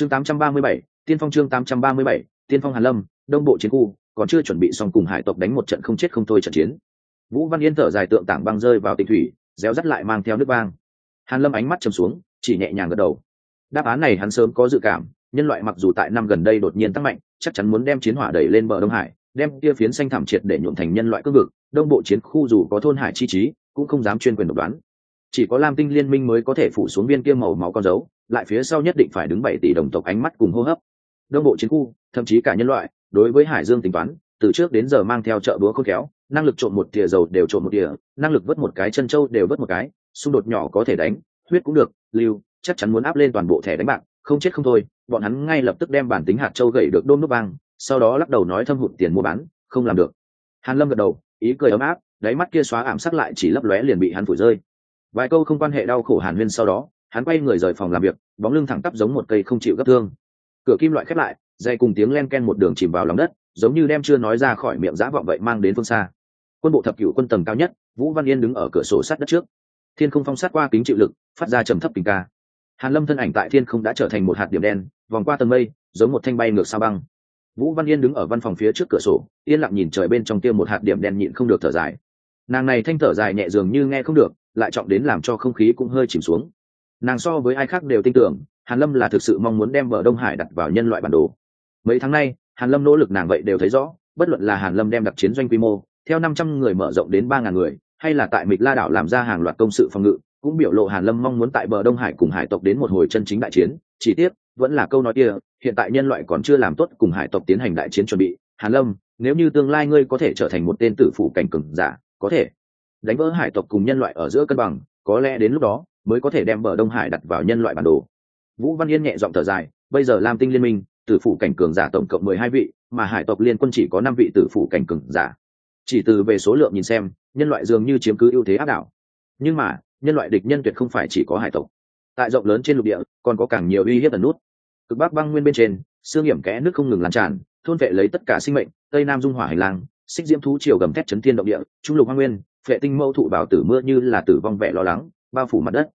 chương 837, tiên phong chương 837, tiên phong hàn lâm đông bộ chiến khu còn chưa chuẩn bị xong cùng hải tộc đánh một trận không chết không thôi trận chiến. Vũ văn yên thở dài tượng tảng băng rơi vào tịnh thủy réo rắt lại mang theo nước băng hàn lâm ánh mắt trầm xuống chỉ nhẹ nhàng gật đầu. Đáp án này hắn sớm có dự cảm nhân loại mặc dù tại năm gần đây đột nhiên tăng mạnh chắc chắn muốn đem chiến hỏa đẩy lên bờ đông hải đem kia phiến xanh thảm triệt để nhuộm thành nhân loại cương vực đông bộ chiến khu dù có thôn hải chi trí cũng không dám chuyên quyền độc đoán. Chỉ có lam tinh liên minh mới có thể phủ xuống viên kia màu máu con dấu lại phía sau nhất định phải đứng bảy tỷ đồng tộc ánh mắt cùng hô hấp. Đông bộ chiến khu, thậm chí cả nhân loại, đối với hải dương tính toán, từ trước đến giờ mang theo chợ búa khôn khéo, năng lực trộn một tỉa dầu đều trộn một tỉa năng lực vớt một cái chân trâu đều vớt một cái, xung đột nhỏ có thể đánh, huyết cũng được, lưu, chắc chắn muốn áp lên toàn bộ thẻ đánh bạc, không chết không thôi, bọn hắn ngay lập tức đem bản tính hạt châu gậy được đôm nút vang, sau đó lắc đầu nói thâm hụt tiền mua bán, không làm được. Hàn lâm gật đầu, ý cười ấm áp, đáy mắt kia xóa ảm sắc lại chỉ lấp lóe liền bị hắn phủi rơi. Vài câu không quan hệ đau khổ hàn huyên sau đó hắn quay người rời phòng làm việc, bóng lưng thẳng tắp giống một cây không chịu gấp thương. Cửa kim loại khép lại, dây cùng tiếng len ken một đường chìm vào lòng đất, giống như đem chưa nói ra khỏi miệng giã vọng vậy mang đến phương xa. Quân bộ thập cửu quân tầng cao nhất, vũ văn yên đứng ở cửa sổ sát đất trước. Thiên không phong sát qua kính chịu lực, phát ra trầm thấp tình ca. Hàn lâm thân ảnh tại thiên không đã trở thành một hạt điểm đen, vòng qua tầng mây, giống một thanh bay ngược sao băng. Vũ văn yên đứng ở văn phòng phía trước cửa sổ, yên lặng nhìn trời bên trong kia một hạt điểm đen nhịn không được thở dài. Nàng này thanh thở dài nhẹ dường như nghe không được, lại trọng đến làm cho không khí cũng hơi chìm xuống nàng so với ai khác đều tin tưởng, hàn lâm là thực sự mong muốn đem bờ đông hải đặt vào nhân loại bản đồ. Mấy tháng nay, hàn lâm nỗ lực nàng vậy đều thấy rõ, bất luận là hàn lâm đem đặc chiến doanh quy mô, theo năm trăm người mở rộng đến ba ngàn người, hay là tại mịch la đảo làm ra hàng loạt công sự phòng ngự, cũng biểu lộ hàn lâm mong muốn tại bờ đông hải cùng hải tộc đến một hồi chân chính đại chiến. Chỉ tiếc, vẫn là câu nói kia, hiện tại nhân loại còn chưa làm tốt cùng hải tộc tiến hành đại chiến chuẩn bị. Hàn lâm, nếu như tương lai ngươi có thể trở thành một tên tử phủ cảnh cường giả, có thể đánh vỡ hải tộc cùng nhân loại ở giữa cân bằng, có lẽ đến lúc đó mới có thể đem bờ đông hải đặt vào nhân loại bản đồ. Vũ văn yên nhẹ giọng thở dài, bây giờ lam tinh liên minh, tử phủ cảnh cường giả tổng cộng mười hai vị, mà hải tộc liên quân chỉ có năm vị tử phủ cảnh cường giả. Chỉ từ về số lượng nhìn xem, nhân loại dường như chiếm cứ ưu thế áp đảo. Nhưng mà, nhân loại địch nhân tuyệt không phải chỉ có hải tộc. Tại rộng lớn trên lục địa, còn có càng nhiều uy hiếp tần nút. Cực bắc băng nguyên bên trên, xương hiểm kẽ nước không ngừng lan tràn, thôn vệ lấy tất cả sinh mệnh, tây nam dung hỏa hành lang, xích diễm thú triều gầm thét chấn thiên động địa, trung lục hoa nguyên, phệ tinh mâu thụ bảo tử mưa như là tử vong vẻ lo lắng, bao phủ mặt đất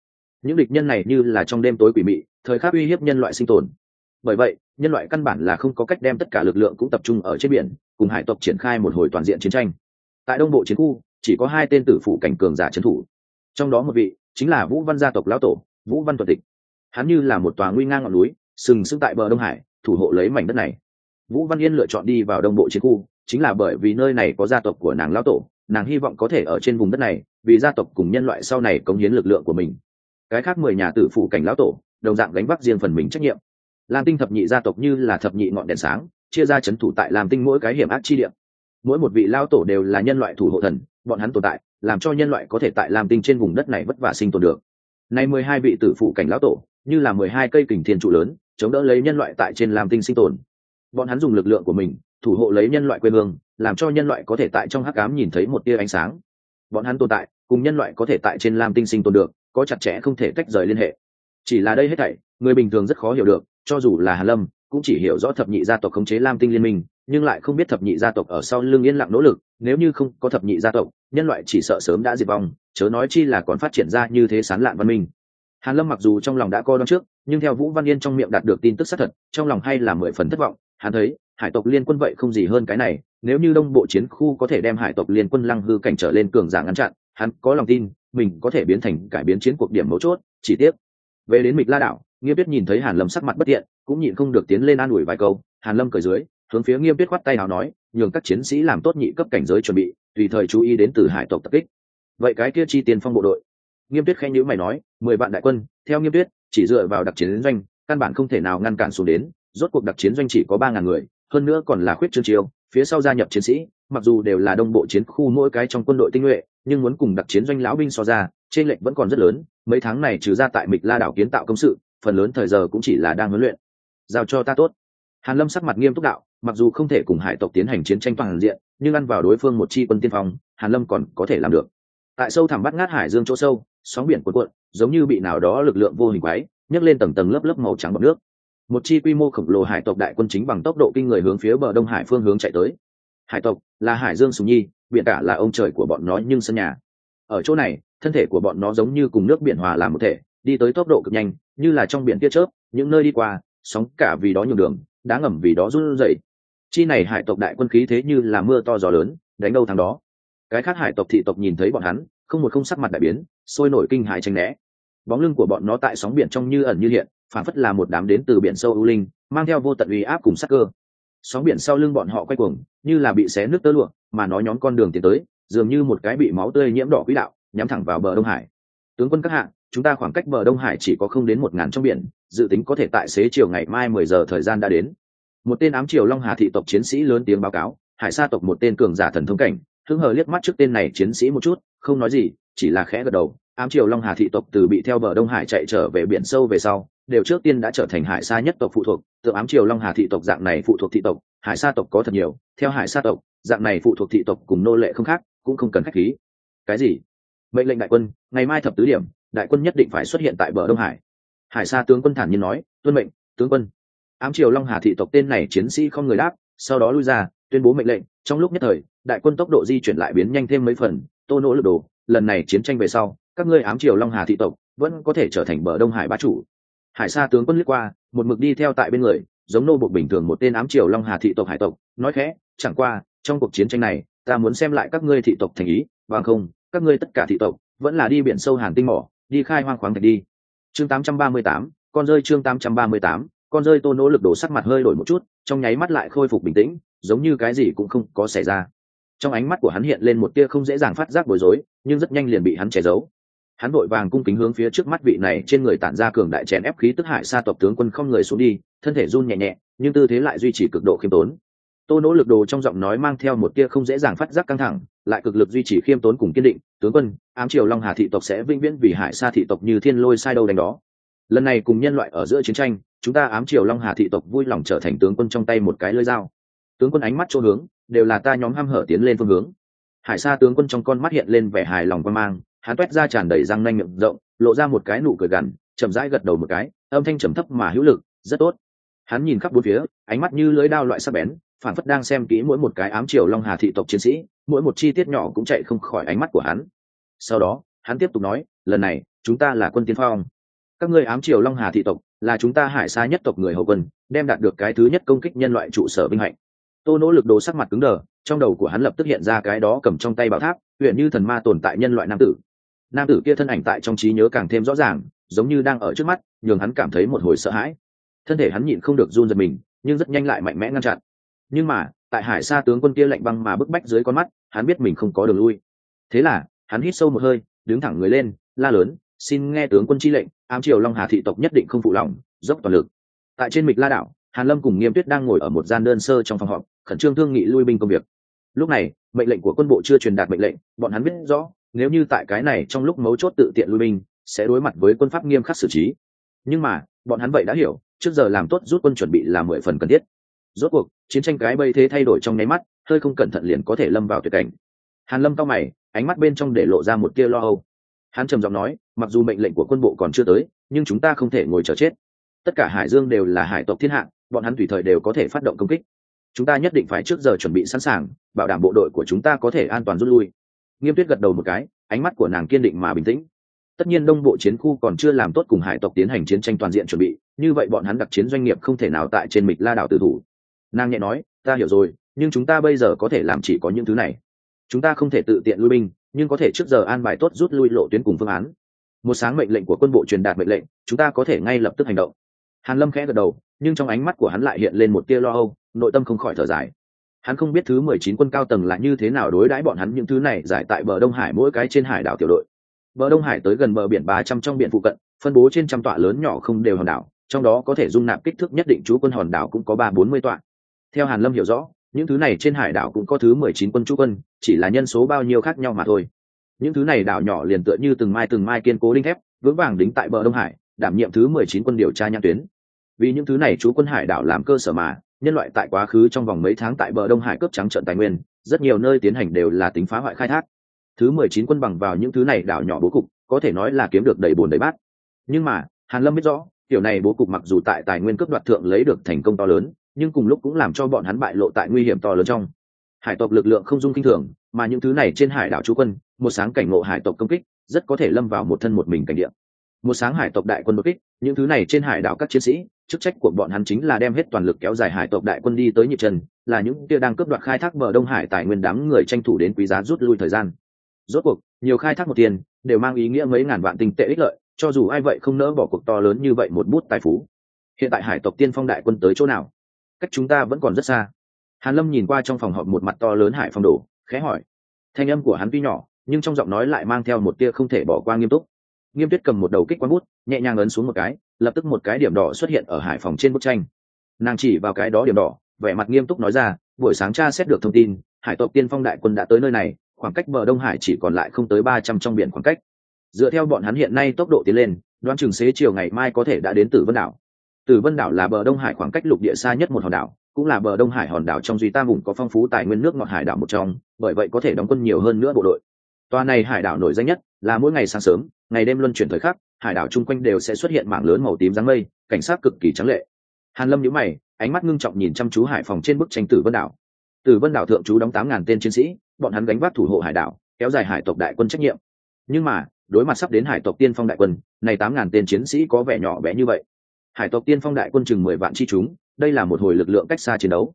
những địch nhân này như là trong đêm tối quỷ mị, thời khắc uy hiếp nhân loại sinh tồn. Bởi vậy, nhân loại căn bản là không có cách đem tất cả lực lượng cũng tập trung ở trên biển, cùng hải tộc triển khai một hồi toàn diện chiến tranh. Tại đông bộ chiến khu, chỉ có hai tên tử phủ cảnh cường giả trấn thủ. Trong đó một vị, chính là vũ văn gia tộc lão tổ, vũ văn thuật tịch. Hắn như là một tòa nguy ngang ngọn núi, sừng sững tại bờ đông hải, thủ hộ lấy mảnh đất này. Vũ văn yên lựa chọn đi vào đông bộ chiến khu, chính là bởi vì nơi này có gia tộc của nàng lão tổ, nàng hy vọng có thể ở trên vùng đất này, vì gia tộc cùng nhân loại sau này cống hiến lực lượng của mình cái khác mười nhà tử phụ cảnh lão tổ, đồng dạng gánh vác riêng phần mình trách nhiệm. Lam tinh thập nhị gia tộc như là thập nhị ngọn đèn sáng, chia ra c h ấ n thủ tại lam tinh mỗi cái hiểm ác chi điểm mỗi một vị lao tổ đều là nhân loại thủ hộ thần, bọn hắn tồn tại, làm cho nhân loại có thể tại lam tinh trên vùng đất này vất vả sinh tồn được. Nay mười hai vị tử phụ cảnh lão tổ, như là mười hai cây kình thiên trụ lớn, chống đỡ lấy nhân loại tại trên lam tinh sinh tồn. Bọn hắn dùng lực lượng của mình, thủ hộ lấy nhân loại quê hương, làm cho nhân loại có thể tại trong hắc cám nhìn thấy một tia ánh sáng. Bọn hắn tồn tại, cùng nhân loại có thể tại trên lam tinh sinh tồn được có chặt chẽ không thể tách rời liên hệ. Chỉ là đây hết thảy, người bình thường rất khó hiểu được, cho dù là hà lâm, cũng chỉ hiểu rõ thập nhị gia tộc khống chế lam tinh liên minh, nhưng lại không biết thập nhị gia tộc ở sau lưng yên lặng nỗ lực, nếu như không có thập nhị gia tộc, nhân loại chỉ sợ sớm đã diệt vong, chớ nói chi là còn phát triển ra như thế sán lạn văn minh. Hàn lâm mặc dù trong lòng đã coi đoán trước, nhưng theo vũ văn yên trong miệng đạt được tin tức xác thật, trong lòng hay là mười phần thất vọng. Hắn thấy, hải tộc liên quân vậy không gì hơn cái này, nếu như đông bộ chiến khu có thể đem hải tộc liên quân lăng hư cảnh trở lên cường giả ngăn chặn, hắn có lòng tin mình có thể biến thành cải biến chiến cuộc điểm mấu chốt, chỉ tiếc. Về đến mịch la đảo, nghiêm tuyết nhìn thấy hàn lâm sắc mặt bất tiện cũng nhịn không được tiến lên an ủi vài câu. Hàn lâm cởi dưới, hướng phía nghiêm tuyết khoát tay nào nói, nhường các chiến sĩ làm tốt nhị cấp cảnh giới chuẩn bị, tùy thời chú ý đến từ hải tộc tập kích. Vậy cái kia chi tiền phong bộ đội? Nghiêm tuyết khen nhữ mày nói, mười vạn đại quân, theo nghiêm tuyết, chỉ dựa vào đặc chiến doanh, căn bản không thể nào ngăn cản xuống đến, rốt cuộc đặc chiến doanh chỉ có ba ngàn người, hơn nữa còn là khuyết trương chiêu, phía sau gia nhập chiến sĩ, mặc dù đều là đông bộ chiến khu mỗi cái trong quân đội tinh nhuệ nhưng muốn cùng đặc chiến doanh lão binh so ra trên lệnh vẫn còn rất lớn, mấy tháng này trừ ra tại mịch la đảo kiến tạo công sự, phần lớn thời giờ cũng chỉ là đang huấn luyện. Giao cho ta tốt. Hàn lâm sắc mặt nghiêm túc đạo, mặc dù không thể cùng hải tộc tiến hành chiến tranh toàn diện, nhưng ăn vào đối phương một chi quân tiên phong, hàn lâm còn có thể làm được. Tại sâu thẳm bắt ngát hải dương chỗ sâu, sóng biển cuộn cuộn, giống như bị nào đó lực lượng vô hình quái, nhấc lên tầng tầng lớp lớp màu trắng bọt nước. Một chi quy mô khổng lồ hải tộc đại quân chính bằng tốc độ kinh người hướng phía bờ đông hải phương hướng chạy tới. Hải tộc là hải dương sùng nhi biển cả là ông trời của bọn nó nhưng sân nhà. Ở chỗ này, thân thể của bọn nó giống như cùng nước biển hòa làm một thể, đi tới tốc độ cực nhanh, như là trong biển tia chớp, những nơi đi qua, sóng cả vì đó nhường đường, đá ngầm vì đó run rẩy. Chi này hải tộc đại quân khí thế như là mưa to gió lớn, đánh đâu thằng đó. Cái khác hải tộc thị tộc nhìn thấy bọn hắn, không một không sắc mặt đại biến, sôi nổi kinh hại tranh né. Bóng lưng của bọn nó tại sóng biển trong như ẩn như hiện phản phất là một đám đến từ biển sâu ưu linh, mang theo vô tận uy áp cùng sắc cơ sóng biển sau lưng bọn họ quay cuồng, như là bị xé nước tơ lụa, mà nó nhón con đường tiến tới, dường như một cái bị máu tươi nhiễm đỏ quỹ đạo, nhắm thẳng vào bờ đông hải. Tướng quân các hạng chúng ta khoảng cách bờ đông hải chỉ có không đến một ngàn trong biển, dự tính có thể tại xế chiều ngày mai mười giờ thời gian đã đến. Một tên ám triều long hà thị tộc chiến sĩ lớn tiếng báo cáo, hải sa tộc một tên cường giả thần thông cảnh, hứng hờ liếc mắt trước tên này chiến sĩ một chút, không nói gì, chỉ là khẽ gật đầu. Ám triều long hà thị tộc từ bị theo bờ đông hải chạy trở về biển sâu về sau, đều trước tiên đã trở thành hải sa nhất tộc phụ thuộc tượng ám triều long hà thị tộc dạng này phụ thuộc thị tộc, hải sa tộc có thật nhiều, theo hải sa tộc, dạng này phụ thuộc thị tộc cùng nô lệ không khác, cũng không cần khách khí. Cái gì? Mệnh lệnh đại quân, ngày mai thập tứ điểm, đại quân nhất định phải xuất hiện tại bờ đông hải. Hải sa tướng quân thản nhiên nói, tuân mệnh, tướng quân. Ám triều long hà thị tộc tên này chiến sĩ không người đáp, sau đó lui ra, tuyên bố mệnh lệnh. Trong lúc nhất thời, đại quân tốc độ di chuyển lại biến nhanh thêm mấy phần, tô nỗ lực đồ, lần này chiến tranh về sau, các ngươi ám triều long hà thị tộc vẫn có thể trở thành bờ đông hải bá chủ. Hải sa tướng quân lướt qua một mực đi theo tại bên người giống nô bộc bình thường một tên ám triều long hà thị tộc hải tộc nói khẽ chẳng qua trong cuộc chiến tranh này ta muốn xem lại các ngươi thị tộc thành ý bằng không các ngươi tất cả thị tộc vẫn là đi biển sâu hàn tinh mỏ đi khai hoang khoáng thạch đi. Chương 838, con rơi chương 838, con rơi tô nỗ lực đổ sắc mặt hơi đổi một chút trong nháy mắt lại khôi phục bình tĩnh giống như cái gì cũng không có xảy ra. Trong ánh mắt của hắn hiện lên một tia không dễ dàng phát giác bối rối nhưng rất nhanh liền bị hắn che giấu hắn vội vàng cung kính hướng phía trước mắt vị này trên người tản ra cường đại chèn ép khí tức hại xa tộc tướng quân không người xuống đi, thân thể run nhẹ nhẹ, nhưng tư thế lại duy trì cực độ khiêm tốn. Tô nỗ lực đồ trong giọng nói mang theo một tia không dễ dàng phát giác căng thẳng, lại cực lực duy trì khiêm tốn cùng kiên định, tướng quân, ám triều long hà thị tộc sẽ vĩnh viễn vì hải sa thị tộc như thiên lôi sai đâu đánh đó. Lần này cùng nhân loại ở giữa chiến tranh, chúng ta ám triều long hà thị tộc vui lòng trở thành tướng quân trong tay một cái lưỡi dao. Tướng quân ánh mắt chỗ hướng, đều là ta nhóm ham hở tiến lên phương hướng. Hải sa tướng quân trong con mắt hiện lên vẻ hài lòng quan mang hắn toét ra tràn đầy răng nanh miệng rộng, lộ ra một cái nụ cười gằn, chậm rãi gật đầu một cái, âm thanh trầm thấp mà hữu lực, rất tốt. Hắn nhìn khắp bốn phía, ánh mắt như lưới đao loại sắc bén phản phất đang xem kỹ mỗi một cái ám triều long hà thị tộc chiến sĩ, mỗi một chi tiết nhỏ cũng chạy không khỏi ánh mắt của hắn. Sau đó, hắn tiếp tục nói, lần này, chúng ta là quân tiên phong. Các ngươi ám triều long hà thị tộc là chúng ta hải xa nhất tộc người hậu quân, đem đạt được cái thứ nhất công kích nhân loại trụ sở vinh hạnh. Tô nỗ lực đồ sắc mặt cứng đờ, trong đầu của hắn lập tức hiện ra cái đó cầm trong tay bảo tháp, huyện như thần ma tồn tại nhân loại nam tử nam tử kia thân ảnh tại trong trí nhớ càng thêm rõ ràng, giống như đang ở trước mắt, nhường hắn cảm thấy một hồi sợ hãi. Thân thể hắn nhịn không được run giật mình, nhưng rất nhanh lại mạnh mẽ ngăn chặn. Nhưng mà, tại hải xa tướng quân kia lạnh băng mà bức bách dưới con mắt, hắn biết mình không có đường lui. Thế là, hắn hít sâu một hơi, đứng thẳng người lên, la lớn, xin nghe tướng quân chi lệnh, ám triều long hà thị tộc nhất định không phụ lòng, dốc toàn lực. Tại trên mịch la đảo, hàn lâm cùng nghiêm tuyết đang ngồi ở một gian đơn sơ trong phòng họp, khẩn trương thương nghị lui binh công việc. Lúc này, mệnh lệnh của quân bộ chưa truyền đạt mệnh lệnh, bọn hắn biết rõ nếu như tại cái này trong lúc mấu chốt tự tiện lui binh, sẽ đối mặt với quân pháp nghiêm khắc xử trí. Nhưng mà, bọn hắn vậy đã hiểu, trước giờ làm tốt rút quân chuẩn bị là mười phần cần thiết. Rốt cuộc, chiến tranh cái bây thế thay đổi trong nháy mắt, hơi không cẩn thận liền có thể lâm vào tuyệt cảnh. Hàn lâm cao mày, ánh mắt bên trong để lộ ra một tia lo âu. Hắn trầm giọng nói, mặc dù mệnh lệnh của quân bộ còn chưa tới, nhưng chúng ta không thể ngồi chờ chết. Tất cả hải dương đều là hải tộc thiên hạ, bọn hắn tùy thời đều có thể phát động công kích. Chúng ta nhất định phải trước giờ chuẩn bị sẵn sàng, bảo đảm bộ đội của chúng ta có thể an toàn rút lui nghiêm tuyết gật đầu một cái, ánh mắt của nàng kiên định mà bình tĩnh. Tất nhiên đông bộ chiến khu còn chưa làm tốt cùng hải tộc tiến hành chiến tranh toàn diện chuẩn bị, như vậy bọn hắn đặc chiến doanh nghiệp không thể nào tại trên mịch la đảo tử thủ. Nàng nhẹ nói, ta hiểu rồi, nhưng chúng ta bây giờ có thể làm chỉ có những thứ này. Chúng ta không thể tự tiện lui binh, nhưng có thể trước giờ an bài tốt rút lui lộ tuyến cùng phương án. Một sáng mệnh lệnh của quân bộ truyền đạt mệnh lệnh, chúng ta có thể ngay lập tức hành động. Hàn lâm khẽ gật đầu, nhưng trong ánh mắt của hắn lại hiện lên một tia lo âu, nội tâm không khỏi thở dài hắn không biết thứ mười chín quân cao tầng là như thế nào đối đãi bọn hắn những thứ này giải tại bờ đông hải mỗi cái trên hải đảo tiểu đội. Bờ đông hải tới gần bờ biển ba trăm trong biển phụ cận, phân bố trên trăm tọa lớn nhỏ không đều hòn đảo, trong đó có thể dung nạp kích thước nhất định chú quân hòn đảo cũng có ba bốn mươi tọa. Theo hàn lâm hiểu rõ, những thứ này trên hải đảo cũng có thứ mười chín quân chú quân, chỉ là nhân số bao nhiêu khác nhau mà thôi. Những thứ này đảo nhỏ liền tựa như từng mai từng mai kiên cố đinh thép, vững vàng đính tại bờ đông hải, đảm nhiệm thứ mười chín quân điều tra nhãn tuyến vì những thứ này chú quân hải đảo làm cơ sở mà, nhân loại tại quá khứ trong vòng mấy tháng tại bờ đông hải cướp trắng trận tài nguyên, rất nhiều nơi tiến hành đều là tính phá hoại khai thác. Thứ mười chín quân bằng vào những thứ này đảo nhỏ bố cục, có thể nói là kiếm được đầy bùn đầy bát. Nhưng mà, hàn lâm biết rõ, kiểu này bố cục mặc dù tại tài nguyên cướp đoạt thượng lấy được thành công to lớn, nhưng cùng lúc cũng làm cho bọn hắn bại lộ tại nguy hiểm to lớn trong. Hải tộc lực lượng không dung kinh thường, mà những thứ này trên hải đảo chú quân, một sáng cảnh ngộ hải tộc công kích, rất có thể lâm vào một thân một mình cảnh địa. Một sáng hải tộc đại quân đột kích những thứ này trên hải đảo các chiến sĩ, chức trách của bọn hắn chính là đem hết toàn lực kéo dài hải tộc đại quân đi tới nhịp trần, là những kia đang cướp đoạt khai thác bờ đông hải tài nguyên đám người tranh thủ đến quý giá rút lui thời gian. Rốt cuộc, nhiều khai thác một tiền, đều mang ý nghĩa mấy ngàn vạn tinh tệ ích lợi, cho dù ai vậy không nỡ bỏ cuộc to lớn như vậy một bút tài phú. Hiện tại hải tộc tiên phong đại quân tới chỗ nào? Cách chúng ta vẫn còn rất xa. Hàn lâm nhìn qua trong phòng họp một mặt to lớn hải phong đồ, khẽ hỏi. Thanh âm của hắn tuy nhỏ, nhưng trong giọng nói lại mang theo một tia không thể bỏ qua nghiêm túc nghiêm tuyết cầm một đầu kích quán bút, nhẹ nhàng ấn xuống một cái, lập tức một cái điểm đỏ xuất hiện ở hải phòng trên bức tranh. Nàng chỉ vào cái đó điểm đỏ, vẻ mặt nghiêm túc nói ra, buổi sáng tra xét được thông tin, hải tộc tiên phong đại quân đã tới nơi này, khoảng cách bờ đông hải chỉ còn lại không tới ba trăm trong biển khoảng cách. Dựa theo bọn hắn hiện nay tốc độ tiến lên, đoán chừng xế chiều ngày mai có thể đã đến tử vân đảo. Tử vân đảo là bờ đông hải khoảng cách lục địa xa nhất một hòn đảo, cũng là bờ đông hải hòn đảo trong duy tam vùng có phong phú tài nguyên nước ngọt hải đảo một trong, bởi vậy có thể đóng quân nhiều hơn nữa bộ đội toa này hải đảo nổi danh nhất là mỗi ngày sáng sớm, ngày đêm luân chuyển thời khắc, hải đảo chung quanh đều sẽ xuất hiện mảng lớn màu tím dáng mây, cảnh sát cực kỳ trắng lệ. Hàn lâm nhíu mày, ánh mắt ngưng trọng nhìn chăm chú hải phòng trên bức tranh tử vân đảo. Tử vân đảo thượng chú đóng tám ngàn tên chiến sĩ, bọn hắn gánh vác thủ hộ hải đảo, kéo dài hải tộc đại quân trách nhiệm. Nhưng mà, đối mặt sắp đến hải tộc tiên phong đại quân, này tám ngàn tên chiến sĩ có vẻ nhỏ bé như vậy. Hải tộc tiên phong đại quân chừng mười vạn chi chúng, đây là một hồi lực lượng cách xa chiến đấu.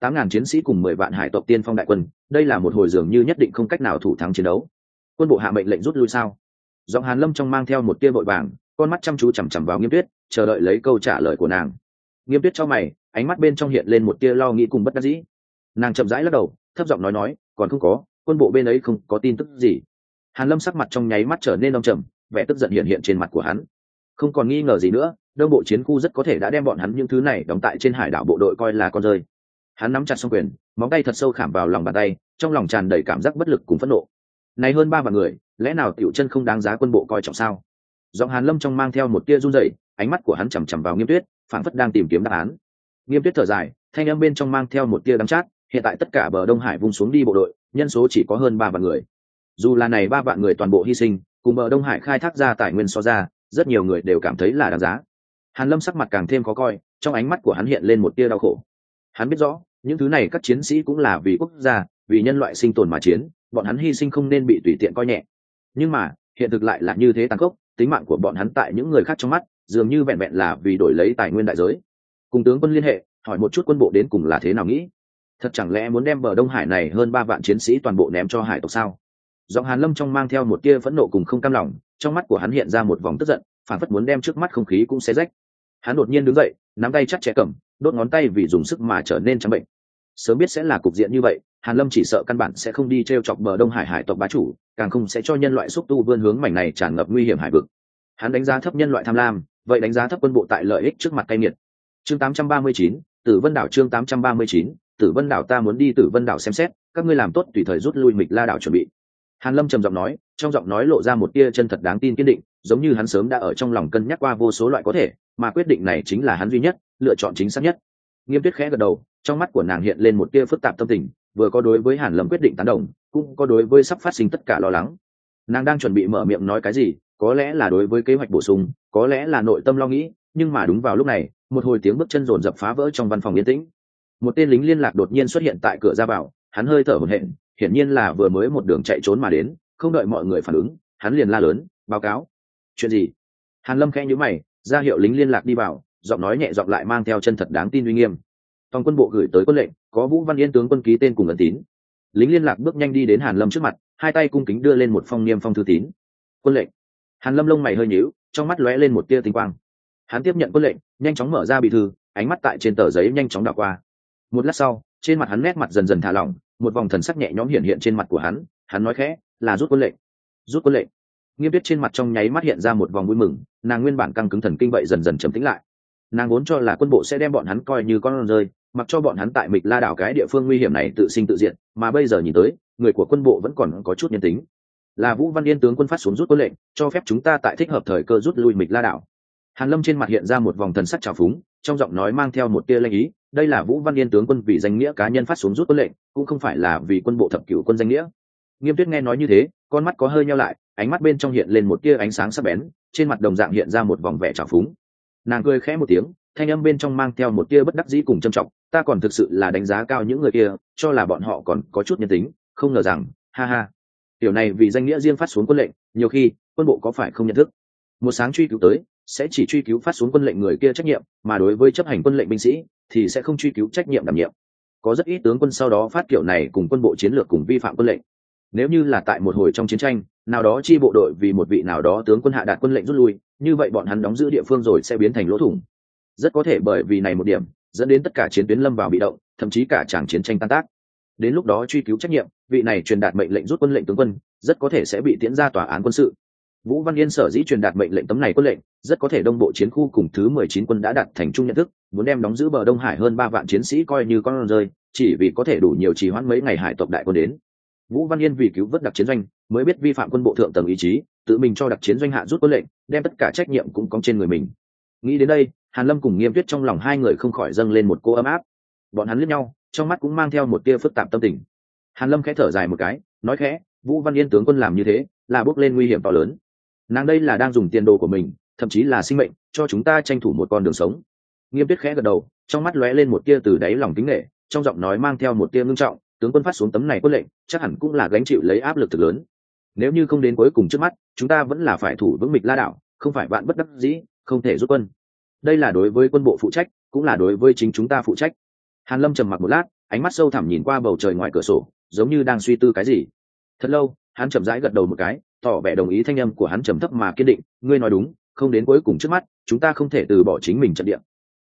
Tám ngàn chiến sĩ cùng mười vạn hải tộc tiên phong đại quân, đây là một hồi dường như nhất định không cách nào thủ thắng chiến đấu quân bộ hạ mệnh lệnh rút lui sao? Giọng hàn lâm trong mang theo một tia vội vàng, con mắt chăm chú chằm chằm vào nghiêm tuyết, chờ đợi lấy câu trả lời của nàng. Nghiêm tuyết cho mày, ánh mắt bên trong hiện lên một tia lo nghĩ cùng bất đắc dĩ. Nàng chậm rãi lắc đầu, thấp giọng nói nói, còn không có, quân bộ bên ấy không có tin tức gì. Hàn lâm sắc mặt trong nháy mắt trở nên đông trầm, vẻ tức giận hiện hiện trên mặt của hắn. Không còn nghi ngờ gì nữa, đông bộ chiến khu rất có thể đã đem bọn hắn những thứ này đóng tại trên hải đảo bộ đội coi là con rơi. Hắn nắm chặt xong quyền, móng tay thật sâu khảm vào lòng bàn tay, trong lòng tràn đầy cảm giác bất lực cùng phẫn nộ này hơn ba vạn người, lẽ nào tiểu chân không đáng giá quân bộ coi trọng sao? Giọng hàn lâm trong mang theo một tia run rẩy, ánh mắt của hắn chằm chằm vào nghiêm tuyết, phảng phất đang tìm kiếm đáp án. Nghiêm tuyết thở dài, thanh âm bên trong mang theo một tia đắng chát, hiện tại tất cả bờ đông hải vùng xuống đi bộ đội, nhân số chỉ có hơn ba vạn người. Dù là này ba vạn người toàn bộ hy sinh, cùng bờ đông hải khai thác ra tài nguyên so ra, rất nhiều người đều cảm thấy là đáng giá. Hàn lâm sắc mặt càng thêm khó coi, trong ánh mắt của hắn hiện lên một tia đau khổ. Hắn biết rõ, những thứ này các chiến sĩ cũng là vì quốc gia, vì nhân loại sinh tồn mà chiến bọn hắn hy sinh không nên bị tùy tiện coi nhẹ. Nhưng mà, hiện thực lại là như thế tàn khốc, tính mạng của bọn hắn tại những người khác trong mắt, dường như vẹn vẹn là vì đổi lấy tài nguyên đại giới. Cùng tướng quân liên hệ, hỏi một chút quân bộ đến cùng là thế nào nghĩ. Thật chẳng lẽ muốn đem bờ đông hải này hơn ba vạn chiến sĩ toàn bộ ném cho hải tộc sao? Giọng hàn lâm trong mang theo một tia phẫn nộ cùng không cam lòng, trong mắt của hắn hiện ra một vòng tức giận, phản phất muốn đem trước mắt không khí cũng xé rách. Hắn đột nhiên đứng dậy, nắm tay chắc chẽ cầm, đốt ngón tay vì dùng sức mà trở nên trắng bệnh. Sớm biết sẽ là cục diện như vậy hàn lâm chỉ sợ căn bản sẽ không đi t r e o chọc bờ đông hải hải tộc bá chủ càng không sẽ cho nhân loại xúc tu vươn hướng mảnh này tràn ngập nguy hiểm hải vực. Hắn đánh giá thấp nhân loại tham lam vậy đánh giá thấp quân bộ tại lợi ích trước mặt cay nghiệt. Chương 839, tử vân đảo chương 839, tử vân đảo ta muốn đi tử vân đảo xem xét các ngươi làm tốt tùy thời rút lui mịch la đảo chuẩn bị. Hàn lâm trầm giọng nói trong giọng nói lộ ra một tia chân thật đáng tin kiên định giống như hắn sớm đã ở trong lòng cân nhắc qua vô số loại có thể mà quyết định này chính là hắn duy nhất lựa chọn chính xác nhất. Nghiêm tuyết khẽ gật đầu trong mắt của nàng hiện lên một tia phức tạp tâm tình vừa có đối với hàn lâm quyết định tán đồng, cũng có đối với sắp phát sinh tất cả lo lắng. Nàng đang chuẩn bị mở miệng nói cái gì, có lẽ là đối với kế hoạch bổ sung, có lẽ là nội tâm lo nghĩ, nhưng mà đúng vào lúc này, một hồi tiếng bước chân rồn rập phá vỡ trong văn phòng yên tĩnh. Một tên lính liên lạc đột nhiên xuất hiện tại cửa ra vào, hắn hơi thở hổn hển, hiển nhiên là vừa mới một đường chạy trốn mà đến, không đợi mọi người phản ứng, hắn liền la lớn, báo cáo. Chuyện gì? Hàn lâm khẽ nhíu mày, ra hiệu lính liên lạc đi vào, giọng nói nhẹ giọng lại mang theo chân thật đáng tin uy nghiêm. Toàn quân bộ gửi tới quân lệnh có vũ văn yên tướng quân ký tên cùng ấn tín. Lính liên lạc bước nhanh đi đến hàn lâm trước mặt, hai tay cung kính đưa lên một phong niêm phong thư tín. Quân lệnh. Hàn lâm lông mày hơi nhíu, trong mắt lóe lên một tia tinh quang. Hắn tiếp nhận quân lệnh, nhanh chóng mở ra bị thư, ánh mắt tại trên tờ giấy nhanh chóng đảo qua. Một lát sau, trên mặt hắn nét mặt dần dần thả lỏng, một vòng thần sắc nhẹ nhõm hiện hiện trên mặt của hắn hắn nói khẽ, là rút quân lệnh. Rút quân lệnh? Nghiêm biết trên mặt trong nháy mắt hiện ra một vòng vui mừng, nàng nguyên bản căng cứng thần kinh vậy dần dần trầm tĩnh lại. Nàng vốn cho là quân bộ sẽ đem bọn hắn coi như con rơi mặc cho bọn hắn tại mịch la đảo cái địa phương nguy hiểm này tự sinh tự diện mà bây giờ nhìn tới, người của quân bộ vẫn còn có chút nhân tính. Là vũ văn yên tướng quân phát xuống rút quân lệnh, cho phép chúng ta tại thích hợp thời cơ rút lui mịch la đảo. Hàn lâm trên mặt hiện ra một vòng thần sắc trào phúng, trong giọng nói mang theo một tia lanh ý, đây là vũ văn yên tướng quân vì danh nghĩa cá nhân phát xuống rút quân lệnh, cũng không phải là vì quân bộ thập cửu quân danh nghĩa. Nghiêm tuyết nghe nói như thế, con mắt có hơi nhau lại, ánh mắt bên trong hiện lên một tia ánh sáng sắc bén, trên mặt đồng dạng hiện ra một vòng vẻ trào phúng. Nàng cười khẽ một tiếng, thanh âm bên trong mang theo một tia bất đắc dĩ cùng trầm trọng ta còn thực sự là đánh giá cao những người kia, cho là bọn họ còn có chút nhân tính, không ngờ rằng, ha ha. Tiểu này vì danh nghĩa riêng phát xuống quân lệnh, nhiều khi, quân bộ có phải không nhận thức? Một sáng truy cứu tới, sẽ chỉ truy cứu phát xuống quân lệnh người kia trách nhiệm, mà đối với chấp hành quân lệnh binh sĩ, thì sẽ không truy cứu trách nhiệm đảm nhiệm. Có rất ít tướng quân sau đó phát kiểu này cùng quân bộ chiến lược cùng vi phạm quân lệnh. Nếu như là tại một hồi trong chiến tranh, nào đó chi bộ đội vì một vị nào đó tướng quân hạ đạt quân lệnh rút lui, như vậy bọn hắn đóng giữ địa phương rồi sẽ biến thành lỗ thủng. Rất có thể bởi vì này một điểm dẫn đến tất cả chiến tuyến lâm vào bị động, thậm chí cả tràng chiến tranh tan tác. Đến lúc đó truy cứu trách nhiệm, vị này truyền đạt mệnh lệnh rút quân lệnh tướng quân, rất có thể sẽ bị tiễn ra tòa án quân sự. Vũ văn yên sở dĩ truyền đạt mệnh lệnh tấm này quân lệnh, rất có thể đông bộ chiến khu cùng thứ mười chín quân đã đặt thành chung nhận thức, muốn đem đóng giữ bờ đông hải hơn ba vạn chiến sĩ coi như con rơi, chỉ vì có thể đủ nhiều trì hoãn mấy ngày hải tộc đại quân đến. Vũ văn yên vì cứu vớt đặc chiến doanh, mới biết vi phạm quân bộ thượng tầng ý chí, tự mình cho đặc chiến doanh hạ rút quân lệnh, đem tất cả trách nhiệm cũng có trên người mình nghĩ đến đây, hàn lâm cùng nghiêm tuyết trong lòng hai người không khỏi dâng lên một cô ấm áp. Bọn hắn liếc nhau, trong mắt cũng mang theo một tia phức tạp tâm tình. Hàn lâm khẽ thở dài một cái, nói khẽ, vũ văn yên tướng quân làm như thế, là bước lên nguy hiểm to lớn. Nàng đây là đang dùng tiền đồ của mình, thậm chí là sinh mệnh, cho chúng ta tranh thủ một con đường sống. Nghiêm tuyết khẽ gật đầu, trong mắt lóe lên một tia từ đáy lòng kính nghệ trong giọng nói mang theo một tia ngưng trọng, tướng quân phát xuống tấm này quân lệnh, chắc hẳn cũng là gánh chịu lấy áp lực thực lớn. Nếu như không đến cuối cùng trước mắt, chúng ta vẫn là phải thủ vững mịch la đảo, không phải bạn bất đắc dĩ không thể rút quân. Đây là đối với quân bộ phụ trách, cũng là đối với chính chúng ta phụ trách. Hàn lâm trầm mặc một lát, ánh mắt sâu thẳm nhìn qua bầu trời ngoài cửa sổ, giống như đang suy tư cái gì. Thật lâu, hắn chậm rãi gật đầu một cái, tỏ vẻ đồng ý thanh âm của hắn trầm thấp mà kiên định, ngươi nói đúng, không đến cuối cùng trước mắt, chúng ta không thể từ bỏ chính mình trận địa.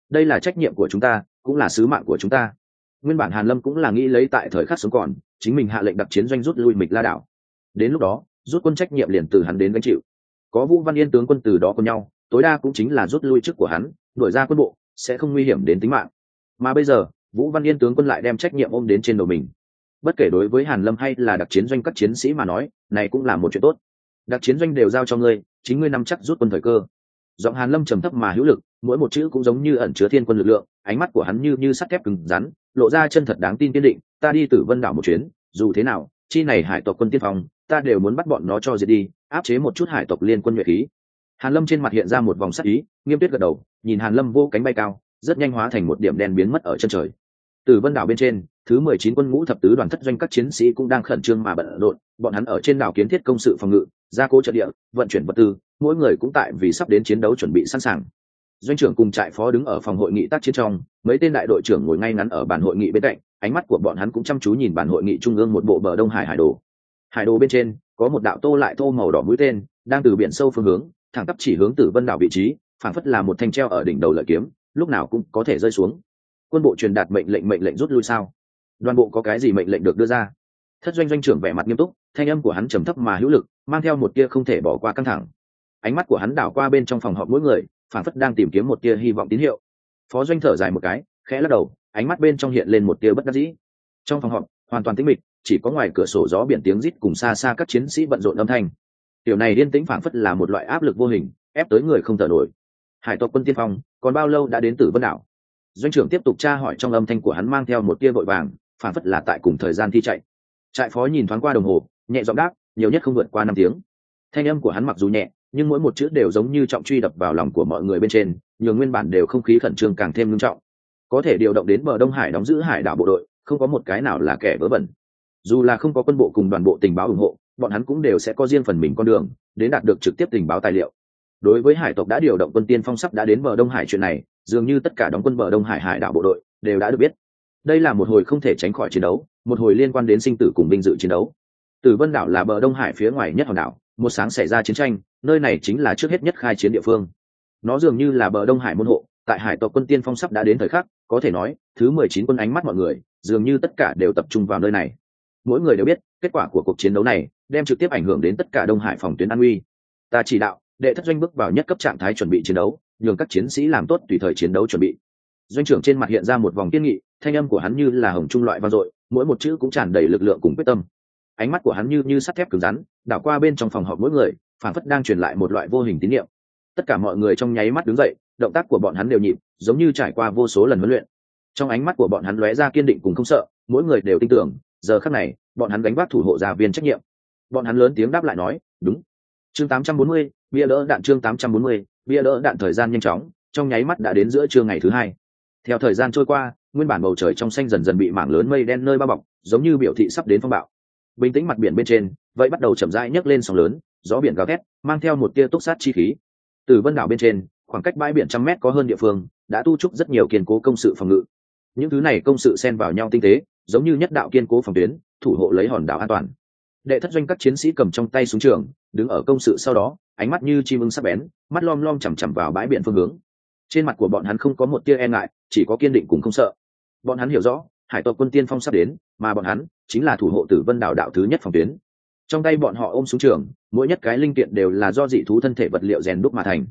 Đây là trách nhiệm của chúng ta, cũng là sứ mạng của chúng ta. Nguyên bản hàn lâm cũng là nghĩ lấy tại thời khắc sống còn, chính mình hạ lệnh đặc chiến doanh rút lui mịch la đảo. Đến lúc đó, rút quân trách nhiệm liền từ hắn đến gánh chịu. Có vũ văn yên tướng quân từ đó cùng nhau tối đa cũng chính là rút lui chức của hắn, đuổi ra quân bộ, sẽ không nguy hiểm đến tính mạng. Mà bây giờ, vũ văn yên tướng quân lại đem trách nhiệm ôm đến trên đầu mình. Bất kể đối với hàn lâm hay là đặc chiến doanh các chiến sĩ mà nói, này cũng là một chuyện tốt. Đặc chiến doanh đều giao cho ngươi, chính ngươi nắm chắc rút quân thời cơ. Giọng hàn lâm trầm thấp mà hữu lực, mỗi một chữ cũng giống như ẩn chứa thiên quân lực lượng, ánh mắt của hắn như như sắt thép cứng rắn, lộ ra chân thật đáng tin kiên định, ta đi từ vân đảo một chuyến, dù thế nào, chi này hải tộc quân tiên phong, ta đều muốn bắt bọn nó cho diệt đi, áp chế một chút hải tộc liên quân nhuệ khí hàn lâm trên mặt hiện ra một vòng sắc ý, nghiêm tuyết gật đầu, nhìn hàn lâm vô cánh bay cao, rất nhanh hóa thành một điểm đen biến mất ở chân trời. Từ vân đảo bên trên, thứ mười chín quân ngũ thập tứ đoàn thất doanh các chiến sĩ cũng đang khẩn trương mà bận rộn, bọn hắn ở trên đảo kiến thiết công sự phòng ngự, gia cố trận địa, vận chuyển vật tư, mỗi người cũng tại vì sắp đến chiến đấu chuẩn bị sẵn sàng. Doanh trưởng cùng trại phó đứng ở phòng hội nghị tác chiến trong, mấy tên đại đội trưởng ngồi ngay ngắn ở bàn hội nghị bên cạnh, ánh mắt của bọn hắn cũng chăm chú nhìn bàn hội nghị trung ương một bộ bờ đông hải hải đồ. Hải đồ bên trên, có một đạo tô lại tô màu đỏ mũi tên, đang từ biển sâu phương hướng thẳng tắp chỉ hướng tử vân đảo vị trí, phảng phất là một thanh treo ở đỉnh đầu lợi kiếm, lúc nào cũng có thể rơi xuống. Quân bộ truyền đạt mệnh lệnh mệnh lệnh rút lui sao? Đoàn bộ có cái gì mệnh lệnh được đưa ra? Thất doanh doanh trưởng vẻ mặt nghiêm túc, thanh âm của hắn trầm thấp mà hữu lực, mang theo một tia không thể bỏ qua căng thẳng. Ánh mắt của hắn đảo qua bên trong phòng họp mỗi người, phảng phất đang tìm kiếm một tia hy vọng tín hiệu. Phó doanh thở dài một cái, khẽ lắc đầu, ánh mắt bên trong hiện lên một tia bất đắc dĩ. Trong phòng họp, hoàn toàn tĩnh mịch, chỉ có ngoài cửa sổ gió biển tiếng rít cùng xa xa các chiến sĩ bận rộn âm thanh. Tiểu này điên tĩnh phảng phất là một loại áp lực vô hình, ép tới người không thở nổi. Hải tộc quân tiên phong, còn bao lâu đã đến tử vân đảo? Doanh trưởng tiếp tục tra hỏi trong âm thanh của hắn mang theo một tia vội vàng, phảng phất là tại cùng thời gian thi chạy. Trại phó nhìn thoáng qua đồng hồ, nhẹ giọng đáp, nhiều nhất không vượt qua năm tiếng. Thanh âm của hắn mặc dù nhẹ, nhưng mỗi một chữ đều giống như trọng truy đập vào lòng của mọi người bên trên, nhường nguyên bản đều không khí khẩn trương càng thêm nghiêm trọng. Có thể điều động đến bờ đông hải đóng giữ hải đảo bộ đội, không có một cái nào là kẻ vớ vẩn. Dù là không có quân bộ cùng đoàn bộ tình báo ủng hộ bọn hắn cũng đều sẽ có riêng phần mình con đường, đến đạt được trực tiếp tình báo tài liệu. Đối với hải tộc đã điều động quân tiên phong sắp đã đến bờ đông hải chuyện này, dường như tất cả đóng quân bờ đông hải hải đảo bộ đội đều đã được biết. Đây là một hồi không thể tránh khỏi chiến đấu, một hồi liên quan đến sinh tử cùng binh dự chiến đấu. Tử vân đảo là bờ đông hải phía ngoài nhất hòn đảo, một sáng xảy ra chiến tranh, nơi này chính là trước hết nhất khai chiến địa phương. Nó dường như là bờ đông hải môn hộ, tại hải tộc quân tiên phong sắp đã đến thời khắc, có thể nói, thứ mười chín quân ánh mắt mọi người, dường như tất cả đều tập trung vào nơi này. Mỗi người đều biết, kết quả của cuộc chiến đấu này đem trực tiếp ảnh hưởng đến tất cả đông hải phòng tuyến an uy. Ta chỉ đạo, đệ thất doanh bước vào nhất cấp trạng thái chuẩn bị chiến đấu, nhường các chiến sĩ làm tốt tùy thời chiến đấu chuẩn bị. Doanh trưởng trên mặt hiện ra một vòng kiên nghị, thanh âm của hắn như là hồng trung loại vang dội, mỗi một chữ cũng tràn đầy lực lượng cùng quyết tâm. Ánh mắt của hắn như như sắt thép cứng rắn, đảo qua bên trong phòng họp mỗi người phản phất đang truyền lại một loại vô hình tín niệm. Tất cả mọi người trong nháy mắt đứng dậy, động tác của bọn hắn đều nhịp, giống như trải qua vô số lần huấn luyện. Trong ánh mắt của bọn hắn lóe ra kiên định cùng không sợ, mỗi người đều tin tưởng, giờ khắc này, bọn hắn gánh vác thủ hộ gia viên trách nhiệm bọn hắn lớn tiếng đáp lại nói đúng. Chương 840, bia đỡ đạn chương 840, bia đỡ đạn thời gian nhanh chóng trong nháy mắt đã đến giữa trưa ngày thứ hai. Theo thời gian trôi qua nguyên bản bầu trời trong xanh dần dần bị mảng lớn mây đen nơi bao bọc giống như biểu thị sắp đến phong bạo. Bình tĩnh mặt biển bên trên vậy bắt đầu chậm rãi nhấc lên sóng lớn gió biển gào thét mang theo một tia túc sát chi khí. Từ vân đảo bên trên khoảng cách bãi biển trăm mét có hơn địa phương đã tu trúc rất nhiều kiên cố công sự phòng ngự. Những thứ này công sự xen vào nhau tinh tế giống như nhất đạo kiên cố phòng tuyến thủ hộ lấy hòn đảo an toàn đệ thất doanh các chiến sĩ cầm trong tay súng trường, đứng ở công sự sau đó, ánh mắt như chim ưng sắc bén, mắt lom lom chằm chằm vào bãi biển phương hướng. Trên mặt của bọn hắn không có một tia e ngại, chỉ có kiên định cùng không sợ. Bọn hắn hiểu rõ, hải tộc quân tiên phong sắp đến, mà bọn hắn chính là thủ hộ tử vân đảo đạo thứ nhất phòng tuyến. Trong tay bọn họ ôm súng trường, mỗi nhất cái linh kiện đều là do dị thú thân thể vật liệu rèn đúc mà thành.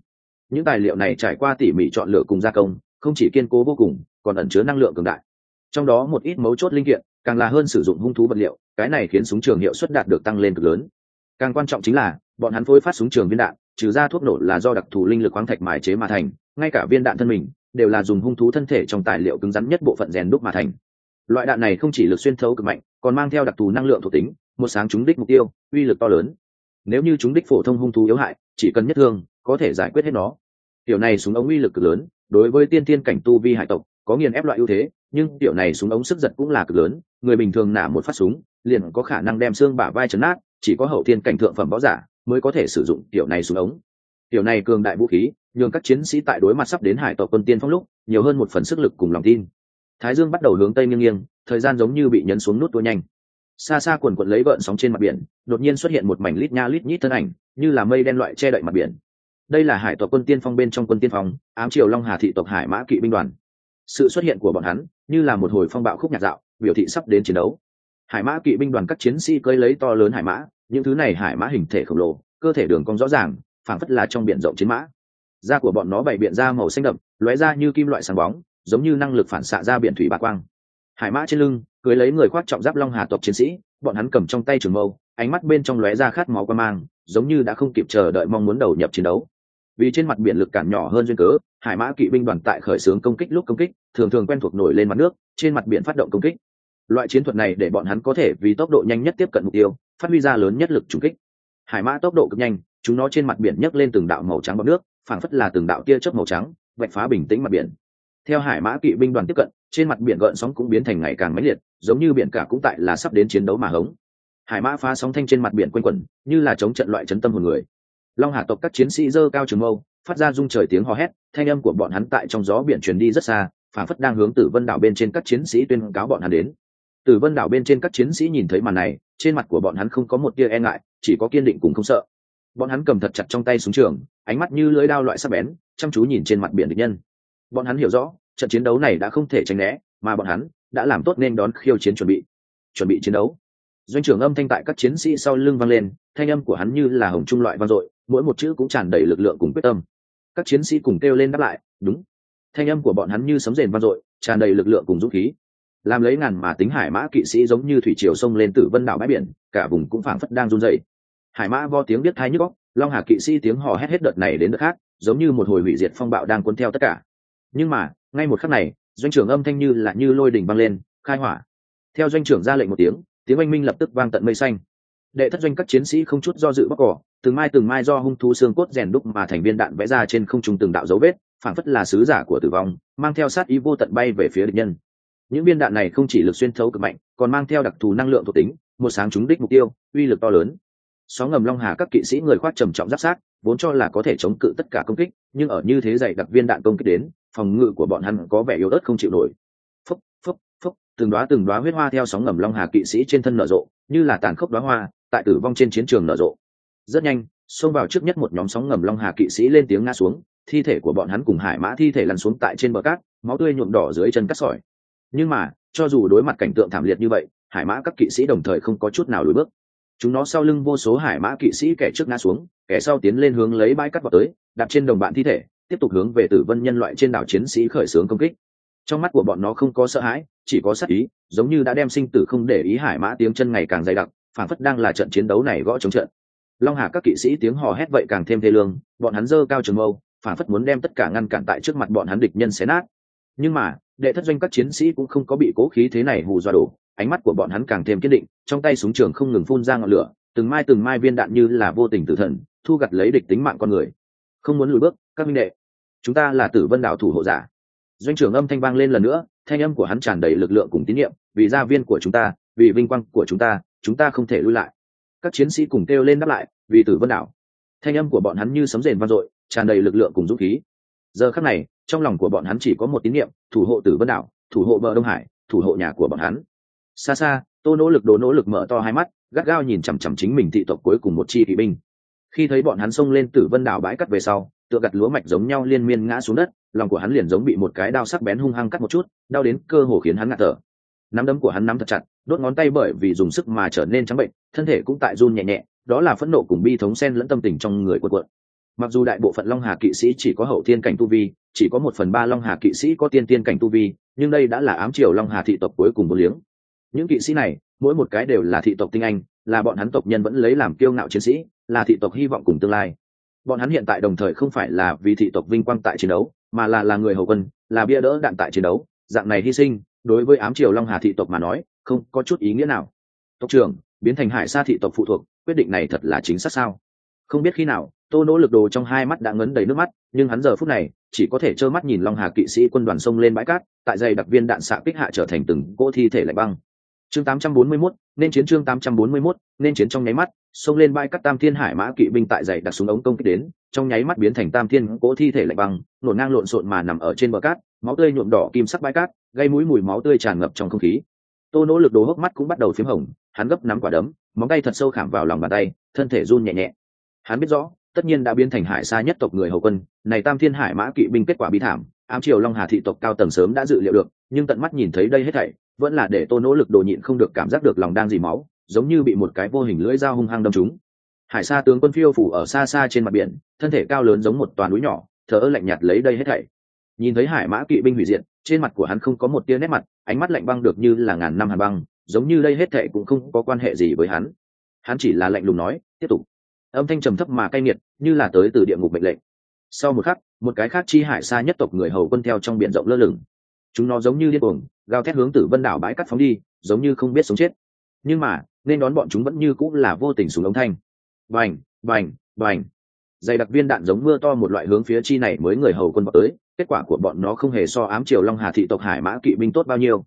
Những tài liệu này trải qua tỉ mỉ chọn lựa cùng gia công, không chỉ kiên cố vô cùng, còn ẩn chứa năng lượng cường đại. Trong đó một ít mấu chốt linh kiện, càng là hơn sử dụng hung thú vật liệu cái này khiến súng trường hiệu suất đạt được tăng lên cực lớn. Càng quan trọng chính là, bọn hắn phối phát súng trường viên đạn, trừ ra thuốc nổ là do đặc thù linh lực khoáng thạch mài chế mà thành, ngay cả viên đạn thân mình, đều là dùng hung thú thân thể trong tài liệu cứng rắn nhất bộ phận rèn đúc mà thành. Loại đạn này không chỉ lực xuyên thấu cực mạnh, còn mang theo đặc thù năng lượng thuộc tính, một sáng trúng đích mục tiêu, uy lực to lớn. Nếu như chúng đích phổ thông hung thú yếu hại, chỉ cần nhất thương, có thể giải quyết hết nó. Tiểu này súng ống uy lực cực lớn, đối với tiên tiên cảnh tu vi hải tộc, có nghiền ép loại ưu thế nhưng tiểu này súng ống sức giật cũng là cực lớn, người bình thường nả một phát súng, liền có khả năng đem xương bả vai chấn nát, chỉ có hậu thiên cảnh thượng phẩm võ giả mới có thể sử dụng tiểu này súng ống. Tiểu này cường đại vũ khí, nhường các chiến sĩ tại đối mặt sắp đến hải tộc quân tiên phong lúc, nhiều hơn một phần sức lực cùng lòng tin. Thái dương bắt đầu hướng tây nghiêng nghiêng, thời gian giống như bị nhấn xuống nút tua nhanh. Xa xa quần quận lấy vợn sóng trên mặt biển, đột nhiên xuất hiện một mảnh lít nha lít nhít thân ảnh, như là mây đen loại che đậy mặt biển. Đây là hải tộc quân tiên phong bên trong quân tiên phong, ám triều long hà thị tộc hải mã kỵ binh đoàn sự xuất hiện của bọn hắn như là một hồi phong bạo khúc nhạc dạo, biểu thị sắp đến chiến đấu. Hải mã kỵ binh đoàn các chiến sĩ cơi lấy to lớn hải mã, những thứ này hải mã hình thể khổng lồ, cơ thể đường cong rõ ràng, phảng phất là trong biển rộng chiến mã. Da của bọn nó bày biện ra màu xanh đậm, lóe ra như kim loại sáng bóng, giống như năng lực phản xạ ra biển thủy bạc quang. Hải mã trên lưng cưới lấy người khoác trọng giáp long hà tộc chiến sĩ, bọn hắn cầm trong tay trường mâu, ánh mắt bên trong lóe ra khát máu qua mang, giống như đã không kịp chờ đợi mong muốn đầu nhập chiến đấu vì trên mặt biển lực cản nhỏ hơn duyên cớ, hải mã kỵ binh đoàn tại khởi xướng công kích lúc công kích, thường thường quen thuộc nổi lên mặt nước, trên mặt biển phát động công kích. Loại chiến thuật này để bọn hắn có thể vì tốc độ nhanh nhất tiếp cận mục tiêu, phát huy ra lớn nhất lực trúng kích. Hải mã tốc độ cực nhanh, chúng nó trên mặt biển nhấc lên từng đạo màu trắng bọc nước, phảng phất là từng đạo tia chớp màu trắng, vạch phá bình tĩnh mặt biển. Theo hải mã kỵ binh đoàn tiếp cận, trên mặt biển gợn sóng cũng biến thành ngày càng mãnh liệt, giống như biển cả cũng tại là sắp đến chiến đấu mà hống. Hải mã phá sóng thanh trên mặt biển quanh quẩn, như là chống trận loại chấn tâm hồn người long hà tộc các chiến sĩ dơ cao trường mâu, phát ra rung trời tiếng hò hét, thanh âm của bọn hắn tại trong gió biển truyền đi rất xa, phảng phất đang hướng tử vân đảo bên trên các chiến sĩ tuyên cáo bọn hắn đến. Tử vân đảo bên trên các chiến sĩ nhìn thấy màn này, trên mặt của bọn hắn không có một tia e ngại, chỉ có kiên định cùng không sợ. Bọn hắn cầm thật chặt trong tay súng trường, ánh mắt như lưỡi đao loại sắc bén, chăm chú nhìn trên mặt biển địch nhân. Bọn hắn hiểu rõ, trận chiến đấu này đã không thể tránh né, mà bọn hắn đã làm tốt nên đón khiêu chiến chuẩn bị. Chuẩn bị chiến đấu doanh trưởng âm thanh tại các chiến sĩ sau lưng vang lên, thanh âm của hắn như là hồng trung loại vang dội, mỗi một chữ cũng tràn đầy lực lượng cùng quyết tâm. Các chiến sĩ cùng kêu lên đáp lại, đúng. Thanh âm của bọn hắn như sấm rền vang dội, tràn đầy lực lượng cùng dũng khí. Làm lấy ngàn mà tính hải mã kỵ sĩ giống như thủy triều sông lên từ vân đảo bãi biển, cả vùng cũng phảng phất đang run dậy hải mã vo tiếng biết thai nhức góc long hà kỵ sĩ tiếng hò hét hết đợt này đến đợt khác, giống như một hồi hủy diệt phong bạo đang cuốn theo tất cả. Nhưng mà, ngay một khắc này, doanh trưởng âm thanh như là như lôi đỉnh băng lên, khai hỏa. Theo doanh trưởng ra lệnh một tiếng tiếng oanh minh lập tức vang tận mây xanh. Đệ thất doanh các chiến sĩ không chút do dự bóc cỏ, từng mai từng mai do hung thú xương cốt rèn đúc mà thành viên đạn vẽ ra trên không trung từng đạo dấu vết, phảng phất là sứ giả của tử vong, mang theo sát ý vô tận bay về phía địch nhân. Những viên đạn này không chỉ lực xuyên thấu cực mạnh, còn mang theo đặc thù năng lượng thuộc tính, một sáng trúng đích mục tiêu, uy lực to lớn. Sóng ngầm long hà các kỵ sĩ người khoác trầm trọng giáp sát, vốn cho là có thể chống cự tất cả công kích, nhưng ở như thế dày đặc viên đạn công kích đến, phòng ngự của bọn hắn có vẻ yếu ớt không chịu nổi từng đoá từng đoá huyết hoa theo sóng ngầm long hà kỵ sĩ trên thân nở rộ, như là tàn khốc đoá hoa, tại tử vong trên chiến trường nở rộ. Rất nhanh, xông vào trước nhất một nhóm sóng ngầm long hà kỵ sĩ lên tiếng ngã xuống, thi thể của bọn hắn cùng hải mã thi thể lăn xuống tại trên bờ cát, máu tươi nhuộm đỏ dưới chân cát sỏi. Nhưng mà, cho dù đối mặt cảnh tượng thảm liệt như vậy, hải mã các kỵ sĩ đồng thời không có chút nào lùi bước. Chúng nó sau lưng vô số hải mã kỵ sĩ kẻ trước ngã xuống, kẻ sau tiến lên hướng lấy bãi cắt vào tới đặt trên đồng bạn thi thể, tiếp tục hướng về tử vân nhân loại trên đảo chiến sĩ khởi xướng công kích. Trong mắt của bọn nó không có sợ hãi chỉ có sát ý, giống như đã đem sinh tử không để ý hải mã tiếng chân ngày càng dày đặc phản phất đang là trận chiến đấu này gõ chống trận. Long hà các kỵ sĩ tiếng hò hét vậy càng thêm thê lương, bọn hắn dơ cao trường mâu phản phất muốn đem tất cả ngăn cản tại trước mặt bọn hắn địch nhân xé nát. Nhưng mà, đệ thất doanh các chiến sĩ cũng không có bị cố khí thế này hù dọa đổ, ánh mắt của bọn hắn càng thêm kiên định, trong tay súng trường không ngừng phun ra ngọn lửa, từng mai từng mai viên đạn như là vô tình tử thần, thu gặt lấy địch tính mạng con người. Không muốn lùi bước, các minh đệ, chúng ta là tử vân đảo thủ hộ giả. Doanh trưởng âm thanh vang lên lần nữa thanh âm của hắn tràn đầy lực lượng cùng tín nhiệm, vì gia viên của chúng ta, vì vinh quang của chúng ta chúng ta không thể lui lại. Các chiến sĩ cùng kêu lên đáp lại, vì tử vân đảo. Thanh âm của bọn hắn như sấm rền vang dội, tràn đầy lực lượng cùng dũng khí. Giờ khắc này, trong lòng của bọn hắn chỉ có một tín niệm thủ hộ tử vân đảo, thủ hộ bờ đông hải, thủ hộ nhà của bọn hắn. Xa xa, tô nỗ lực đồ nỗ lực mở to hai mắt, gắt gao nhìn chằm chằm chính mình thị tộc cuối cùng một chi kỵ binh. Khi thấy bọn hắn xông lên tử vân đảo bãi cắt về sau tựa gặt lúa mạch giống nhau liên miên ngã xuống đất, lòng của hắn liền giống bị một cái đao sắc bén hung hăng cắt một chút, đau đến cơ hồ khiến hắn ngạt thở. Nắm đấm của hắn nắm thật chặt, đốt ngón tay bởi vì dùng sức mà trở nên trắng bệnh, thân thể cũng tại run nhẹ nhẹ, đó là phẫn nộ cùng bi thống sen lẫn tâm tình trong người cuộn cuộn. mặc dù đại bộ phận long hà kỵ sĩ chỉ có hậu thiên cảnh tu vi, chỉ có một phần ba long hà kỵ sĩ có tiên tiên cảnh tu vi, nhưng đây đã là ám triều long hà thị tộc cuối cùng một liếng. Những kỵ sĩ này, mỗi một cái đều là thị tộc tinh anh, là bọn hắn tộc nhân vẫn lấy làm kiêu ngạo chiến sĩ, là thị tộc hy vọng cùng tương lai bọn hắn hiện tại đồng thời không phải là vì thị tộc vinh quang tại chiến đấu, mà là là người hầu quân, là bia đỡ đạn tại chiến đấu. Dạng này hy sinh, đối với ám triều long hà thị tộc mà nói, không có chút ý nghĩa nào. Tộc trưởng, biến thành hải sa thị tộc phụ thuộc, quyết định này thật là chính xác sao? Không biết khi nào, tô nỗ lực đồ trong hai mắt đã ngấn đầy nước mắt, nhưng hắn giờ phút này, chỉ có thể trơ mắt nhìn long hà kỵ sĩ quân đoàn sông lên bãi cát, tại dây đặc viên đạn xạ kích hạ trở thành từng cỗ thi thể lạnh băng chương 841, nên chiến chương 841, nên chiến trong nháy mắt xông lên bãi cát tam thiên hải mã kỵ binh tại dày đặc súng ống công kích đến trong nháy mắt biến thành tam thiên cỗ thi thể lạnh băng nổ ngang lộn xộn mà nằm ở trên bờ cát máu tươi nhuộm đỏ kim sắc bãi cát gây mũi mùi máu tươi tràn ngập trong không khí. Tô nỗ lực đồ hốc mắt cũng bắt đầu phím hồng hắn gấp nắm quả đấm móng tay thật sâu khảm vào lòng bàn tay thân thể run nhẹ nhẹ. Hắn biết rõ tất nhiên đã biến thành hải xa nhất tộc người hầu quân này tam thiên hải mã kỵ binh kết quả bi thảm ám triều long hà thị tộc cao tầng sớm đã dự liệu được nhưng tận mắt nhìn thấy đây hết thảy vẫn là để tô nỗ lực đồ nhịn không được cảm giác được lòng đang dì máu, giống như bị một cái vô hình lưỡi dao hung hăng đâm trúng. hải sa tướng quân phiêu phủ ở xa xa trên mặt biển, thân thể cao lớn giống một toàn núi nhỏ thở ơ lạnh nhạt lấy đây hết thảy. Nhìn thấy hải mã kỵ binh hủy diệt, trên mặt của hắn không có một tia nét mặt, ánh mắt lạnh băng được như là ngàn năm hàn băng, giống như đây hết thệ cũng không có quan hệ gì với hắn. Hắn chỉ là lạnh lùng nói, tiếp tục. Âm thanh trầm thấp mà cay nghiệt, như là tới từ địa ngục mệnh lệnh. Sau một khắc, một cái khác chi hải xa nhất tộc người hầu quân theo trong biển rộng lơ lửng chúng nó giống như điên cuồng, gào thét hướng tử vân đảo bãi cắt phóng đi, giống như không biết sống chết. Nhưng mà, nên đón bọn chúng vẫn như cũng là vô tình súng ống thanh. Vành vành vành dày đặc viên đạn giống mưa to một loại hướng phía chi này mới người hầu quân vào tới, kết quả của bọn nó không hề so ám triều long hà thị tộc hải mã kỵ binh tốt bao nhiêu.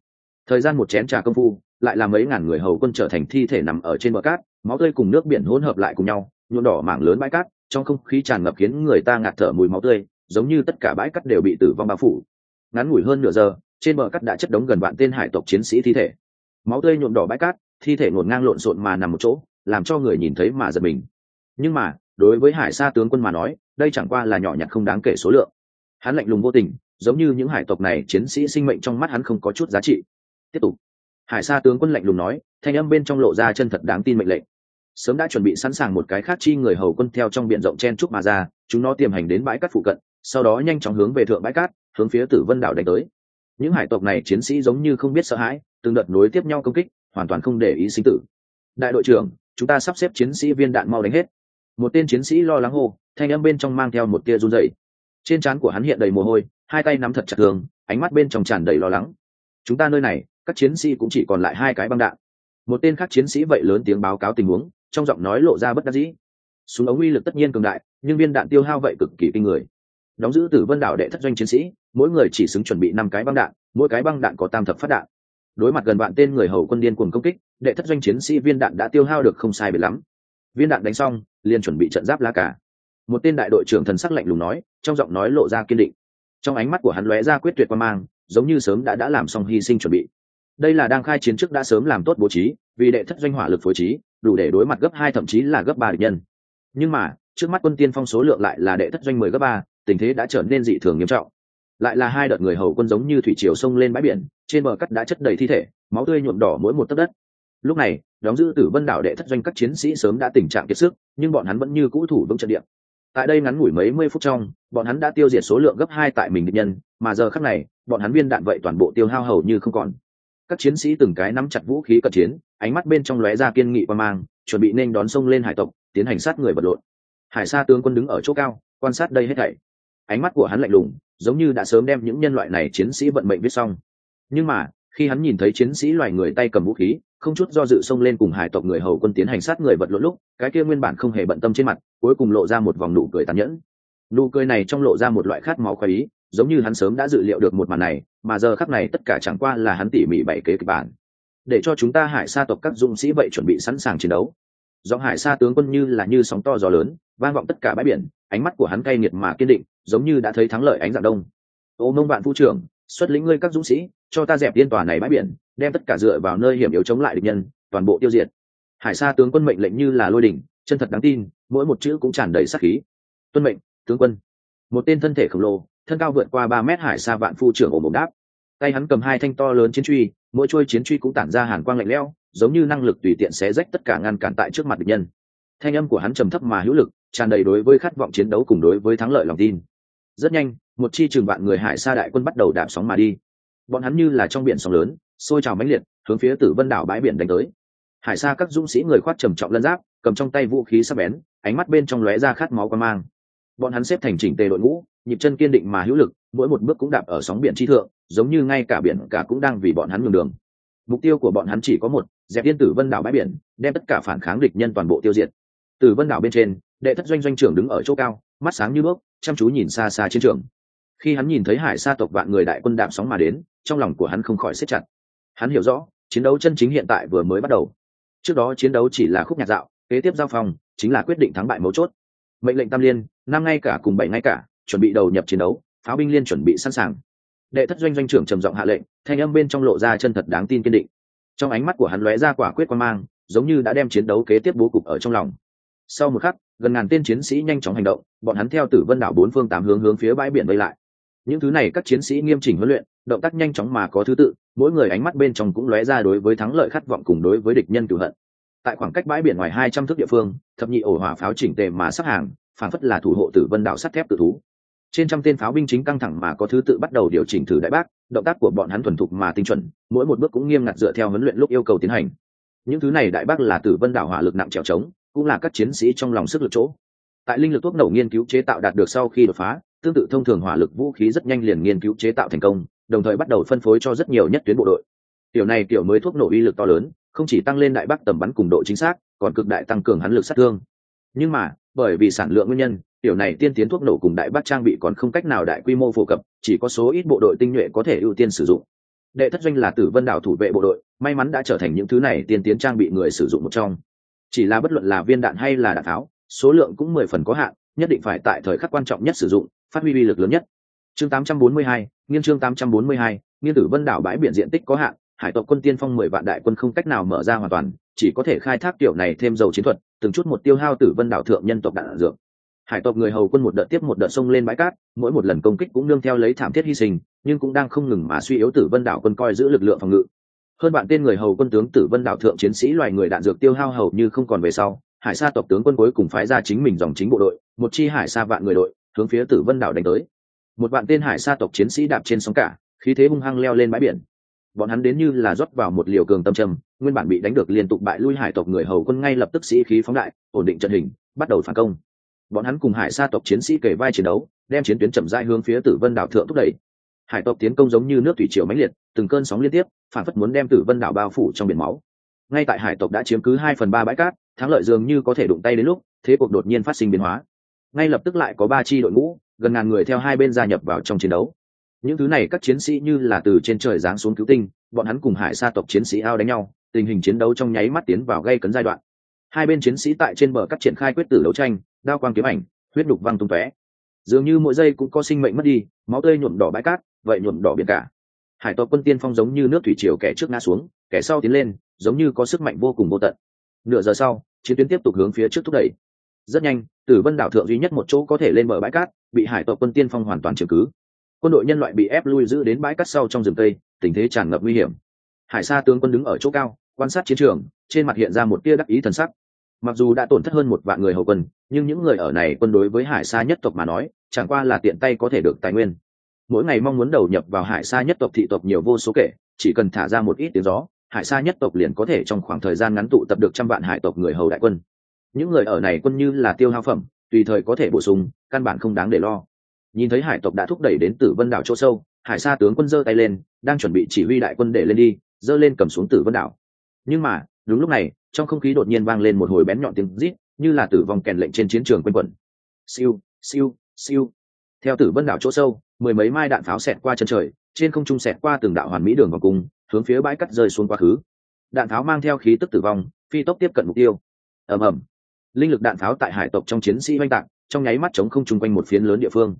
Thời gian một chén trà công phu, lại làm mấy ngàn người hầu quân trở thành thi thể nằm ở trên bờ cát, máu tươi cùng nước biển hỗn hợp lại cùng nhau, nhuộm đỏ mảng lớn bãi cát, trong không khí tràn ngập khiến người ta ngạt thở mùi máu tươi, giống như tất cả bãi cát đều bị tử vong bao phủ ngắn ngủi hơn nửa giờ, trên bờ cát đã chất đống gần vạn tên hải tộc chiến sĩ thi thể. Máu tươi nhuộm đỏ bãi cát, thi thể ngổn ngang lộn xộn mà nằm một chỗ, làm cho người nhìn thấy mà giật mình. Nhưng mà, đối với hải sa tướng quân mà nói, đây chẳng qua là nhỏ nhặt không đáng kể số lượng. Hắn lạnh lùng vô tình, giống như những hải tộc này chiến sĩ sinh mệnh trong mắt hắn không có chút giá trị. Tiếp tục. Hải sa tướng quân lạnh lùng nói, thanh âm bên trong lộ ra chân thật đáng tin mệnh lệnh. Sớm đã chuẩn bị sẵn sàng một cái khác chi người hầu quân theo trong b i ể n rộng chen trúc mà ra, chúng nó tiềm hành đến bãi cát phụ cận sau đó nhanh chóng hướng về thượng bãi cát, hướng phía tử vân đảo đánh tới. Những hải tộc này chiến sĩ giống như không biết sợ hãi, từng đợt nối tiếp nhau công kích, hoàn toàn không để ý sinh tử. Đại đội trưởng, chúng ta sắp xếp chiến sĩ viên đạn mau đánh hết. Một tên chiến sĩ lo lắng hô, thanh âm bên trong mang theo một tia run dậy trên trán của hắn hiện đầy mồ hôi, hai tay nắm thật chặt thường ánh mắt bên trong tràn đầy lo lắng. Chúng ta nơi này, các chiến sĩ cũng chỉ còn lại hai cái băng đạn. Một tên khác chiến sĩ vậy lớn tiếng báo cáo tình huống, trong giọng nói lộ ra bất đắc dĩ. Súng ống uy lực tất nhiên cường đại, nhưng viên đạn tiêu hao vậy cực kỳ kinh người đóng giữ tử vân đảo đệ thất doanh chiến sĩ, mỗi người chỉ xứng chuẩn bị năm cái băng đạn, mỗi cái băng đạn có tam thập phát đạn. Đối mặt gần bạn tên người hầu quân điên cuồng công kích, đệ thất doanh chiến sĩ viên đạn đã tiêu hao được không sai biệt lắm. Viên đạn đánh xong, liền chuẩn bị trận giáp lá cả một tên đại đội trưởng thần sắc lạnh lùng nói, trong giọng nói lộ ra kiên định. Trong ánh mắt của hắn lóe ra quyết tuyệt quan mang, giống như sớm đã đã làm xong hy sinh chuẩn bị. Đây là đang khai chiến trước đã sớm làm tốt bố trí, vì đệ thất doanh hỏa lực phối trí, đủ để đối mặt gấp hai thậm chí là gấp ba địch nhân. Nhưng mà, trước mắt quân tiên phong số lượng lại là đệ thất doanh mười gấp ba tình thế đã trở nên dị thường nghiêm trọng. Lại là hai đợt người hầu quân giống như thủy triều sông lên bãi biển, trên bờ cắt đã chất đầy thi thể, máu tươi nhuộm đỏ mỗi một tấc đất. Lúc này, đóng giữ tử vân đảo đệ thất doanh các chiến sĩ sớm đã tình trạng kiệt sức, nhưng bọn hắn vẫn như cũ thủ vững trận địa. Tại đây ngắn ngủi mấy mươi phút trong, bọn hắn đã tiêu diệt số lượng gấp hai tại mình địch nhân, mà giờ khắc này, bọn hắn viên đạn vậy toàn bộ tiêu hao hầu như không còn. Các chiến sĩ từng cái nắm chặt vũ khí cận chiến, ánh mắt bên trong lóe ra kiên nghị qua mang, chuẩn bị nên đón sông lên hải tộc, tiến hành sát người vật lộn. Hải sa tướng quân đứng ở chỗ cao, quan sát đây hết thảy ánh mắt của hắn lạnh lùng, giống như đã sớm đem những nhân loại này chiến sĩ vận mệnh viết xong. Nhưng mà, khi hắn nhìn thấy chiến sĩ loài người tay cầm vũ khí, không chút do dự xông lên cùng hải tộc người hầu quân tiến hành sát người vật lộn lúc, cái kia nguyên bản không hề bận tâm trên mặt, cuối cùng lộ ra một vòng nụ cười tàn nhẫn. Nụ cười này trong lộ ra một loại khát máu khoái ý, giống như hắn sớm đã dự liệu được một màn này, mà giờ khắc này tất cả chẳng qua là hắn tỉ mỉ bảy kế kịch bản. Để cho chúng ta hải sa tộc các dũng sĩ vậy chuẩn bị sẵn sàng chiến đấu. Giọng hải sa tướng quân như là như sóng to gió lớn, vang vọng tất cả bãi biển, ánh mắt của hắn cay nghiệt mà kiên định giống như đã thấy thắng lợi ánh dạng đông. Ô mông vạn phu trưởng xuất lĩnh ngươi các dũng sĩ cho ta dẹp yên tòa này bãi biển đem tất cả dựa vào nơi hiểm yếu chống lại địch nhân toàn bộ tiêu diệt. Hải sa tướng quân mệnh lệnh như là lôi đình, chân thật đáng tin mỗi một chữ cũng tràn đầy sát khí. Tuân mệnh tướng quân. Một tên thân thể khổng lồ thân cao vượt qua ba mét hải sa vạn phu trưởng ổ mộng đáp. Tay hắn cầm hai thanh to lớn chiến truy mỗi trôi chiến truy cũng tản ra hàn quang lạnh lẽo giống như năng lực tùy tiện xé rách tất cả ngăn cản tại trước mặt địch nhân. Thanh âm của hắn trầm thấp mà hữu lực tràn đầy đối với khát vọng chiến đấu cùng đối với thắng lợi lòng tin rất nhanh, một chi trường vạn người hải sa đại quân bắt đầu đạp sóng mà đi. Bọn hắn như là trong biển sóng lớn, sôi trào mãnh liệt, hướng phía tử vân đảo bãi biển đánh tới. Hải sa các dũng sĩ người khoát trầm trọng lân giáp, cầm trong tay vũ khí sắc bén, ánh mắt bên trong lóe ra khát máu quan mang. Bọn hắn xếp thành chỉnh tề đội ngũ, nhịp chân kiên định mà hữu lực, mỗi một bước cũng đạp ở sóng biển chi thượng, giống như ngay cả biển cả cũng đang vì bọn hắn nhường đường. Mục tiêu của bọn hắn chỉ có một, dẹp yên tử vân đảo bãi biển, đem tất cả phản kháng địch nhân toàn bộ tiêu diệt. Tử vân đảo bên trên, đệ thất doanh doanh trưởng đứng ở chỗ cao, mắt sáng như bước chăm chú nhìn xa xa chiến trường. Khi hắn nhìn thấy hải sa tộc vạn người đại quân đạp sóng mà đến, trong lòng của hắn không khỏi xếp chặt. Hắn hiểu rõ, chiến đấu chân chính hiện tại vừa mới bắt đầu. Trước đó chiến đấu chỉ là khúc nhạc dạo, kế tiếp giao phòng chính là quyết định thắng bại mấu chốt. Mệnh lệnh tam liên, năm ngay cả cùng bảy ngay cả, chuẩn bị đầu nhập chiến đấu, pháo binh liên chuẩn bị sẵn sàng. Đệ thất doanh doanh trưởng trầm giọng hạ lệnh, thanh âm bên trong lộ ra chân thật đáng tin kiên định. Trong ánh mắt của hắn lóe ra quả quyết quan mang, giống như đã đem chiến đấu kế tiếp bố cục ở trong lòng. Sau một khắc gần ngàn tên chiến sĩ nhanh chóng hành động, bọn hắn theo tử vân đảo bốn phương tám hướng hướng phía bãi biển vây lại. Những thứ này các chiến sĩ nghiêm chỉnh huấn luyện, động tác nhanh chóng mà có thứ tự, mỗi người ánh mắt bên trong cũng lóe ra đối với thắng lợi khát vọng cùng đối với địch nhân cửu hận. Tại khoảng cách bãi biển ngoài hai trăm thước địa phương, thập nhị ổ hỏa pháo chỉnh tề mà sắp hàng, phản phất là thủ hộ tử vân đảo sắt thép tự thú. Trên trăm tên pháo binh chính căng thẳng mà có thứ tự bắt đầu điều chỉnh thử đại bác, động tác của bọn hắn thuần thục mà tinh chuẩn, mỗi một bước cũng nghiêm ngặt dựa theo huấn luyện lúc yêu cầu tiến hành. Những thứ này đại bác là tử vân đảo hỏa lực nặng trèo trống cũng là các chiến sĩ trong lòng sức lực chỗ. Tại linh lực thuốc nổ nghiên cứu chế tạo đạt được sau khi đột phá, tương tự thông thường hỏa lực vũ khí rất nhanh liền nghiên cứu chế tạo thành công, đồng thời bắt đầu phân phối cho rất nhiều nhất tuyến bộ đội. Tiểu này tiểu mới thuốc nổ uy lực to lớn, không chỉ tăng lên đại bác tầm bắn cùng độ chính xác, còn cực đại tăng cường hắn lực sát thương. Nhưng mà, bởi vì sản lượng nguyên nhân, tiểu này tiên tiến thuốc nổ cùng đại bác trang bị còn không cách nào đại quy mô phổ cập, chỉ có số ít bộ đội tinh nhuệ có thể ưu tiên sử dụng. Đệ thất doanh là tử vân đảo thủ vệ bộ đội, may mắn đã trở thành những thứ này tiên tiến trang bị người sử dụng một trong chỉ là bất luận là viên đạn hay là đạn tháo số lượng cũng mười phần có hạn nhất định phải tại thời khắc quan trọng nhất sử dụng phát huy uy lực lớn nhất. Chương 842, nghiên chương 842, nghiên tử vân đảo bãi biển diện tích có hạn hải tộc quân tiên phong mười vạn đại quân không cách nào mở ra hoàn toàn chỉ có thể khai thác kiểu này thêm dầu chiến thuật từng chút một tiêu hao tử vân đảo thượng nhân tộc đạn dược. Hải tộc người hầu quân một đợt tiếp một đợt sông lên bãi cát mỗi một lần công kích cũng nương theo lấy thảm thiết hy sinh nhưng cũng đang không ngừng mà suy yếu tử vân đảo quân coi giữ lực lượng phòng ngự hơn bạn tên người hầu quân tướng tử vân đảo thượng chiến sĩ loài người đạn dược tiêu hao hầu như không còn về sau, hải sa tộc tướng quân cuối cùng phái ra chính mình dòng chính bộ đội, một chi hải sa vạn người đội, hướng phía tử vân đảo đánh tới. Một bạn tên hải sa tộc chiến sĩ đạp trên sóng cả, khí thế hung hăng leo lên bãi biển. Bọn hắn đến như là rót vào một liều cường tâm trầm, nguyên bản bị đánh được liên tục bại lui hải tộc người hầu quân ngay lập tức sĩ khí phóng đại, ổn định trận hình, bắt đầu phản công. Bọn hắn cùng hải sa tộc chiến sĩ kề vai chiến đấu, đem chiến tuyến chậm rãi hướng phía tử vân đảo thượng thúc đẩy hải tộc tiến công giống như nước thủy triều mãnh liệt, từng cơn sóng liên tiếp, phản phất muốn đem tử vân đảo bao phủ trong biển máu. Ngay tại hải tộc đã chiếm cứ hai phần ba bãi cát, thắng lợi dường như có thể đụng tay đến lúc, thế cuộc đột nhiên phát sinh biến hóa. Ngay lập tức lại có ba chi đội ngũ, gần ngàn người theo hai bên gia nhập vào trong chiến đấu. Những thứ này các chiến sĩ như là từ trên trời giáng xuống cứu tinh, bọn hắn cùng hải sa tộc chiến sĩ ao đánh nhau, tình hình chiến đấu trong nháy mắt tiến vào gây cấn giai đoạn. Hai bên chiến sĩ tại trên bờ cắt triển khai quyết tử đấu tranh, đao quang kiếm ảnh, huyết đục văng tung tóe. Dường như mỗi giây cũng có sinh mệnh mất đi, máu tươi nhuộm đỏ bãi cát vậy nhuộm đỏ biển cả. Hải tộc quân tiên phong giống như nước thủy triều kẻ trước ngã xuống, kẻ sau tiến lên, giống như có sức mạnh vô cùng vô tận. Nửa giờ sau, chiến tuyến tiếp tục hướng phía trước thúc đẩy. Rất nhanh, tử vân đảo thượng duy nhất một chỗ có thể lên mở bãi cát, bị hải tộc quân tiên phong hoàn toàn chứng cứ. Quân đội nhân loại bị ép lui giữ đến bãi cát sau trong rừng tây, tình thế tràn ngập nguy hiểm. Hải sa tướng quân đứng ở chỗ cao, quan sát chiến trường, trên mặt hiện ra một tia đắc ý thần sắc. Mặc dù đã tổn thất hơn một vạn người hậu quân, nhưng những người ở này quân đối với hải sa nhất tộc mà nói, chẳng qua là tiện tay có thể được tài nguyên mỗi ngày mong muốn đầu nhập vào hải sa nhất tộc thị tộc nhiều vô số kể, chỉ cần thả ra một ít tiếng gió, hải sa nhất tộc liền có thể trong khoảng thời gian ngắn tụ tập được trăm vạn hải tộc người hầu đại quân. Những người ở này quân như là tiêu hao phẩm, tùy thời có thể bổ sung, căn bản không đáng để lo. Nhìn thấy hải tộc đã thúc đẩy đến tử vân đảo chỗ sâu, hải sa tướng quân giơ tay lên, đang chuẩn bị chỉ huy đại quân để lên đi, giơ lên cầm xuống tử vân đảo. Nhưng mà, đúng lúc này, trong không khí đột nhiên vang lên một hồi bén nhọn tiếng rít, như là tử vong kèn lệnh trên chiến trường quanh quẩn. Siêu siêu siêu. Theo tử vân đảo chỗ sâu mười mấy mai đạn pháo xẹt qua chân trời, trên không trung xẹt qua từng đạo hoàn mỹ đường vòng cung, hướng phía bãi cắt rơi xuống quá khứ. Đạn pháo mang theo khí tức tử vong, phi tốc tiếp cận mục tiêu. Ầm ầm. Linh lực đạn pháo tại hải tộc trong chiến sĩ oanh tạc, trong nháy mắt chống không chung quanh một phiến lớn địa phương.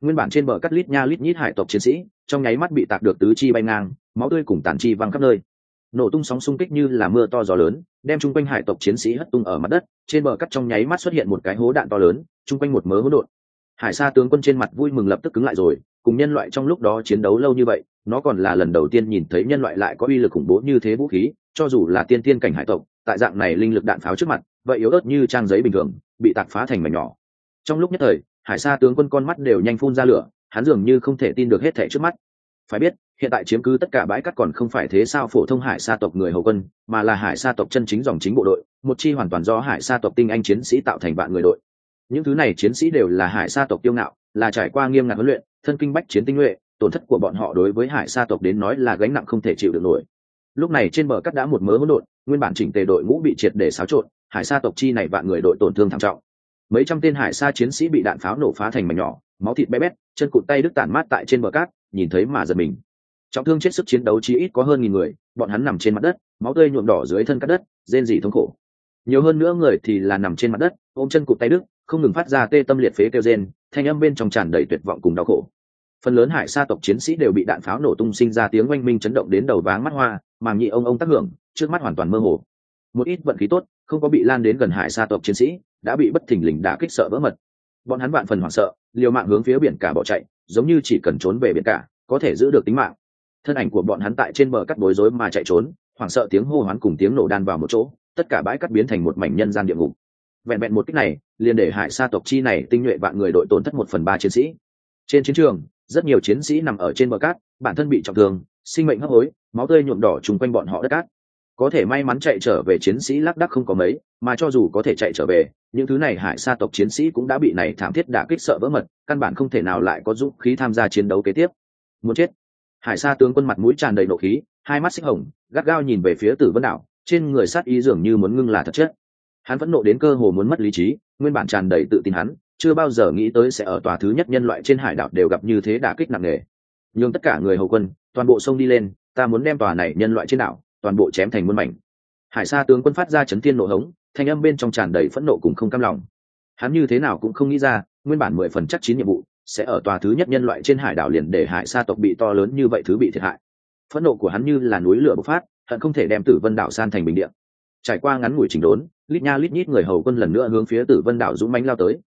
Nguyên bản trên bờ cắt lít nha lít nhít hải tộc chiến sĩ, trong nháy mắt bị tạc được tứ chi bay ngang, máu tươi cùng tàn chi văng khắp nơi. Nổ tung sóng xung kích như là mưa to gió lớn, đem chung quanh hải tộc chiến sĩ hất tung ở mặt đất, trên bờ cắt trong nháy mắt xuất hiện một cái hố đạn to lớn, chung quanh một mớ hỗn độn hải sa tướng quân trên mặt vui mừng lập tức cứng lại rồi, cùng nhân loại trong lúc đó chiến đấu lâu như vậy, nó còn là lần đầu tiên nhìn thấy nhân loại lại có uy lực khủng bố như thế vũ khí, cho dù là tiên tiên cảnh hải tộc, tại dạng này linh lực đạn pháo trước mặt, vậy yếu ớt như trang giấy bình thường, bị tạc phá thành mảnh nhỏ. Trong lúc nhất thời, hải sa tướng quân con mắt đều nhanh phun ra lửa, hắn dường như không thể tin được hết thẻ trước mắt. Phải biết, hiện tại chiếm cứ tất cả bãi cát còn không phải thế sao phổ thông hải sa tộc người hầu quân, mà là hải sa tộc chân chính dòng chính bộ đội, một chi hoàn toàn do hải sa tộc tinh anh chiến sĩ tạo thành vạn người đội những thứ này chiến sĩ đều là hải sa tộc tiêu ngạo, là trải qua nghiêm ngặt huấn luyện, thân kinh bách chiến tinh nhuệ, tổn thất của bọn họ đối với hải sa tộc đến nói là gánh nặng không thể chịu được nổi. Lúc này trên bờ cắt đã một mớ hỗn độn, nguyên bản chỉnh tề đội ngũ bị triệt để xáo trộn, hải sa tộc chi này vạn người đội tổn thương thảm trọng. Mấy trăm tên hải sa chiến sĩ bị đạn pháo nổ phá thành mảnh nhỏ, máu thịt bé bét, chân cụt tay đứt tản mát tại trên bờ cát, nhìn thấy mà giật mình. Trọng thương chết sức chiến đấu chí ít có hơn nghìn người, bọn hắn nằm trên mặt đất, máu tươi nhuộm đỏ dưới thân cắt đất, rên rỉ thống khổ. Nhiều hơn nữa người thì là nằm trên mặt đất ôm chân cụt tay đức, không ngừng phát ra tê tâm liệt phế kêu rên, thanh âm bên trong tràn đầy tuyệt vọng cùng đau khổ. Phần lớn hải sa tộc chiến sĩ đều bị đạn pháo nổ tung sinh ra tiếng oanh minh chấn động đến đầu váng mắt hoa, màng nhị ông ông tác hưởng, trước mắt hoàn toàn mơ hồ. Một ít vận khí tốt, không có bị lan đến gần hải sa tộc chiến sĩ, đã bị bất thình lình đả kích sợ vỡ mật. Bọn hắn vạn phần hoảng sợ, liều mạng hướng phía biển cả bỏ chạy, giống như chỉ cần trốn về biển cả, có thể giữ được tính mạng. Thân ảnh của bọn hắn tại trên bờ cắt bối rối mà chạy trốn, hoảng sợ tiếng hô hoán cùng tiếng nổ đan vào một chỗ, tất cả bãi cắt biến thành một mảnh nhân gian địa ngục vẹn vẹn một cách này, liền để hải sa tộc chi này tinh nhuệ vạn người đội tổn thất một phần ba chiến sĩ. Trên chiến trường, rất nhiều chiến sĩ nằm ở trên bờ cát, bản thân bị trọng thương, sinh mệnh hấp hối, máu tươi nhuộm đỏ chung quanh bọn họ đất cát. Có thể may mắn chạy trở về chiến sĩ lác đắc không có mấy, mà cho dù có thể chạy trở về, những thứ này hải sa tộc chiến sĩ cũng đã bị này thảm thiết đả kích sợ vỡ mật, căn bản không thể nào lại có dũng khí tham gia chiến đấu kế tiếp. Muốn chết. Hải sa tướng quân mặt mũi tràn đầy nộ khí, hai mắt xích hồng, gắt gao nhìn về phía tử vân đảo, trên người sát ý dường như muốn ngưng là thật chất hắn vẫn nộ đến cơ hồ muốn mất lý trí, nguyên bản tràn đầy tự tin hắn, chưa bao giờ nghĩ tới sẽ ở tòa thứ nhất nhân loại trên hải đảo đều gặp như thế đả kích nặng nề. Nhưng tất cả người hầu quân, toàn bộ sông đi lên, ta muốn đem tòa này nhân loại trên đảo, toàn bộ chém thành muôn mảnh. Hải sa tướng quân phát ra chấn thiên nộ hống, thanh âm bên trong tràn đầy phẫn nộ cùng không cam lòng. Hắn như thế nào cũng không nghĩ ra, nguyên bản mười phần chắc chín nhiệm vụ, sẽ ở tòa thứ nhất nhân loại trên hải đảo liền để hải sa tộc bị to lớn như vậy thứ bị thiệt hại. Phẫn nộ của hắn như là núi lửa bộc phát, hận không thể đem tử vân đảo san thành bình điện trải qua ngắn ngủi chỉnh đốn lít nha lít nhít người hầu quân lần nữa hướng phía tử vân đảo dũng mánh lao tới.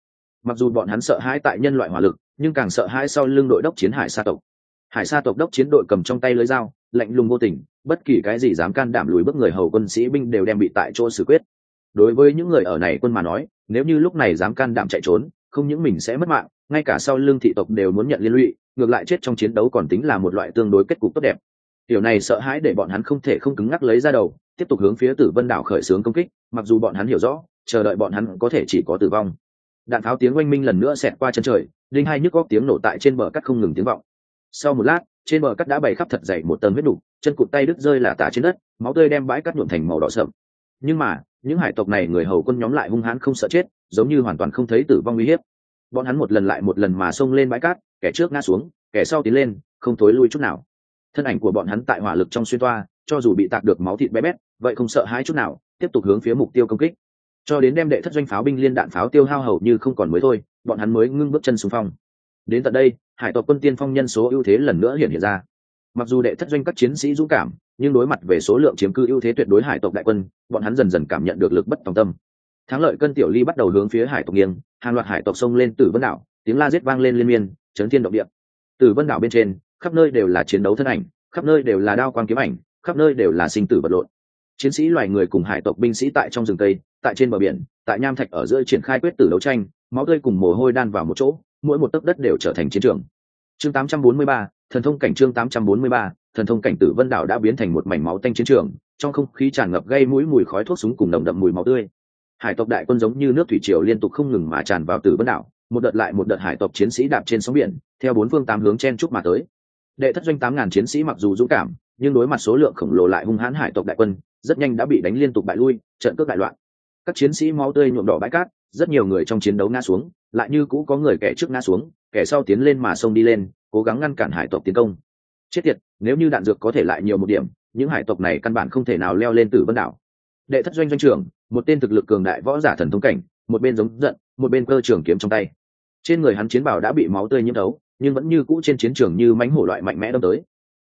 Mặc dù bọn hắn sợ hãi tại nhân loại hỏa lực, nhưng càng sợ hãi sau lưng đội đốc chiến hải sa tộc. Hải sa tộc đốc chiến đội cầm trong tay lưới dao, lạnh lùng vô tình, bất kỳ cái gì dám can đảm lùi bước người hầu quân sĩ binh đều đem bị tại chỗ xử quyết. Đối với những người ở này quân mà nói, nếu như lúc này dám can đảm chạy trốn, không những mình sẽ mất mạng, ngay cả sau lưng thị tộc đều muốn nhận liên lụy, ngược lại chết trong chiến đấu còn tính là một loại tương đối kết cục tốt đẹp. Điều này sợ hãi để bọn hắn không thể không cứng ngắc lấy ra đầu tiếp tục hướng phía tử vân đảo khởi xướng công kích mặc dù bọn hắn hiểu rõ chờ đợi bọn hắn có thể chỉ có tử vong. Đạn pháo tiếng oanh minh lần nữa xẹt qua chân trời đinh hai nhức góc tiếng nổ tại trên bờ cắt không ngừng tiếng vọng. Sau một lát trên bờ cắt đã bày khắp thật dày một tầng huyết đủ, chân cụt tay đứt rơi là tả trên đất máu tươi đem bãi cắt nhuộm thành màu đỏ sậm. Nhưng mà những hải tộc này người hầu quân nhóm lại hung hãn không sợ chết giống như hoàn toàn không thấy tử vong uy hiếp. Bọn hắn một lần lại một lần mà xông lên bãi cát kẻ trước ngã xuống kẻ sau tiến lên không thối lui chút nào thân ảnh của bọn hắn tại hỏa lực trong xuyên toa, cho dù bị tạc được máu thịt bé bét, vậy không sợ hãi chút nào, tiếp tục hướng phía mục tiêu công kích. Cho đến đem đệ thất doanh pháo binh liên đạn pháo tiêu hao hầu như không còn mới thôi, bọn hắn mới ngưng bước chân xung phong đến tận đây, hải tộc quân tiên phong nhân số ưu thế lần nữa hiện hiện ra. Mặc dù đệ thất doanh các chiến sĩ dũng cảm, nhưng đối mặt về số lượng chiếm cư ưu thế tuyệt đối hải tộc đại quân, bọn hắn dần dần cảm nhận được lực bất tòng tâm. Thắng lợi cân tiểu ly bắt đầu hướng phía hải tộc nghiêng, hàng loạt hải tộc xông lên từ vân đảo, tiếng la giết vang lên liên miên, chấn thiên động địa. Từ vân đảo bên trên khắp nơi đều là chiến đấu thân ảnh khắp nơi đều là đao quang kiếm ảnh khắp nơi đều là sinh tử vật lộn. Chiến sĩ loài người cùng hải tộc binh sĩ tại trong rừng tây tại trên bờ biển tại nham thạch ở giữa triển khai quyết tử đấu tranh máu tươi cùng mồ hôi đan vào một chỗ mỗi một tấc đất đều trở thành chiến trường. Chương 843, thần thông cảnh chương 843, thần thông cảnh tử vân đảo đã biến thành một mảnh máu tanh chiến trường trong không khí tràn ngập gây mũi mùi khói thuốc súng cùng nồng đậm mùi máu tươi. Hải tộc đại quân giống như nước thủy triều liên tục không ngừng mà tràn vào tử vân đảo một đợt lại một đợt hải tộc chiến sĩ đạp trên sóng biển theo bốn phương tám hướng chen trúc mà tới đệ thất doanh tám ngàn chiến sĩ mặc dù dũng cảm, nhưng đối mặt số lượng khổng lồ lại hung hãn hải tộc đại quân, rất nhanh đã bị đánh liên tục bại lui, trận cướp đại loạn. Các chiến sĩ máu tươi nhuộm đỏ bãi cát, rất nhiều người trong chiến đấu ngã xuống, lại như cũ có người kẻ trước ngã xuống, kẻ sau tiến lên mà sông đi lên, cố gắng ngăn cản hải tộc tiến công. Chết tiệt, nếu như đạn dược có thể lại nhiều một điểm, những hải tộc này căn bản không thể nào leo lên tử vân đảo. Đệ thất doanh doanh trưởng, một tên thực lực cường đại võ giả thần thông cảnh, một bên giống giận, một bên cơ trường kiếm trong tay. Trên người hắn chiến bảo đã bị máu tươi nhiễm thấu nhưng vẫn như cũ trên chiến trường như mánh hổ loại mạnh mẽ đâm tới.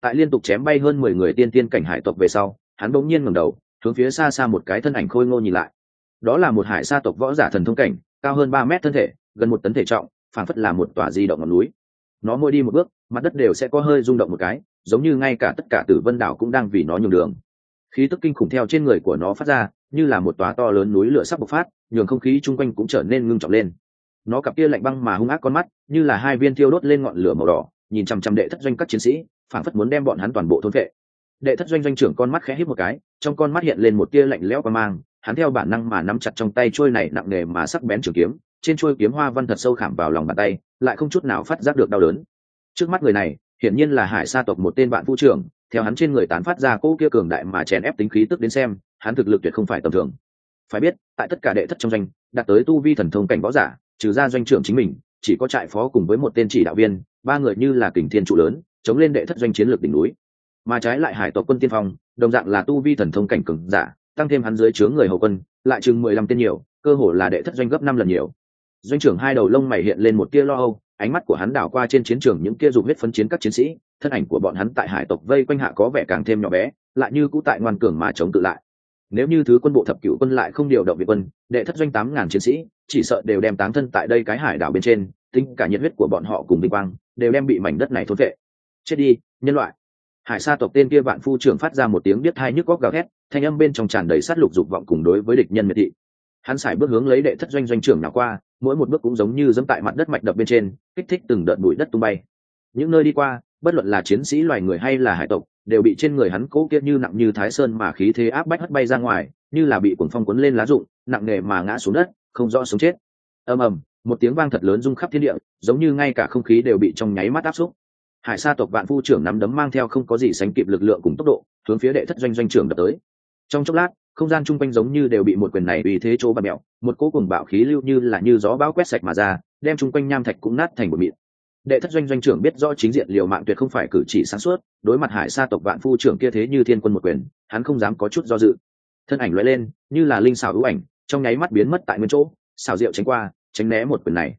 Tại liên tục chém bay hơn mười người tiên tiên cảnh hải tộc về sau, hắn bỗng nhiên ngẩng đầu, hướng phía xa xa một cái thân ảnh khôi ngô nhìn lại. Đó là một hải sa tộc võ giả thần thông cảnh, cao hơn ba mét thân thể, gần một tấn thể trọng, phảng phất là một tòa di động ngọn núi. Nó mỗi đi một bước, mặt đất đều sẽ có hơi rung động một cái, giống như ngay cả tất cả tử vân đảo cũng đang vì nó nhường đường. Khí tức kinh khủng theo trên người của nó phát ra, như là một tòa to lớn núi lửa sắp bộc phát, nhường không khí chung quanh cũng trở nên ngưng trọng lên nó cặp kia lạnh băng mà hung ác con mắt, như là hai viên thiêu đốt lên ngọn lửa màu đỏ, nhìn chằm chằm đệ thất doanh các chiến sĩ, phảng phất muốn đem bọn hắn toàn bộ thôn vệ đệ thất doanh doanh trưởng con mắt khẽ hít một cái, trong con mắt hiện lên một tia lạnh lẽo qua mang, hắn theo bản năng mà nắm chặt trong tay trôi này nặng nề mà sắc bén trường kiếm, trên trôi kiếm hoa văn thật sâu khảm vào lòng bàn tay, lại không chút nào phát giác được đau đớn. Trước mắt người này, hiển nhiên là hải sa tộc một tên bạn phu trưởng, theo hắn trên người tán phát ra cỗ kia cường đại mà chèn ép tính khí tức đến xem, hắn thực lực tuyệt không phải tầm thường. Phải biết, tại tất cả đệ thất trong doanh, đạt tới tu vi thần thông cảnh võ giả trừ ra doanh trưởng chính mình, chỉ có trại phó cùng với một tên chỉ đạo viên, ba người như là kình thiên trụ lớn, chống lên đệ thất doanh chiến lược đỉnh núi. Mà trái lại hải tộc quân tiên phong, đồng dạng là tu vi thần thông cảnh cường giả, tăng thêm hắn dưới chướng người hậu quân, lại chừng mười lăm tên nhiều, cơ hồ là đệ thất doanh gấp năm lần nhiều. Doanh trưởng hai đầu lông mày hiện lên một tia lo âu, ánh mắt của hắn đảo qua trên chiến trường những kia dục huyết phấn chiến các chiến sĩ, thân ảnh của bọn hắn tại hải tộc vây quanh hạ có vẻ càng thêm nhỏ bé, lại như cũ tại ngoan cường mà chống tự lại. Nếu như thứ quân bộ thập cựu quân lại không điều động việt quân, đệ thất doanh tám ngàn chiến sĩ chỉ sợ đều đem táng thân tại đây cái hải đảo bên trên, tính cả nhiệt huyết của bọn họ cùng vinh quang, đều đem bị mảnh đất này thốn vệ chết đi, nhân loại. Hải sa tộc tên kia vạn phu trưởng phát ra một tiếng biết hai nhức góc gào thét, thanh âm bên trong tràn đầy sát lục dục vọng cùng đối với địch nhân miệt thị. Hắn sải bước hướng lấy đệ thất doanh doanh trưởng nào qua, mỗi một bước cũng giống như dẫm tại mặt đất mạch đập bên trên, kích thích từng đợt bụi đất tung bay. Những nơi đi qua, bất luận là chiến sĩ loài người hay là hải tộc, đều bị trên người hắn cố kiệt như nặng như thái sơn mà khí thế áp bách hất bay ra ngoài, như là bị cuồng phong cuốn lên lá rụng, nặng nề mà ngã xuống đất không rõ sống chết. Ầm ầm, một tiếng vang thật lớn rung khắp thiên địa, giống như ngay cả không khí đều bị trong nháy mắt áp xúc. Hải sa tộc vạn phu trưởng nắm đấm mang theo không có gì sánh kịp lực lượng cùng tốc độ, hướng phía đệ thất doanh doanh trưởng đập tới. Trong chốc lát, không gian chung quanh giống như đều bị một quyền này vì thế chỗ bà mẹo, một cỗ cùng bạo khí lưu như là như gió bão quét sạch mà ra, đem chung quanh nham thạch cũng nát thành một mịn. Đệ thất doanh doanh trưởng biết rõ chính diện liều mạng tuyệt không phải cử chỉ sáng suốt, đối mặt hải sa tộc vạn phu trưởng kia thế như thiên quân một quyền, hắn không dám có chút do dự. Thân ảnh loại lên, như là linh xảo hữu ảnh trong nháy mắt biến mất tại nguyên chỗ, xào rượu tránh qua, tránh né một quyền này.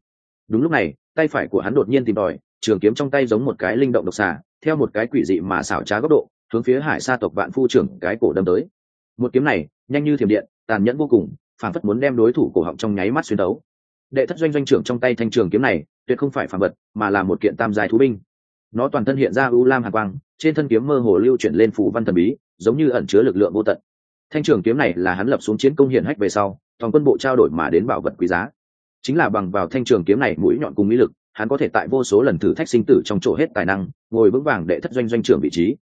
Đúng lúc này, tay phải của hắn đột nhiên tìm tòi, trường kiếm trong tay giống một cái linh động độc xà, theo một cái quỷ dị mà xảo trá góc độ, hướng phía hải sa tộc vạn phu trưởng cái cổ đâm tới. Một kiếm này, nhanh như thiểm điện, tàn nhẫn vô cùng, phản phất muốn đem đối thủ cổ họng trong nháy mắt xuyên đấu đệ thất doanh doanh trưởng trong tay thanh trường kiếm này, tuyệt không phải phản vật, mà là một kiện tam dài thú binh. Nó toàn thân hiện ra u lam hàn quang, trên thân kiếm mơ hồ lưu chuyển lên phủ văn thần bí, giống như ẩn chứa lực lượng vô tận thanh trường kiếm này là hắn lập xuống chiến công hiển hách về sau, toàn quân bộ trao đổi mà đến bảo vật quý giá. Chính là bằng vào thanh trường kiếm này mũi nhọn cùng mỹ lực, hắn có thể tại vô số lần thử thách sinh tử trong chỗ hết tài năng, ngồi vững vàng đệ thất doanh doanh trưởng vị trí.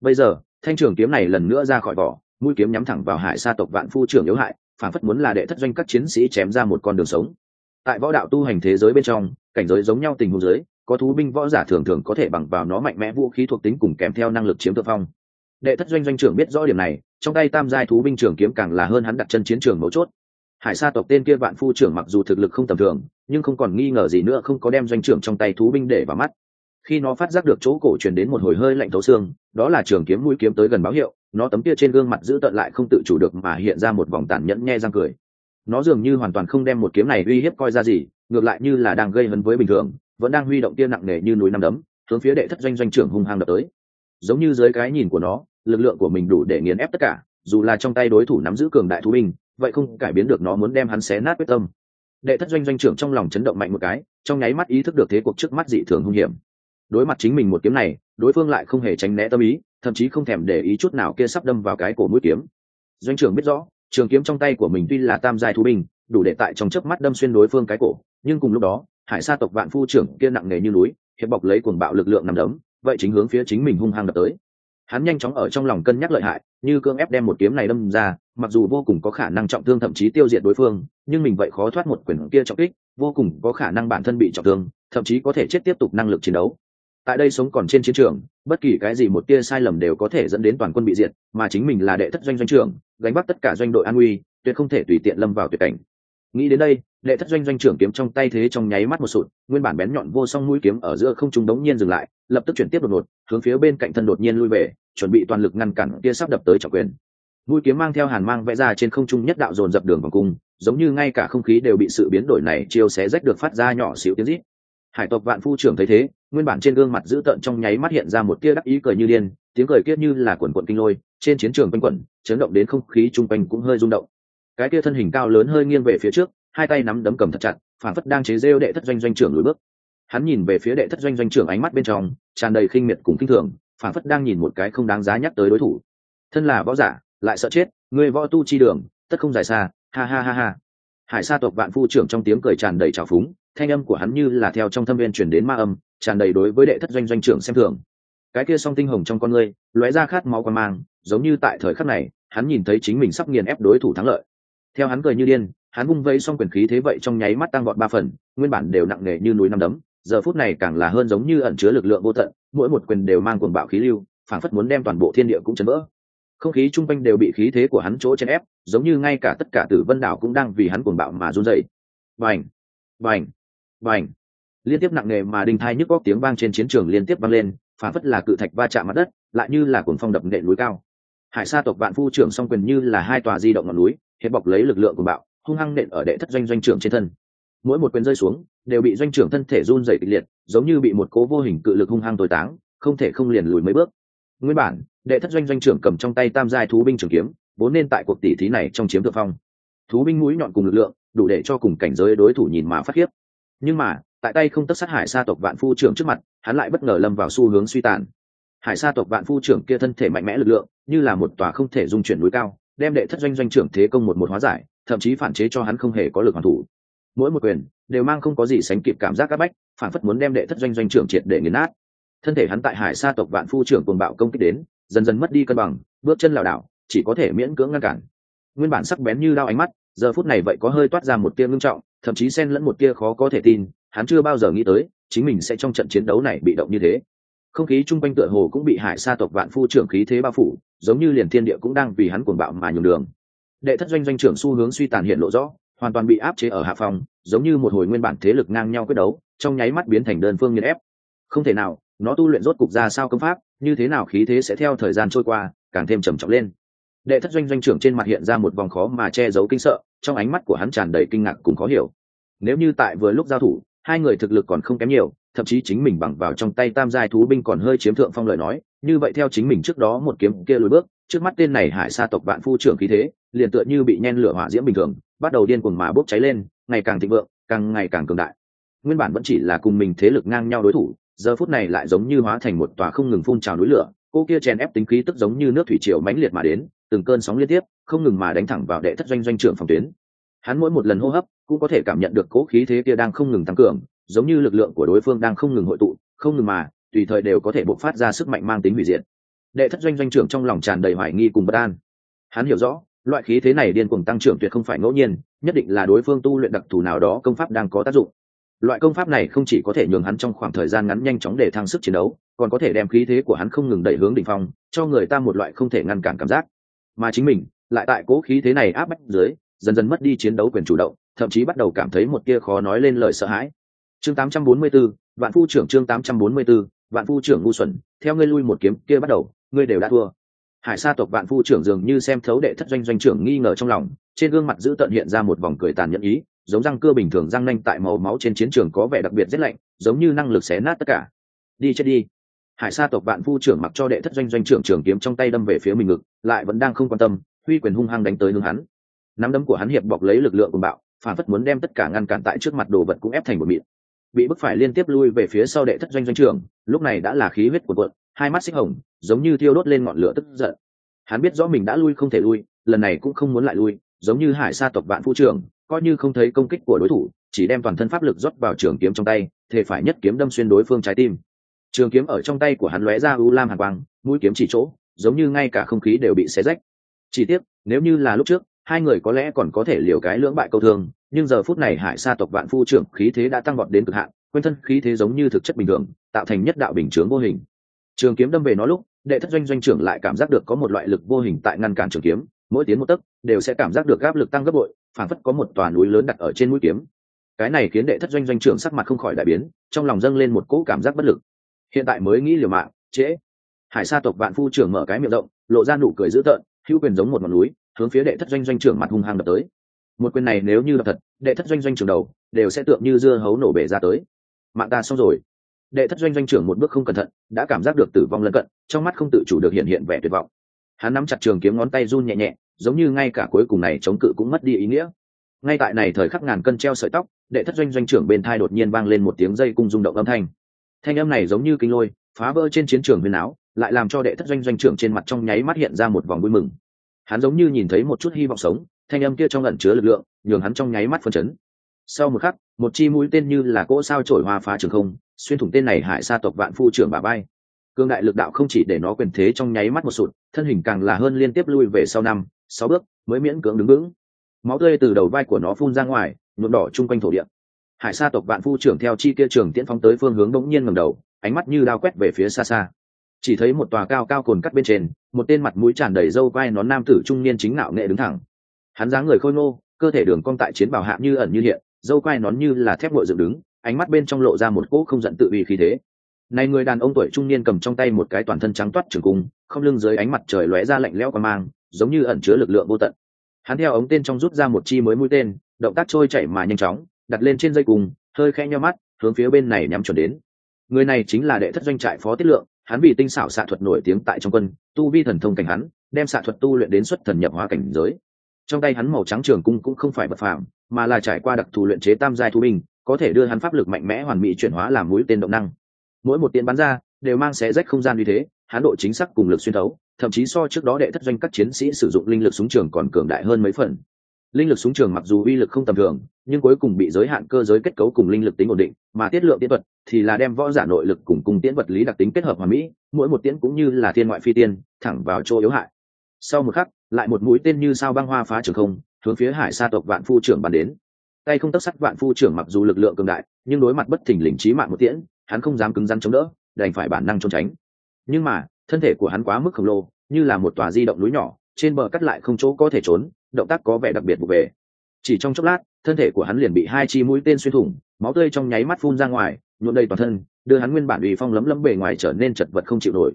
Bây giờ, thanh trường kiếm này lần nữa ra khỏi vỏ, mũi kiếm nhắm thẳng vào hải sa tộc vạn phu trưởng yếu hại, phản phất muốn là đệ thất doanh các chiến sĩ chém ra một con đường sống. Tại võ đạo tu hành thế giới bên trong, cảnh giới giống nhau tình huống giới có thú binh võ giả thường thường có thể bằng vào nó mạnh mẽ vũ khí thuộc tính cùng kèm theo năng lực chiếm thượng phong. Đệ thất doanh doanh trưởng biết rõ điểm này trong tay tam giai thú binh trưởng kiếm càng là hơn hắn đặt chân chiến trường mấu chốt. Hải sa tộc tên kia vạn phu trưởng mặc dù thực lực không tầm thường, nhưng không còn nghi ngờ gì nữa, không có đem doanh trưởng trong tay thú binh để vào mắt. Khi nó phát giác được chỗ cổ truyền đến một hồi hơi lạnh thấu xương, đó là trường kiếm mũi kiếm tới gần báo hiệu, nó tấm kia trên gương mặt giữ tận lại không tự chủ được mà hiện ra một vòng tàn nhẫn nhe răng cười. Nó dường như hoàn toàn không đem một kiếm này uy hiếp coi ra gì, ngược lại như là đang gây hấn với bình thường, vẫn đang huy động tia nặng nề như núi năm đấm, hướng phía đệ thất doanh doanh trưởng hung hăng đập tới. Giống như dưới cái nhìn của nó lực lượng của mình đủ để nghiền ép tất cả, dù là trong tay đối thủ nắm giữ cường đại thú binh, vậy không cải biến được nó muốn đem hắn xé nát quyết tâm. Đệ thất doanh doanh trưởng trong lòng chấn động mạnh một cái, trong nháy mắt ý thức được thế cuộc trước mắt dị thường hung hiểm. Đối mặt chính mình một kiếm này, đối phương lại không hề tránh né tâm ý, thậm chí không thèm để ý chút nào kia sắp đâm vào cái cổ mũi kiếm. Doanh trưởng biết rõ, trường kiếm trong tay của mình tuy là tam giai thú binh, đủ để tại trong chớp mắt đâm xuyên đối phương cái cổ, nhưng cùng lúc đó, hải sa tộc vạn phu trưởng kia nặng nề như núi, hiệp bọc lấy cuồng bạo lực lượng nằm đấm, vậy chính hướng phía chính mình hung hăng đập tới hắn nhanh chóng ở trong lòng cân nhắc lợi hại, như cương ép đem một kiếm này đâm ra, mặc dù vô cùng có khả năng trọng thương thậm chí tiêu diệt đối phương, nhưng mình vậy khó thoát một quyền kia trọng kích, vô cùng có khả năng bản thân bị trọng thương, thậm chí có thể chết tiếp tục năng lực chiến đấu. Tại đây sống còn trên chiến trường, bất kỳ cái gì một tia sai lầm đều có thể dẫn đến toàn quân bị diệt, mà chính mình là đệ thất doanh doanh trưởng, gánh bắt tất cả doanh đội an nguy, tuyệt không thể tùy tiện lâm vào tuyệt cảnh. Nghĩ đến đây, đệ thất doanh doanh trưởng kiếm trong tay thế trong nháy mắt một sụt, nguyên bản bén nhọn vô song mũi kiếm ở giữa không trung đống nhiên dừng lại lập tức chuyển tiếp đột ngột, hướng phía bên cạnh thân đột nhiên lui về, chuẩn bị toàn lực ngăn cản kia sắp đập tới trọng quyền. Mũi kiếm mang theo hàn mang vẽ ra trên không trung nhất đạo dồn dập đường vòng cung, giống như ngay cả không khí đều bị sự biến đổi này chiêu xé rách được phát ra nhỏ xíu tiếng rít. Hải tộc vạn phu trưởng thấy thế, nguyên bản trên gương mặt dữ tợn trong nháy mắt hiện ra một tia đắc ý cười như điên, tiếng cười kia như là quần quận kinh lôi, trên chiến trường quanh quẩn, chấn động đến không khí chung quanh cũng hơi rung động. Cái tia thân hình cao lớn hơi nghiêng về phía trước, hai tay nắm đấm cầm thật chặt, phản phất đang chế rêu đệ thất doanh doanh trưởng lùi bước hắn nhìn về phía đệ thất doanh doanh trưởng ánh mắt bên trong, tràn đầy khinh miệt cùng kinh thường phản phất đang nhìn một cái không đáng giá nhắc tới đối thủ. Thân là võ giả, lại sợ chết, người võ tu chi đường, tất không dài xa, ha ha ha ha. Hải sa tộc vạn phu trưởng trong tiếng cười tràn đầy trào phúng, thanh âm của hắn như là theo trong thâm viên chuyển đến ma âm, tràn đầy đối với đệ thất doanh doanh trưởng xem thường. Cái kia song tinh hồng trong con ngươi, lóe ra khát máu quan mang, giống như tại thời khắc này, hắn nhìn thấy chính mình sắp nghiền ép đối thủ thắng lợi. Theo hắn cười như điên, hắn vung vây xong quyền khí thế vậy trong nháy mắt tăng gọn ba phần, nguyên bản đều nặng nề như núi năm đấm giờ phút này càng là hơn giống như ẩn chứa lực lượng vô tận, mỗi một quyền đều mang cuồng bạo khí lưu phản phất muốn đem toàn bộ thiên địa cũng chấn vỡ. Không khí chung quanh đều bị khí thế của hắn chỗ chèn ép, giống như ngay cả tất cả tử vân đảo cũng đang vì hắn cuồng bạo mà run dậy vành vành vành liên tiếp nặng nề mà đinh thai nhức góc tiếng vang trên chiến trường liên tiếp vang lên phản phất là cự thạch va chạm mặt đất, lại như là cuồng phong đập nệ núi cao. Hải sa tộc vạn phu trưởng song quyền như là hai tòa di động ngọn núi, hiệp bọc lấy lực lượng của bạo, hung hăng nện ở đệ thất doanh doanh trưởng trên thân mỗi một quyền rơi xuống, đều bị doanh trưởng thân thể run dày kịch liệt, giống như bị một cố vô hình cự lực hung hăng tồi táng, không thể không liền lùi mấy bước. Nguyên bản, đệ thất doanh doanh trưởng cầm trong tay tam giai thú binh trường kiếm, vốn nên tại cuộc tỷ thí này trong chiếm thượng phong. Thú binh mũi nhọn cùng lực lượng, đủ để cho cùng cảnh giới đối thủ nhìn mà phát khiếp. Nhưng mà, tại tay không tất sát hải sa tộc vạn phu trưởng trước mặt, hắn lại bất ngờ lâm vào xu hướng suy tàn. Hải sa tộc vạn phu trưởng kia thân thể mạnh mẽ lực lượng, như là một tòa không thể dung chuyển núi cao, đem đệ thất doanh doanh trưởng thế công một một hóa giải, thậm chí phản chế cho hắn không hề có lực hoàn thủ mỗi một quyền đều mang không có gì sánh kịp cảm giác áp bách, phản phất muốn đem đệ thất doanh doanh trưởng triệt để nghiền nát. Thân thể hắn tại hải sa tộc vạn phu trưởng cuồng bạo công kích đến, dần dần mất đi cân bằng, bước chân lảo đảo, chỉ có thể miễn cưỡng ngăn cản. Nguyên bản sắc bén như đao ánh mắt, giờ phút này vậy có hơi toát ra một tia ngưng trọng, thậm chí xen lẫn một tia khó có thể tin, hắn chưa bao giờ nghĩ tới, chính mình sẽ trong trận chiến đấu này bị động như thế. Không khí chung quanh tựa hồ cũng bị hải sa tộc vạn phu trưởng khí thế bao phủ, giống như liền thiên địa cũng đang vì hắn cuồng bạo mà nhường đường. Đệ thất doanh doanh trưởng xu hướng suy tàn hiện lộ rõ hoàn toàn bị áp chế ở hạ phòng, giống như một hồi nguyên bản thế lực ngang nhau quyết đấu, trong nháy mắt biến thành đơn phương nghiền ép. Không thể nào, nó tu luyện rốt cục ra sao công pháp, như thế nào khí thế sẽ theo thời gian trôi qua, càng thêm trầm trọng lên. Đệ thất doanh doanh trưởng trên mặt hiện ra một vòng khó mà che giấu kinh sợ, trong ánh mắt của hắn tràn đầy kinh ngạc cùng khó hiểu. Nếu như tại vừa lúc giao thủ, hai người thực lực còn không kém nhiều, thậm chí chính mình bằng vào trong tay tam giai thú binh còn hơi chiếm thượng phong lời nói, như vậy theo chính mình trước đó một kiếm kia lùi bước, trước mắt tên này hải sa tộc bạn phu trưởng khí thế liền tựa như bị nhen lửa hỏa diễm bình thường, bắt đầu điên cuồng mà bốc cháy lên, ngày càng thịnh vượng, càng ngày càng cường đại. Nguyên bản vẫn chỉ là cùng mình thế lực ngang nhau đối thủ, giờ phút này lại giống như hóa thành một tòa không ngừng phun trào núi lửa, cô kia chèn ép tính khí tức giống như nước thủy triều mãnh liệt mà đến, từng cơn sóng liên tiếp, không ngừng mà đánh thẳng vào đệ thất doanh doanh trưởng phòng tuyến. Hắn mỗi một lần hô hấp, cũng có thể cảm nhận được cố khí thế kia đang không ngừng tăng cường, giống như lực lượng của đối phương đang không ngừng hội tụ, không ngừng mà, tùy thời đều có thể bộc phát ra sức mạnh mang tính hủy diệt. Đệ thất doanh doanh trưởng trong lòng tràn đầy hoài nghi cùng bất an. Hắn hiểu rõ loại khí thế này điên cuồng tăng trưởng tuyệt không phải ngẫu nhiên nhất định là đối phương tu luyện đặc thù nào đó công pháp đang có tác dụng. Loại công pháp này không chỉ có thể nhường hắn trong khoảng thời gian ngắn nhanh chóng để thăng sức chiến đấu còn có thể đem khí thế của hắn không ngừng đẩy hướng đ ỉ n h phong cho người ta một loại không thể ngăn cản cảm giác. Mà chính mình lại tại cố khí thế này áp bách dưới dần dần mất đi chiến đấu quyền chủ động thậm chí bắt đầu cảm thấy một kia khó nói lên lời sợ hãi. Chương 844, vạn phu trưởng chương 844, vạn phu trưởng ngu xuẩn theo ngươi lui một kiếm kia bắt đầu ngươi đều đã thua hải sa tộc vạn phu trưởng dường như xem thấu đệ thất doanh doanh trưởng nghi ngờ trong lòng, trên gương mặt giữ tận hiện ra một vòng cười tàn nhẫn ý, giống răng cưa bình thường răng nanh tại màu máu trên chiến trường có vẻ đặc biệt rét lạnh, giống như năng lực xé nát tất cả. Đi chết đi. Hải sa tộc vạn phu trưởng mặc cho đệ thất doanh doanh trưởng trường kiếm trong tay đâm về phía mình ngực, lại vẫn đang không quan tâm, huy quyền hung hăng đánh tới hướng hắn. Nắm đấm của hắn hiệp bọc lấy lực lượng của bạo, phản phất muốn đem tất cả ngăn cản tại trước mặt đồ vật cũng ép thành một mịn bị bức phải liên tiếp lui về phía sau đệ thất doanh doanh trưởng, lúc này đã là khí huyết của quận hai mắt xích hồng, giống như thiêu đốt lên ngọn lửa tức giận. Hắn biết rõ mình đã lui không thể lui, lần này cũng không muốn lại lui, giống như hải sa tộc vạn phu trưởng, coi như không thấy công kích của đối thủ, chỉ đem toàn thân pháp lực rót vào trường kiếm trong tay, thề phải nhất kiếm đâm xuyên đối phương trái tim. Trường kiếm ở trong tay của hắn lóe ra u lam hàn quang, mũi kiếm chỉ chỗ, giống như ngay cả không khí đều bị xé rách. Chỉ tiếc, nếu như là lúc trước, hai người có lẽ còn có thể liều cái lưỡng bại câu thương nhưng giờ phút này hải sa tộc vạn phu trưởng khí thế đã tăng vọt đến cực hạn quên thân khí thế giống như thực chất bình thường, tạo thành nhất đạo bình chướng vô hình. Trường kiếm đâm về nó lúc, đệ thất doanh doanh trưởng lại cảm giác được có một loại lực vô hình tại ngăn cản trường kiếm, mỗi tiến một tấc, đều sẽ cảm giác được áp lực tăng gấp bội, phản phất có một tòa núi lớn đặt ở trên mũi kiếm. Cái này khiến đệ thất doanh doanh trưởng sắc mặt không khỏi đại biến, trong lòng dâng lên một cỗ cảm giác bất lực. Hiện tại mới nghĩ liều mạng, trễ. Hải sa tộc vạn phu trưởng mở cái miệng rộng, lộ ra nụ cười dữ tợn, hữu quyền giống một ngọn núi, hướng phía đệ thất doanh doanh trưởng mặt hung hăng đập tới một quyền này nếu như đập thật, đệ thất doanh doanh trưởng đầu đều sẽ tượng như dưa hấu nổ bể ra tới. Mạng ta xong rồi. Đệ thất doanh doanh trưởng một bước không cẩn thận, đã cảm giác được tử vong lân cận, trong mắt không tự chủ được hiện hiện vẻ tuyệt vọng. Hắn nắm chặt trường kiếm ngón tay run nhẹ nhẹ, giống như ngay cả cuối cùng này chống cự cũng mất đi ý nghĩa. Ngay tại này thời khắc ngàn cân treo sợi tóc, đệ thất doanh doanh trưởng bên thai đột nhiên vang lên một tiếng dây cung rung động âm thanh. Thanh âm này giống như kinh lôi, phá vỡ trên chiến trường huyền áo, lại làm cho đệ thất doanh doanh trưởng trên mặt trong nháy mắt hiện ra một vòng vui mừng. Hắn giống như nhìn thấy một chút hy vọng sống thanh âm kia trong ẩn chứa lực lượng, nhường hắn trong nháy mắt phân chấn. Sau một khắc, một chi mũi tên như là cỗ sao trổi hoa phá trường không, xuyên thủng tên này hại sa tộc vạn phu trưởng bà bay. Cương đại lực đạo không chỉ để nó quyền thế trong nháy mắt một sụt, thân hình càng là hơn liên tiếp lui về sau năm, sáu bước, mới miễn cưỡng đứng vững. Máu tươi từ đầu vai của nó phun ra ngoài, nhuộm đỏ chung quanh thổ địa. Hải sa tộc vạn phu trưởng theo chi kia trường tiễn phóng tới phương hướng đống nhiên ngầm đầu, ánh mắt như đao quét về phía xa xa. Chỉ thấy một tòa cao cao cồn cắt bên trên, một tên mặt mũi tràn đầy râu vai nón nam tử trung niên chính nạo nghệ đứng thẳng hắn dáng người khôi ngô, cơ thể đường cong tại chiến bào hạ như ẩn như hiện, dâu quai nón như là thép ngội dựng đứng, ánh mắt bên trong lộ ra một cỗ không giận tự uy khí thế. Này người đàn ông tuổi trung niên cầm trong tay một cái toàn thân trắng toát trường cung, không lưng dưới ánh mặt trời lóe ra lạnh lẽo qua mang, giống như ẩn chứa lực lượng vô tận. Hắn theo ống tên trong rút ra một chi mới mũi tên, động tác trôi chảy mà nhanh chóng, đặt lên trên dây cùng, hơi khẽ nho mắt, hướng phía bên này nhắm chuẩn đến. Người này chính là đệ thất doanh trại phó tiết lượng, hắn vì tinh xảo xạ thuật nổi tiếng tại trong quân, tu vi thần thông cảnh hắn, đem xạ thuật tu luyện đến xuất thần nhập hóa cảnh giới trong tay hắn màu trắng trường cung cũng không phải vật phạm mà là trải qua đặc thù luyện chế tam giai thú binh, có thể đưa hắn pháp lực mạnh mẽ hoàn mỹ chuyển hóa làm mũi tên động năng. Mỗi một tiến bắn ra, đều mang xé rách không gian như thế hắn độ chính xác cùng lực xuyên thấu, thậm chí so trước đó đệ thất doanh các chiến sĩ sử dụng linh lực súng trường còn cường đại hơn mấy phần. Linh lực súng trường mặc dù uy lực không tầm thường, nhưng cuối cùng bị giới hạn cơ giới kết cấu cùng linh lực tính ổn định, mà tiết lượng tiễn thuật thì là đem võ giả nội lực cùng cùng tiễn vật lý đặc tính kết hợp hòa mỹ, mỗi một tiễn cũng như là thiên ngoại phi tiên, thẳng vào chỗ yếu hại. Sau một khắc lại một mũi tên như sao băng hoa phá trường không, hướng phía hải sa tộc vạn phu trưởng bắn đến. Tay không tất sắt vạn phu trưởng mặc dù lực lượng cường đại, nhưng đối mặt bất thình lình trí mạng một tiễn, hắn không dám cứng rắn chống đỡ, đành phải bản năng trốn tránh. Nhưng mà, thân thể của hắn quá mức khổng lồ, như là một tòa di động núi nhỏ, trên bờ cắt lại không chỗ có thể trốn, động tác có vẻ đặc biệt vụ về chỉ trong chốc lát, thân thể của hắn liền bị hai chi mũi tên xuyên thủng, máu tươi trong nháy mắt phun ra ngoài, nhuộm đầy toàn thân, đưa hắn nguyên bản ủy phong lấm lấm bề ngoài trở nên chật vật không chịu nổi.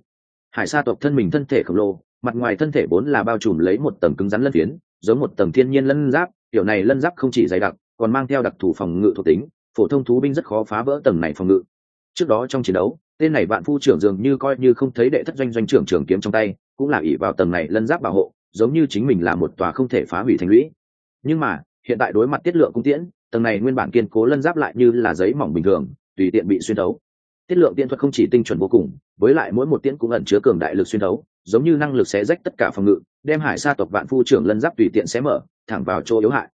Hải sa tộc thân mình thân thể khổng lồ mặt ngoài thân thể vốn là bao trùm lấy một tầng cứng rắn lân phiến, giống một tầng thiên nhiên lân giáp, kiểu này lân giáp không chỉ dày đặc, còn mang theo đặc thù phòng ngự thuộc tính, phổ thông thú binh rất khó phá vỡ tầng này phòng ngự. Trước đó trong chiến đấu, tên này vạn phu trưởng dường như coi như không thấy đệ thất doanh doanh trưởng trường kiếm trong tay, cũng là ỷ vào tầng này lân giáp bảo hộ, giống như chính mình là một tòa không thể phá hủy thành lũy. Nhưng mà, hiện tại đối mặt tiết lượng cung tiễn, tầng này nguyên bản kiên cố lân giáp lại như là giấy mỏng bình thường, tùy tiện bị xuyên đấu tiết lượng tiện thuật không chỉ tinh chuẩn vô cùng, với lại mỗi một tiễn cũng ẩn chứa cường đại lực xuyên đấu giống như năng lực xé rách tất cả phòng ngự đem hải sa tộc vạn phu trưởng lân giáp tùy tiện xé mở thẳng vào chỗ yếu hại.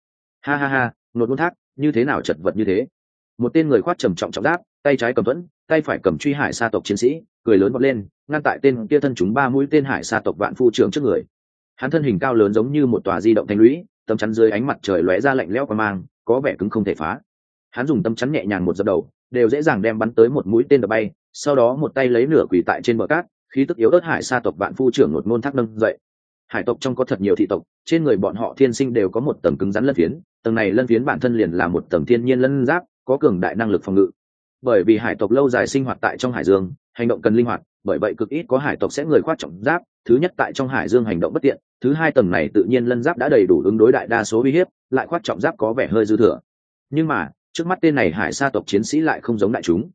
Ha ha ha nột môn thác như thế nào chật vật như thế? Một tên người khoát trầm trọng trọng đáp, tay trái cầm thuẫn tay phải cầm truy hải sa tộc chiến sĩ cười lớn bật lên ngăn tại tên kia thân chúng ba mũi tên hải sa tộc vạn phu trưởng trước người. Hắn thân hình cao lớn giống như một tòa di động thanh lũy tấm chắn dưới ánh mặt trời lóe ra lạnh lẽo qua mang có vẻ cứng không thể phá. Hắn dùng tấm chắn nhẹ nhàng một dập đầu đều dễ dàng đem bắn tới một mũi tên đập bay sau đó một tay lấy nửa quỳ tại trên bờ cát khí tức yếu ớt hải sa tộc vạn phu trưởng một ngôn thác nâng dậy. Hải tộc trong có thật nhiều thị tộc, trên người bọn họ thiên sinh đều có một tầng cứng rắn lân phiến, tầng này lân phiến bản thân liền là một tầng thiên nhiên lân giáp, có cường đại năng lực phòng ngự. Bởi vì hải tộc lâu dài sinh hoạt tại trong hải dương, hành động cần linh hoạt, bởi vậy cực ít có hải tộc sẽ người khoác trọng giáp, thứ nhất tại trong hải dương hành động bất tiện, thứ hai tầng này tự nhiên lân giáp đã đầy đủ ứng đối đại đa số uy hiếp, lại khoác trọng giáp có vẻ hơi dư thừa. Nhưng mà, trước mắt tên này hải sa tộc chiến sĩ lại không giống đại chúng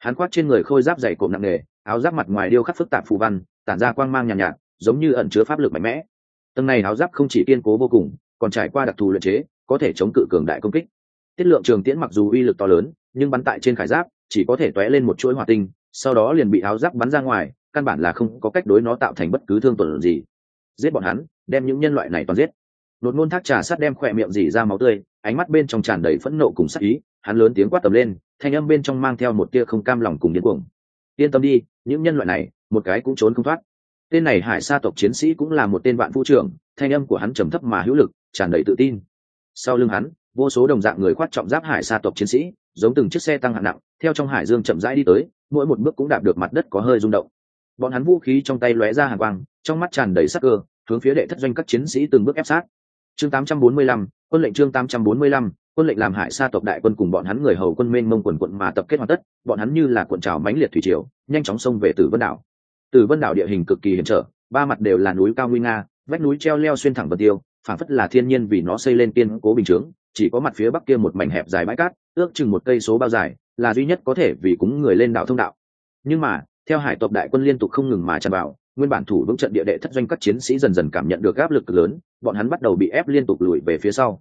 hắn khoác trên người khôi giáp dày cộm nặng nề áo giáp mặt ngoài điêu khắc phức tạp phù văn tản ra quang mang nhàn nhạt, nhạt giống như ẩn chứa pháp lực mạnh mẽ. Tầng này áo giáp không chỉ kiên cố vô cùng còn trải qua đặc thù luyện chế có thể chống cự cường đại công kích. Tiết lượng trường tiễn mặc dù uy lực to lớn nhưng bắn tại trên khải giáp chỉ có thể t lên một chuỗi hỏa tinh sau đó liền bị áo giáp bắn ra ngoài căn bản là không có cách đối nó tạo thành bất cứ thương tổn gì. Giết bọn hắn đem những nhân loại này toàn giết. Nột ngôn thác trà sắt đem khỏe miệng dỉ ra máu tươi ánh mắt bên trong tràn đầy phẫn nộ cùng sắc ý hắn lớn tiếng quát tầm lên thanh âm bên trong mang theo một tia không cam lòng cùng điên cuồng. Yên tâm đi những nhân loại này một cái cũng trốn không thoát. Tên này hải sa tộc chiến sĩ cũng là một tên vạn phu trưởng thanh âm của hắn trầm thấp mà hữu lực tràn đầy tự tin. Sau lưng hắn vô số đồng dạng người khoát trọng giáp hải sa tộc chiến sĩ giống từng chiếc xe tăng hạng nặng theo trong hải dương chậm rãi đi tới mỗi một bước cũng đạp được mặt đất có hơi rung động. Bọn hắn vũ khí trong tay lóe ra hàng quang trong mắt tràn đầy sắc cơ hướng phía đệ thất doanh các chiến sĩ từng bước ép sát. Chương 845, quân lệnh chương 845, quân lệnh làm hại sa tộc đại quân cùng bọn hắn người hầu quân mênh mông quần quận mà tập kết hoàn tất, bọn hắn như là cuộn trào mãnh liệt thủy triều, nhanh chóng xông về tử vân đảo. Tử vân đảo địa hình cực kỳ hiểm trở, ba mặt đều là núi cao nguy nga, vách núi treo leo xuyên thẳng vật tiêu phản phất là thiên nhiên vì nó xây lên kiên cố bình chướng, chỉ có mặt phía bắc kia một mảnh hẹp dài bãi cát, ước chừng một cây số bao dài, là duy nhất có thể vì cúng người lên đảo thông đạo. Nhưng mà, theo hải tộc đại quân liên tục không ngừng mà tràn vào, nguyên bản thủ vững trận địa đệ thất doanh các chiến sĩ dần dần cảm nhận được áp lực lớn, bọn hắn bắt đầu bị ép liên tục lùi về phía sau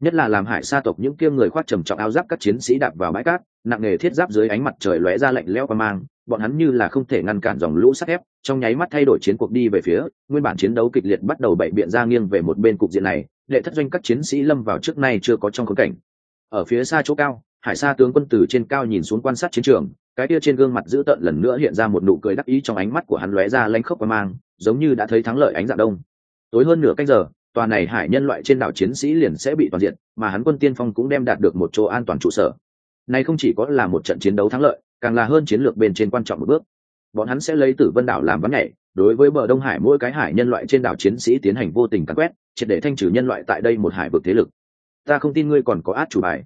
nhất là làm hải sa tộc những kia người khoác trầm trọng áo giáp các chiến sĩ đạp vào bãi cát, nặng nề thiết giáp dưới ánh mặt trời lóe ra lạnh lẽo qua mang, bọn hắn như là không thể ngăn cản dòng lũ sắt thép, trong nháy mắt thay đổi chiến cuộc đi về phía, nguyên bản chiến đấu kịch liệt bắt đầu bậy biện ra nghiêng về một bên cục diện này lệ thất doanh các chiến sĩ lâm vào trước nay chưa có trong khống cảnh. Ở phía xa chỗ cao, hải sa tướng quân từ trên cao nhìn xuống quan sát chiến trường, cái kia trên gương mặt dữ tợn lần nữa hiện ra một nụ cười đắc ý trong ánh mắt của hắn lóe ra lanh khốc và mang, giống như đã thấy thắng lợi ánh dạng đông. Tối hơn nửa canh giờ tòa này hải nhân loại trên đảo chiến sĩ liền sẽ bị toàn diện, mà hắn quân tiên phong cũng đem đạt được một chỗ an toàn trụ sở. Này không chỉ có là một trận chiến đấu thắng lợi, càng là hơn chiến lược bên trên quan trọng một bước. Bọn hắn sẽ lấy tử vân đảo làm vắng nhảy, đối với bờ đông hải mỗi cái hải nhân loại trên đảo chiến sĩ tiến hành vô tình cắn quét, triệt để thanh trừ nhân loại tại đây một hải vực thế lực. Ta không tin ngươi còn có át chủ bài.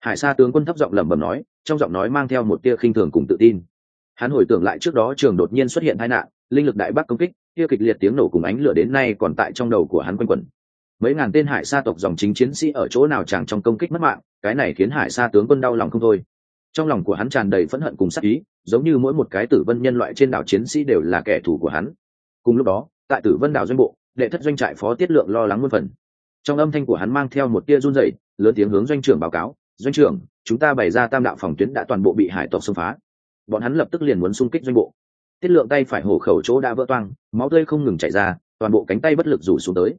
Hải sa tướng quân thấp giọng lẩm bẩm nói, trong giọng nói mang theo một tia khinh thường cùng tự tin. Hắn hồi tưởng lại trước đó trường đột nhiên xuất hiện tai nạn, linh lực đại bắc công kích kia kịch liệt tiếng nổ cùng ánh lửa đến nay còn tại trong đầu của hắn quanh quẩn. Mấy ngàn tên hải sa tộc dòng chính chiến sĩ ở chỗ nào chẳng trong công kích mất mạng, cái này khiến hải sa tướng quân đau lòng không thôi. Trong lòng của hắn tràn đầy phẫn hận cùng sắc ý, giống như mỗi một cái tử vân nhân loại trên đảo chiến sĩ đều là kẻ thù của hắn. Cùng lúc đó, tại tử vân đảo doanh bộ, đệ thất doanh trại phó tiết lượng lo lắng muôn phần. Trong âm thanh của hắn mang theo một tia run rẩy, lớn tiếng hướng doanh trưởng báo cáo, doanh trưởng, chúng ta bày ra tam đạo phòng tuyến đã toàn bộ bị hải tộc xâm phá. Bọn hắn lập tức liền muốn xung kích doanh bộ tiết lượng tay phải hổ khẩu chỗ đã vỡ toang, máu tươi không ngừng chảy ra, toàn bộ cánh tay bất lực rủ xuống tới.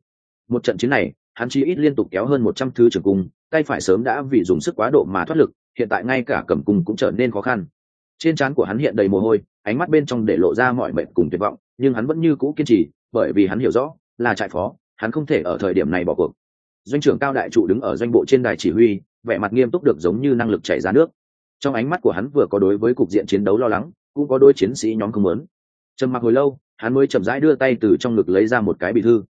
Một trận chiến này, hắn chỉ ít liên tục kéo hơn một trăm thứ trường cung, tay phải sớm đã vì dùng sức quá độ mà thoát lực, hiện tại ngay cả cầm cung cũng trở nên khó khăn. Trên trán của hắn hiện đầy mồ hôi, ánh mắt bên trong để lộ ra mọi mệnh cùng tuyệt vọng, nhưng hắn vẫn như cũ kiên trì, bởi vì hắn hiểu rõ, là trại phó, hắn không thể ở thời điểm này bỏ cuộc. Doanh trưởng cao đại trụ đứng ở doanh bộ trên đài chỉ huy, vẻ mặt nghiêm túc được giống như năng lực chảy ra nước. Trong ánh mắt của hắn vừa có đối với cục diện chiến đấu lo lắng cũng có đôi chiến sĩ nhóm không lớn. Trầm mặc hồi lâu, hắn mới chậm rãi đưa tay từ trong ngực lấy ra một cái bị thư.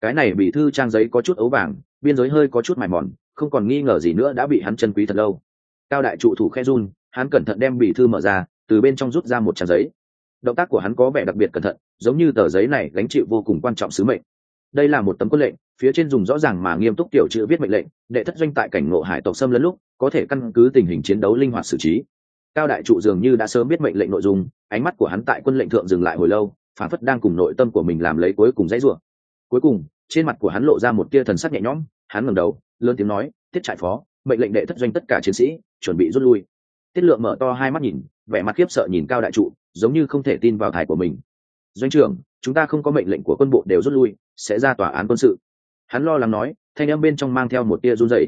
Cái này bị thư trang giấy có chút ấu vàng, biên giới hơi có chút mài mòn, không còn nghi ngờ gì nữa đã bị hắn chân quý thật lâu. Cao đại trụ thủ khe run, hắn cẩn thận đem bị thư mở ra, từ bên trong rút ra một trang giấy. Động tác của hắn có vẻ đặc biệt cẩn thận, giống như tờ giấy này gánh chịu vô cùng quan trọng sứ mệnh. Đây là một tấm quân lệnh, phía trên dùng rõ ràng mà nghiêm túc tiểu chữ viết mệnh lệnh, đệ thất doanh tại cảnh ngộ hải tộc xâm lấn lúc, có thể căn cứ tình hình chiến đấu linh hoạt xử trí cao đại trụ dường như đã sớm biết mệnh lệnh nội dung, ánh mắt của hắn tại quân lệnh thượng dừng lại hồi lâu, phản phất đang cùng nội tâm của mình làm lấy cuối cùng dãy rủa. Cuối cùng, trên mặt của hắn lộ ra một tia thần sắc nhẹ nhõm, hắn ngẩng đầu, lớn tiếng nói tiết trại phó, mệnh lệnh đệ thất doanh tất cả chiến sĩ, chuẩn bị rút lui. Tiết lượng mở to hai mắt nhìn, vẻ mặt khiếp sợ nhìn cao đại trụ, giống như không thể tin vào thải của mình. Doanh trưởng, chúng ta không có mệnh lệnh của quân bộ đều rút lui, sẽ ra tòa án quân sự. Hắn lo lắng nói, thanh âm bên trong mang theo một tia run rẩy.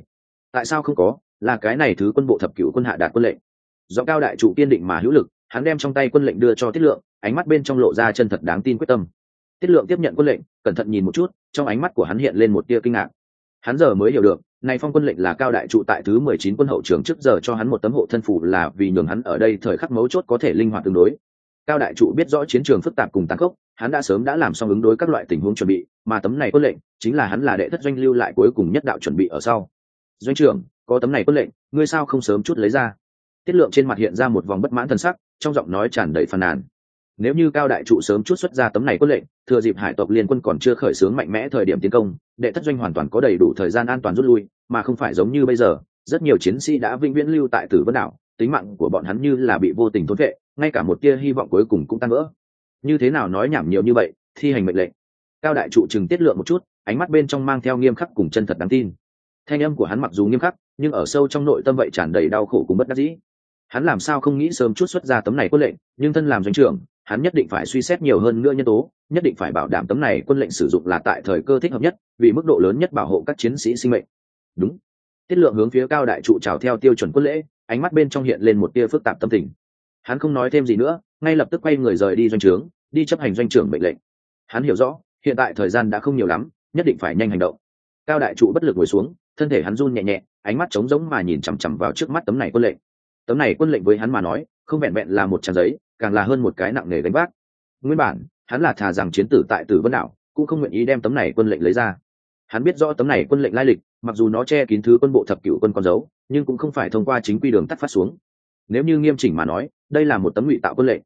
Tại sao không có? Là cái này thứ quân bộ thập cựu quân hạ đạt quân lệnh do cao đại trụ kiên định mà hữu lực, hắn đem trong tay quân lệnh đưa cho tiết lượng, ánh mắt bên trong lộ ra chân thật đáng tin quyết tâm. Tiết lượng tiếp nhận quân lệnh, cẩn thận nhìn một chút, trong ánh mắt của hắn hiện lên một tia kinh ngạc. Hắn giờ mới hiểu được, này phong quân lệnh là cao đại trụ tại thứ mười chín quân hậu trưởng trước giờ cho hắn một tấm hộ thân phủ là vì nhường hắn ở đây thời khắc mấu chốt có thể linh hoạt tương đối. Cao đại trụ biết rõ chiến trường phức tạp cùng tăng khốc, hắn đã sớm đã làm xong ứng đối các loại tình huống chuẩn bị, mà tấm này quân lệnh chính là hắn là đệ thất doanh lưu lại cuối cùng nhất đạo chuẩn bị ở sau. Doanh trưởng, có tấm này quân lệnh, ngươi sao không sớm chút lấy ra? Tiết lượng trên mặt hiện ra một vòng bất mãn thần sắc, trong giọng nói tràn đầy phàn nàn. Nếu như cao đại trụ sớm chút xuất ra tấm này quân lệnh, thừa dịp hải tộc liên quân còn chưa khởi xướng mạnh mẽ thời điểm tiến công, đệ thất doanh hoàn toàn có đầy đủ thời gian an toàn rút lui, mà không phải giống như bây giờ, rất nhiều chiến sĩ đã vĩnh viễn lưu tại tử vân đảo, tính mạng của bọn hắn như là bị vô tình thốn vệ, ngay cả một tia hy vọng cuối cùng cũng tan vỡ. Như thế nào nói nhảm nhiều như vậy, thi hành mệnh lệnh. Cao đại trụ chừng tiết lượng một chút, ánh mắt bên trong mang theo nghiêm khắc cùng chân thật đáng tin. Thanh âm của hắn mặc dù nghiêm khắc, nhưng ở sâu trong nội tâm vậy tràn đầy đau khổ cùng bất đắc dĩ hắn làm sao không nghĩ sớm chút xuất ra tấm này quân lệnh, nhưng thân làm doanh trưởng, hắn nhất định phải suy xét nhiều hơn nữa nhân tố, nhất định phải bảo đảm tấm này quân lệnh sử dụng là tại thời cơ thích hợp nhất, vì mức độ lớn nhất bảo hộ các chiến sĩ sinh mệnh. Đúng. Tiết lượng hướng phía cao đại trụ trào theo tiêu chuẩn quân lễ, ánh mắt bên trong hiện lên một tia phức tạp tâm tình. Hắn không nói thêm gì nữa, ngay lập tức quay người rời đi doanh trướng, đi chấp hành doanh trưởng mệnh lệnh. Hắn hiểu rõ, hiện tại thời gian đã không nhiều lắm, nhất định phải nhanh hành động. Cao đại trụ bất lực ngồi xuống, thân thể hắn run nhẹ nhẹ, ánh mắt trống rỗng mà nhìn chằm chằm vào trước mắt tấm này quân lệnh tấm này quân lệnh với hắn mà nói, không vẹn vẹn là một trang giấy, càng là hơn một cái nặng nề đánh vác. Nguyên bản, hắn là thà rằng chiến tử tại tử vân đảo, cũng không nguyện ý đem tấm này quân lệnh lấy ra. Hắn biết rõ tấm này quân lệnh lai lịch, mặc dù nó che kín thứ quân bộ thập cựu quân con dấu, nhưng cũng không phải thông qua chính quy đường tắt phát xuống. Nếu như nghiêm chỉnh mà nói, đây là một tấm ngụy tạo quân lệnh.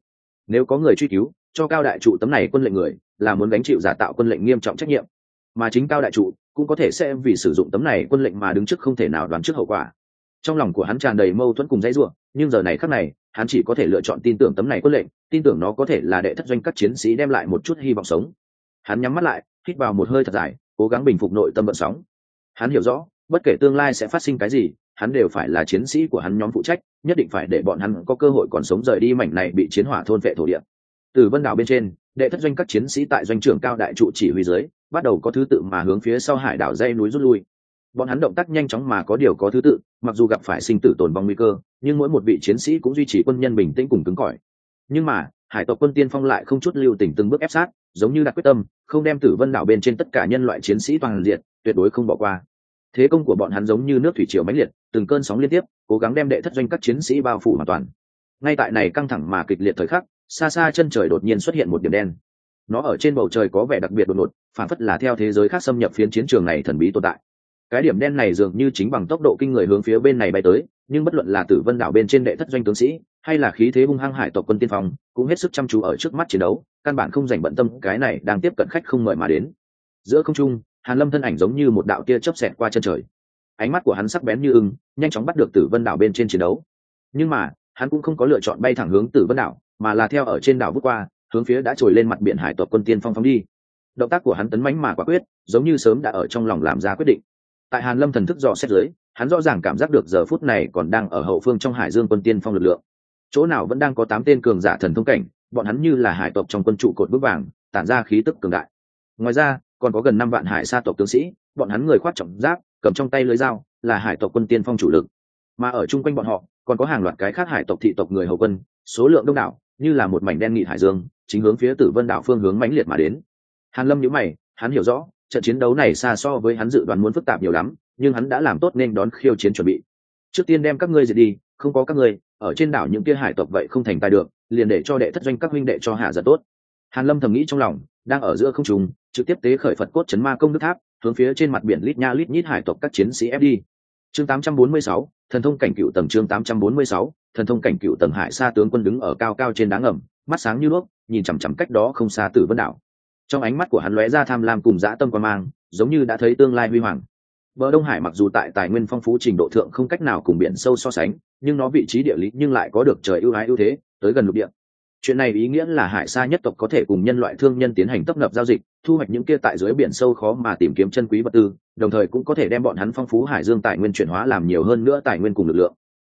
Nếu có người truy cứu, cho cao đại trụ tấm này quân lệnh người, là muốn gánh chịu giả tạo quân lệnh nghiêm trọng trách nhiệm. Mà chính cao đại trụ cũng có thể sẽ vì sử dụng tấm này quân lệnh mà đứng trước không thể nào đoán trước hậu quả trong lòng của hắn tràn đầy mâu thuẫn cùng dãy ruộng nhưng giờ này khắc này, hắn chỉ có thể lựa chọn tin tưởng tấm này quân lệnh, tin tưởng nó có thể là đệ thất doanh các chiến sĩ đem lại một chút hy vọng sống. Hắn nhắm mắt lại, hít vào một hơi thật dài, cố gắng bình phục nội tâm vận sóng. Hắn hiểu rõ, bất kể tương lai sẽ phát sinh cái gì, hắn đều phải là chiến sĩ của hắn nhóm phụ trách, nhất định phải để bọn hắn có cơ hội còn sống rời đi mảnh này bị chiến hỏa thôn vệ thổ địa. Từ vân đảo bên trên, đệ thất doanh các chiến sĩ tại doanh trưởng cao đại trụ chỉ huy dưới, bắt đầu có thứ tự mà hướng phía sau hải đảo dây núi rút lui bọn hắn động tác nhanh chóng mà có điều có thứ tự, mặc dù gặp phải sinh tử tồn vong nguy cơ, nhưng mỗi một vị chiến sĩ cũng duy trì quân nhân bình tĩnh cùng cứng cỏi. Nhưng mà, hải tộc quân tiên phong lại không chút lưu tình từng bước ép sát, giống như đặt quyết tâm, không đem tử vân đảo bên trên tất cả nhân loại chiến sĩ toàn diện, tuyệt đối không bỏ qua. Thế công của bọn hắn giống như nước thủy triều mãnh liệt, từng cơn sóng liên tiếp, cố gắng đem đệ thất doanh các chiến sĩ bao phủ hoàn toàn. Ngay tại này căng thẳng mà kịch liệt thời khắc, xa xa chân trời đột nhiên xuất hiện một điểm đen. Nó ở trên bầu trời có vẻ đặc biệt đột ngột phản phất là theo thế giới khác xâm nhập phiến chiến trường này thần bí tồn tại cái điểm đen này dường như chính bằng tốc độ kinh người hướng phía bên này bay tới, nhưng bất luận là tử vân đảo bên trên đệ thất doanh tướng sĩ, hay là khí thế hung hăng hải tộc quân tiên phong, cũng hết sức chăm chú ở trước mắt chiến đấu, căn bản không dành bận tâm, cái này đang tiếp cận khách không mời mà đến. Giữa không trung, hàn lâm thân ảnh giống như một đạo tia chớp xẹt qua chân trời. Ánh mắt của hắn sắc bén như ưng, nhanh chóng bắt được tử vân đảo bên trên chiến đấu. Nhưng mà, hắn cũng không có lựa chọn bay thẳng hướng tử vân đảo, mà là theo ở trên đảo vút qua, hướng phía đã trồi lên mặt biển hải tộc quân tiên phong phóng đi. Động tác của hắn tấn mãnh mà quả quyết, giống như sớm đã ở trong lòng làm ra quyết định tại hàn lâm thần thức dò xét dưới, hắn rõ ràng cảm giác được giờ phút này còn đang ở hậu phương trong hải dương quân tiên phong lực lượng. Chỗ nào vẫn đang có tám tên cường giả thần thông cảnh, bọn hắn như là hải tộc trong quân trụ cột bước vàng, tản ra khí tức cường đại. Ngoài ra, còn có gần năm vạn hải sa tộc tướng sĩ, bọn hắn người khoát trọng giáp, cầm trong tay lưới dao, là hải tộc quân tiên phong chủ lực. Mà ở chung quanh bọn họ, còn có hàng loạt cái khác hải tộc thị tộc người hầu quân, số lượng đông đảo, như là một mảnh đen nghị hải dương, chính hướng phía tử vân đảo phương hướng mãnh liệt mà đến. Hàn lâm nhíu mày, hắn hiểu rõ trận chiến đấu này xa so với hắn dự đoán muốn phức tạp nhiều lắm nhưng hắn đã làm tốt nên đón khiêu chiến chuẩn bị. Trước tiên đem các ngươi diệt đi không có các ngươi ở trên đảo những kia hải tộc vậy không thành tài được liền để cho đệ thất doanh các huynh đệ cho hạ giật tốt. Hàn lâm thầm nghĩ trong lòng đang ở giữa không trung trực tiếp tế khởi phật cốt chấn ma công đức tháp hướng phía trên mặt biển lít nha lít nhít hải tộc các chiến sĩ ép đi. Chương 846, thần thông cảnh cựu tầng chương 846, thần thông cảnh cựu tầng hải xa tướng quân đứng ở cao cao trên đá ngầm mắt sáng như nước nhìn chằm chằm cách đó không xa tử vân đảo trong ánh mắt của hắn lóe ra tham lam cùng dã tâm quan mang, giống như đã thấy tương lai huy hoàng. Bờ đông hải mặc dù tại tài nguyên phong phú trình độ thượng không cách nào cùng biển sâu so sánh, nhưng nó vị trí địa lý nhưng lại có được trời ưu ái ưu thế, tới gần lục địa. Chuyện này ý nghĩa là hải sa nhất tộc có thể cùng nhân loại thương nhân tiến hành tấp nập giao dịch, thu hoạch những kia tại dưới biển sâu khó mà tìm kiếm chân quý vật tư, đồng thời cũng có thể đem bọn hắn phong phú hải dương tài nguyên chuyển hóa làm nhiều hơn nữa tài nguyên cùng lực lượng.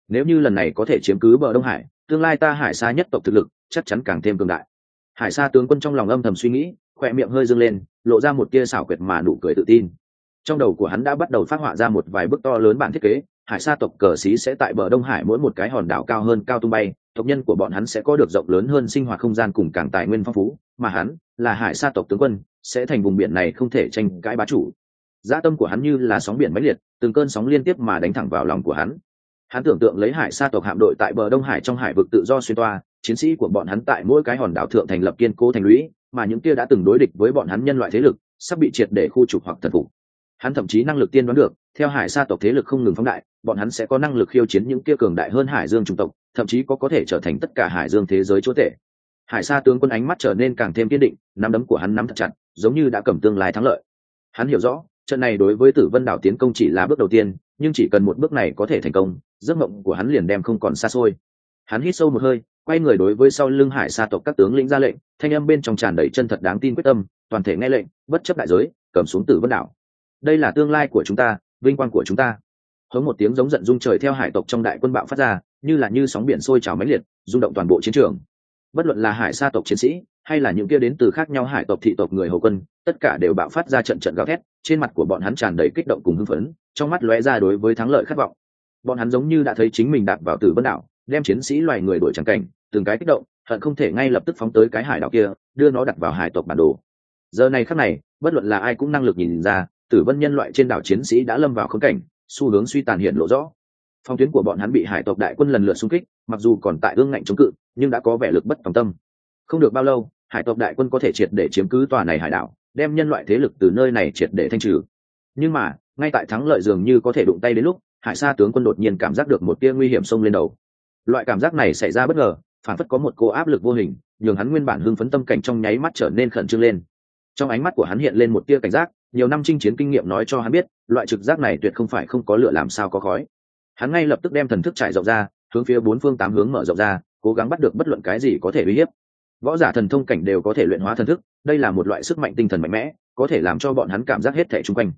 Nếu như lần này có thể chiếm cứ bờ đông hải, tương lai ta hải sa nhất tộc thực lực chắc chắn càng thêm cường đại. Hải sa tướng quân trong lòng âm thầm suy nghĩ khoe miệng hơi dâng lên, lộ ra một tia xảo quyệt mà nụ cười tự tin. Trong đầu của hắn đã bắt đầu phát họa ra một vài bức to lớn bản thiết kế, hải sa tộc cờ xí sẽ tại bờ đông hải mỗi một cái hòn đảo cao hơn cao tung bay, tộc nhân của bọn hắn sẽ có được rộng lớn hơn sinh hoạt không gian cùng càng tài nguyên phong phú, mà hắn là hải sa tộc tướng quân, sẽ thành vùng biển này không thể tranh cãi bá chủ. Dã tâm của hắn như là sóng biển mãnh liệt, từng cơn sóng liên tiếp mà đánh thẳng vào lòng của hắn. Hắn tưởng tượng lấy hải sa tộc hạm đội tại bờ đông hải trong hải vực tự do xuyên toa chiến sĩ của bọn hắn tại mỗi cái hòn đảo thượng thành lập kiên cố thành lũy, mà những kia đã từng đối địch với bọn hắn nhân loại thế lực, sắp bị triệt để khu trục hoặc thần phục. Hắn thậm chí năng lực tiên đoán được, theo hải sa tộc thế lực không ngừng phóng đại, bọn hắn sẽ có năng lực khiêu chiến những kia cường đại hơn hải dương trung tộc, thậm chí có có thể trở thành tất cả hải dương thế giới chúa tể hải sa tướng quân ánh mắt trở nên càng thêm kiên định, nắm đấm của hắn nắm thật chặt, giống như đã cầm tương lai thắng lợi. Hắn hiểu rõ, trận này đối với tử vân đảo tiến công chỉ là bước đầu tiên, nhưng chỉ cần một bước này có thể thành công, giấc mộng của hắn liền đem không còn xa xôi. Hắn hít sâu một hơi quay người đối với sau lưng hải sa tộc các tướng lĩnh ra lệnh, thanh âm bên trong tràn đầy chân thật đáng tin quyết tâm, toàn thể nghe lệnh, bất chấp đại giới, cầm xuống tử vân đảo. Đây là tương lai của chúng ta, vinh quang của chúng ta. Hống một tiếng giống giận dung trời theo hải tộc trong đại quân bạo phát ra, như là như sóng biển sôi trào mãnh liệt, rung động toàn bộ chiến trường. Bất luận là hải sa tộc chiến sĩ, hay là những kia đến từ khác nhau hải tộc thị tộc người hầu quân, tất cả đều bạo phát ra trận trận gào thét, trên mặt của bọn hắn tràn đầy kích động cùng hưng phấn, trong mắt lóe ra đối với thắng lợi khát vọng. Bọn hắn giống như đã thấy chính mình đạp vào tử vân đảo đem chiến sĩ loài người đuổi trắng cảnh, từng cái kích động, hận không thể ngay lập tức phóng tới cái hải đảo kia, đưa nó đặt vào hải tộc bản đồ. Giờ này khắc này, bất luận là ai cũng năng lực nhìn ra, tử vân nhân loại trên đảo chiến sĩ đã lâm vào khống cảnh, xu hướng suy tàn hiện lộ rõ. Phong tuyến của bọn hắn bị hải tộc đại quân lần lượt xung kích, mặc dù còn tại ương ngạnh chống cự, nhưng đã có vẻ lực bất phòng tâm. Không được bao lâu, hải tộc đại quân có thể triệt để chiếm cứ tòa này hải đảo, đem nhân loại thế lực từ nơi này triệt để thanh trừ. Nhưng mà, ngay tại thắng lợi dường như có thể đụng tay đến lúc, hải sa tướng quân đột nhiên cảm giác được một tia nguy hiểm xông lên đầu loại cảm giác này xảy ra bất ngờ, phản phất có một cô áp lực vô hình, nhường hắn nguyên bản hưng phấn tâm cảnh trong nháy mắt trở nên khẩn trương lên. Trong ánh mắt của hắn hiện lên một tia cảnh giác, nhiều năm chinh chiến kinh nghiệm nói cho hắn biết, loại trực giác này tuyệt không phải không có lửa làm sao có khói. Hắn ngay lập tức đem thần thức trải rộng ra, hướng phía bốn phương tám hướng mở rộng ra, cố gắng bắt được bất luận cái gì có thể uy hiếp. Võ giả thần thông cảnh đều có thể luyện hóa thần thức, đây là một loại sức mạnh tinh thần mạnh mẽ, có thể làm cho bọn hắn cảm giác hết thể chung quanh.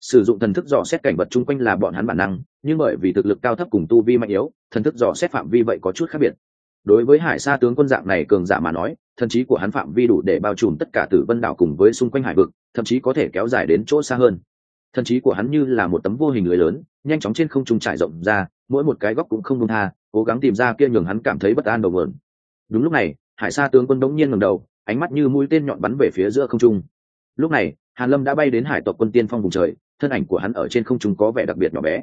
Sử dụng thần thức dò xét cảnh vật chung quanh là bọn hắn bản năng nhưng bởi vì thực lực cao thấp cùng tu vi mạnh yếu, thần thức dò xét phạm vi vậy có chút khác biệt. Đối với hải sa tướng quân dạng này cường giả mà nói, thần trí của hắn phạm vi đủ để bao trùm tất cả tử vân đảo cùng với xung quanh hải vực, thậm chí có thể kéo dài đến chỗ xa hơn. Thần trí của hắn như là một tấm vô hình lưới lớn, nhanh chóng trên không trung trải rộng ra, mỗi một cái góc cũng không đông tha, cố gắng tìm ra kia nhường hắn cảm thấy bất an đầu mượn đúng lúc này, hải sa tướng quân đống nhiên ngẩng đầu, ánh mắt như mũi tên nhọn bắn về phía giữa không trung. Lúc này, hàn lâm đã bay đến hải tộc quân tiên phong vùng trời, thân ảnh của hắn ở trên không trung có vẻ đặc biệt nhỏ bé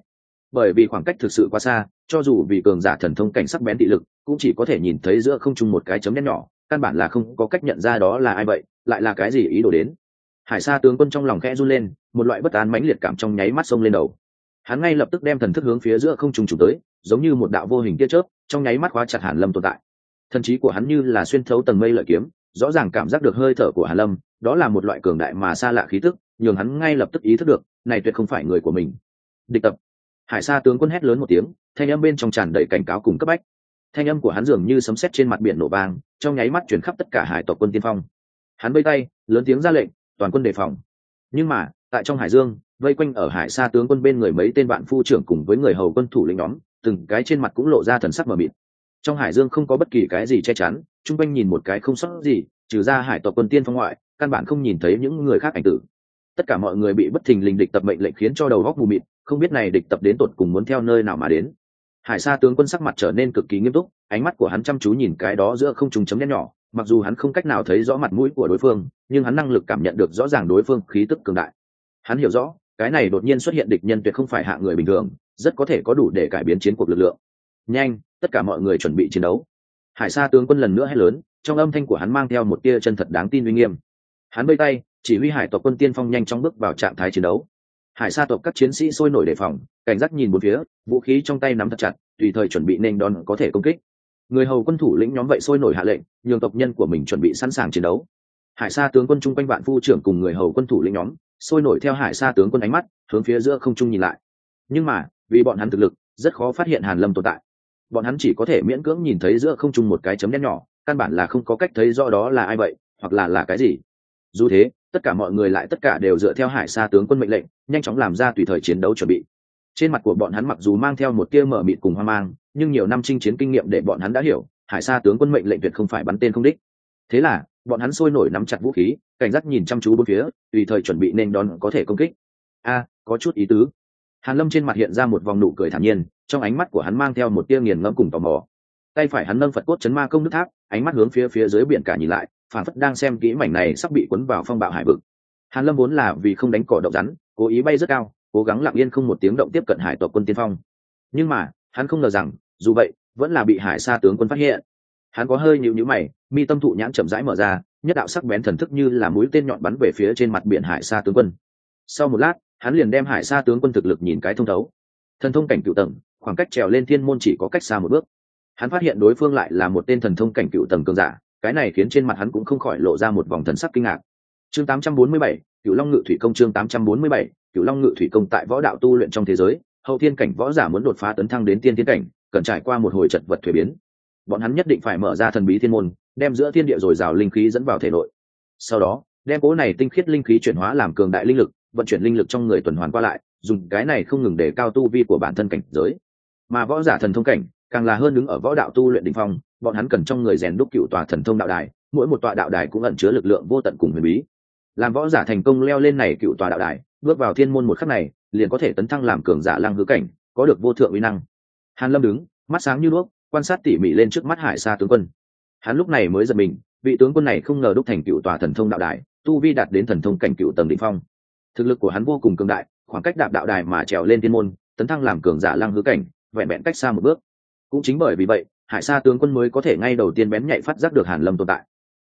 bởi vì khoảng cách thực sự quá xa, cho dù vì cường giả thần thông cảnh sắc bén thị lực, cũng chỉ có thể nhìn thấy giữa không trung một cái chấm đen nhỏ, căn bản là không có cách nhận ra đó là ai vậy, lại là cái gì ý đồ đến. Hải sa tướng quân trong lòng khẽ run lên, một loại bất an mãnh liệt cảm trong nháy mắt xông lên đầu. Hắn ngay lập tức đem thần thức hướng phía giữa không trung trùng tới, giống như một đạo vô hình tia chớp, trong nháy mắt khóa chặt hàn lâm tồn tại. Thần trí của hắn như là xuyên thấu tầng mây lợi kiếm, rõ ràng cảm giác được hơi thở của hàn lâm, đó là một loại cường đại mà xa lạ khí tức, nhường hắn ngay lập tức ý thức được, này tuyệt không phải người của mình. Địch tập hải sa tướng quân hét lớn một tiếng, thanh âm bên trong tràn đầy cảnh cáo cùng cấp bách. Thanh âm của hắn dường như sấm sét trên mặt biển nổ vang, trong nháy mắt chuyển khắp tất cả hải tộc quân tiên phong. Hắn vây tay, lớn tiếng ra lệnh, toàn quân đề phòng. Nhưng mà, tại trong hải dương, vây quanh ở hải sa tướng quân bên người mấy tên bạn phu trưởng cùng với người hầu quân thủ lĩnh nhóm, từng cái trên mặt cũng lộ ra thần sắc mờ mịt. Trong hải dương không có bất kỳ cái gì che chắn, chung quanh nhìn một cái không sót gì, trừ ra hải tộc quân tiên phong ngoại, căn bản không nhìn thấy những người khác ảnh tử. Tất cả mọi người bị bất thình lình địch tập mệnh lệnh khiến cho đầu góc mù mịt không biết này địch tập đến tột cùng muốn theo nơi nào mà đến. Hải sa tướng quân sắc mặt trở nên cực kỳ nghiêm túc, ánh mắt của hắn chăm chú nhìn cái đó giữa không trùng chấm đen nhỏ, mặc dù hắn không cách nào thấy rõ mặt mũi của đối phương, nhưng hắn năng lực cảm nhận được rõ ràng đối phương khí tức cường đại. Hắn hiểu rõ, cái này đột nhiên xuất hiện địch nhân tuyệt không phải hạ người bình thường, rất có thể có đủ để cải biến chiến cuộc lực lượng. Nhanh, tất cả mọi người chuẩn bị chiến đấu. Hải sa tướng quân lần nữa hét lớn, trong âm thanh của hắn mang theo một tia chân thật đáng tin uy nghiêm. Hắn bơi tay, chỉ huy hải tộc quân tiên phong nhanh chóng bước vào trạng thái chiến đấu hải sa tộc các chiến sĩ sôi nổi đề phòng, cảnh giác nhìn một phía, vũ khí trong tay nắm thật chặt, tùy thời chuẩn bị nên đón có thể công kích. Người hầu quân thủ lĩnh nhóm vậy sôi nổi hạ lệnh, nhường tộc nhân của mình chuẩn bị sẵn sàng chiến đấu. Hải sa tướng quân chung quanh vạn phu trưởng cùng người hầu quân thủ lĩnh nhóm, sôi nổi theo hải sa tướng quân ánh mắt, hướng phía giữa không trung nhìn lại. Nhưng mà, vì bọn hắn thực lực, rất khó phát hiện hàn lâm tồn tại. Bọn hắn chỉ có thể miễn cưỡng nhìn thấy giữa không trung một cái chấm đen nhỏ, căn bản là không có cách thấy rõ đó là ai vậy, hoặc là là cái gì. Dù thế tất cả mọi người lại tất cả đều dựa theo hải sa tướng quân mệnh lệnh, nhanh chóng làm ra tùy thời chiến đấu chuẩn bị. Trên mặt của bọn hắn mặc dù mang theo một tia mở mịt cùng hoang mang, nhưng nhiều năm chinh chiến kinh nghiệm để bọn hắn đã hiểu, hải sa tướng quân mệnh lệnh tuyệt không phải bắn tên không đích. Thế là, bọn hắn sôi nổi nắm chặt vũ khí, cảnh giác nhìn chăm chú bốn phía, tùy thời chuẩn bị nên đón có thể công kích. A à, có chút ý tứ. Hàn lâm trên mặt hiện ra một vòng nụ cười thản nhiên, trong ánh mắt của hắn mang theo một tia nghiền ngẫm cùng tò mò. Tay phải hắn nâng phật cốt chấn ma công nước tháp, ánh mắt hướng phía phía dưới biển cả nhìn lại phản phất đang xem kỹ mảnh này sắp bị cuốn vào phong bạo hải vực. Hàn lâm vốn là vì không đánh cỏ động rắn, cố ý bay rất cao, cố gắng lặng yên không một tiếng động tiếp cận hải tộc quân tiên phong. Nhưng mà, hắn không ngờ rằng, dù vậy, vẫn là bị hải sa tướng quân phát hiện. Hắn có hơi nhịu nhữ mày, mi tâm thụ nhãn chậm rãi mở ra, nhất đạo sắc bén thần thức như là mũi tên nhọn bắn về phía trên mặt biển hải sa tướng quân. Sau một lát, hắn liền đem hải sa tướng quân thực lực nhìn cái thông thấu. Thần thông cảnh cựu tầng, khoảng cách trèo lên thiên môn chỉ có cách xa một bước. Hắn phát hiện đối phương lại là một tên thần thông cảnh cựu tầng cường giả cái này khiến trên mặt hắn cũng không khỏi lộ ra một vòng thần sắc kinh ngạc. Chương 847, cựu long ngự thủy công chương 847, cựu long ngự thủy công tại võ đạo tu luyện trong thế giới hậu thiên cảnh võ giả muốn đột phá tấn thăng đến tiên thiên cảnh cần trải qua một hồi chật vật thuế biến. Bọn hắn nhất định phải mở ra thần bí thiên môn đem giữa thiên địa dồi dào linh khí dẫn vào thể nội. Sau đó đem cố này tinh khiết linh khí chuyển hóa làm cường đại linh lực vận chuyển linh lực trong người tuần hoàn qua lại dùng cái này không ngừng để cao tu vi của bản thân cảnh giới. Mà võ giả thần thông cảnh càng là hơn đứng ở võ đạo tu luyện đỉnh phong, bọn hắn cần trong người rèn đúc cựu tòa thần thông đạo đài, mỗi một tòa đạo đài cũng ẩn chứa lực lượng vô tận cùng huyền bí. Làm võ giả thành công leo lên này cựu tòa đạo đài, bước vào thiên môn một khắc này, liền có thể tấn thăng làm cường giả lang hứa cảnh, có được vô thượng uy năng. Hàn lâm đứng, mắt sáng như đuốc, quan sát tỉ mỉ lên trước mắt hải sa tướng quân. Hắn lúc này mới giật mình, vị tướng quân này không ngờ đúc thành cựu tòa thần thông đạo đài, tu vi đạt đến thần thông cảnh cựu tầng đỉnh phong. Thực lực của hắn vô cùng cường đại, khoảng cách đạp đạo đài mà trèo lên thiên môn, tấn thăng làm cường giả lang hứa cảnh, vẹn vẹn cách xa một bước cũng chính bởi vì vậy, hải sa tướng quân mới có thể ngay đầu tiên bén nhạy phát giác được hàn lâm tồn tại.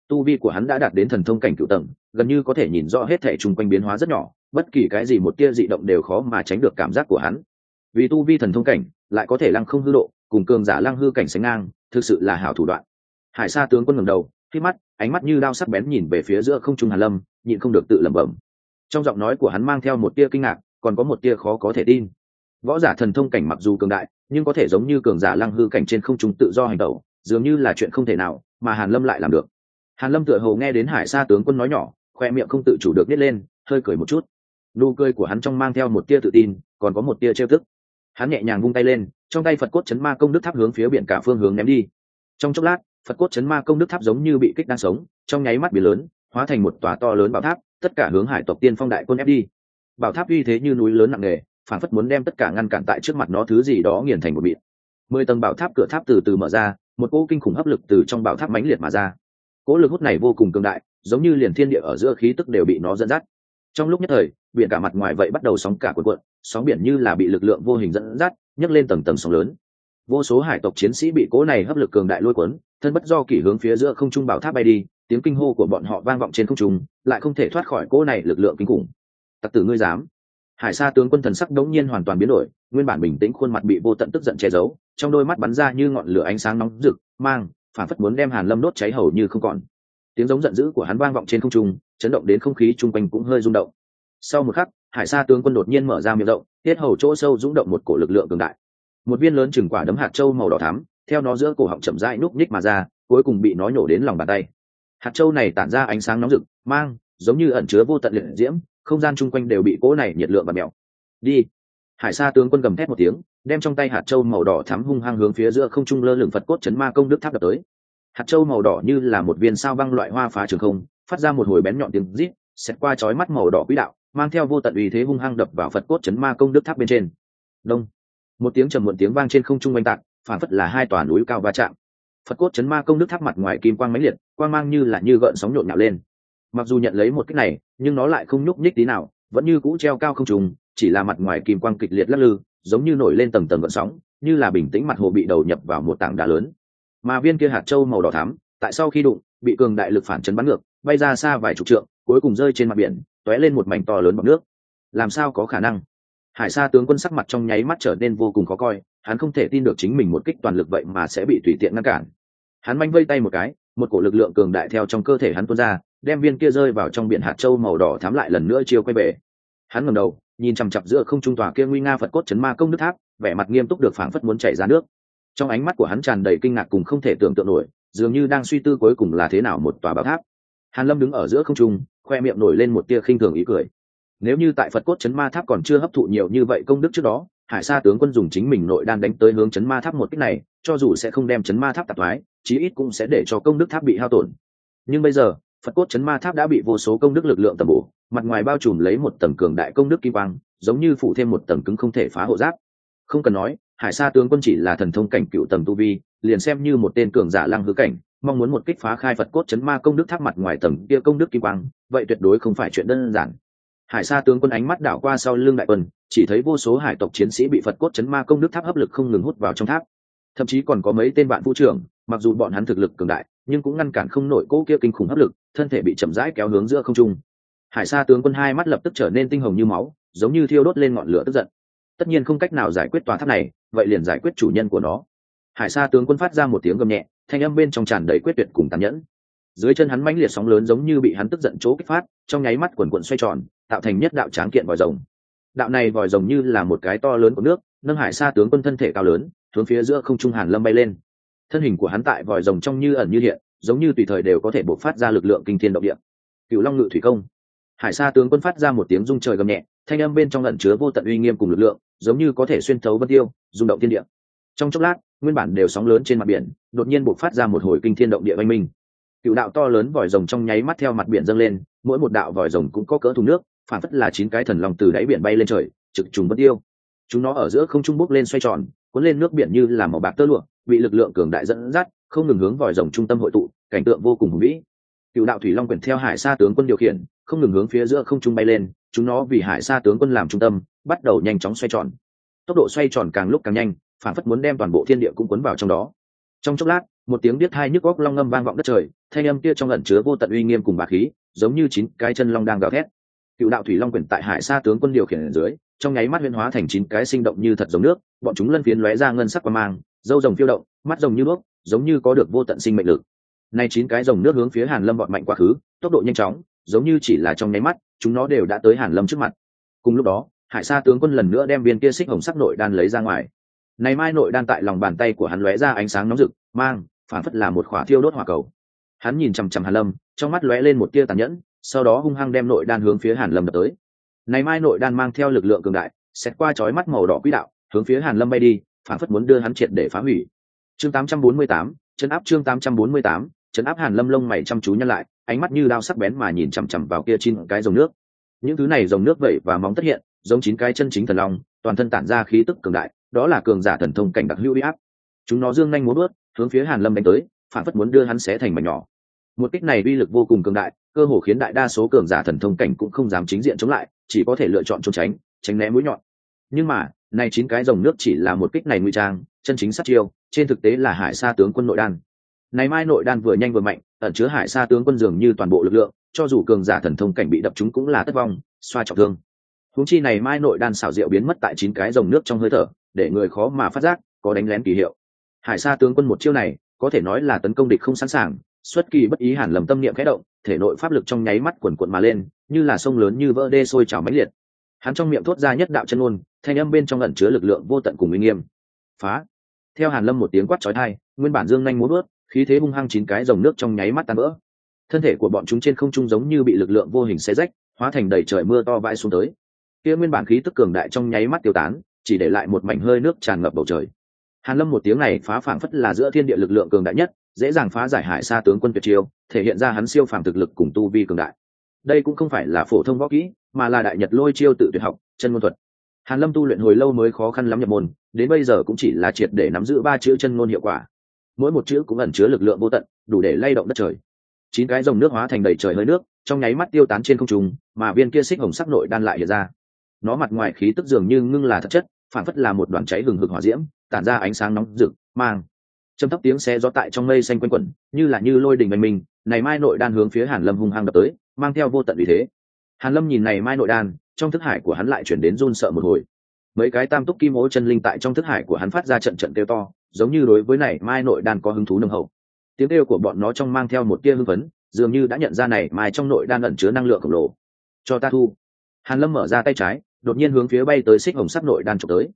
Tu vi của hắn đã đạt đến thần thông cảnh cựu tầng, gần như có thể nhìn rõ hết thể chung quanh biến hóa rất nhỏ, bất kỳ cái gì một tia dị động đều khó mà tránh được cảm giác của hắn. Vì tu vi thần thông cảnh, lại có thể lăng không hư độ, cùng cường giả lăng hư cảnh sánh ngang, thực sự là hảo thủ đoạn. Hải sa tướng quân ngẩng đầu, khi mắt, ánh mắt như đao sắc bén nhìn về phía giữa không trung hàn lâm, nhịn không được tự lẩm bẩm. Trong giọng nói của hắn mang theo một tia kinh ngạc, còn có một tia khó có thể tin võ giả thần thông cảnh mặc dù cường đại, nhưng có thể giống như cường giả lăng hư cảnh trên không trung tự do hành tẩu, dường như là chuyện không thể nào, mà hàn lâm lại làm được. Hàn lâm tựa hồ nghe đến hải sa tướng quân nói nhỏ, khoe miệng không tự chủ được nít lên, hơi cười một chút. Nụ cười của hắn trong mang theo một tia tự tin, còn có một tia trêu tức. Hắn nhẹ nhàng vung tay lên, trong tay phật cốt chấn ma công đức tháp hướng phía biển cả phương hướng ném đi. Trong chốc lát, phật cốt chấn ma công đức tháp giống như bị kích đang sống, trong nháy mắt biển lớn, hóa thành một tòa to lớn bảo tháp, tất cả hướng hải tộc tiên phong đại quân ép đi. Bảo tháp uy thế như núi lớn nặng nề phản phất muốn đem tất cả ngăn cản tại trước mặt nó thứ gì đó nghiền thành một bịt mười tầng bảo tháp cửa tháp từ từ mở ra, một cỗ kinh khủng hấp lực từ trong bảo tháp mãnh liệt mà ra. Cỗ lực hút này vô cùng cường đại, giống như liền thiên địa ở giữa khí tức đều bị nó dẫn dắt. Trong lúc nhất thời, biển cả mặt ngoài vậy bắt đầu sóng cả cuộn cuộn, sóng biển như là bị lực lượng vô hình dẫn dắt, nhấc lên tầng tầng sóng lớn. Vô số hải tộc chiến sĩ bị cỗ này hấp lực cường đại lôi cuốn, thân bất do kỷ hướng phía giữa không trung bảo tháp bay đi, tiếng kinh hô của bọn họ vang vọng trên không trung, lại không thể thoát khỏi cỗ này lực lượng kinh khủng. Tặc tử ngươi dám! Hải sa tướng quân thần sắc đống nhiên hoàn toàn biến đổi, nguyên bản bình tĩnh khuôn mặt bị vô tận tức giận che giấu, trong đôi mắt bắn ra như ngọn lửa ánh sáng nóng rực, mang, phản phất muốn đem hàn lâm đốt cháy hầu như không còn. Tiếng giống giận dữ của hắn vang vọng trên không trung, chấn động đến không khí chung quanh cũng hơi rung động. Sau một khắc, hải sa tướng quân đột nhiên mở ra miệng rộng, tiết hầu chỗ sâu rung động một cổ lực lượng cường đại. Một viên lớn chừng quả đấm hạt châu màu đỏ thắm, theo nó giữa cổ họng chậm rãi núp nhích mà ra, cuối cùng bị nó nhổ đến lòng bàn tay. Hạt châu này tản ra ánh sáng nóng rực, mang, giống như ẩn chứa vô tận liệt diễm không gian chung quanh đều bị cỗ này nhiệt lượng và mèo đi. Hải sa tướng quân gầm thét một tiếng, đem trong tay hạt châu màu đỏ thắm hung hăng hướng phía giữa không trung lơ lửng phật cốt chấn ma công đức tháp đập tới. Hạt châu màu đỏ như là một viên sao băng loại hoa phá trường không, phát ra một hồi bén nhọn tiếng rít xét qua chói mắt màu đỏ quỹ đạo, mang theo vô tận uy thế hung hăng đập vào phật cốt chấn ma công đức tháp bên trên. Đông. Một tiếng trầm muộn tiếng vang trên không trung oanh tạc, phản phất là hai tòa núi cao va chạm. Phật cốt chấn ma công đức tháp mặt ngoài kim quang mãnh liệt, quang mang như là như gợn sóng nhộn nhạo lên mặc dù nhận lấy một cách này, nhưng nó lại không nhúc nhích tí nào, vẫn như cũ treo cao không trùng chỉ là mặt ngoài kim quang kịch liệt lắc lư, giống như nổi lên tầng tầng gợn sóng, như là bình tĩnh mặt hồ bị đầu nhập vào một tảng đá lớn. Mà viên kia hạt châu màu đỏ thắm, tại sau khi đụng, bị cường đại lực phản chấn bắn ngược, bay ra xa vài chục trượng, cuối cùng rơi trên mặt biển, tóe lên một mảnh to lớn bọc nước. Làm sao có khả năng? Hải sa tướng quân sắc mặt trong nháy mắt trở nên vô cùng khó coi, hắn không thể tin được chính mình một kích toàn lực vậy mà sẽ bị tùy tiện ngăn cản. Hắn manh vây tay một cái, một cổ lực lượng cường đại theo trong cơ thể hắn tuôn ra đem viên kia rơi vào trong biển hạt châu màu đỏ thám lại lần nữa chiều quay về. Hắn ngầm đầu, nhìn chằm chặp giữa không trung tòa kia nguy nga phật cốt chấn ma công nước tháp, vẻ mặt nghiêm túc được phảng phất muốn chảy ra nước. Trong ánh mắt của hắn tràn đầy kinh ngạc cùng không thể tưởng tượng nổi, dường như đang suy tư cuối cùng là thế nào một tòa bảo tháp. Hàn lâm đứng ở giữa không trung, khoe miệng nổi lên một tia khinh thường ý cười. Nếu như tại phật cốt chấn ma tháp còn chưa hấp thụ nhiều như vậy công đức trước đó, hải sa tướng quân dùng chính mình nội đan đánh tới hướng chấn ma tháp một cách này, cho dù sẽ không đem chấn ma tháp tạp thoái, chí ít cũng sẽ để cho công đức tháp bị hao tổn. Nhưng bây giờ phật cốt chấn ma tháp đã bị vô số công đức lực lượng tầm bổ, mặt ngoài bao trùm lấy một tầng cường đại công đức kim quang, giống như phụ thêm một tầng cứng không thể phá hộ giáp. Không cần nói, hải sa tướng quân chỉ là thần thông cảnh cựu tầng tu vi, liền xem như một tên cường giả lăng hư cảnh, mong muốn một kích phá khai phật cốt chấn ma công đức tháp mặt ngoài tầng kia công đức kim quang, vậy tuyệt đối không phải chuyện đơn giản. Hải sa tướng quân ánh mắt đảo qua sau lưng đại quân, chỉ thấy vô số hải tộc chiến sĩ bị phật cốt chấn ma công đức tháp hấp lực không ngừng hút vào trong tháp. Thậm chí còn có mấy tên bạn vũ trưởng mặc dù bọn hắn thực lực cường đại, nhưng cũng ngăn cản không nổi cỗ kia kinh khủng hấp lực, thân thể bị chậm rãi kéo hướng giữa không trung. Hải sa tướng quân hai mắt lập tức trở nên tinh hồng như máu, giống như thiêu đốt lên ngọn lửa tức giận. Tất nhiên không cách nào giải quyết tòa tháp này, vậy liền giải quyết chủ nhân của nó. Hải sa tướng quân phát ra một tiếng gầm nhẹ, thanh âm bên trong tràn đầy quyết tuyệt cùng tàn nhẫn. Dưới chân hắn mãnh liệt sóng lớn giống như bị hắn tức giận chỗ kích phát, trong nháy mắt quần quận xoay tròn, tạo thành nhất đạo tráng kiện vòi rồng. Đạo này vòi rồng như là một cái to lớn của nước, nâng hải sa tướng quân thân thể cao lớn, hướng phía giữa không trung hàn lâm bay lên thân hình của hắn tại vòi rồng trong như ẩn như hiện, giống như tùy thời đều có thể bộc phát ra lực lượng kinh thiên động địa. Cựu long ngự thủy công. Hải sa tướng quân phát ra một tiếng rung trời gầm nhẹ, thanh âm bên trong ẩn chứa vô tận uy nghiêm cùng lực lượng, giống như có thể xuyên thấu vân tiêu, rung động thiên địa. Trong chốc lát, nguyên bản đều sóng lớn trên mặt biển, đột nhiên bộc phát ra một hồi kinh thiên động địa oanh minh. Cựu đạo to lớn vòi rồng trong nháy mắt theo mặt biển dâng lên, mỗi một đạo vòi rồng cũng có cỡ thùng nước, phản phất là chín cái thần lòng từ đáy biển bay lên trời, trực trùng bất tiêu. Chúng nó ở giữa không trung bốc lên xoay tròn, cuốn lên nước biển như là màu bạc tơ lụa bị lực lượng cường đại dẫn dắt, không ngừng hướng vòi rồng trung tâm hội tụ, cảnh tượng vô cùng hùng vĩ. Cựu đạo thủy long quyển theo hải sa tướng quân điều khiển, không ngừng hướng phía giữa không trung bay lên, chúng nó vì hải sa tướng quân làm trung tâm, bắt đầu nhanh chóng xoay tròn. Tốc độ xoay tròn càng lúc càng nhanh, phản phất muốn đem toàn bộ thiên địa cũng cuốn vào trong đó. Trong chốc lát, một tiếng biết hai nhức góc long ngâm vang vọng đất trời, thanh âm kia trong ẩn chứa vô tận uy nghiêm cùng bà khí, giống như chín cái chân long đang gào thét. Cựu đạo thủy long quyển tại hải sa tướng quân điều khiển ở dưới, trong nháy mắt huyên hóa thành chín cái sinh động như thật giống nước, bọn chúng lân phiến lóe ra ngân sắc qua mang dâu rồng phiêu động, mắt rồng như đuốc giống như có được vô tận sinh mệnh lực. Nay chín cái rồng nước hướng phía hàn lâm bọn mạnh quá khứ, tốc độ nhanh chóng, giống như chỉ là trong nháy mắt, chúng nó đều đã tới hàn lâm trước mặt. Cùng lúc đó, hải sa tướng quân lần nữa đem viên kia xích hồng sắc nội đan lấy ra ngoài. Này mai nội đan tại lòng bàn tay của hắn lóe ra ánh sáng nóng rực, mang, phản phất là một khỏa thiêu đốt hỏa cầu. Hắn nhìn chằm chằm hàn lâm, trong mắt lóe lên một tia tàn nhẫn, sau đó hung hăng đem nội đan hướng phía hàn lâm đập tới. Này mai nội đan mang theo lực lượng cường đại xét qua chói mắt màu đỏ quỹ đạo, hướng phía hàn lâm bay đi phản phất muốn đưa hắn triệt để phá hủy. Chương 848, chân áp chương 848, chân áp hàn lâm lông mày chăm chú nhăn lại ánh mắt như đao sắc bén mà nhìn chằm chằm vào kia chín cái dòng nước. Những thứ này dòng nước vậy và móng tất hiện giống chín cái chân chính thần long toàn thân tản ra khí tức cường đại đó là cường giả thần thông cảnh đặc hữu uy áp. Chúng nó dương nhanh muốn bước hướng phía hàn lâm đánh tới phản phất muốn đưa hắn xé thành mảnh nhỏ. Một kích này uy lực vô cùng cường đại cơ hồ khiến đại đa số cường giả thần thông cảnh cũng không dám chính diện chống lại chỉ có thể lựa chọn trốn tránh tránh né mũi nhọn nhưng mà, này chín cái dòng nước chỉ là một kích này nguy trang, chân chính sát chiêu, trên thực tế là hải sa tướng quân nội đan. Này mai nội đan vừa nhanh vừa mạnh, ẩn chứa hải sa tướng quân dường như toàn bộ lực lượng, cho dù cường giả thần thông cảnh bị đập chúng cũng là thất vong, xoa trọng thương. Huống chi này mai nội đan xảo diệu biến mất tại chín cái dòng nước trong hơi thở, để người khó mà phát giác, có đánh lén kỳ hiệu. Hải sa tướng quân một chiêu này, có thể nói là tấn công địch không sẵn sàng, xuất kỳ bất ý hẳn lầm tâm niệm khẽ động, thể nội pháp lực trong nháy mắt quần quận mà lên, như là sông lớn như vỡ đê sôi trào mãnh liệt hắn trong miệng thốt ra nhất đạo chân ngôn, thanh âm bên trong ẩn chứa lực lượng vô tận cùng uy nghiêm. Phá! Theo hàn lâm một tiếng quát chói tai, nguyên bản dương nhanh muốn bước khí thế hung hăng chín cái dòng nước trong nháy mắt tan vỡ. Thân thể của bọn chúng trên không trung giống như bị lực lượng vô hình xé rách, hóa thành đầy trời mưa to vãi xuống tới. Kia nguyên bản khí tức cường đại trong nháy mắt tiêu tán, chỉ để lại một mảnh hơi nước tràn ngập bầu trời. Hàn lâm một tiếng này phá phảng phất là giữa thiên địa lực lượng cường đại nhất, dễ dàng phá giải hải sa tướng quân tuyệt chiêu thể hiện ra hắn siêu phàm thực lực cùng tu vi cường đại đây cũng không phải là phổ thông võ kỹ, mà là đại nhật lôi chiêu tự tuyệt học, chân ngôn thuật. Hàn lâm tu luyện hồi lâu mới khó khăn lắm nhập môn, đến bây giờ cũng chỉ là triệt để nắm giữ ba chữ chân ngôn hiệu quả. Mỗi một chữ cũng ẩn chứa lực lượng vô tận, đủ để lay động đất trời. Chín cái dòng nước hóa thành đầy trời hơi nước, trong nháy mắt tiêu tán trên không trung, mà viên kia xích hồng sắc nội đan lại hiện ra. Nó mặt ngoài khí tức dường như ngưng là thật chất phản phất là một đoàn cháy hừng hực hỏa diễm, tản ra ánh sáng nóng rực, mang. Châm thấp tiếng xe gió tại trong mây xanh quanh quẩn, như là như lôi đình bình minh này mai nội đan hướng phía hàn lâm hung hăng đập tới, mang theo vô tận vì thế. Hàn lâm nhìn này mai nội đan, trong thức hải của hắn lại chuyển đến run sợ một hồi. Mấy cái tam túc kim ố chân linh tại trong thức hải của hắn phát ra trận trận kêu to, giống như đối với này mai nội đan có hứng thú nâng hậu. Tiếng kêu của bọn nó trong mang theo một tia hưng phấn, dường như đã nhận ra này mai trong nội đan ẩn chứa năng lượng khổng lồ. Cho ta thu. Hàn lâm mở ra tay trái, đột nhiên hướng phía bay tới xích hồng sắc nội đan trộm tới.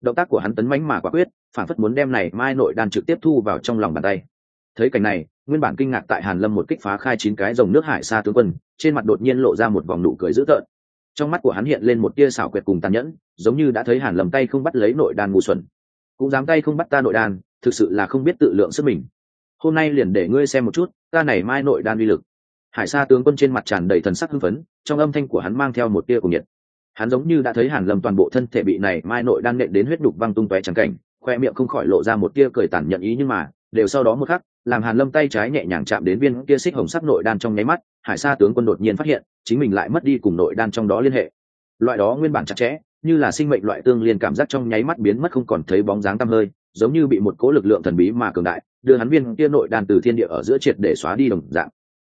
Động tác của hắn tấn mãnh mà quả quyết, phản phất muốn đem này mai nội đan trực tiếp thu vào trong lòng bàn tay. Thấy cảnh này nguyên bản kinh ngạc tại hàn lâm một kích phá khai chín cái dòng nước hải xa tướng quân, trên mặt đột nhiên lộ ra một vòng nụ cười dữ tợn. Trong mắt của hắn hiện lên một tia xảo quyệt cùng tàn nhẫn, giống như đã thấy hàn lâm tay không bắt lấy nội đan ngu xuẩn. Cũng dám tay không bắt ta nội đan, thực sự là không biết tự lượng sức mình. Hôm nay liền để ngươi xem một chút, ta này mai nội đan uy lực. Hải sa tướng quân trên mặt tràn đầy thần sắc hưng phấn, trong âm thanh của hắn mang theo một tia cùng nhiệt. Hắn giống như đã thấy hàn lâm toàn bộ thân thể bị này mai nội đan nện đến huyết đục văng tung tóe trắng cảnh, khoe miệng không khỏi lộ ra một tia cười tàn nhận ý nhưng mà đều sau đó một khắc, làm hàn lâm tay trái nhẹ nhàng chạm đến viên kia xích hồng sắc nội đan trong nháy mắt, hải sa tướng quân đột nhiên phát hiện, chính mình lại mất đi cùng nội đan trong đó liên hệ. Loại đó nguyên bản chặt chẽ, như là sinh mệnh loại tương liên cảm giác trong nháy mắt biến mất không còn thấy bóng dáng tăm hơi, giống như bị một cố lực lượng thần bí mà cường đại, đưa hắn viên kia nội đan từ thiên địa ở giữa triệt để xóa đi đồng dạng.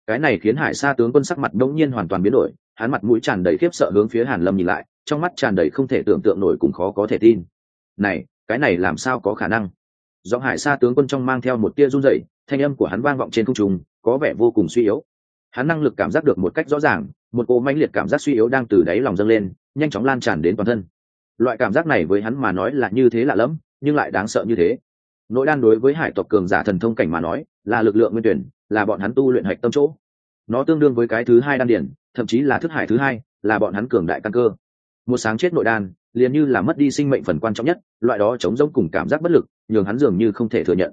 Cái này khiến hải sa tướng quân sắc mặt đống nhiên hoàn toàn biến đổi, hắn mặt mũi tràn đầy khiếp sợ hướng phía hàn lâm nhìn lại, trong mắt tràn đầy không thể tưởng tượng nổi cùng khó có thể tin. Này, cái này làm sao có khả năng? Giọng hải sa tướng quân trong mang theo một tia run rẩy, thanh âm của hắn vang vọng trên không trung, có vẻ vô cùng suy yếu. Hắn năng lực cảm giác được một cách rõ ràng, một cỗ mãnh liệt cảm giác suy yếu đang từ đáy lòng dâng lên, nhanh chóng lan tràn đến toàn thân. Loại cảm giác này với hắn mà nói là như thế lạ lẫm, nhưng lại đáng sợ như thế. Nội đan đối với hải tộc cường giả thần thông cảnh mà nói, là lực lượng nguyên tuyển, là bọn hắn tu luyện hạch tâm chỗ. Nó tương đương với cái thứ hai đan điển thậm chí là thức hải thứ hai, là bọn hắn cường đại căn cơ. Một sáng chết nội đan liền như là mất đi sinh mệnh phần quan trọng nhất, loại đó chống rỗng cùng cảm giác bất lực, nhường hắn dường như không thể thừa nhận.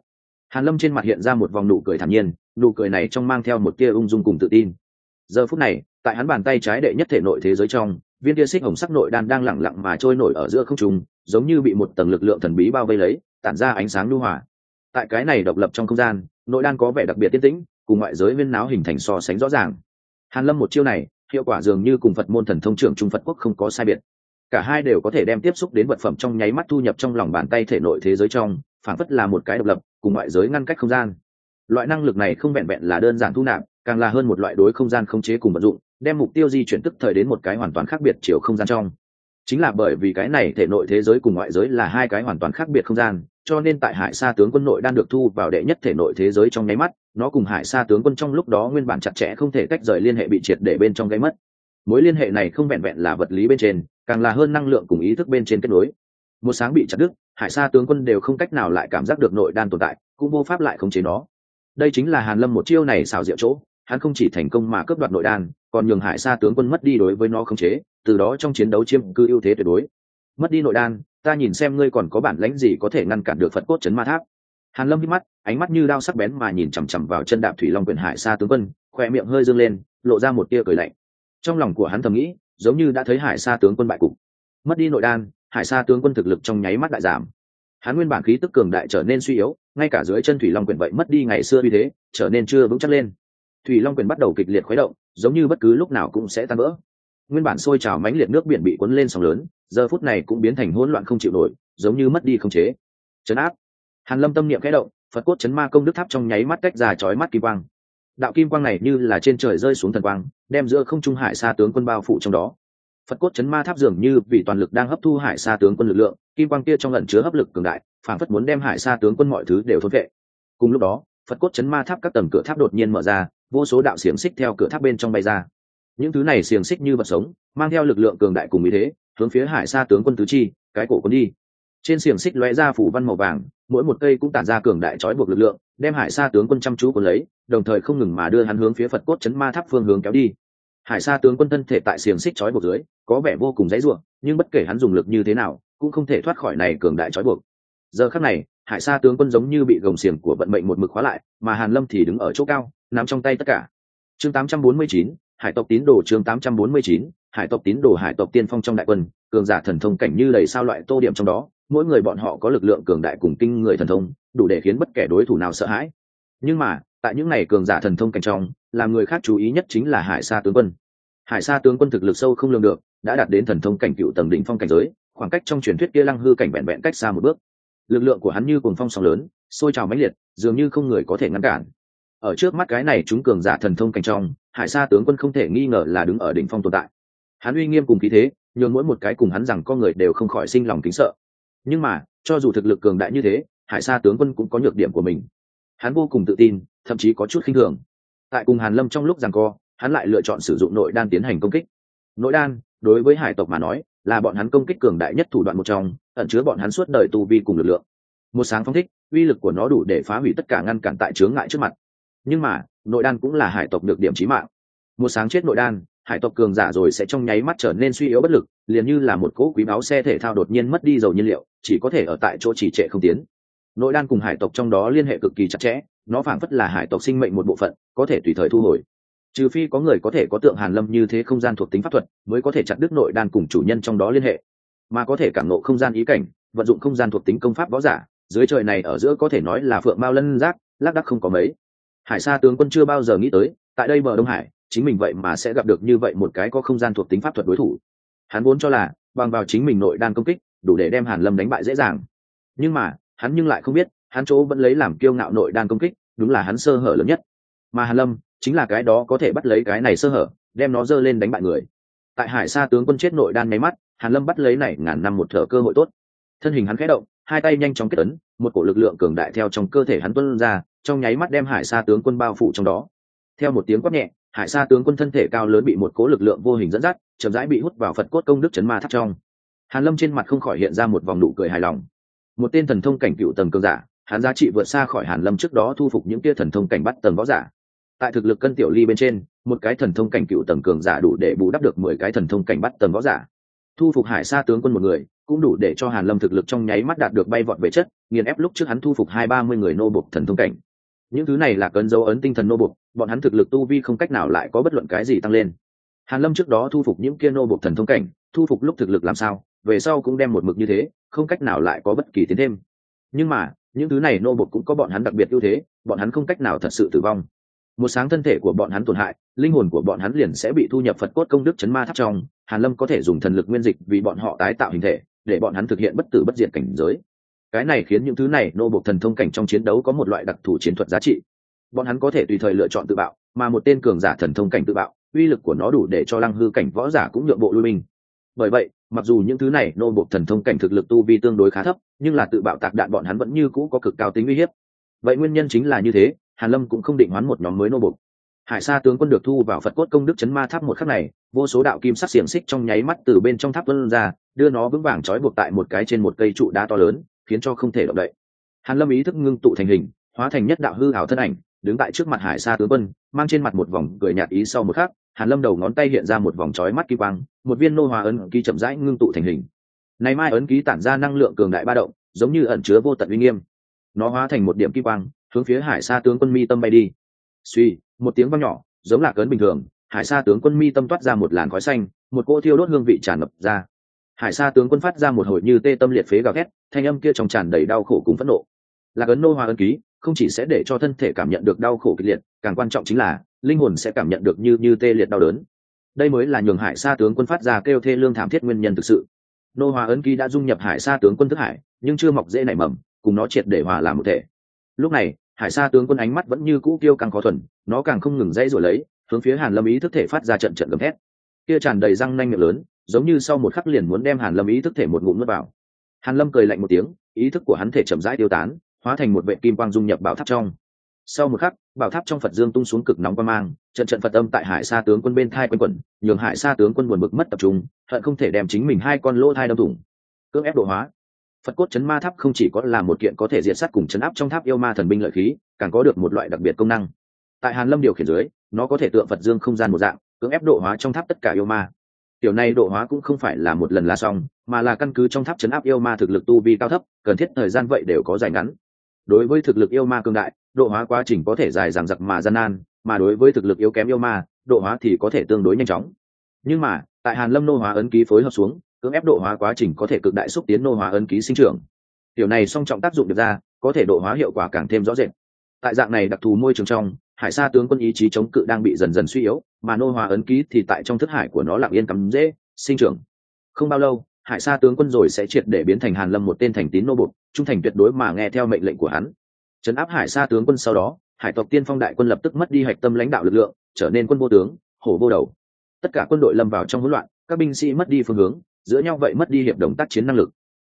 Hàn lâm trên mặt hiện ra một vòng nụ cười thản nhiên, nụ cười này trong mang theo một tia ung dung cùng tự tin. Giờ phút này, tại hắn bàn tay trái đệ nhất thể nội thế giới trong, viên tia xích hồng sắc nội đan đang lặng lặng mà trôi nổi ở giữa không trung, giống như bị một tầng lực lượng thần bí bao vây lấy, tản ra ánh sáng lưu hòa. Tại cái này độc lập trong không gian, nội đan có vẻ đặc biệt tiên tĩnh, cùng ngoại giới viên náo hình thành so sánh rõ ràng. Hàn lâm một chiêu này, hiệu quả dường như cùng phật môn thần thông trưởng trung phật quốc không có sai biệt cả hai đều có thể đem tiếp xúc đến vật phẩm trong nháy mắt thu nhập trong lòng bàn tay thể nội thế giới trong phản phất là một cái độc lập, cùng ngoại giới ngăn cách không gian. Loại năng lực này không vẹn vẹn là đơn giản thu nạp, càng là hơn một loại đối không gian không chế cùng vận dụng, đem mục tiêu di chuyển tức thời đến một cái hoàn toàn khác biệt chiều không gian trong. Chính là bởi vì cái này thể nội thế giới cùng ngoại giới là hai cái hoàn toàn khác biệt không gian, cho nên tại hải sa tướng quân nội đang được thu vào đệ nhất thể nội thế giới trong nháy mắt, nó cùng hải sa tướng quân trong lúc đó nguyên bản chặt chẽ không thể tách rời liên hệ bị triệt để bên trong gây mất. Mối liên hệ này không vẹn vẹn là vật lý bên trên càng là hơn năng lượng cùng ý thức bên trên kết nối. Một sáng bị chặt đứt, hải sa tướng quân đều không cách nào lại cảm giác được nội đan tồn tại, cũng vô pháp lại khống chế nó. Đây chính là hàn lâm một chiêu này xào rượu chỗ, hắn không chỉ thành công mà cướp đoạt nội đan, còn nhường hải sa tướng quân mất đi đối với nó khống chế, từ đó trong chiến đấu chiếm cư ưu thế tuyệt đối. Mất đi nội đan, ta nhìn xem ngươi còn có bản lãnh gì có thể ngăn cản được phật cốt chấn ma tháp. Hàn lâm hít mắt, ánh mắt như đao sắc bén mà nhìn chằm chằm vào chân đạp thủy long quyền hải sa tướng quân khoe miệng hơi dương lên, lộ ra một tia cười lạnh. Trong lòng của hắn thầm nghĩ giống như đã thấy hải sa tướng quân bại cục. Mất đi nội đan, hải sa tướng quân thực lực trong nháy mắt đại giảm. Hắn nguyên bản khí tức cường đại trở nên suy yếu, ngay cả dưới chân thủy long quyền vậy mất đi ngày xưa vì thế, trở nên chưa vững chắc lên. Thủy long quyền bắt đầu kịch liệt khuấy động, giống như bất cứ lúc nào cũng sẽ tan vỡ. Nguyên bản sôi trào mãnh liệt nước biển bị cuốn lên sóng lớn, giờ phút này cũng biến thành hỗn loạn không chịu nổi, giống như mất đi không chế. Chấn áp. Hàn lâm tâm niệm khẽ động, phật cốt chấn ma công đức tháp trong nháy mắt cách ra chói mắt kỳ quang đạo kim quang này như là trên trời rơi xuống thần quang, đem giữa không trung hải xa tướng quân bao phủ trong đó. Phật cốt chấn ma tháp dường như vì toàn lực đang hấp thu hải xa tướng quân lực lượng, kim quang kia trong lần chứa hấp lực cường đại phản phất muốn đem hải xa tướng quân mọi thứ đều thốt vệ. Cùng lúc đó, phật cốt chấn ma tháp các tầng cửa tháp đột nhiên mở ra, vô số đạo xiềng xích theo cửa tháp bên trong bay ra. Những thứ này xiềng xích như vật sống, mang theo lực lượng cường đại cùng ý thế, hướng phía hải xa tướng quân tứ chi, cái cổ quân đi trên xiềng xích lóe ra phủ văn màu vàng mỗi một cây cũng tản ra cường đại trói buộc lực lượng đem hải sa tướng quân chăm chú quân lấy đồng thời không ngừng mà đưa hắn hướng phía phật cốt chấn ma tháp phương hướng kéo đi. Hải sa tướng quân thân thể tại xiềng xích trói buộc dưới có vẻ vô cùng dãy ruộng nhưng bất kể hắn dùng lực như thế nào cũng không thể thoát khỏi này cường đại trói buộc. Giờ khắc này hải sa tướng quân giống như bị gồng xiềng của vận mệnh một mực khóa lại mà hàn lâm thì đứng ở chỗ cao nắm trong tay tất cả. Chương 849, hải tộc tín đồ chương 849, hải tộc tín đồ hải tộc tiên phong trong đại quân cường giả thần thông cảnh như đầy sao loại tô điểm trong đó mỗi người bọn họ có lực lượng cường đại cùng kinh người thần thông, đủ để khiến bất kể đối thủ nào sợ hãi. Nhưng mà, tại những ngày cường giả thần thông cảnh trong, làm người khác chú ý nhất chính là hải sa tướng quân. Hải sa tướng quân thực lực sâu không lường được, đã đạt đến thần thông cảnh cựu tầng đỉnh phong cảnh giới, khoảng cách trong truyền thuyết kia lăng hư cảnh vẹn vẹn cách xa một bước. Lực lượng của hắn như cuồng phong sóng lớn, sôi trào mãnh liệt, dường như không người có thể ngăn cản. Ở trước mắt cái này chúng cường giả thần thông cảnh trong, hải sa tướng quân không thể nghi ngờ là đứng ở đỉnh phong tồn tại. Hắn uy nghiêm cùng khí thế, nhường mỗi một cái cùng hắn rằng con người đều không khỏi sinh lòng kính sợ nhưng mà, cho dù thực lực cường đại như thế, hải sa tướng quân cũng có nhược điểm của mình. Hắn vô cùng tự tin, thậm chí có chút khinh thường. Tại cùng hàn lâm trong lúc rằng co, hắn lại lựa chọn sử dụng nội đan tiến hành công kích. Nội đan, đối với hải tộc mà nói, là bọn hắn công kích cường đại nhất thủ đoạn một trong, ẩn chứa bọn hắn suốt đời tu vi cùng lực lượng. Một sáng phong thích, uy lực của nó đủ để phá hủy tất cả ngăn cản tại chướng ngại trước mặt. Nhưng mà, nội đan cũng là hải tộc được điểm chí mạng. Một sáng chết nội đan hải tộc cường giả rồi sẽ trong nháy mắt trở nên suy yếu bất lực, liền như là một cỗ quý báu xe thể thao đột nhiên mất đi dầu nhiên liệu, chỉ có thể ở tại chỗ chỉ trệ không tiến. Nội đan cùng hải tộc trong đó liên hệ cực kỳ chặt chẽ, nó phảng phất là hải tộc sinh mệnh một bộ phận, có thể tùy thời thu hồi. Trừ phi có người có thể có tượng hàn lâm như thế không gian thuộc tính pháp thuật, mới có thể chặt đứt nội đan cùng chủ nhân trong đó liên hệ. Mà có thể cảm nộ không gian ý cảnh, vận dụng không gian thuộc tính công pháp võ giả, dưới trời này ở giữa có thể nói là phượng mao lân giác, lác đắc không có mấy. Hải sa tướng quân chưa bao giờ nghĩ tới, tại đây bờ đông hải chính mình vậy mà sẽ gặp được như vậy một cái có không gian thuộc tính pháp thuật đối thủ. Hắn vốn cho là, bằng vào chính mình nội đan công kích, đủ để đem hàn lâm đánh bại dễ dàng. Nhưng mà, hắn nhưng lại không biết, hắn chỗ vẫn lấy làm kiêu ngạo nội đan công kích, đúng là hắn sơ hở lớn nhất. Mà hàn lâm, chính là cái đó có thể bắt lấy cái này sơ hở, đem nó dơ lên đánh bại người. Tại hải sa tướng quân chết nội đan nháy mắt, hàn lâm bắt lấy này ngàn năm một thở cơ hội tốt. Thân hình hắn khẽ động, hai tay nhanh chóng kết ấn, một cổ lực lượng cường đại theo trong cơ thể hắn tuôn ra, trong nháy mắt đem hải sa tướng quân bao phủ trong đó. Theo một tiếng quát nhẹ hải sa tướng quân thân thể cao lớn bị một cố lực lượng vô hình dẫn dắt, chậm rãi bị hút vào phật cốt công đức chấn ma tháp trong. Hàn lâm trên mặt không khỏi hiện ra một vòng nụ cười hài lòng. Một tên thần thông cảnh cựu tầng cường giả, hắn giá trị vượt xa khỏi hàn lâm trước đó thu phục những kia thần thông cảnh bắt tầng võ giả. Tại thực lực cân tiểu ly bên trên, một cái thần thông cảnh cựu tầng cường giả đủ để bù đắp được mười cái thần thông cảnh bắt tầng võ giả. Thu phục hải sa tướng quân một người, cũng đủ để cho hàn lâm thực lực trong nháy mắt đạt được bay vọt về chất, nghiền ép lúc trước hắn thu phục hai ba mươi người nô bộc thần thông cảnh những thứ này là cấn dấu ấn tinh thần nô bộc bọn hắn thực lực tu vi không cách nào lại có bất luận cái gì tăng lên. Hàn lâm trước đó thu phục những kia nô bộc thần thông cảnh, thu phục lúc thực lực làm sao, về sau cũng đem một mực như thế, không cách nào lại có bất kỳ tiến thêm. Nhưng mà, những thứ này nô bộc cũng có bọn hắn đặc biệt ưu thế, bọn hắn không cách nào thật sự tử vong. Một sáng thân thể của bọn hắn tổn hại, linh hồn của bọn hắn liền sẽ bị thu nhập phật cốt công đức chấn ma tháp trong, hàn lâm có thể dùng thần lực nguyên dịch vì bọn họ tái tạo hình thể, để bọn hắn thực hiện bất tử bất diệt cảnh giới cái này khiến những thứ này nô bộc thần thông cảnh trong chiến đấu có một loại đặc thù chiến thuật giá trị. Bọn hắn có thể tùy thời lựa chọn tự bạo, mà một tên cường giả thần thông cảnh tự bạo, uy lực của nó đủ để cho lăng hư cảnh võ giả cũng nhượng bộ lui mình bởi vậy, mặc dù những thứ này nô bộc thần thông cảnh thực lực tu vi tương đối khá thấp, nhưng là tự bạo tạc đạn bọn hắn vẫn như cũ có cực cao tính uy hiếp. Vậy nguyên nhân chính là như thế, hàn lâm cũng không định hoán một nhóm mới nô bộc. Hải sa tướng quân được thu vào phật cốt công đức chấn ma tháp một khắc này, vô số đạo kim sắc xiềng xích trong nháy mắt từ bên trong tháp vân ra, đưa nó vững vàng trói buộc tại một cái trên một cây trụ đá to lớn khiến cho không thể động đậy. Hàn lâm ý thức ngưng tụ thành hình, hóa thành nhất đạo hư ảo thân ảnh, đứng tại trước mặt hải sa tướng quân, mang trên mặt một vòng cười nhạt ý sau một khắc, hàn lâm đầu ngón tay hiện ra một vòng trói mắt kỳ quang, một viên nô hòa ấn ký chậm rãi ngưng tụ thành hình. Này mai ấn ký tản ra năng lượng cường đại ba động, giống như ẩn chứa vô tận uy nghiêm. Nó hóa thành một điểm kỳ quang, hướng phía hải sa tướng quân mi tâm bay đi. Suy một tiếng vang nhỏ, giống là cấn bình thường, hải sa tướng quân mi tâm toát ra một làn khói xanh, một cỗ thiêu đốt hương vị tràn ngập ra hải sa tướng quân phát ra một hồi như tê tâm liệt phế gào ghét thanh âm kia trong tràn đầy đau khổ cùng phẫn nộ. Là ấn nô hòa ấn ký, không chỉ sẽ để cho thân thể cảm nhận được đau khổ kịch liệt, càng quan trọng chính là, linh hồn sẽ cảm nhận được như như tê liệt đau đớn. Đây mới là nhường hải sa tướng quân phát ra kêu thê lương thảm thiết nguyên nhân thực sự. Nô hòa ấn ký đã dung nhập hải sa tướng quân thức hải, nhưng chưa mọc dễ nảy mầm, cùng nó triệt để hòa làm một thể. Lúc này, hải sa tướng quân ánh mắt vẫn như cũ kêu càng khó thuần, nó càng không ngừng dãy rồi lấy, hướng phía hàn lâm ý thức thể phát ra trận trận gầm thét. Kia tràn đầy răng nanh miệng lớn giống như sau một khắc liền muốn đem hàn lâm ý thức thể một ngụm nuốt vào. Hàn lâm cười lạnh một tiếng, ý thức của hắn thể chậm rãi tiêu tán, hóa thành một vệ kim quang dung nhập bảo tháp trong. Sau một khắc, bảo tháp trong phật dương tung xuống cực nóng qua mang, trận trận phật âm tại hải sa tướng quân bên thai quanh quẩn, nhường hải sa tướng quân buồn bực mất tập trung, hận không thể đem chính mình hai con lỗ thai đâm thủng. Cưỡng ép độ hóa. Phật cốt chấn ma tháp không chỉ có là một kiện có thể diệt sát cùng chấn áp trong tháp yêu ma thần binh lợi khí, càng có được một loại đặc biệt công năng. Tại hàn lâm điều khiển dưới, nó có thể tượng phật dương không gian một dạng, cưỡng ép độ hóa trong tháp tất cả yêu ma tiểu này độ hóa cũng không phải là một lần là xong, mà là căn cứ trong tháp chấn áp yêu ma thực lực tu vi cao thấp, cần thiết thời gian vậy đều có dài ngắn. Đối với thực lực yêu ma cương đại, độ hóa quá trình có thể dài dằng dặc mà gian nan, mà đối với thực lực yếu kém yêu ma, độ hóa thì có thể tương đối nhanh chóng. Nhưng mà, tại hàn lâm nô hóa ấn ký phối hợp xuống, cưỡng ép độ hóa quá trình có thể cực đại xúc tiến nô hóa ấn ký sinh trưởng. Tiểu này song trọng tác dụng được ra, có thể độ hóa hiệu quả càng thêm rõ rệt. Tại dạng này đặc thù môi trường trong hải sa tướng quân ý chí chống cự đang bị dần dần suy yếu, mà nô hòa ấn ký thì tại trong thức hải của nó lặng yên cắm dễ, sinh trưởng. Không bao lâu, hải sa tướng quân rồi sẽ triệt để biến thành hàn lâm một tên thành tín nô bột trung thành tuyệt đối mà nghe theo mệnh lệnh của hắn. Trấn áp hải sa tướng quân sau đó, hải tộc tiên phong đại quân lập tức mất đi hạch tâm lãnh đạo lực lượng, trở nên quân vô tướng, hổ vô đầu. Tất cả quân đội lâm vào trong hỗn loạn, các binh sĩ mất đi phương hướng, giữa nhau vậy mất đi hiệp đồng tác chiến năng lực.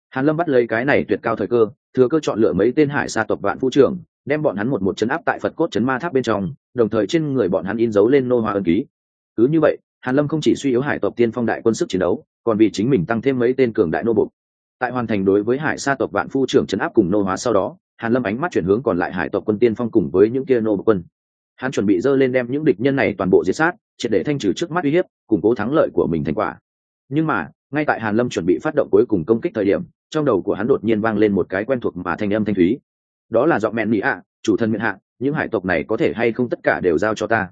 Hàn lâm bắt lấy cái này tuyệt cao thời cơ, thừa cơ chọn lựa mấy tên hải sa tộc vạn phu trưởng đem bọn hắn một một chấn áp tại phật cốt chấn ma tháp bên trong, đồng thời trên người bọn hắn in dấu lên nô hoa ân ký. Cứ như vậy, hàn lâm không chỉ suy yếu hải tộc tiên phong đại quân sức chiến đấu, còn vì chính mình tăng thêm mấy tên cường đại nô bộc. Tại hoàn thành đối với hải sa tộc vạn phu trưởng chấn áp cùng nô hóa sau đó, hàn lâm ánh mắt chuyển hướng còn lại hải tộc quân tiên phong cùng với những kia nô bộc quân. Hắn chuẩn bị dơ lên đem những địch nhân này toàn bộ diệt sát, triệt để thanh trừ trước mắt uy hiếp, củng cố thắng lợi của mình thành quả. Nhưng mà, ngay tại hàn lâm chuẩn bị phát động cuối cùng công kích thời điểm, trong đầu của hắn đột nhiên vang lên một cái quen thuộc mà thanh âm thanh thúy đó là giọng mẹn mỹ ạ chủ thân miệng hạ những hải tộc này có thể hay không tất cả đều giao cho ta.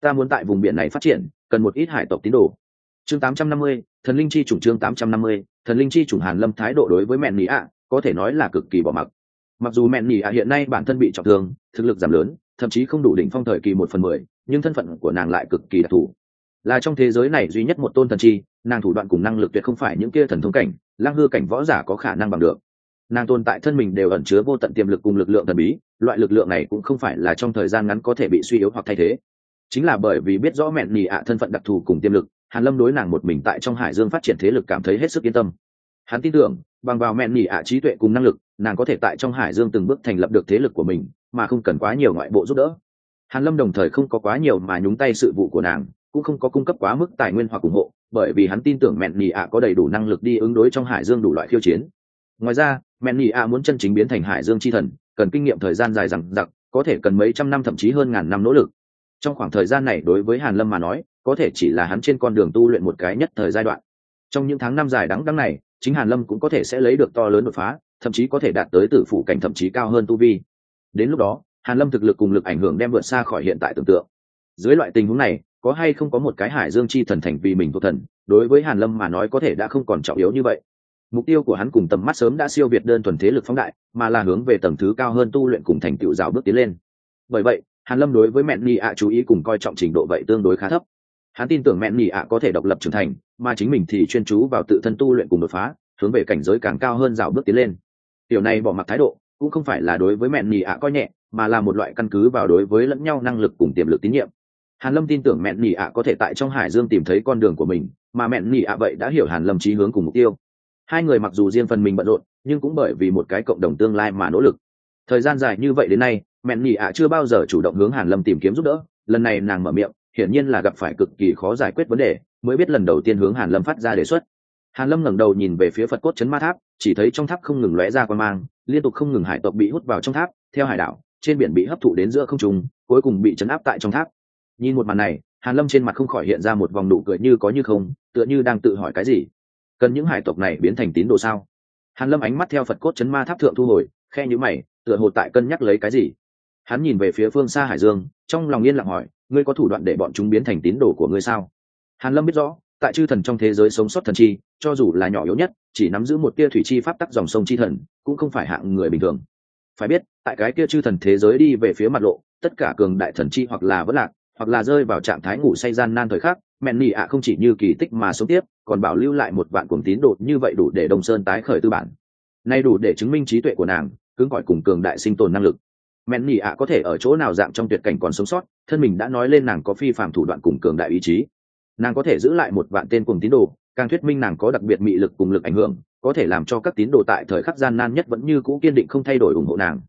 Ta muốn tại vùng biển này phát triển cần một ít hải tộc tín đồ. Chương 850, thần linh chi chủng chương 850, thần linh chi chủng hàn lâm thái độ đối với mẹn mỹ ạ có thể nói là cực kỳ bỏ mặc. Mặc dù mẹn mỹ ạ hiện nay bản thân bị trọng thương thực lực giảm lớn thậm chí không đủ đỉnh phong thời kỳ một phần mười nhưng thân phận của nàng lại cực kỳ đặc thù. Là trong thế giới này duy nhất một tôn thần chi nàng thủ đoạn cùng năng lực tuyệt không phải những kia thần thông cảnh lang hư cảnh võ giả có khả năng bằng được nàng tồn tại thân mình đều ẩn chứa vô tận tiềm lực cùng lực lượng thần bí, loại lực lượng này cũng không phải là trong thời gian ngắn có thể bị suy yếu hoặc thay thế. Chính là bởi vì biết rõ mẹn nhì ạ thân phận đặc thù cùng tiềm lực, hàn lâm đối nàng một mình tại trong hải dương phát triển thế lực cảm thấy hết sức yên tâm. Hắn tin tưởng, bằng vào mẹn nhì ạ trí tuệ cùng năng lực, nàng có thể tại trong hải dương từng bước thành lập được thế lực của mình, mà không cần quá nhiều ngoại bộ giúp đỡ. Hàn lâm đồng thời không có quá nhiều mà nhúng tay sự vụ của nàng, cũng không có cung cấp quá mức tài nguyên hoặc ủng hộ, bởi vì hắn tin tưởng mẹn nhì ạ có đầy đủ năng lực đi ứng đối trong hải dương đủ loại khiêu chiến ngoài ra mẹn nhì ạ muốn chân chính biến thành hải dương chi thần, cần kinh nghiệm thời gian dài rằng giặc có thể cần mấy trăm năm thậm chí hơn ngàn năm nỗ lực. Trong khoảng thời gian này đối với hàn lâm mà nói, có thể chỉ là hắn trên con đường tu luyện một cái nhất thời giai đoạn. Trong những tháng năm dài đắng đắng này, chính hàn lâm cũng có thể sẽ lấy được to lớn đột phá, thậm chí có thể đạt tới tử phụ cảnh thậm chí cao hơn tu vi. Đến lúc đó, hàn lâm thực lực cùng lực ảnh hưởng đem vượt xa khỏi hiện tại tưởng tượng. Dưới loại tình huống này, có hay không có một cái hải dương chi thần thành vì mình thuộc thần, đối với hàn lâm mà nói có thể đã không còn trọng yếu như vậy mục tiêu của hắn cùng tầm mắt sớm đã siêu việt đơn thuần thế lực phóng đại, mà là hướng về tầng thứ cao hơn tu luyện cùng thành tựu rào bước tiến lên. Bởi vậy, hàn lâm đối với mẹn nhị ạ chú ý cùng coi trọng trình độ vậy tương đối khá thấp. Hắn tin tưởng mẹn nhị ạ có thể độc lập trưởng thành, mà chính mình thì chuyên chú vào tự thân tu luyện cùng đột phá, hướng về cảnh giới càng cao hơn rào bước tiến lên. Điều này bỏ mặc thái độ, cũng không phải là đối với mẹn nhị ạ coi nhẹ, mà là một loại căn cứ vào đối với lẫn nhau năng lực cùng tiềm lực tín nhiệm. Hàn lâm tin tưởng mẹn nhị ạ có thể tại trong hải dương tìm thấy con đường của mình, mà mẹn nhị ạ vậy đã hiểu hàn lâm trí hướng cùng mục tiêu hai người mặc dù riêng phần mình bận rộn, nhưng cũng bởi vì một cái cộng đồng tương lai mà nỗ lực. Thời gian dài như vậy đến nay mẹn nhị ạ chưa bao giờ chủ động hướng hàn lâm tìm kiếm giúp đỡ. Lần này nàng mở miệng, hiển nhiên là gặp phải cực kỳ khó giải quyết vấn đề, mới biết lần đầu tiên hướng hàn lâm phát ra đề xuất. Hàn lâm ngẩng đầu nhìn về phía phật cốt chấn ma tháp, chỉ thấy trong tháp không ngừng lóe ra quan mang, liên tục không ngừng hải tộc bị hút vào trong tháp, theo hải đảo, trên biển bị hấp thụ đến giữa không trung, cuối cùng bị chấn áp tại trong tháp. Nhìn một màn này, hàn lâm trên mặt không khỏi hiện ra một vòng nụ cười như có như không, tựa như đang tự hỏi cái gì cần những hải tộc này biến thành tín đồ sao? Hàn lâm ánh mắt theo phật cốt chấn ma tháp thượng thu hồi khe nhữ mày, tựa hồ tại cân nhắc lấy cái gì. Hắn nhìn về phía phương xa hải dương, trong lòng yên lặng hỏi, ngươi có thủ đoạn để bọn chúng biến thành tín đồ của ngươi sao? Hàn lâm biết rõ, tại chư thần trong thế giới sống sót thần chi, cho dù là nhỏ yếu nhất, chỉ nắm giữ một tia thủy chi pháp tắc dòng sông chi thần, cũng không phải hạng người bình thường. Phải biết, tại cái kia chư thần thế giới đi về phía mặt lộ, tất cả cường đại thần chi hoặc là vất lạc, hoặc là rơi vào trạng thái ngủ say gian nan thời khắc, mẹn nỉ ạ không chỉ như kỳ tích mà sống tiếp còn bảo lưu lại một vạn cuồng tín đồ như vậy đủ để đông sơn tái khởi tư bản. Nay đủ để chứng minh trí tuệ của nàng, cứng gọi cùng cường đại sinh tồn năng lực. Mẹn nhị ạ có thể ở chỗ nào dạng trong tuyệt cảnh còn sống sót, thân mình đã nói lên nàng có phi phạm thủ đoạn cùng cường đại ý chí. Nàng có thể giữ lại một vạn tên cùng tín đồ, càng thuyết minh nàng có đặc biệt mị lực cùng lực ảnh hưởng, có thể làm cho các tín đồ tại thời khắc gian nan nhất vẫn như cũ kiên định không thay đổi ủng hộ nàng.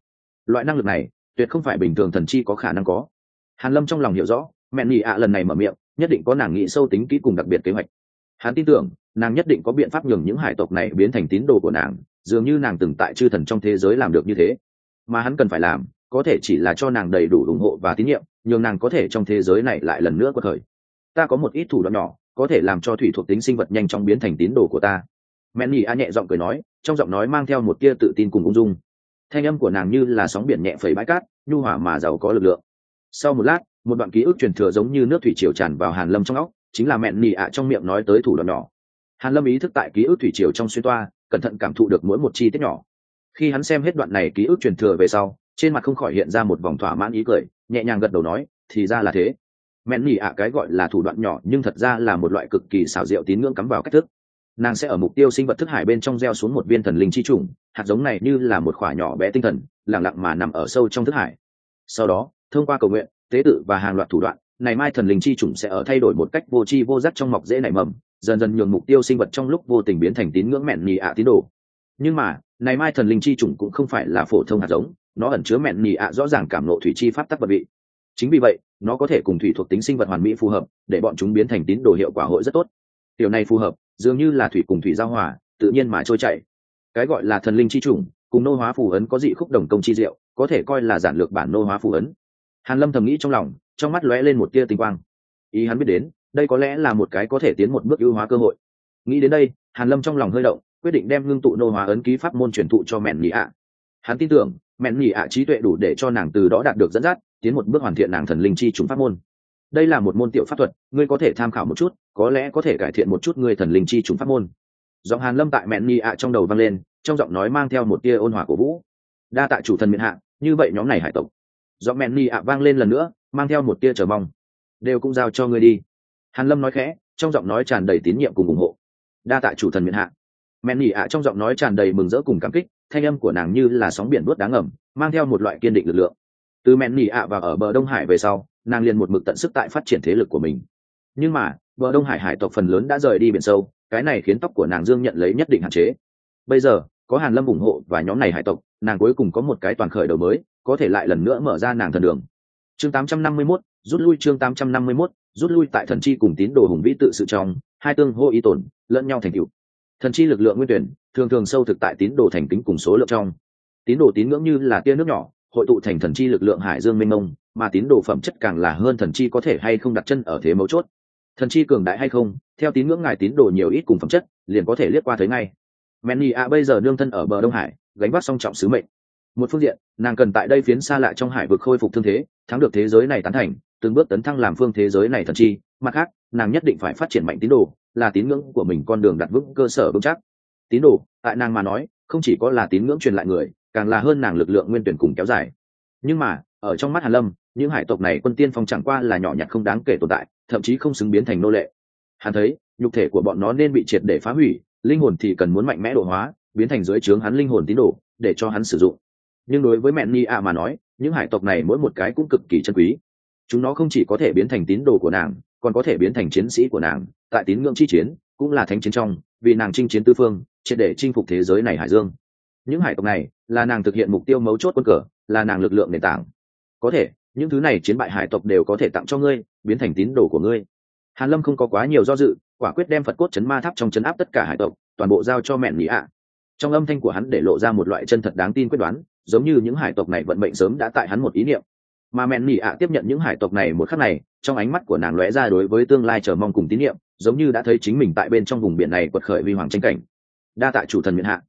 Loại năng lực này, tuyệt không phải bình thường thần chi có khả năng có. Hàn lâm trong lòng hiểu rõ, mẹn nhị ạ lần này mở miệng, nhất định có nàng nghĩ sâu tính kỹ cùng đặc biệt kế hoạch hắn tin tưởng, nàng nhất định có biện pháp nhường những hải tộc này biến thành tín đồ của nàng, dường như nàng từng tại chư thần trong thế giới làm được như thế. Mà hắn cần phải làm, có thể chỉ là cho nàng đầy đủ ủng hộ và tín nhiệm, nhường nàng có thể trong thế giới này lại lần nữa có thời ta có một ít thủ đoạn nhỏ, có thể làm cho thủy thuộc tính sinh vật nhanh chóng biến thành tín đồ của ta. Mẹ nhì a nhẹ giọng cười nói, trong giọng nói mang theo một tia tự tin cùng ung dung. Thanh âm của nàng như là sóng biển nhẹ phẩy bãi cát, nhu hỏa mà giàu có lực lượng. Sau một lát, một đoạn ký ức truyền thừa giống như nước thủy triều tràn vào hàn lâm trong óc chính là mẹn nỉ ạ trong miệng nói tới thủ đoạn nhỏ. Hàn lâm ý thức tại ký ức thủy triều trong xuyên toa, cẩn thận cảm thụ được mỗi một chi tiết nhỏ. Khi hắn xem hết đoạn này ký ức truyền thừa về sau, trên mặt không khỏi hiện ra một vòng thỏa mãn ý cười, nhẹ nhàng gật đầu nói, thì ra là thế. Mẹn nỉ ạ cái gọi là thủ đoạn nhỏ nhưng thật ra là một loại cực kỳ xảo diệu tín ngưỡng cắm vào cách thức. Nàng sẽ ở mục tiêu sinh vật thức hải bên trong gieo xuống một viên thần linh chi trùng hạt giống này như là một khỏa nhỏ bé tinh thần lẳng lặng mà nằm ở sâu trong thức hải. Sau đó, thông qua cầu nguyện, tế tự và hàng loạt thủ đoạn này mai thần linh chi trùng sẽ ở thay đổi một cách vô tri vô giác trong mọc dễ nảy mầm, dần dần nhường mục tiêu sinh vật trong lúc vô tình biến thành tín ngưỡng mẹn nhì ạ tín đồ. Nhưng mà, này mai thần linh chi trùng cũng không phải là phổ thông hạt giống, nó ẩn chứa mẹn nhì ạ rõ ràng cảm lộ thủy chi pháp tắc vật vị. Chính vì vậy, nó có thể cùng thủy thuộc tính sinh vật hoàn mỹ phù hợp, để bọn chúng biến thành tín đồ hiệu quả hội rất tốt. Điều này phù hợp, dường như là thủy cùng thủy giao hòa, tự nhiên mà trôi chảy. Cái gọi là thần linh chi trùng cùng nô hóa phù ấn có dị khúc đồng công chi diệu, có thể coi là giản lược bản nô hóa phù ấn hàn lâm thầm nghĩ trong lòng, trong mắt lóe lên một tia tinh quang. Ý hắn biết đến, đây có lẽ là một cái có thể tiến một bước ưu hóa cơ hội. Nghĩ đến đây, hàn lâm trong lòng hơi động, quyết định đem ngưng tụ nô hóa ấn ký pháp môn truyền thụ cho mẹn nhị ạ. Hắn tin tưởng, mẹn nhị ạ trí tuệ đủ để cho nàng từ đó đạt được dẫn dắt, tiến một bước hoàn thiện nàng thần linh chi trùng pháp môn. Đây là một môn tiểu pháp thuật, ngươi có thể tham khảo một chút, có lẽ có thể cải thiện một chút ngươi thần linh chi trùng pháp môn. Giọng hàn lâm tại mẹn nhị ạ trong đầu vang lên, trong giọng nói mang theo một tia ôn hòa của vũ. Đa tại chủ thần miền hạ, như vậy nhóm này hải tộc do mẹn nhị ạ vang lên lần nữa, mang theo một tia chờ mong. Đều cũng giao cho ngươi đi. Hàn lâm nói khẽ, trong giọng nói tràn đầy tín nhiệm cùng ủng hộ. Đa tạ chủ thần miền hạ. Mẹn nhị ạ trong giọng nói tràn đầy mừng rỡ cùng cảm kích, thanh âm của nàng như là sóng biển bớt đáng ngầm mang theo một loại kiên định lực lượng. Từ mẹn nhị ạ và ở bờ đông hải về sau, nàng liền một mực tận sức tại phát triển thế lực của mình. Nhưng mà, bờ đông hải hải tộc phần lớn đã rời đi biển sâu, cái này khiến tóc của nàng dương nhận lấy nhất định hạn chế. Bây giờ, có hàn lâm ủng hộ và nhóm này hải tộc, nàng cuối cùng có một cái toàn khởi đầu mới có thể lại lần nữa mở ra nàng thần đường. Chương 851, rút lui chương 851, rút lui tại thần chi cùng tín đồ hùng vĩ tự sự trong hai tương hô ý tổn lẫn nhau thành cựu thần chi lực lượng nguyên tuyển thường thường sâu thực tại tín đồ thành kính cùng số lượng trong. Tín đồ tín ngưỡng như là tia nước nhỏ hội tụ thành thần chi lực lượng hải dương mênh mông mà tín đồ phẩm chất càng là hơn thần chi có thể hay không đặt chân ở thế mấu chốt. Thần chi cường đại hay không theo tín ngưỡng ngài tín đồ nhiều ít cùng phẩm chất liền có thể liếc qua thấy ngay. Menny a bây giờ nương thân ở bờ đông hải gánh vác song trọng sứ mệnh một phương diện, nàng cần tại đây phiến xa lại trong hải vực khôi phục thương thế, thắng được thế giới này tán thành, từng bước tấn thăng làm phương thế giới này thần chi. Mặt khác, nàng nhất định phải phát triển mạnh tín đồ, là tín ngưỡng của mình con đường đặt vững cơ sở vững chắc. Tín đồ, tại nàng mà nói, không chỉ có là tín ngưỡng truyền lại người, càng là hơn nàng lực lượng nguyên tuyển cùng kéo dài. Nhưng mà, ở trong mắt hàn lâm, những hải tộc này quân tiên phong chẳng qua là nhỏ nhặt không đáng kể tồn tại, thậm chí không xứng biến thành nô lệ. Hắn thấy, nhục thể của bọn nó nên bị triệt để phá hủy, linh hồn thì cần muốn mạnh mẽ độ hóa, biến thành dưới trướng hắn linh hồn tín đồ, để cho hắn sử dụng nhưng đối với mẹ ni a mà nói, những hải tộc này mỗi một cái cũng cực kỳ chân quý. Chúng nó không chỉ có thể biến thành tín đồ của nàng, còn có thể biến thành chiến sĩ của nàng, tại tín ngưỡng chi chiến, cũng là thánh chiến trong, vì nàng chinh chiến tư phương, triệt để chinh phục thế giới này hải dương. Những hải tộc này, là nàng thực hiện mục tiêu mấu chốt quân cờ, là nàng lực lượng nền tảng. Có thể, những thứ này chiến bại hải tộc đều có thể tặng cho ngươi, biến thành tín đồ của ngươi. Hàn lâm không có quá nhiều do dự, quả quyết đem phật cốt chấn ma tháp trong chấn áp tất cả hải tộc, toàn bộ giao cho mẹn nhị ạ trong âm thanh của hắn để lộ ra một loại chân thật đáng tin quyết đoán giống như những hải tộc này vận mệnh sớm đã tại hắn một ý niệm. Mà mẹn nỉ ạ tiếp nhận những hải tộc này một khắc này, trong ánh mắt của nàng lóe ra đối với tương lai chờ mong cùng tín niệm, giống như đã thấy chính mình tại bên trong vùng biển này quật khởi vi hoàng tranh cảnh. Đa tại chủ thần miền hạ.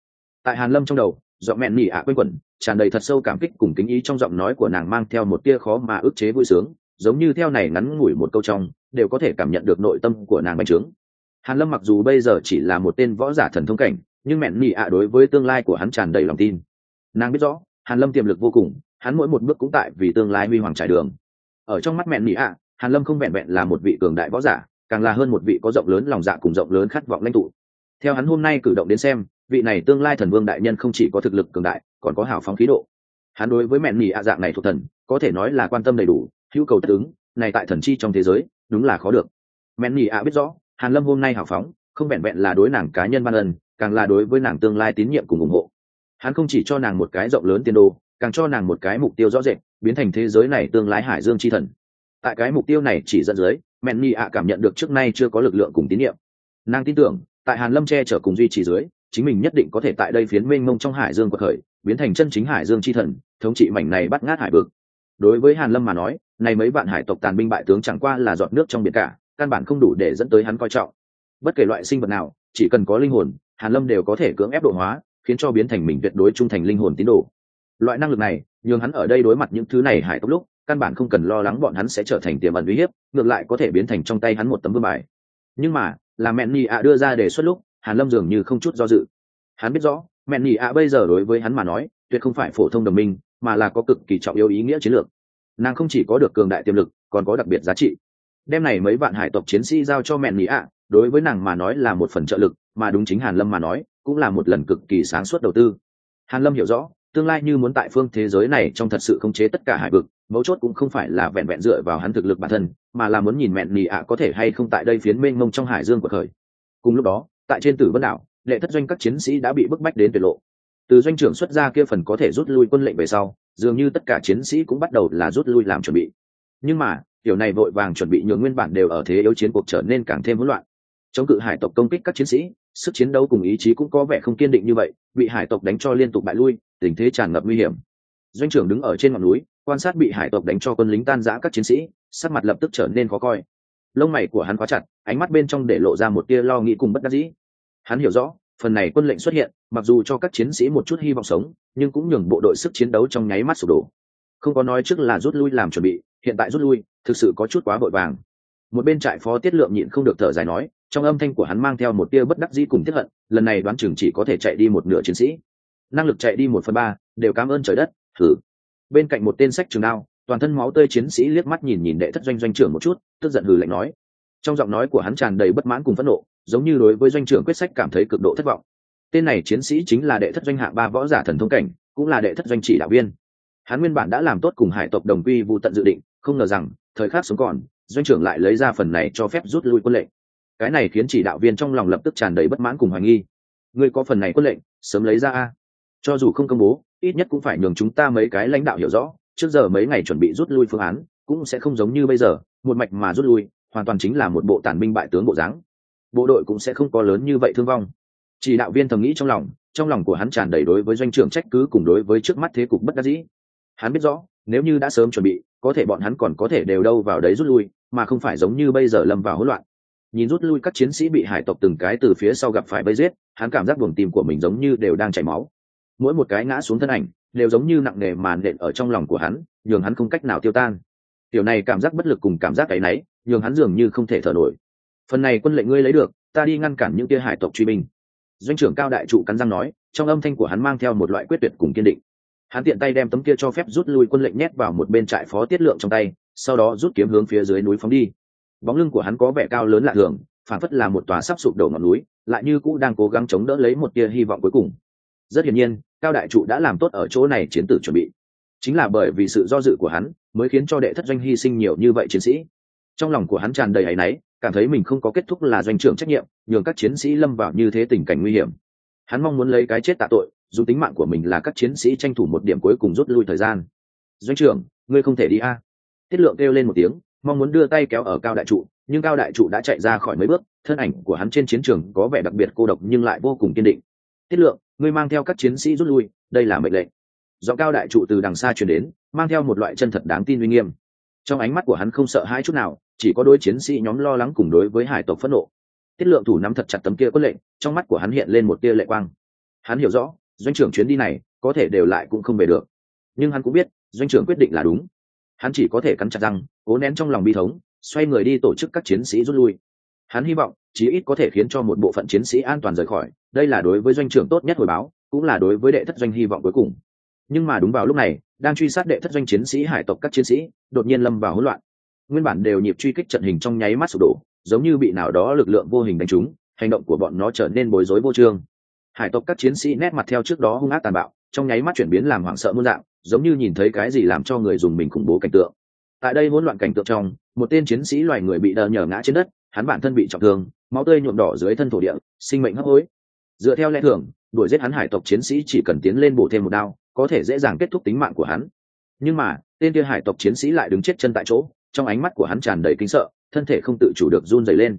Tại hàn lâm trong đầu, giọng mẹn nỉ ạ quanh quẩn, tràn đầy thật sâu cảm kích cùng kính ý trong giọng nói của nàng mang theo một tia khó mà ức chế vui sướng, giống như theo này ngắn ngủi một câu trong, đều có thể cảm nhận được nội tâm của nàng bành trướng. Hàn lâm mặc dù bây giờ chỉ là một tên võ giả thần thông cảnh, nhưng mẹn nỉ ạ đối với tương lai của hắn tràn đầy lòng tin nàng biết rõ, hàn lâm tiềm lực vô cùng, hắn mỗi một bước cũng tại vì tương lai huy hoàng trải đường. Ở trong mắt mẹn mỹ ạ, hàn lâm không vẹn vẹn là một vị cường đại võ giả, càng là hơn một vị có rộng lớn lòng dạ cùng rộng lớn khát vọng lãnh tụ. Theo hắn hôm nay cử động đến xem, vị này tương lai thần vương đại nhân không chỉ có thực lực cường đại, còn có hào phóng khí độ. Hắn đối với mẹn mỹ ạ dạng này thuộc thần, có thể nói là quan tâm đầy đủ, hữu cầu tất ứng, này tại thần chi trong thế giới, đúng là khó được. Mẹn mỹ ạ biết rõ, hàn lâm hôm nay hào phóng, không vẹn vẹn là đối nàng cá nhân ban ân, càng là đối với nàng tương lai tín nhiệm cùng ủng hộ hắn không chỉ cho nàng một cái rộng lớn tiền đồ càng cho nàng một cái mục tiêu rõ rệt, biến thành thế giới này tương lai hải dương chi thần. Tại cái mục tiêu này chỉ dẫn dưới mẹn nhị ạ cảm nhận được trước nay chưa có lực lượng cùng tín nhiệm. Nàng tin tưởng, tại hàn lâm che chở cùng duy trì dưới, chính mình nhất định có thể tại đây phiến mênh mông trong hải dương quật khởi, biến thành chân chính hải dương chi thần, thống trị mảnh này bắt ngát hải vực. Đối với hàn lâm mà nói này mấy bạn hải tộc tàn binh bại tướng chẳng qua là giọt nước trong biển cả, căn bản không đủ để dẫn tới hắn coi trọng. Bất kể loại sinh vật nào, chỉ cần có linh hồn, hàn lâm đều có thể cưỡng ép độ hóa khiến cho biến thành mình tuyệt đối trung thành linh hồn tín đồ. Loại năng lực này, nhường hắn ở đây đối mặt những thứ này hải tộc lúc, căn bản không cần lo lắng bọn hắn sẽ trở thành tiềm ẩn uy hiếp, ngược lại có thể biến thành trong tay hắn một tấm vương bài. Nhưng mà, là mẹn nhị ạ đưa ra đề xuất lúc, hàn lâm dường như không chút do dự. Hắn biết rõ mẹn nhị ạ bây giờ đối với hắn mà nói, tuyệt không phải phổ thông đồng minh, mà là có cực kỳ trọng yếu ý nghĩa chiến lược. Nàng không chỉ có được cường đại tiềm lực, còn có đặc biệt giá trị. Đem này mấy vạn hải tộc chiến sĩ giao cho mẹn nhị ạ đối với nàng mà nói là một phần trợ lực, mà đúng chính hàn lâm mà nói cũng là một lần cực kỳ sáng suốt đầu tư. Hàn lâm hiểu rõ, tương lai như muốn tại phương thế giới này trong thật sự khống chế tất cả hải vực, mấu chốt cũng không phải là vẹn vẹn dựa vào hắn thực lực bản thân, mà là muốn nhìn mẹn nì ạ có thể hay không tại đây phiến mênh mông trong hải dương của khởi cùng lúc đó, tại trên tử vân đảo, lệ thất doanh các chiến sĩ đã bị bức bách đến tuyệt lộ. Từ doanh trưởng xuất ra kia phần có thể rút lui quân lệnh về sau, dường như tất cả chiến sĩ cũng bắt đầu là rút lui làm chuẩn bị. Nhưng mà điều này vội vàng chuẩn bị nhường nguyên bản đều ở thế yếu chiến cuộc trở nên càng thêm hỗn loạn chống cự hải tộc công kích các chiến sĩ, sức chiến đấu cùng ý chí cũng có vẻ không kiên định như vậy, bị hải tộc đánh cho liên tục bại lui, tình thế tràn ngập nguy hiểm. Doanh trưởng đứng ở trên ngọn núi, quan sát bị hải tộc đánh cho quân lính tan giã các chiến sĩ, sắc mặt lập tức trở nên khó coi. Lông mày của hắn quá chặt, ánh mắt bên trong để lộ ra một tia lo nghĩ cùng bất đắc dĩ. Hắn hiểu rõ, phần này quân lệnh xuất hiện, mặc dù cho các chiến sĩ một chút hy vọng sống, nhưng cũng nhường bộ đội sức chiến đấu trong nháy mắt sụp đổ. Không có nói trước là rút lui làm chuẩn bị, hiện tại rút lui, thực sự có chút quá vội vàng một bên trại phó tiết lượng nhịn không được thở dài nói, trong âm thanh của hắn mang theo một tia bất đắc dĩ cùng tiếp hận, lần này đoán chừng chỉ có thể chạy đi một nửa chiến sĩ. Năng lực chạy đi một phần ba, đều cảm ơn trời đất, thử. Bên cạnh một tên sách trường đao, toàn thân máu tươi chiến sĩ liếc mắt nhìn nhìn đệ thất doanh doanh trưởng một chút, tức giận hừ lạnh nói. Trong giọng nói của hắn tràn đầy bất mãn cùng phẫn nộ, giống như đối với doanh trưởng quyết sách cảm thấy cực độ thất vọng. Tên này chiến sĩ chính là đệ thất doanh hạng ba võ giả thần thông cảnh, cũng là đệ thất doanh chỉ đạo viên. Hắn nguyên bản đã làm tốt cùng hải tộc đồng quy vụ tận dự định, không ngờ rằng, thời khắc sống còn doanh trưởng lại lấy ra phần này cho phép rút lui quân lệnh. Cái này khiến chỉ đạo viên trong lòng lập tức tràn đầy bất mãn cùng hoài nghi. Ngươi có phần này quân lệnh, sớm lấy ra a. Cho dù không công bố, ít nhất cũng phải nhường chúng ta mấy cái lãnh đạo hiểu rõ, trước giờ mấy ngày chuẩn bị rút lui phương án, cũng sẽ không giống như bây giờ, một mạch mà rút lui, hoàn toàn chính là một bộ tản binh bại tướng bộ dáng. Bộ đội cũng sẽ không có lớn như vậy thương vong. Chỉ đạo viên thầm nghĩ trong lòng trong lòng của hắn tràn đầy đối với doanh trưởng trách cứ cùng đối với trước mắt thế cục bất đắc dĩ. Hắn biết rõ nếu như đã sớm chuẩn bị, có thể bọn hắn còn có thể đều đâu vào đấy rút lui, mà không phải giống như bây giờ lâm vào hỗn loạn. Nhìn rút lui các chiến sĩ bị hải tộc từng cái từ phía sau gặp phải bây giết, hắn cảm giác buồng tim của mình giống như đều đang chảy máu. Mỗi một cái ngã xuống thân ảnh, đều giống như nặng nề màn nện ở trong lòng của hắn, nhường hắn không cách nào tiêu tan. Điều này cảm giác bất lực cùng cảm giác áy náy nhường hắn dường như không thể thở nổi. Phần này quân lệnh ngươi lấy được, ta đi ngăn cản những kia hải tộc truy binh. Doanh trưởng cao đại trụ cắn răng nói, trong âm thanh của hắn mang theo một loại quyết tuyệt cùng kiên định hắn tiện tay đem tấm kia cho phép rút lui quân lệnh nhét vào một bên trại phó tiết lượng trong tay, sau đó rút kiếm hướng phía dưới núi phóng đi. Bóng lưng của hắn có vẻ cao lớn lạ thường, phản phất là một tòa sắp sụp đổ ngọn núi, lại như cũ đang cố gắng chống đỡ lấy một tia hy vọng cuối cùng. Rất hiển nhiên, cao đại trụ đã làm tốt ở chỗ này chiến tử chuẩn bị. Chính là bởi vì sự do dự của hắn, mới khiến cho đệ thất doanh hy sinh nhiều như vậy chiến sĩ. Trong lòng của hắn tràn đầy áy náy, cảm thấy mình không có kết thúc là doanh trưởng trách nhiệm, nhường các chiến sĩ lâm vào như thế tình cảnh nguy hiểm. Hắn mong muốn lấy cái chết tạ tội dùng tính mạng của mình là các chiến sĩ tranh thủ một điểm cuối cùng rút lui thời gian. Doanh trưởng, ngươi không thể đi a. Tiết lượng kêu lên một tiếng, mong muốn đưa tay kéo ở cao đại trụ, nhưng cao đại trụ đã chạy ra khỏi mấy bước, thân ảnh của hắn trên chiến trường có vẻ đặc biệt cô độc nhưng lại vô cùng kiên định. Tiết lượng, ngươi mang theo các chiến sĩ rút lui, đây là mệnh lệnh. Do cao đại trụ từ đằng xa chuyển đến, mang theo một loại chân thật đáng tin uy nghiêm. Trong ánh mắt của hắn không sợ hãi chút nào, chỉ có đôi chiến sĩ nhóm lo lắng cùng đối với hải tộc phẫn nộ. Tiết lượng thủ nắm thật chặt tấm kia quân lệnh, trong mắt của hắn hiện lên một tia lệ quang. Hắn hiểu rõ doanh trưởng chuyến đi này có thể đều lại cũng không về được. Nhưng hắn cũng biết, doanh trưởng quyết định là đúng. Hắn chỉ có thể cắn chặt răng, cố nén trong lòng bi thống, xoay người đi tổ chức các chiến sĩ rút lui. Hắn hy vọng, chí ít có thể khiến cho một bộ phận chiến sĩ an toàn rời khỏi, đây là đối với doanh trưởng tốt nhất hồi báo, cũng là đối với đệ thất doanh hy vọng cuối cùng. Nhưng mà đúng vào lúc này, đang truy sát đệ thất doanh chiến sĩ hải tộc các chiến sĩ, đột nhiên lâm vào hỗn loạn. Nguyên bản đều nhịp truy kích trận hình trong nháy mắt sụp đổ, giống như bị nào đó lực lượng vô hình đánh trúng, hành động của bọn nó trở nên bối rối vô trương hải tộc các chiến sĩ nét mặt theo trước đó hung ác tàn bạo, trong nháy mắt chuyển biến làm hoảng sợ muôn dạng, giống như nhìn thấy cái gì làm cho người dùng mình khủng bố cảnh tượng. Tại đây hỗn loạn cảnh tượng trong, một tên chiến sĩ loài người bị đờ nhở ngã trên đất, hắn bản thân bị trọng thương, máu tươi nhuộm đỏ dưới thân thổ địa, sinh mệnh hấp hối. Dựa theo lẽ thường, đuổi giết hắn hải tộc chiến sĩ chỉ cần tiến lên bổ thêm một đao, có thể dễ dàng kết thúc tính mạng của hắn. Nhưng mà, tên kia hải tộc chiến sĩ lại đứng chết chân tại chỗ, trong ánh mắt của hắn tràn đầy kinh sợ, thân thể không tự chủ được run dày lên.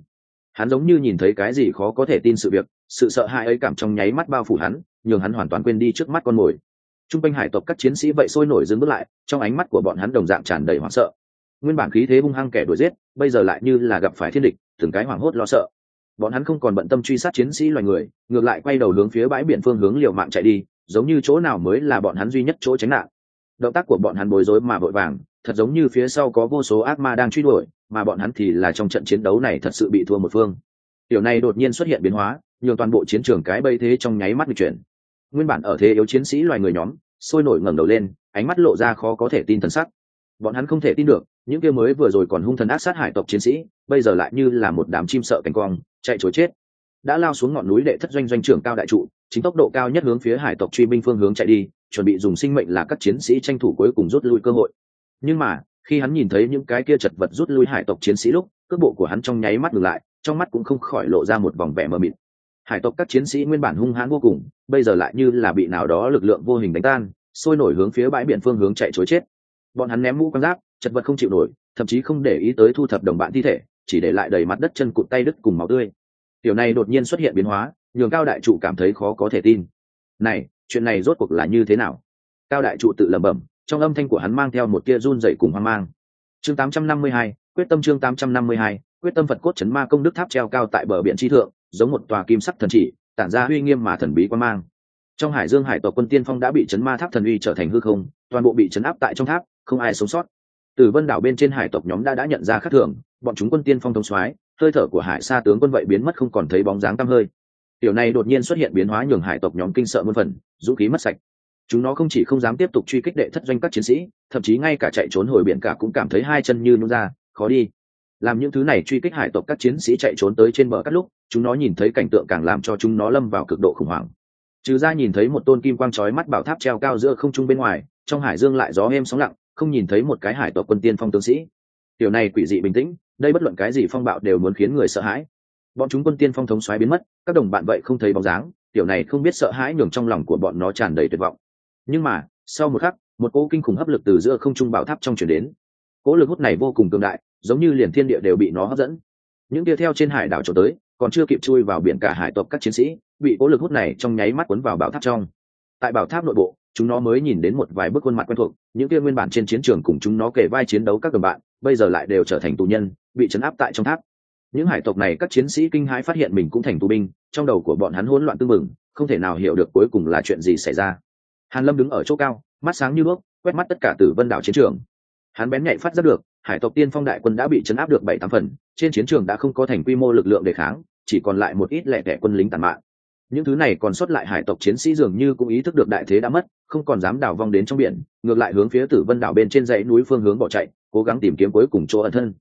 Hắn giống như nhìn thấy cái gì khó có thể tin sự việc sự sợ hãi ấy cảm trong nháy mắt bao phủ hắn, nhường hắn hoàn toàn quên đi trước mắt con mồi. T r u n g quanh hải tộc các chiến sĩ vậy sôi nổi dừng bước lại, trong ánh mắt của bọn hắn đồng dạng tràn đầy hoảng sợ. Nguyên bản khí thế hung hăng kẻ đuổi giết, bây giờ lại như là gặp phải thiên địch, từng cái hoảng hốt lo sợ. Bọn hắn không còn bận tâm truy sát chiến sĩ loài người, ngược lại quay đầu hướng phía bãi biển phương hướng liều mạng chạy đi, giống như chỗ nào mới là bọn hắn duy nhất chỗ tránh nạn. Động tác của bọn hắn bối rối mà vội vàng, thật giống như phía sau có vô số ác ma đang truy đuổi, mà bọn hắn thì là trong trận chiến đấu này thật sự bị thua một phương. Điều này đột nhiên xuất hiện biến hóa nhường toàn bộ chiến trường cái bây thế trong nháy mắt bị chuyển. Nguyên bản ở thế yếu chiến sĩ loài người nhóm, sôi nổi ngẩng đầu lên, ánh mắt lộ ra khó có thể tin thần sắc. Bọn hắn không thể tin được, những kia mới vừa rồi còn hung thần ác sát hải tộc chiến sĩ, bây giờ lại như là một đám chim sợ cánh quang chạy chối chết. Đã lao xuống ngọn núi đệ thất doanh doanh trưởng cao đại trụ, chính tốc độ cao nhất hướng phía hải tộc truy binh phương hướng chạy đi, chuẩn bị dùng sinh mệnh là các chiến sĩ tranh thủ cuối cùng rút lui cơ hội. Nhưng mà, khi hắn nhìn thấy những cái kia chật vật rút lui hải tộc chiến sĩ lúc, cước bộ của hắn trong nháy mắt ngừng lại, trong mắt cũng không khỏi lộ ra một vòng vẻ mờ mịt hải tộc các chiến sĩ nguyên bản hung hãn vô cùng bây giờ lại như là bị nào đó lực lượng vô hình đánh tan sôi nổi hướng phía bãi biển phương hướng chạy chối chết. Bọn hắn ném mũ quan giáp chật vật không chịu nổi thậm chí không để ý tới thu thập đồng bạn thi thể chỉ để lại đầy mặt đất chân cụt tay đứt cùng máu tươi. Tiểu này đột nhiên xuất hiện biến hóa nhường cao đại trụ cảm thấy khó có thể tin. Này chuyện này rốt cuộc là như thế nào? Cao đại trụ tự lẩm bẩm trong âm thanh của hắn mang theo một tia run dậy cùng hoang mang. Chương 852, quyết tâm chương 852, quyết tâm phật cốt chấn ma công đức tháp treo cao tại bờ biển tri thượng, giống một tòa kim sắc thần chỉ, tản ra uy nghiêm mà thần bí quan mang. Trong hải dương hải tộc quân tiên phong đã bị chấn ma tháp thần uy trở thành hư không, toàn bộ bị chấn áp tại trong tháp, không ai sống sót. Từ vân đảo bên trên hải tộc nhóm đã đã nhận ra khắc thường, bọn chúng quân tiên phong thông soái, hơi thở của hải sa tướng quân vậy biến mất không còn thấy bóng dáng tăm hơi. Điều này đột nhiên xuất hiện biến hóa nhường hải tộc nhóm kinh sợ muôn phần, dũng khí mất sạch. Chúng nó không chỉ không dám tiếp tục truy kích đệ thất doanh các chiến sĩ, thậm chí ngay cả chạy trốn hồi biển cả cũng cảm thấy hai chân như nhún ra, khó đi làm những thứ này truy kích hải tộc các chiến sĩ chạy trốn tới trên bờ cát lúc, chúng nó nhìn thấy cảnh tượng càng làm cho chúng nó lâm vào cực độ khủng hoảng. Trừ ra nhìn thấy một tôn kim quang trói mắt bảo tháp treo cao giữa không trung bên ngoài, trong hải dương lại gió êm sóng lặng, không nhìn thấy một cái hải tộc quân tiên phong tướng sĩ. Điều này quỷ dị bình tĩnh, đây bất luận cái gì phong bạo đều muốn khiến người sợ hãi. Bọn chúng quân tiên phong thống xoáy biến mất, các đồng bạn vậy không thấy bóng dáng điều này không biết sợ hãi nhường trong lòng của bọn nó tràn đầy tuyệt vọng. Nhưng mà, sau một khắc, một cỗ kinh khủng hấp lực từ giữa không trung bảo tháp trong chuyển đến. Cỗ lực hút này vô cùng cường đại giống như liền thiên địa đều bị nó hấp dẫn. Những tia theo trên hải đảo trốn tới, còn chưa kịp chui vào biển cả hải tộc các chiến sĩ, bị cố lực hút này trong nháy mắt cuốn vào bảo tháp trong. Tại bảo tháp nội bộ, chúng nó mới nhìn đến một vài bức khuôn mặt quen thuộc, những kia nguyên bản trên chiến trường cùng chúng nó kể vai chiến đấu các đồng bạn, bây giờ lại đều trở thành tù nhân, bị chấn áp tại trong tháp. Những hải tộc này các chiến sĩ kinh hãi phát hiện mình cũng thành tù binh, trong đầu của bọn hắn hỗn loạn tư mừng không thể nào hiểu được cuối cùng là chuyện gì xảy ra. Hàn lâm đứng ở chỗ cao, mắt sáng như bước quét mắt tất cả tử vân đảo chiến trường hắn bén nhạy phát ra được, hải tộc tiên phong đại quân đã bị chấn áp được bảy tám phần, trên chiến trường đã không có thành quy mô lực lượng để kháng, chỉ còn lại một ít lẻ tẻ quân lính tàn mạng những thứ này còn sót lại hải tộc chiến sĩ dường như cũng ý thức được đại thế đã mất, không còn dám đảo vong đến trong biển, ngược lại hướng phía tử vân đảo bên trên dãy núi phương hướng bỏ chạy, cố gắng tìm kiếm cuối cùng chỗ ẩn thân.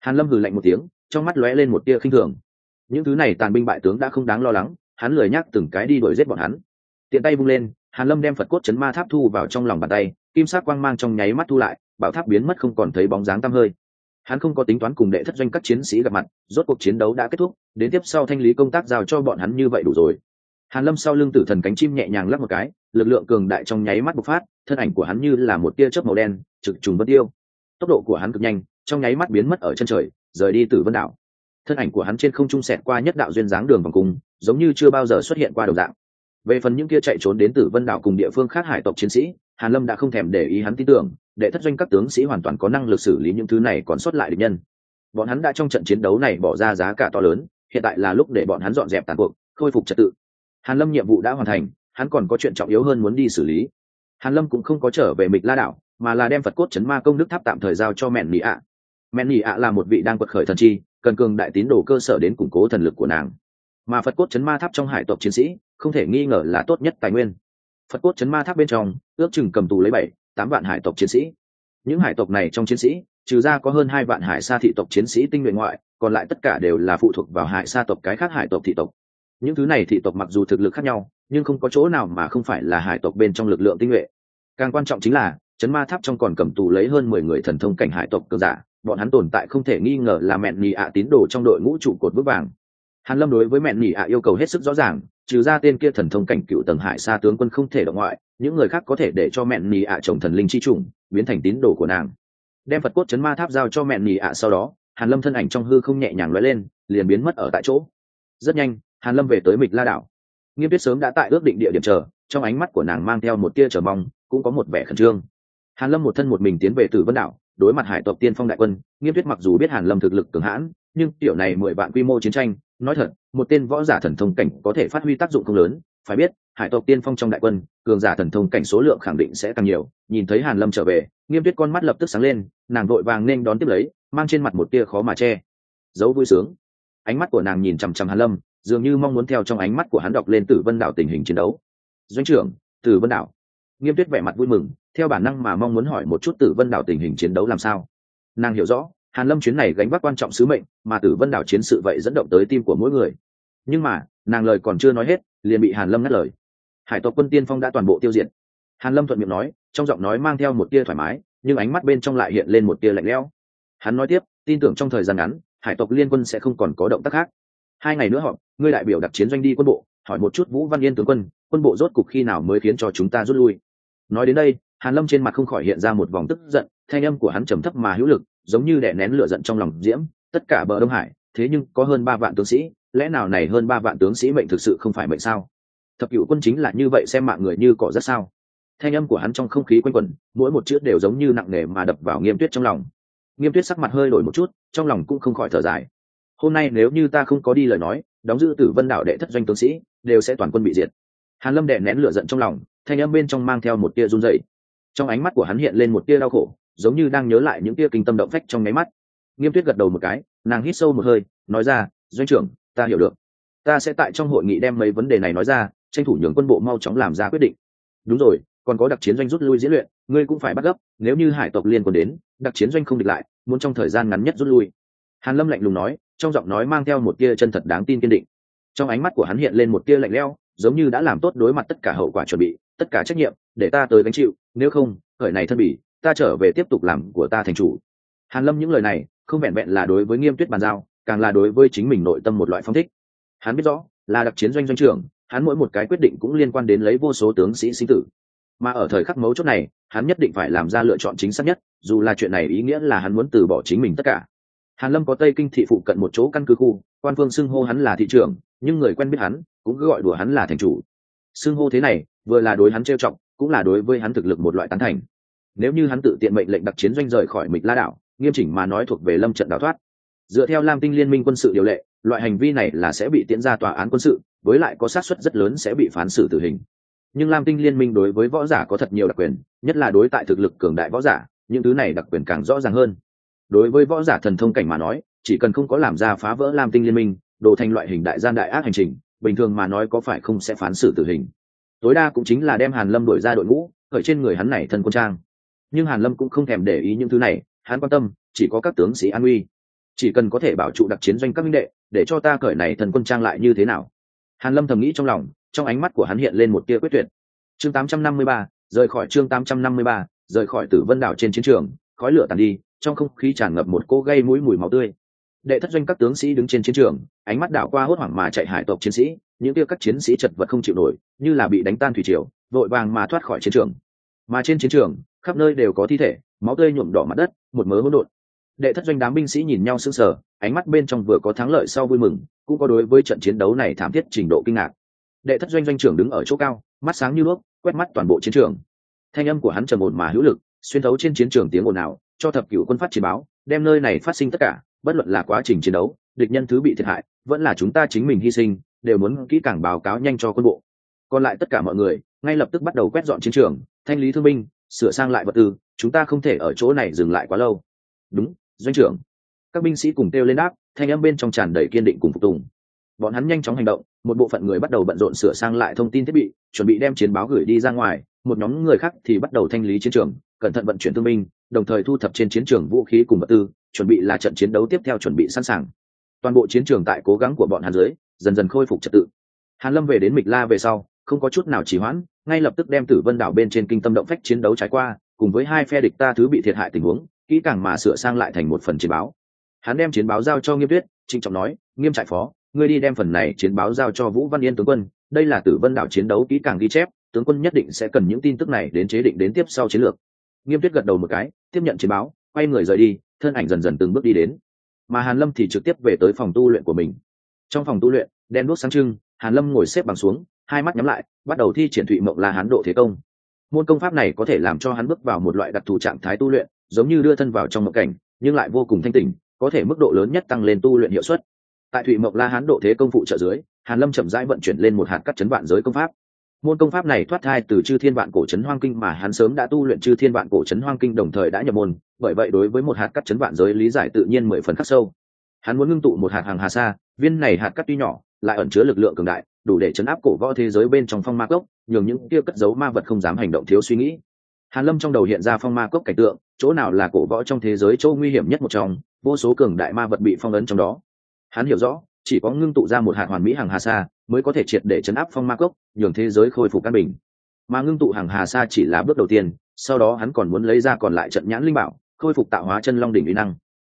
Hàn lâm hừ lạnh một tiếng, trong mắt lóe lên một tia khinh thường. Những thứ này tàn binh bại tướng đã không đáng lo lắng, hắn lười nhắc từng cái đi đuổi giết bọn hắn. Tiện tay vung lên, hàn lâm đem phật cốt chấn ma tháp thu vào trong lòng bàn tay, kim sắc quang mang trong nháy mắt thu lại bảo tháp biến mất không còn thấy bóng dáng tăm hơi. Hắn không có tính toán cùng đệ thất doanh các chiến sĩ gặp mặt, rốt cuộc chiến đấu đã kết thúc, đến tiếp sau thanh lý công tác giao cho bọn hắn như vậy đủ rồi. Hàn lâm sau lưng tử thần cánh chim nhẹ nhàng lắp một cái, lực lượng cường đại trong nháy mắt bộc phát, thân ảnh của hắn như là một tia chớp màu đen, trực trùng vân tiêu. Tốc độ của hắn cực nhanh, trong nháy mắt biến mất ở chân trời, rời đi Tử vân đảo. Thân ảnh của hắn trên không trung sẹt qua nhất đạo duyên dáng đường vòng cung, giống như chưa bao giờ xuất hiện qua đầu dạng. Về phần những kia chạy trốn đến Tử vân đảo cùng địa phương khác hải tộc chiến sĩ, hàn lâm đã không thèm để ý hắn tin tưởng để thất doanh các tướng sĩ hoàn toàn có năng lực xử lý những thứ này còn sót lại địch nhân. Bọn hắn đã trong trận chiến đấu này bỏ ra giá cả to lớn, hiện tại là lúc để bọn hắn dọn dẹp tàn cuộc, khôi phục trật tự. Hàn lâm nhiệm vụ đã hoàn thành, hắn còn có chuyện trọng yếu hơn muốn đi xử lý. Hàn lâm cũng không có trở về mịch la đảo, mà là đem phật cốt chấn ma công đức tháp tạm thời giao cho mẹn nị ạ. Mẹn nị ạ là một vị đang quật khởi thần chi, cần cường đại tín đồ cơ sở đến củng cố thần lực của nàng. Mà phật cốt chấn ma tháp trong hải tộc chiến sĩ, không thể nghi ngờ là tốt nhất tài nguyên. Phật cốt chấn ma tháp bên trong, ước chừng cầm tù lấy bảy tám vạn hải tộc chiến sĩ. Những hải tộc này trong chiến sĩ, trừ ra có hơn hai vạn hải sa thị tộc chiến sĩ tinh nguyện ngoại, còn lại tất cả đều là phụ thuộc vào hải sa tộc cái khác hải tộc thị tộc. Những thứ này thị tộc mặc dù thực lực khác nhau, nhưng không có chỗ nào mà không phải là hải tộc bên trong lực lượng tinh nhuệ. Càng quan trọng chính là chấn ma tháp trong còn cầm tù lấy hơn mười người thần thông cảnh hải tộc cường giả, bọn hắn tồn tại không thể nghi ngờ là mẹn nhì ạ tín đồ trong đội ngũ trụ cột bước vàng. Hàn lâm đối với mẹn nhì ạ yêu cầu hết sức rõ ràng trừ ra tên kia thần thông cảnh cựu tầng hải xa tướng quân không thể động ngoại, những người khác có thể để cho mẹn nì ạ chồng thần linh chi trùng, biến thành tín đồ của nàng. Đem phật cốt chấn ma tháp giao cho mẹn nì ạ sau đó, hàn lâm thân ảnh trong hư không nhẹ nhàng lóe lên, liền biến mất ở tại chỗ. Rất nhanh, hàn lâm về tới mịch la đảo. Nghiêm tuyết sớm đã tại ước định địa điểm chờ, trong ánh mắt của nàng mang theo một tia chờ mong, cũng có một vẻ khẩn trương. Hàn lâm một thân một mình tiến về tử vân đảo, đối mặt hải tộc tiên phong đại quân, nghiêm tuyết mặc dù biết hàn lâm thực lực cường hãn, nhưng tiểu này mười vạn quy mô chiến tranh nói thật, một tên võ giả thần thông cảnh có thể phát huy tác dụng không lớn, phải biết, hải tộc tiên phong trong đại quân, cường giả thần thông cảnh số lượng khẳng định sẽ càng nhiều. Nhìn thấy hàn lâm trở về, nghiêm tuyết con mắt lập tức sáng lên, nàng vội vàng nên đón tiếp lấy, mang trên mặt một tia khó mà che. Giấu vui sướng. Ánh mắt của nàng nhìn chằm chằm hàn lâm, dường như mong muốn theo trong ánh mắt của hắn đọc lên tử vân đảo tình hình chiến đấu. Doanh trưởng, tử vân đảo. Nghiêm tuyết vẻ mặt vui mừng, theo bản năng mà mong muốn hỏi một chút tử vân đảo tình hình chiến đấu làm sao. Nàng hiểu rõ hàn lâm chuyến này gánh vác quan trọng sứ mệnh, mà tử vân đảo chiến sự vậy dẫn động tới tim của mỗi người. Nhưng mà, nàng lời còn chưa nói hết, liền bị hàn lâm ngắt lời. Hải tộc quân tiên phong đã toàn bộ tiêu diệt. Hàn lâm thuận miệng nói, trong giọng nói mang theo một tia thoải mái, nhưng ánh mắt bên trong lại hiện lên một tia lạnh lẽo. Hắn nói tiếp, tin tưởng trong thời gian ngắn, hải tộc liên quân sẽ không còn có động tác khác. Hai ngày nữa họ ngươi đại biểu đặc chiến doanh đi quân bộ, hỏi một chút vũ văn yên tướng quân quân bộ rốt cục khi nào mới khiến cho chúng ta rút lui. Nói đến đây, hàn lâm trên mặt không khỏi hiện ra một vòng tức giận, thanh âm của hắn trầm thấp mà hữu lực giống như đè nén lửa giận trong lòng diễm, tất cả bờ đông hải, thế nhưng có hơn ba vạn tướng sĩ, lẽ nào này hơn ba vạn tướng sĩ mệnh thực sự không phải mệnh sao? Thập cựu quân chính là như vậy xem mạng người như cỏ rất sao? Thanh âm của hắn trong không khí quanh quẩn, mỗi một chữ đều giống như nặng nề mà đập vào nghiêm tuyết trong lòng. Nghiêm tuyết sắc mặt hơi đổi một chút, trong lòng cũng không khỏi thở dài. Hôm nay nếu như ta không có đi lời nói, đóng giữ tử vân đảo đệ thất doanh tướng sĩ, đều sẽ toàn quân bị diệt. Hàn lâm đệ nén lửa giận trong lòng, thanh âm bên trong mang theo một tia run rẩy. Trong ánh mắt của hắn hiện lên một tia đau khổ giống như đang nhớ lại những tia kinh tâm động phách trong nháy mắt. Nghiêm tuyết gật đầu một cái, nàng hít sâu một hơi, nói ra, doanh trưởng, ta hiểu được. Ta sẽ tại trong hội nghị đem mấy vấn đề này nói ra, tranh thủ nhường quân bộ mau chóng làm ra quyết định. Đúng rồi, còn có đặc chiến doanh rút lui diễn luyện, ngươi cũng phải bắt gấp, nếu như hải tộc liên còn đến, đặc chiến doanh không địch lại, muốn trong thời gian ngắn nhất rút lui. Hàn lâm lạnh lùng nói, trong giọng nói mang theo một tia chân thật đáng tin kiên định. Trong ánh mắt của hắn hiện lên một tia lạnh lẽo, giống như đã làm tốt đối mặt tất cả hậu quả chuẩn bị, tất cả trách nhiệm, để ta tới gánh chịu, nếu không, khởi này thân bỉ ta trở về tiếp tục làm của ta thành chủ. Hàn lâm những lời này không vẹn vẹn là đối với nghiêm tuyết bàn giao, càng là đối với chính mình nội tâm một loại phong thích. Hắn biết rõ, là đặc chiến doanh doanh trưởng, hắn mỗi một cái quyết định cũng liên quan đến lấy vô số tướng sĩ sinh tử. Mà ở thời khắc mấu chốt này, hắn nhất định phải làm ra lựa chọn chính xác nhất, dù là chuyện này ý nghĩa là hắn muốn từ bỏ chính mình tất cả. Hàn lâm có tây kinh thị phụ cận một chỗ căn cứ khu, quan phương xưng hô hắn là thị trưởng, nhưng người quen biết hắn cũng cứ gọi đùa hắn là thành chủ. Xưng hô thế này, vừa là đối hắn trêu trọng cũng là đối với hắn thực lực một loại tán thành nếu như hắn tự tiện mệnh lệnh đặc chiến doanh rời khỏi mịch la đảo, nghiêm chỉnh mà nói thuộc về lâm trận đào thoát. Dựa theo lam tinh liên minh quân sự điều lệ, loại hành vi này là sẽ bị tiễn ra tòa án quân sự, với lại có xác suất rất lớn sẽ bị phán xử tử hình. Nhưng lam tinh liên minh đối với võ giả có thật nhiều đặc quyền, nhất là đối tại thực lực cường đại võ giả, những thứ này đặc quyền càng rõ ràng hơn. Đối với võ giả thần thông cảnh mà nói, chỉ cần không có làm ra phá vỡ lam tinh liên minh, đồ thành loại hình đại gian đại ác hành trình, bình thường mà nói có phải không sẽ phán xử tử hình. Tối đa cũng chính là đem hàn lâm đổi ra đội ngũ, khởi trên người hắn này thân quân trang nhưng hàn lâm cũng không thèm để ý những thứ này hắn quan tâm chỉ có các tướng sĩ an uy. Chỉ cần có thể bảo trụ đặc chiến doanh các minh đệ để cho ta cởi này thần quân trang lại như thế nào? Hàn lâm thầm nghĩ trong lòng trong ánh mắt của hắn hiện lên một tia quyết tuyệt. Chương 853, rời khỏi chương 853, rời khỏi tử vân đảo trên chiến trường khói lửa tàn đi trong không khí tràn ngập một cô gây mũi mùi máu tươi. Đệ thất doanh các tướng sĩ đứng trên chiến trường ánh mắt đảo qua hốt hoảng mà chạy hải tộc chiến sĩ những kia các chiến sĩ chật vật không chịu nổi như là bị đánh tan thủy triều vội vàng mà thoát khỏi chiến trường. Mà trên chiến trường khắp nơi đều có thi thể, máu tươi nhuộm đỏ mặt đất, một mớ hỗn độn. Đệ thất doanh đám binh sĩ nhìn nhau sững sờ, ánh mắt bên trong vừa có thắng lợi sau vui mừng, cũng có đối với trận chiến đấu này thảm thiết trình độ kinh ngạc. Đệ thất doanh doanh trưởng đứng ở chỗ cao, mắt sáng như đuốc quét mắt toàn bộ chiến trường. Thanh âm của hắn trầm ổn mà hữu lực, xuyên thấu trên chiến trường tiếng ồn ào, cho thập cửu quân phát chiến báo, đem nơi này phát sinh tất cả, bất luận là quá trình chiến đấu, địch nhân thứ bị thiệt hại, vẫn là chúng ta chính mình hy sinh, đều muốn kỹ càng báo cáo nhanh cho quân bộ. Còn lại tất cả mọi người, ngay lập tức bắt đầu quét dọn chiến trường, thanh lý thương binh sửa sang lại vật tư, chúng ta không thể ở chỗ này dừng lại quá lâu. Đúng, doanh trưởng. Các binh sĩ cùng kêu lên đáp, thanh âm bên trong tràn đầy kiên định cùng phục tùng. Bọn hắn nhanh chóng hành động, một bộ phận người bắt đầu bận rộn sửa sang lại thông tin thiết bị, chuẩn bị đem chiến báo gửi đi ra ngoài, một nhóm người khác thì bắt đầu thanh lý chiến trường, cẩn thận vận chuyển thương binh, đồng thời thu thập trên chiến trường vũ khí cùng vật tư, chuẩn bị là trận chiến đấu tiếp theo chuẩn bị sẵn sàng. Toàn bộ chiến trường tại cố gắng của bọn hàn dưới, dần dần khôi phục trật tự. Hàn lâm về đến mịch la về sau, không có chút nào trì hoãn ngay lập tức đem tử vân đảo bên trên kinh tâm động phách chiến đấu trải qua, cùng với hai phe địch ta thứ bị thiệt hại tình huống, kỹ càng mà sửa sang lại thành một phần chiến báo. Hắn đem chiến báo giao cho nghiêm tuyết, trịnh trọng nói, nghiêm trại phó, ngươi đi đem phần này chiến báo giao cho vũ văn yên tướng quân, đây là tử vân đảo chiến đấu kỹ càng ghi chép, tướng quân nhất định sẽ cần những tin tức này đến chế định đến tiếp sau chiến lược. Nghiêm tuyết gật đầu một cái, tiếp nhận chiến báo, quay người rời đi, thân ảnh dần dần từng bước đi đến. Mà hàn lâm thì trực tiếp về tới phòng tu luyện của mình. Trong phòng tu luyện đen đuốc sáng trưng, hàn lâm ngồi xếp bằng xuống hai mắt nhắm lại, bắt đầu thi triển thụy mộng la hán độ thế công. Môn công pháp này có thể làm cho hắn bước vào một loại đặc thù trạng thái tu luyện, giống như đưa thân vào trong mộng cảnh, nhưng lại vô cùng thanh tình có thể mức độ lớn nhất tăng lên tu luyện hiệu suất. Tại thụy mộng la hán độ thế công phụ trợ dưới, hàn lâm chậm rãi vận chuyển lên một hạt cắt chấn vạn giới công pháp. Môn công pháp này thoát thai từ chư thiên vạn cổ chấn hoang kinh mà hắn sớm đã tu luyện chư thiên vạn cổ chấn hoang kinh đồng thời đã nhập môn, bởi vậy đối với một hạt cắt chấn vạn giới lý giải tự nhiên mười phần khắc sâu. Hắn muốn ngưng tụ một hạt hàng hà sa, viên này hạt cắt tuy nhỏ, lại ẩn chứa lực lượng cường đại đủ để chấn áp cổ võ thế giới bên trong phong ma cốc, nhường những kia cất giấu ma vật không dám hành động thiếu suy nghĩ. Hàn lâm trong đầu hiện ra phong ma cốc cảnh tượng, chỗ nào là cổ võ trong thế giới chỗ nguy hiểm nhất một trong, vô số cường đại ma vật bị phong ấn trong đó. Hắn hiểu rõ, chỉ có ngưng tụ ra một hạt hoàn mỹ hàng hà sa mới có thể triệt để chấn áp phong ma cốc, nhường thế giới khôi phục căn bình. Mà ngưng tụ hàng hà sa chỉ là bước đầu tiên, sau đó hắn còn muốn lấy ra còn lại trận nhãn linh bảo, khôi phục tạo hóa chân long đỉnh uy năng.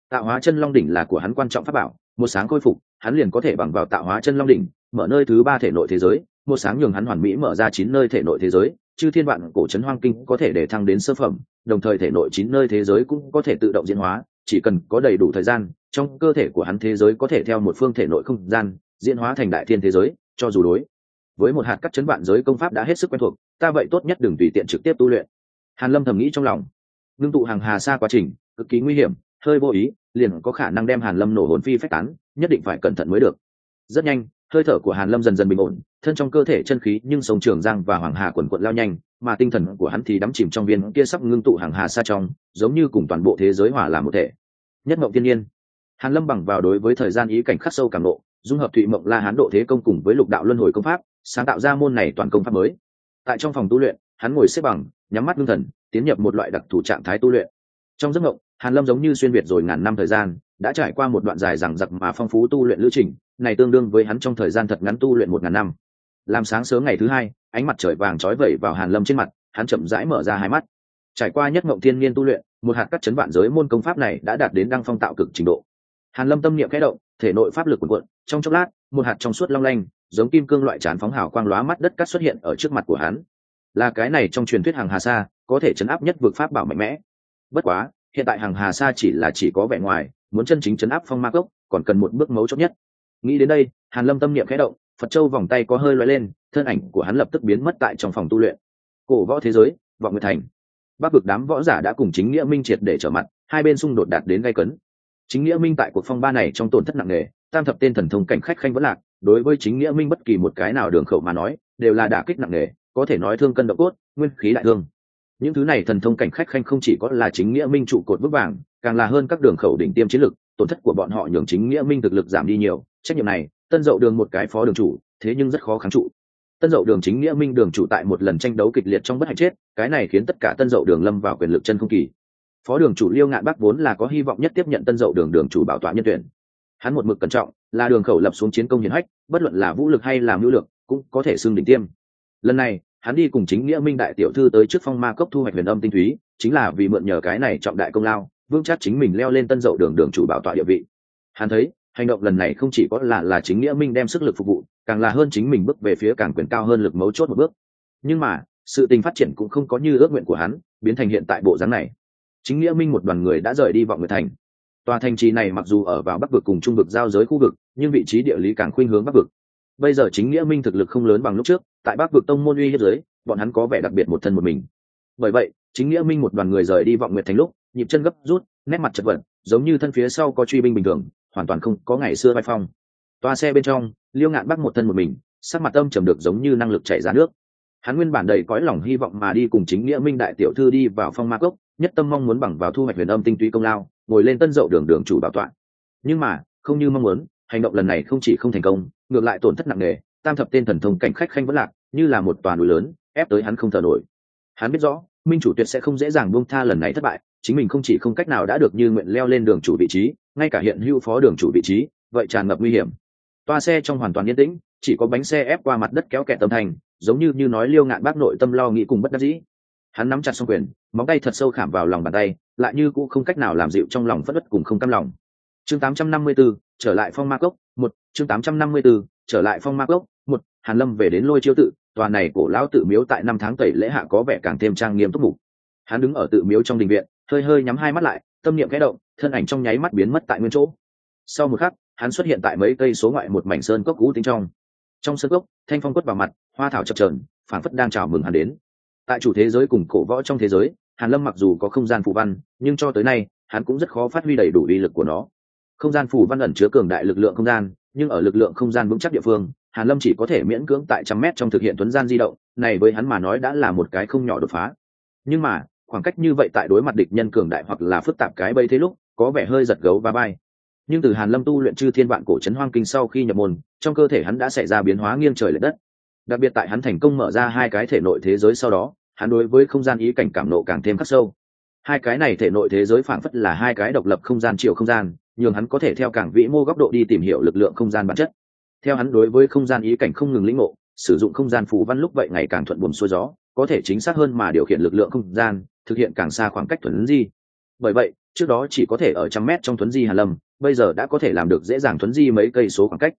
Tạo hóa chân long đỉnh là của hắn quan trọng pháp bảo, một sáng khôi phục, hắn liền có thể bằng vào tạo hóa chân long đỉnh mở nơi thứ ba thể nội thế giới, một sáng nhường hắn hoàn mỹ mở ra chín nơi thể nội thế giới, chư thiên vạn cổ trấn hoang kinh có thể để thăng đến sơ phẩm, đồng thời thể nội chín nơi thế giới cũng có thể tự động diễn hóa, chỉ cần có đầy đủ thời gian, trong cơ thể của hắn thế giới có thể theo một phương thể nội không gian, diễn hóa thành đại thiên thế giới, cho dù đối với một hạt cắt chấn vạn giới công pháp đã hết sức quen thuộc, ta vậy tốt nhất đừng tùy tiện trực tiếp tu luyện. Hàn lâm thầm nghĩ trong lòng. Ngưng tụ hàng hà xa quá trình, cực kỳ nguy hiểm, hơi vô ý, liền có khả năng đem hàn lâm nổ hồn phi phách tán, nhất định phải cẩn thận mới được. Rất nhanh hơi thở của hàn lâm dần dần bình ổn, thân trong cơ thể chân khí nhưng sông trường giang và hoàng hà quần quận lao nhanh, mà tinh thần của hắn thì đắm chìm trong viên kia sắp ngưng tụ hàng hà xa trong, giống như cùng toàn bộ thế giới hòa làm một thể. Nhất mộng thiên nhiên. Hàn lâm bằng vào đối với thời gian ý cảnh khắc sâu càng lộ dung hợp thụy mộng la hán độ thế công cùng với lục đạo luân hồi công pháp, sáng tạo ra môn này toàn công pháp mới. Tại trong phòng tu luyện, hắn ngồi xếp bằng, nhắm mắt ngưng thần, tiến nhập một loại đặc thù trạng thái tu luyện. Trong giấc mộng, hàn lâm giống như xuyên việt rồi ngàn năm thời gian, đã trải qua một đoạn dài rằng giặc mà phong phú tu luyện lữ trình này tương đương với hắn trong thời gian thật ngắn tu luyện một ngàn năm. Làm sáng sớm ngày thứ hai, ánh mặt trời vàng trói vẩy vào hàn lâm trên mặt, hắn chậm rãi mở ra hai mắt. Trải qua nhất mộng thiên niên tu luyện, một hạt cắt chấn vạn giới môn công pháp này đã đạt đến đăng phong tạo cực trình độ. Hàn lâm tâm niệm khẽ động, thể nội pháp lực cuộn cuộn, trong chốc lát, một hạt trong suốt long lanh, giống kim cương loại tràn phóng hào quang lóa mắt đất cắt xuất hiện ở trước mặt của hắn. Là cái này trong truyền thuyết hàng hà sa, có thể chấn áp nhất vực pháp bảo mạnh mẽ. Bất quá, hiện tại hàng hà sa chỉ là chỉ có vẻ ngoài, muốn chân chính chấn áp phong ma cốc, còn cần một bước mấu chốt nhất nghĩ đến đây, hàn lâm tâm niệm khẽ động, phật châu vòng tay có hơi loay lên, thân ảnh của hắn lập tức biến mất tại trong phòng tu luyện. Cổ võ thế giới, vọng nguyệt thành. Bắc vực đám võ giả đã cùng chính nghĩa minh triệt để trở mặt, hai bên xung đột đạt đến gây cấn. Chính nghĩa minh tại cuộc phong ba này trong tổn thất nặng nề, tam thập tên thần thông cảnh khách khanh vẫn lạc, đối với chính nghĩa minh bất kỳ một cái nào đường khẩu mà nói, đều là đả kích nặng nề, có thể nói thương cân độ cốt, nguyên khí đại thương. Những thứ này thần thông cảnh khách khanh không chỉ có là chính nghĩa minh trụ cột vững vàng, càng là hơn các đường khẩu đỉnh tiêm chiến lực, tổn thất của bọn họ nhường chính nghĩa minh thực lực giảm đi nhiều trách nhiệm này, tân dậu đường một cái phó đường chủ, thế nhưng rất khó kháng trụ. Tân dậu đường chính nghĩa minh đường chủ tại một lần tranh đấu kịch liệt trong bất hạnh chết, cái này khiến tất cả tân dậu đường lâm vào quyền lực chân không kỳ. Phó đường chủ liêu ngạn bắc vốn là có hy vọng nhất tiếp nhận tân dậu đường đường chủ bảo tọa nhân tuyển. Hắn một mực cẩn trọng, là đường khẩu lập xuống chiến công hiển hách, bất luận là vũ lực hay làm hữu lực cũng có thể xưng đỉnh tiêm. Lần này, hắn đi cùng chính nghĩa minh đại tiểu thư tới trước phong ma cốc thu hoạch huyền âm tinh túy, chính là vì mượn nhờ cái này trọng đại công lao vương chắc chính mình leo lên tân dậu đường đường chủ bảo tọa địa vị. Hắn thấy hành động lần này không chỉ có là là chính nghĩa minh đem sức lực phục vụ, càng là hơn chính mình bước về phía càng quyền cao hơn lực mấu chốt một bước. Nhưng mà, sự tình phát triển cũng không có như ước nguyện của hắn, biến thành hiện tại bộ dáng này. Chính nghĩa minh một đoàn người đã rời đi vọng nguyệt thành. Tòa thành trì này mặc dù ở vào bắc vực cùng trung vực giao giới khu vực, nhưng vị trí địa lý càng khuynh hướng bắc vực. Bây giờ chính nghĩa minh thực lực không lớn bằng lúc trước, tại bắc vực tông môn uy hiếp giới bọn hắn có vẻ đặc biệt một thân một mình. Bởi vậy, chính nghĩa minh một đoàn người rời đi vọng nguyệt thành lúc, nhịp chân gấp rút, nét mặt chật vật, giống như thân phía sau có truy binh bình thường hoàn toàn không có ngày xưa vai phong. Toa xe bên trong, liêu ngạn bắc một thân một mình, sắc mặt âm trầm được giống như năng lực chảy ra nước. Hắn nguyên bản đầy cõi lòng hy vọng mà đi cùng chính nghĩa minh đại tiểu thư đi vào phong ma cốc, nhất tâm mong muốn bằng vào thu hoạch huyền âm tinh túy công lao, ngồi lên tân dậu đường đường chủ bảo tọa. Nhưng mà, không như mong muốn, hành động lần này không chỉ không thành công, ngược lại tổn thất nặng nề, tam thập tên thần thông cảnh khách khanh vẫn lạc, như là một tòa núi lớn, ép tới hắn không thở nổi. Hắn biết rõ, minh chủ tuyệt sẽ không dễ dàng buông tha lần này thất bại, chính mình không chỉ không cách nào đã được như nguyện leo lên đường chủ vị trí ngay cả hiện hữu phó đường chủ vị trí vậy tràn ngập nguy hiểm. Toa xe trong hoàn toàn yên tĩnh chỉ có bánh xe ép qua mặt đất kéo kẹt tâm thành giống như như nói liêu ngạn bác nội tâm lo nghĩ cùng bất đắc dĩ. Hắn nắm chặt xong quyền móng tay thật sâu khảm vào lòng bàn tay lại như cũng không cách nào làm dịu trong lòng phất đất cùng không cam lòng. Chương 854, trở lại phong ma cốc một chương 854, trở lại phong ma cốc một hàn lâm về đến lôi chiêu tự tòa này cổ lão tự miếu tại năm tháng tẩy lễ hạ có vẻ càng thêm trang nghiêm túc mục. Hắn đứng ở tự miếu trong đình viện hơi hơi nhắm hai mắt lại tâm niệm khẽ động, thân ảnh trong nháy mắt biến mất tại nguyên chỗ. Sau một khắc, hắn xuất hiện tại mấy cây số ngoại một mảnh sơn cốc cũ tính trong. Trong sơn cốc, thanh phong quất vào mặt, hoa thảo chập trờn phản phất đang chào mừng hắn đến. Tại chủ thế giới cùng cổ võ trong thế giới, hàn lâm mặc dù có không gian phù văn, nhưng cho tới nay, hắn cũng rất khó phát huy đầy đủ uy lực của nó. Không gian phù văn ẩn chứa cường đại lực lượng không gian, nhưng ở lực lượng không gian vững chắc địa phương, hàn lâm chỉ có thể miễn cưỡng tại trăm mét trong thực hiện tuấn gian di động, này với hắn mà nói đã là một cái không nhỏ đột phá. Nhưng mà khoảng cách như vậy tại đối mặt địch nhân cường đại hoặc là phức tạp cái bây thế lúc, có vẻ hơi giật gấu và bay. Nhưng từ hàn lâm tu luyện chư thiên vạn cổ trấn hoang kinh sau khi nhập môn, trong cơ thể hắn đã xảy ra biến hóa nghiêng trời lệch đất. Đặc biệt tại hắn thành công mở ra hai cái thể nội thế giới sau đó, hắn đối với không gian ý cảnh cảm nộ càng thêm khắc sâu. Hai cái này thể nội thế giới phảng phất là hai cái độc lập không gian chiều không gian, nhường hắn có thể theo cảng vĩ mô góc độ đi tìm hiểu lực lượng không gian bản chất. Theo hắn đối với không gian ý cảnh không ngừng lĩnh ngộ, sử dụng không gian phù văn lúc vậy ngày càng thuận buồm xuôi gió, có thể chính xác hơn mà điều khiển lực lượng không gian thực hiện càng xa khoảng cách thuấn di. Bởi vậy, trước đó chỉ có thể ở trăm mét trong thuấn di hàn lâm, bây giờ đã có thể làm được dễ dàng thuấn di mấy cây số khoảng cách.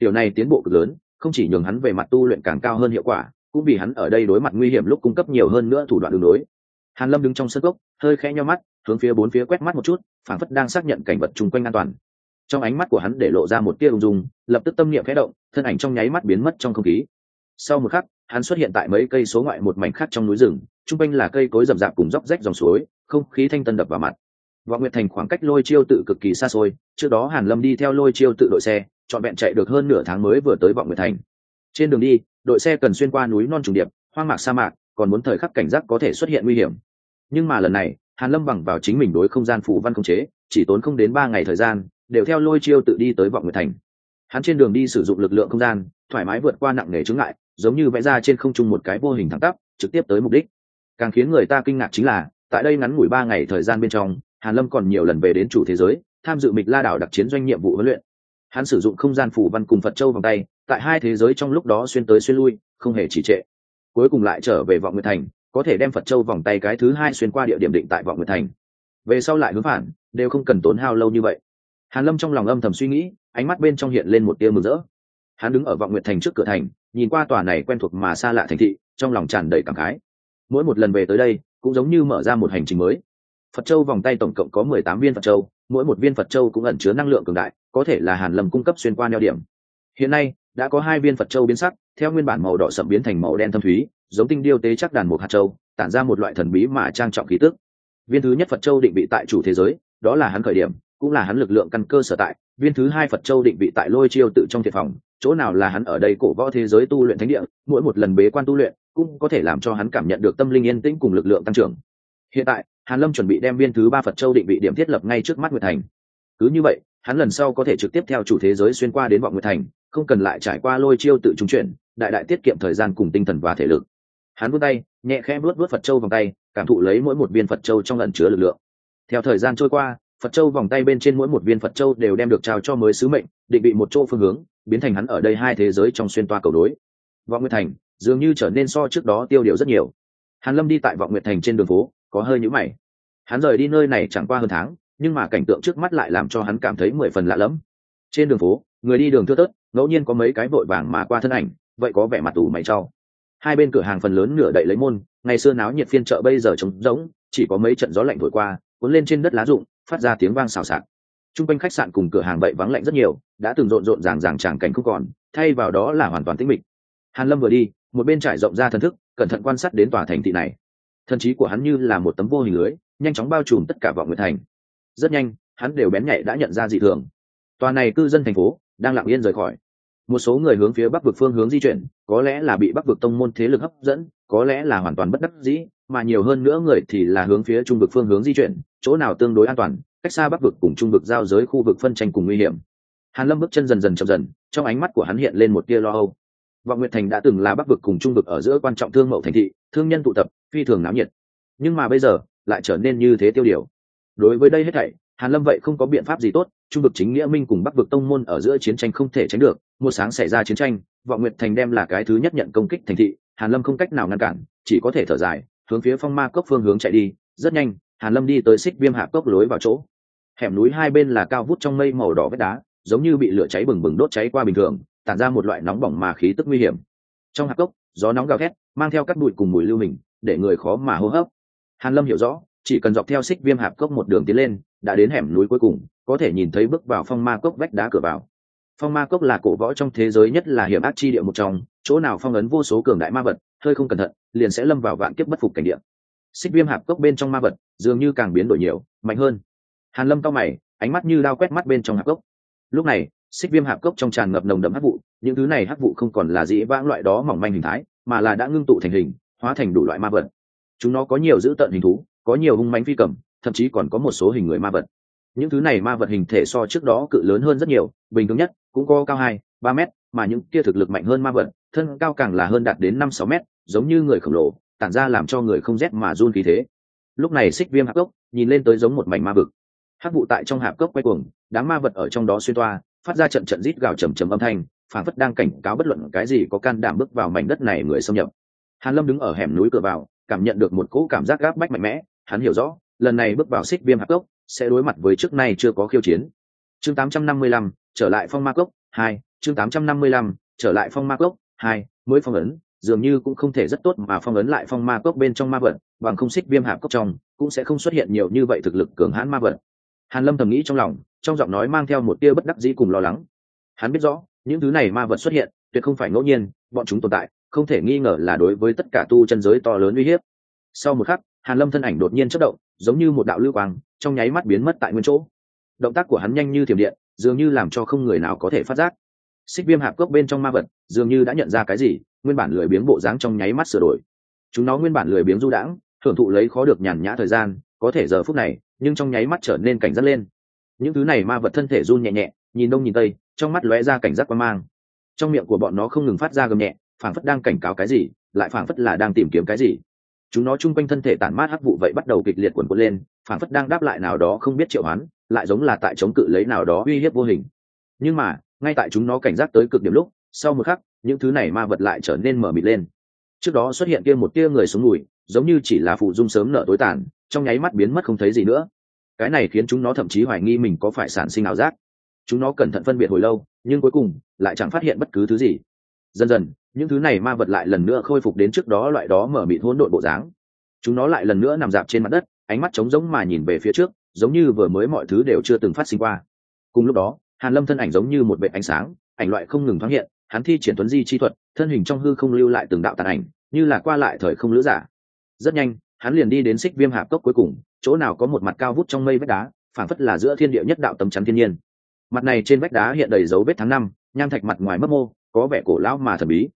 Điều này tiến bộ cực lớn, không chỉ nhường hắn về mặt tu luyện càng cao hơn hiệu quả, cũng vì hắn ở đây đối mặt nguy hiểm lúc cung cấp nhiều hơn nữa thủ đoạn đường đối hàn lâm đứng trong sân gốc hơi khẽ nhau mắt, hướng phía bốn phía quét mắt một chút, phảng phất đang xác nhận cảnh vật chung quanh an toàn. Trong ánh mắt của hắn để lộ ra một tia ung dung, lập tức tâm niệm khẽ động, thân ảnh trong nháy mắt biến mất trong không khí. Sau một khắc, hắn xuất hiện tại mấy cây số ngoại một mảnh khác trong núi rừng chung quanh là cây cối rậm rạp cùng róc rách dòng suối, không khí thanh tân đập vào mặt. Vọng nguyệt thành khoảng cách lôi chiêu tự cực kỳ xa xôi, trước đó hàn lâm đi theo lôi chiêu tự đội xe, trọn vẹn chạy được hơn nửa tháng mới vừa tới vọng nguyệt thành. Trên đường đi, đội xe cần xuyên qua núi non trùng điệp, hoang mạc sa mạc, còn muốn thời khắc cảnh giác có thể xuất hiện nguy hiểm. Nhưng mà lần này, hàn lâm bằng vào chính mình đối không gian phủ văn không chế, chỉ tốn không đến ba ngày thời gian, đều theo lôi chiêu tự đi tới vọng nguyệt thành. Hắn trên đường đi sử dụng lực lượng không gian, thoải mái vượt qua nặng nề chướng ngại, giống như vẽ ra trên không trung một cái vô hình thẳng tắp, trực tiếp tới mục đích càng khiến người ta kinh ngạc chính là, tại đây ngắn ngủi ba ngày thời gian bên trong, hàn lâm còn nhiều lần về đến chủ thế giới, tham dự mịch la đảo đặc chiến doanh nhiệm vụ huấn luyện. Hắn sử dụng không gian phủ văn cùng phật châu vòng tay, tại hai thế giới trong lúc đó xuyên tới xuyên lui, không hề trì trệ. Cuối cùng lại trở về vọng nguyệt thành, có thể đem phật châu vòng tay cái thứ hai xuyên qua địa điểm định tại vọng nguyệt thành. Về sau lại hướng phản, đều không cần tốn hao lâu như vậy. Hàn lâm trong lòng âm thầm suy nghĩ, ánh mắt bên trong hiện lên một tia mừng rỡ. Hắn đứng ở vọng nguyệt thành trước cửa thành, nhìn qua tòa này quen thuộc mà xa lạ thành thị, trong lòng tràn đầy cảm khái mỗi một lần về tới đây cũng giống như mở ra một hành trình mới. Phật châu vòng tay tổng cộng có mười tám viên phật châu, mỗi một viên phật châu cũng ẩn chứa năng lượng cường đại, có thể là hàn lâm cung cấp xuyên qua neo điểm. Hiện nay, đã có hai viên phật châu biến sắc, theo nguyên bản màu đỏ sậm biến thành màu đen thâm thúy, giống tinh điêu tế chắc đàn một hạt châu, tản ra một loại thần bí mà trang trọng khí tức. Viên thứ nhất phật châu định vị tại chủ thế giới, đó là hắn khởi điểm, cũng là hắn lực lượng căn cơ sở tại. Viên thứ hai phật châu định vị tại lôi chiêu tự trong thiệt phòng, chỗ nào là hắn ở đây cổ võ thế giới tu luyện thánh địa, mỗi một lần bế quan tu luyện cũng có thể làm cho hắn cảm nhận được tâm linh yên tĩnh cùng lực lượng tăng trưởng. Hiện tại, hàn lâm chuẩn bị đem viên thứ ba phật châu định vị điểm thiết lập ngay trước mắt nguyệt thành. Cứ như vậy, hắn lần sau có thể trực tiếp theo chủ thế giới xuyên qua đến vọng nguyệt thành, không cần lại trải qua lôi chiêu tự trung chuyển, đại đại tiết kiệm thời gian cùng tinh thần và thể lực. Hắn vươn tay, nhẹ khẽ vuốt vuốt phật châu vòng tay, cảm thụ lấy mỗi một viên phật châu trong ẩn chứa lực lượng. Theo thời gian trôi qua, phật châu vòng tay bên trên mỗi một viên phật châu đều đem được trao cho mới sứ mệnh, định vị một chỗ phương hướng, biến thành hắn ở đây hai thế giới trong xuyên toa cầu đối vọng nguyệt thành dường như trở nên so trước đó tiêu điều rất nhiều. Hàn lâm đi tại vọng nguyệt thành trên đường phố, có hơi nhũ mày. Hắn rời đi nơi này chẳng qua hơn tháng, nhưng mà cảnh tượng trước mắt lại làm cho hắn cảm thấy mười phần lạ lẫm. Trên đường phố, người đi đường thưa tớt ngẫu nhiên có mấy cái vội vàng mà qua thân ảnh, vậy có vẻ mặt tù mày trau hai bên cửa hàng phần lớn nửa đậy lấy môn, ngày xưa náo nhiệt phiên chợ bây giờ trống rỗng, chỉ có mấy trận gió lạnh thổi qua, cuốn lên trên đất lá rụng, phát ra tiếng vang xào xạc. Trung quanh khách sạn cùng cửa hàng bậy vắng lạnh rất nhiều, đã từng rộn rộn ràng ràng tràng cảnh không còn, thay vào đó là hoàn toàn tĩnh mịch. Hàn lâm vừa đi một bên trải rộng ra thần thức, cẩn thận quan sát đến tòa thành thị này. Thần trí của hắn như là một tấm vô hình lưới, nhanh chóng bao trùm tất cả vọng nguyệt thành. Rất nhanh, hắn đều bén nhạy đã nhận ra dị thường. Tòa này cư dân thành phố đang lặng yên rời khỏi. Một số người hướng phía bắc vực phương hướng di chuyển, có lẽ là bị bắc vực tông môn thế lực hấp dẫn, có lẽ là hoàn toàn bất đắc dĩ, mà nhiều hơn nữa người thì là hướng phía trung vực phương hướng di chuyển, chỗ nào tương đối an toàn, cách xa bắc vực cùng trung vực giao giới khu vực phân tranh cùng nguy hiểm. Hàn lâm bước chân dần dần chậm dần, trong ánh mắt của hắn hiện lên một tia lo âu vọng nguyệt thành đã từng là bắc vực cùng trung vực ở giữa quan trọng thương mậu thành thị, thương nhân tụ tập, phi thường náo nhiệt. Nhưng mà bây giờ, lại trở nên như thế tiêu điều. Đối với đây hết thảy, hàn lâm vậy không có biện pháp gì tốt, trung vực chính nghĩa minh cùng bắc vực tông môn ở giữa chiến tranh không thể tránh được, một sáng xảy ra chiến tranh, vọng nguyệt thành đem là cái thứ nhất nhận công kích thành thị, hàn lâm không cách nào ngăn cản, chỉ có thể thở dài, hướng phía phong ma cốc phương hướng chạy đi, rất nhanh, hàn lâm đi tới xích viêm hạ cốc lối vào chỗ. Hẻm núi hai bên là cao vút trong mây màu đỏ vết đá, giống như bị lửa cháy bừng bừng đốt cháy qua bình thường tản ra một loại nóng bỏng mà khí tức nguy hiểm. Trong hạp cốc, gió nóng gào thét, mang theo các bụi cùng mùi lưu mình, để người khó mà hô hấp. Hàn lâm hiểu rõ, chỉ cần dọc theo xích viêm hạp cốc một đường tiến lên, đã đến hẻm núi cuối cùng, có thể nhìn thấy bước vào phong ma cốc vách đá cửa vào. Phong ma cốc là cổ võ trong thế giới nhất là hiểm ác chi địa một trong, chỗ nào phong ấn vô số cường đại ma vật, hơi không cẩn thận, liền sẽ lâm vào vạn kiếp bất phục cảnh địa. Xích viêm hạp cốc bên trong ma vật, dường như càng biến đổi nhiều, mạnh hơn. Hàn lâm cao mày, ánh mắt như lao quét mắt bên trong hạp cốc. Lúc này xích viêm hạp cốc trong tràn ngập nồng đậm hắc vụ, những thứ này hắc vụ không còn là dĩ vãng loại đó mỏng manh hình thái, mà là đã ngưng tụ thành hình, hóa thành đủ loại ma vật. Chúng nó có nhiều dữ tợn hình thú, có nhiều hung mánh phi cầm, thậm chí còn có một số hình người ma vật. Những thứ này ma vật hình thể so trước đó cự lớn hơn rất nhiều, bình thường nhất cũng có cao hai, ba mét, mà những kia thực lực mạnh hơn ma vật, thân cao càng là hơn đạt đến năm, sáu mét, giống như người khổng lồ, tản ra làm cho người không rét mà run khí thế. Lúc này xích viêm hạp cốc nhìn lên tới giống một mảnh ma vực. Hắc vụ tại trong hạp cốc quay cuồng, đám ma vật ở trong đó xuyên toa phát ra trận trận rít gào trầm trầm âm thanh phản phất đang cảnh cáo bất luận cái gì có can đảm bước vào mảnh đất này người xâm nhập. Hàn lâm đứng ở hẻm núi cửa vào cảm nhận được một cỗ cảm giác gáp bách mạnh mẽ hắn hiểu rõ lần này bước vào xích viêm hạp cốc sẽ đối mặt với trước nay chưa có khiêu chiến. Chương 855, trở lại phong ma cốc hai chương 855, trở lại phong ma cốc hai mới phong ấn dường như cũng không thể rất tốt mà phong ấn lại phong ma cốc bên trong ma vật bằng không xích viêm hạp cốc trong cũng sẽ không xuất hiện nhiều như vậy thực lực cường hãn ma vật. Hàn lâm thầm nghĩ trong lòng trong giọng nói mang theo một tia bất đắc dĩ cùng lo lắng. Hắn biết rõ, những thứ này ma vật xuất hiện, tuyệt không phải ngẫu nhiên, bọn chúng tồn tại, không thể nghi ngờ là đối với tất cả tu chân giới to lớn uy hiếp. Sau một khắc, hàn lâm thân ảnh đột nhiên chất động, giống như một đạo lưu quang, trong nháy mắt biến mất tại nguyên chỗ. Động tác của hắn nhanh như thiểm điện, dường như làm cho không người nào có thể phát giác. Xích viêm hạp cốc bên trong ma vật, dường như đã nhận ra cái gì, nguyên bản lười biếng bộ dáng trong nháy mắt sửa đổi. Chúng nó nguyên bản lười biếng du đãng thưởng thụ lấy khó được nhàn nhã thời gian, có thể giờ phút này, nhưng trong nháy mắt trở nên cảnh giác lên những thứ này ma vật thân thể run nhẹ nhẹ, nhìn đông nhìn tây, trong mắt lóe ra cảnh giác quan mang. Trong miệng của bọn nó không ngừng phát ra gầm nhẹ, phảng phất đang cảnh cáo cái gì, lại phảng phất là đang tìm kiếm cái gì. Chúng nó chung quanh thân thể tản mát hắc vụ vậy bắt đầu kịch liệt quần quật lên, phảng phất đang đáp lại nào đó không biết triệu hoán, lại giống là tại chống cự lấy nào đó uy hiếp vô hình. Nhưng mà, ngay tại chúng nó cảnh giác tới cực điểm lúc, sau một khắc, những thứ này ma vật lại trở nên mở mịt lên. Trước đó xuất hiện kia một tia người xuống mùi, giống như chỉ là phụ dung sớm nở tối tàn, trong nháy mắt biến mất không thấy gì nữa cái này khiến chúng nó thậm chí hoài nghi mình có phải sản sinh ảo giác. Chúng nó cẩn thận phân biệt hồi lâu, nhưng cuối cùng lại chẳng phát hiện bất cứ thứ gì. Dần dần, những thứ này ma vật lại lần nữa khôi phục đến trước đó loại đó mở mịt hỗn độn bộ dáng. Chúng nó lại lần nữa nằm dạp trên mặt đất, ánh mắt trống rỗng mà nhìn về phía trước, giống như vừa mới mọi thứ đều chưa từng phát sinh qua. Cùng lúc đó, hàn lâm thân ảnh giống như một vệ ánh sáng, ảnh loại không ngừng thoáng hiện, hắn thi triển tuấn di chi thuật, thân hình trong hư không lưu lại từng đạo tàn ảnh, như là qua lại thời không lữ giả. Rất nhanh, hắn liền đi đến xích viêm hạp cốc cuối cùng chỗ nào có một mặt cao vút trong mây vách đá phảng phất là giữa thiên địa nhất đạo tấm chắn thiên nhiên. Mặt này trên vách đá hiện đầy dấu vết tháng năm nham thạch mặt ngoài mấp mô có vẻ cổ lão mà thần bí.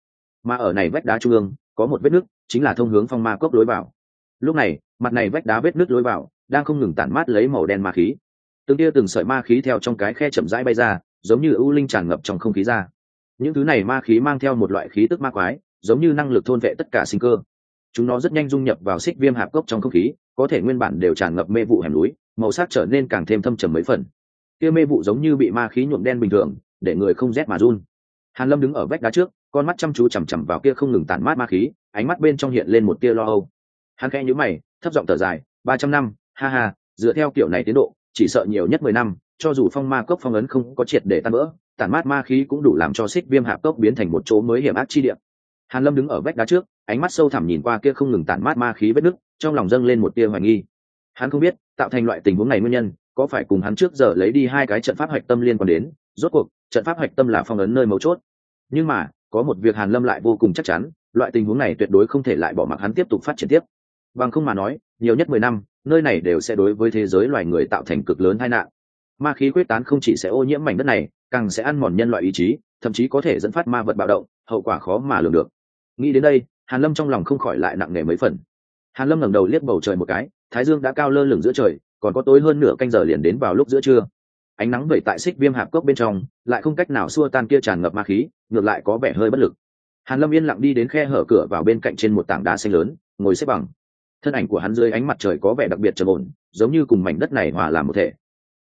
Mà ở này vách đá trung ương có một vết nước, chính là thông hướng phong ma cốc lối vào. Lúc này mặt này vách đá vết nước lối vào đang không ngừng tản mát lấy màu đen ma khí. Từng tia từng sợi ma khí theo trong cái khe chậm rãi bay ra giống như ưu linh tràn ngập trong không khí ra. Những thứ này ma khí mang theo một loại khí tức ma quái giống như năng lực thôn vệ tất cả sinh cơ chúng nó rất nhanh dung nhập vào xích viêm hạp cốc trong không khí, có thể nguyên bản đều tràn ngập mê vụ hẻm núi, màu sắc trở nên càng thêm thâm trầm mấy phần. Kia mê vụ giống như bị ma khí nhuộm đen bình thường, để người không rét mà run. Hàn lâm đứng ở vách đá trước, con mắt chăm chú chằm chằm vào kia không ngừng tản mát ma khí, ánh mắt bên trong hiện lên một tia lo âu. Hắn khẽ nhíu mày, thấp giọng thở dài, ba trăm năm, ha ha, dựa theo kiểu này tiến độ, chỉ sợ nhiều nhất mười năm, cho dù phong ma cốc phong ấn không có triệt để tan vỡ, tản mát ma khí cũng đủ làm cho xích viêm hạp cốc biến thành một chỗ mới hiểm ác chi địa. Hàn lâm đứng ở vách đá trước ánh mắt sâu thẳm nhìn qua kia không ngừng tản mát ma khí vết nứt, trong lòng dâng lên một tia hoài nghi. Hắn không biết, tạo thành loại tình huống này nguyên nhân, có phải cùng hắn trước giờ lấy đi hai cái trận pháp hạch tâm liên quan đến, rốt cuộc, trận pháp hạch tâm là phong ấn nơi mấu chốt. Nhưng mà, có một việc hàn lâm lại vô cùng chắc chắn, loại tình huống này tuyệt đối không thể lại bỏ mặc hắn tiếp tục phát triển tiếp. Bằng không mà nói, nhiều nhất mười năm, nơi này đều sẽ đối với thế giới loài người tạo thành cực lớn tai nạn. Ma khí quyết tán không chỉ sẽ ô nhiễm mảnh đất này, càng sẽ ăn mòn nhân loại ý chí, thậm chí có thể dẫn phát ma vật bạo động, hậu quả khó mà lường được. Nghĩ đến đây hàn lâm trong lòng không khỏi lại nặng nề mấy phần. Hàn lâm ngẩng đầu liếc bầu trời một cái, thái dương đã cao lơ lửng giữa trời, còn có tối hơn nửa canh giờ liền đến vào lúc giữa trưa. Ánh nắng vẩy tại xích viêm hạp cốc bên trong, lại không cách nào xua tan kia tràn ngập ma khí, ngược lại có vẻ hơi bất lực. Hàn lâm yên lặng đi đến khe hở cửa vào bên cạnh trên một tảng đá xanh lớn, ngồi xếp bằng. Thân ảnh của hắn dưới ánh mặt trời có vẻ đặc biệt trầm ổn, giống như cùng mảnh đất này hòa làm một thể.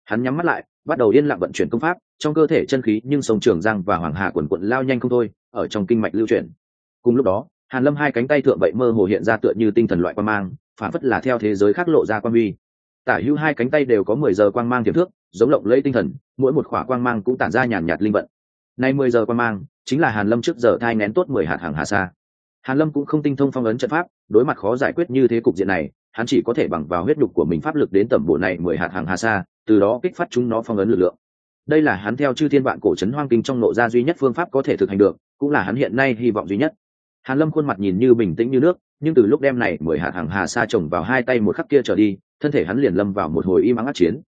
Hắn nhắm mắt lại, bắt đầu yên lặng vận chuyển công pháp, trong cơ thể chân khí nhưng sông trường giang và hoàng hà quần quận lao nhanh không thôi, ở trong kinh mạch lưu chuyển. Cùng lúc đó hàn lâm hai cánh tay thượng vậy mơ hồ hiện ra tựa như tinh thần loại quan mang, phản phất là theo thế giới khác lộ ra quan vi tả hữu hai cánh tay đều có mười giờ quang mang tiềm thước giống lộng lẫy tinh thần, mỗi một khỏa quang mang cũng tản ra nhàn nhạt linh vận. Nay mười giờ quang mang chính là hàn lâm trước giờ thai nén tốt mười hạt hàng hà sa. Hàn lâm cũng không tinh thông phong ấn trận pháp, đối mặt khó giải quyết như thế cục diện này, hắn chỉ có thể bằng vào huyết đục của mình pháp lực đến tầm bộ này mười hạt hàng hà sa, từ đó kích phát chúng nó phong ấn lực lượng. Đây là hắn theo chư thiên vạn cổ trấn hoang kinh trong nội ra duy nhất phương pháp có thể thực hành được, cũng là hắn hiện nay hy vọng duy nhất hàn lâm khuôn mặt nhìn như bình tĩnh như nước, nhưng từ lúc đem này mười hạt hàng hà sa trồng vào hai tay một khắc kia trở đi, thân thể hắn liền lâm vào một hồi im ắng át chiến.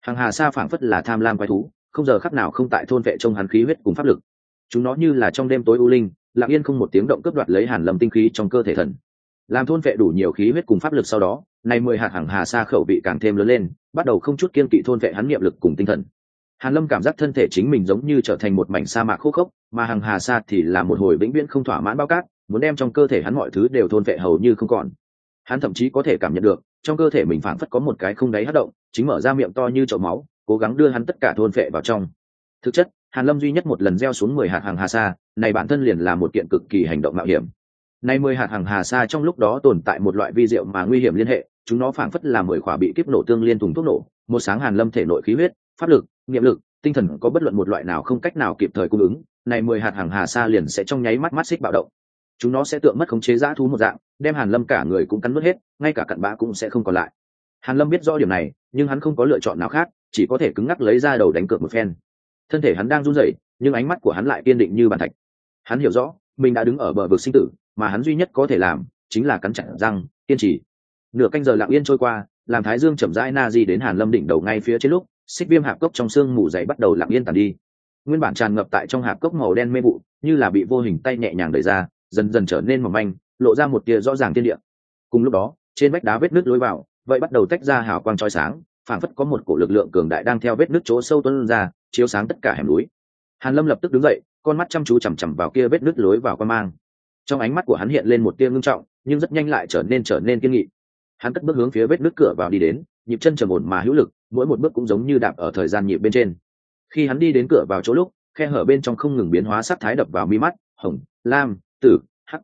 Hàng hà sa phảng phất là tham lam quái thú, không giờ khắc nào không tại thôn vệ trong hắn khí huyết cùng pháp lực. Chúng nó như là trong đêm tối u linh, lặng yên không một tiếng động cướp đoạt lấy hàn lâm tinh khí trong cơ thể thần. Làm thôn vệ đủ nhiều khí huyết cùng pháp lực sau đó, nay mười hạt hàng hà sa khẩu vị càng thêm lớn lên, bắt đầu không chút kiên kỵ thôn vệ hắn niệm lực cùng tinh thần. Hàn lâm cảm giác thân thể chính mình giống như trở thành một mảnh sa mạc khô khốc, mà hàng hà sa thì là một hồi vĩnh viễn không thỏa mãn bao cát muốn đem trong cơ thể hắn mọi thứ đều thôn vệ hầu như không còn. Hắn thậm chí có thể cảm nhận được, trong cơ thể mình phảng phất có một cái không đáy hất động, chính mở ra miệng to như chậu máu, cố gắng đưa hắn tất cả thôn vệ vào trong. Thực chất, hàn lâm duy nhất một lần gieo xuống mười hạt hàng hà sa, này bản thân liền là một kiện cực kỳ hành động mạo hiểm. Nay mười hạt hàng hà sa trong lúc đó tồn tại một loại vi diệu mà nguy hiểm liên hệ, chúng nó phảng phất là mười khỏa bị kiếp nổ tương liên thùng thuốc nổ, một sáng hàn lâm thể nội khí huyết, pháp lực, niệm lực, tinh thần có bất luận một loại nào không cách nào kịp thời cung ứng, này mười hạt hàng hà sa liền sẽ trong nháy mắt mắt xích bạo động chúng nó sẽ tượng mất khống chế giã thú một dạng, đem hàn lâm cả người cũng cắn mất hết, ngay cả cặn bã cũng sẽ không còn lại. Hàn lâm biết rõ điểm này, nhưng hắn không có lựa chọn nào khác, chỉ có thể cứng ngắc lấy ra đầu đánh cược một phen. Thân thể hắn đang run rẩy, nhưng ánh mắt của hắn lại kiên định như bàn thạch. Hắn hiểu rõ, mình đã đứng ở bờ vực sinh tử, mà hắn duy nhất có thể làm, chính là cắn chặt răng, kiên trì. Nửa canh giờ lặng yên trôi qua, làm thái dương chậm rãi na di đến hàn lâm đỉnh đầu ngay phía trên lúc, xích viêm hạp cốc trong xương mù dày bắt đầu lặng yên tàn đi. Nguyên bản tràn ngập tại trong hạp cốc màu đen mê vụ, như là bị vô hình tay nhẹ nhàng đẩy ra dần dần trở nên mỏng manh, lộ ra một tia rõ ràng tiên địa. Cùng lúc đó, trên vách đá vết nước lối vào, vậy bắt đầu tách ra hào quang trói sáng, phảng phất có một cổ lực lượng cường đại đang theo vết nước chỗ sâu tuân ra, chiếu sáng tất cả hẻm núi. Hàn lâm lập tức đứng dậy, con mắt chăm chú chằm chằm vào kia vết nước lối vào quan mang. Trong ánh mắt của hắn hiện lên một tia ngưng trọng, nhưng rất nhanh lại trở nên trở nên kiên nghị. Hắn cất bước hướng phía vết nước cửa vào đi đến, nhịp chân trầm ổn mà hữu lực, mỗi một bước cũng giống như đạp ở thời gian nhịp bên trên. Khi hắn đi đến cửa vào chỗ lúc, khe hở bên trong không ngừng biến hóa sắc thái đập vào mi mắt, hồng, lam tử hắc.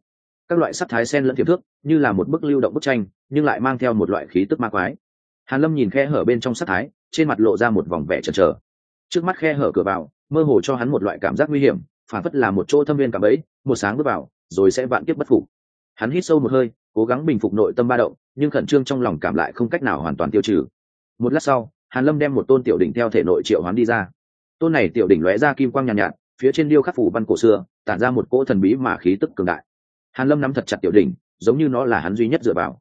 Các loại sắc thái sen lẫn tiềm thước như là một bức lưu động bức tranh nhưng lại mang theo một loại khí tức ma quái. Hàn lâm nhìn khe hở bên trong sắc thái trên mặt lộ ra một vòng vẻ chần chờ. Trước mắt khe hở cửa vào mơ hồ cho hắn một loại cảm giác nguy hiểm phản phất là một chỗ thâm viên cảm ấy một sáng bước vào rồi sẽ vạn kiếp bất phục. Hắn hít sâu một hơi cố gắng bình phục nội tâm ba động nhưng khẩn trương trong lòng cảm lại không cách nào hoàn toàn tiêu trừ. Một lát sau hàn lâm đem một tôn tiểu đỉnh theo thể nội triệu hoán đi ra. Tôn này tiểu đỉnh lóe ra kim quang nhàn nhạt, nhạt phía trên điêu khắc phủ văn cổ xưa tản ra một cỗ thần bí mà khí tức cường đại. Hàn lâm nắm thật chặt tiểu đỉnh giống như nó là hắn duy nhất dựa vào.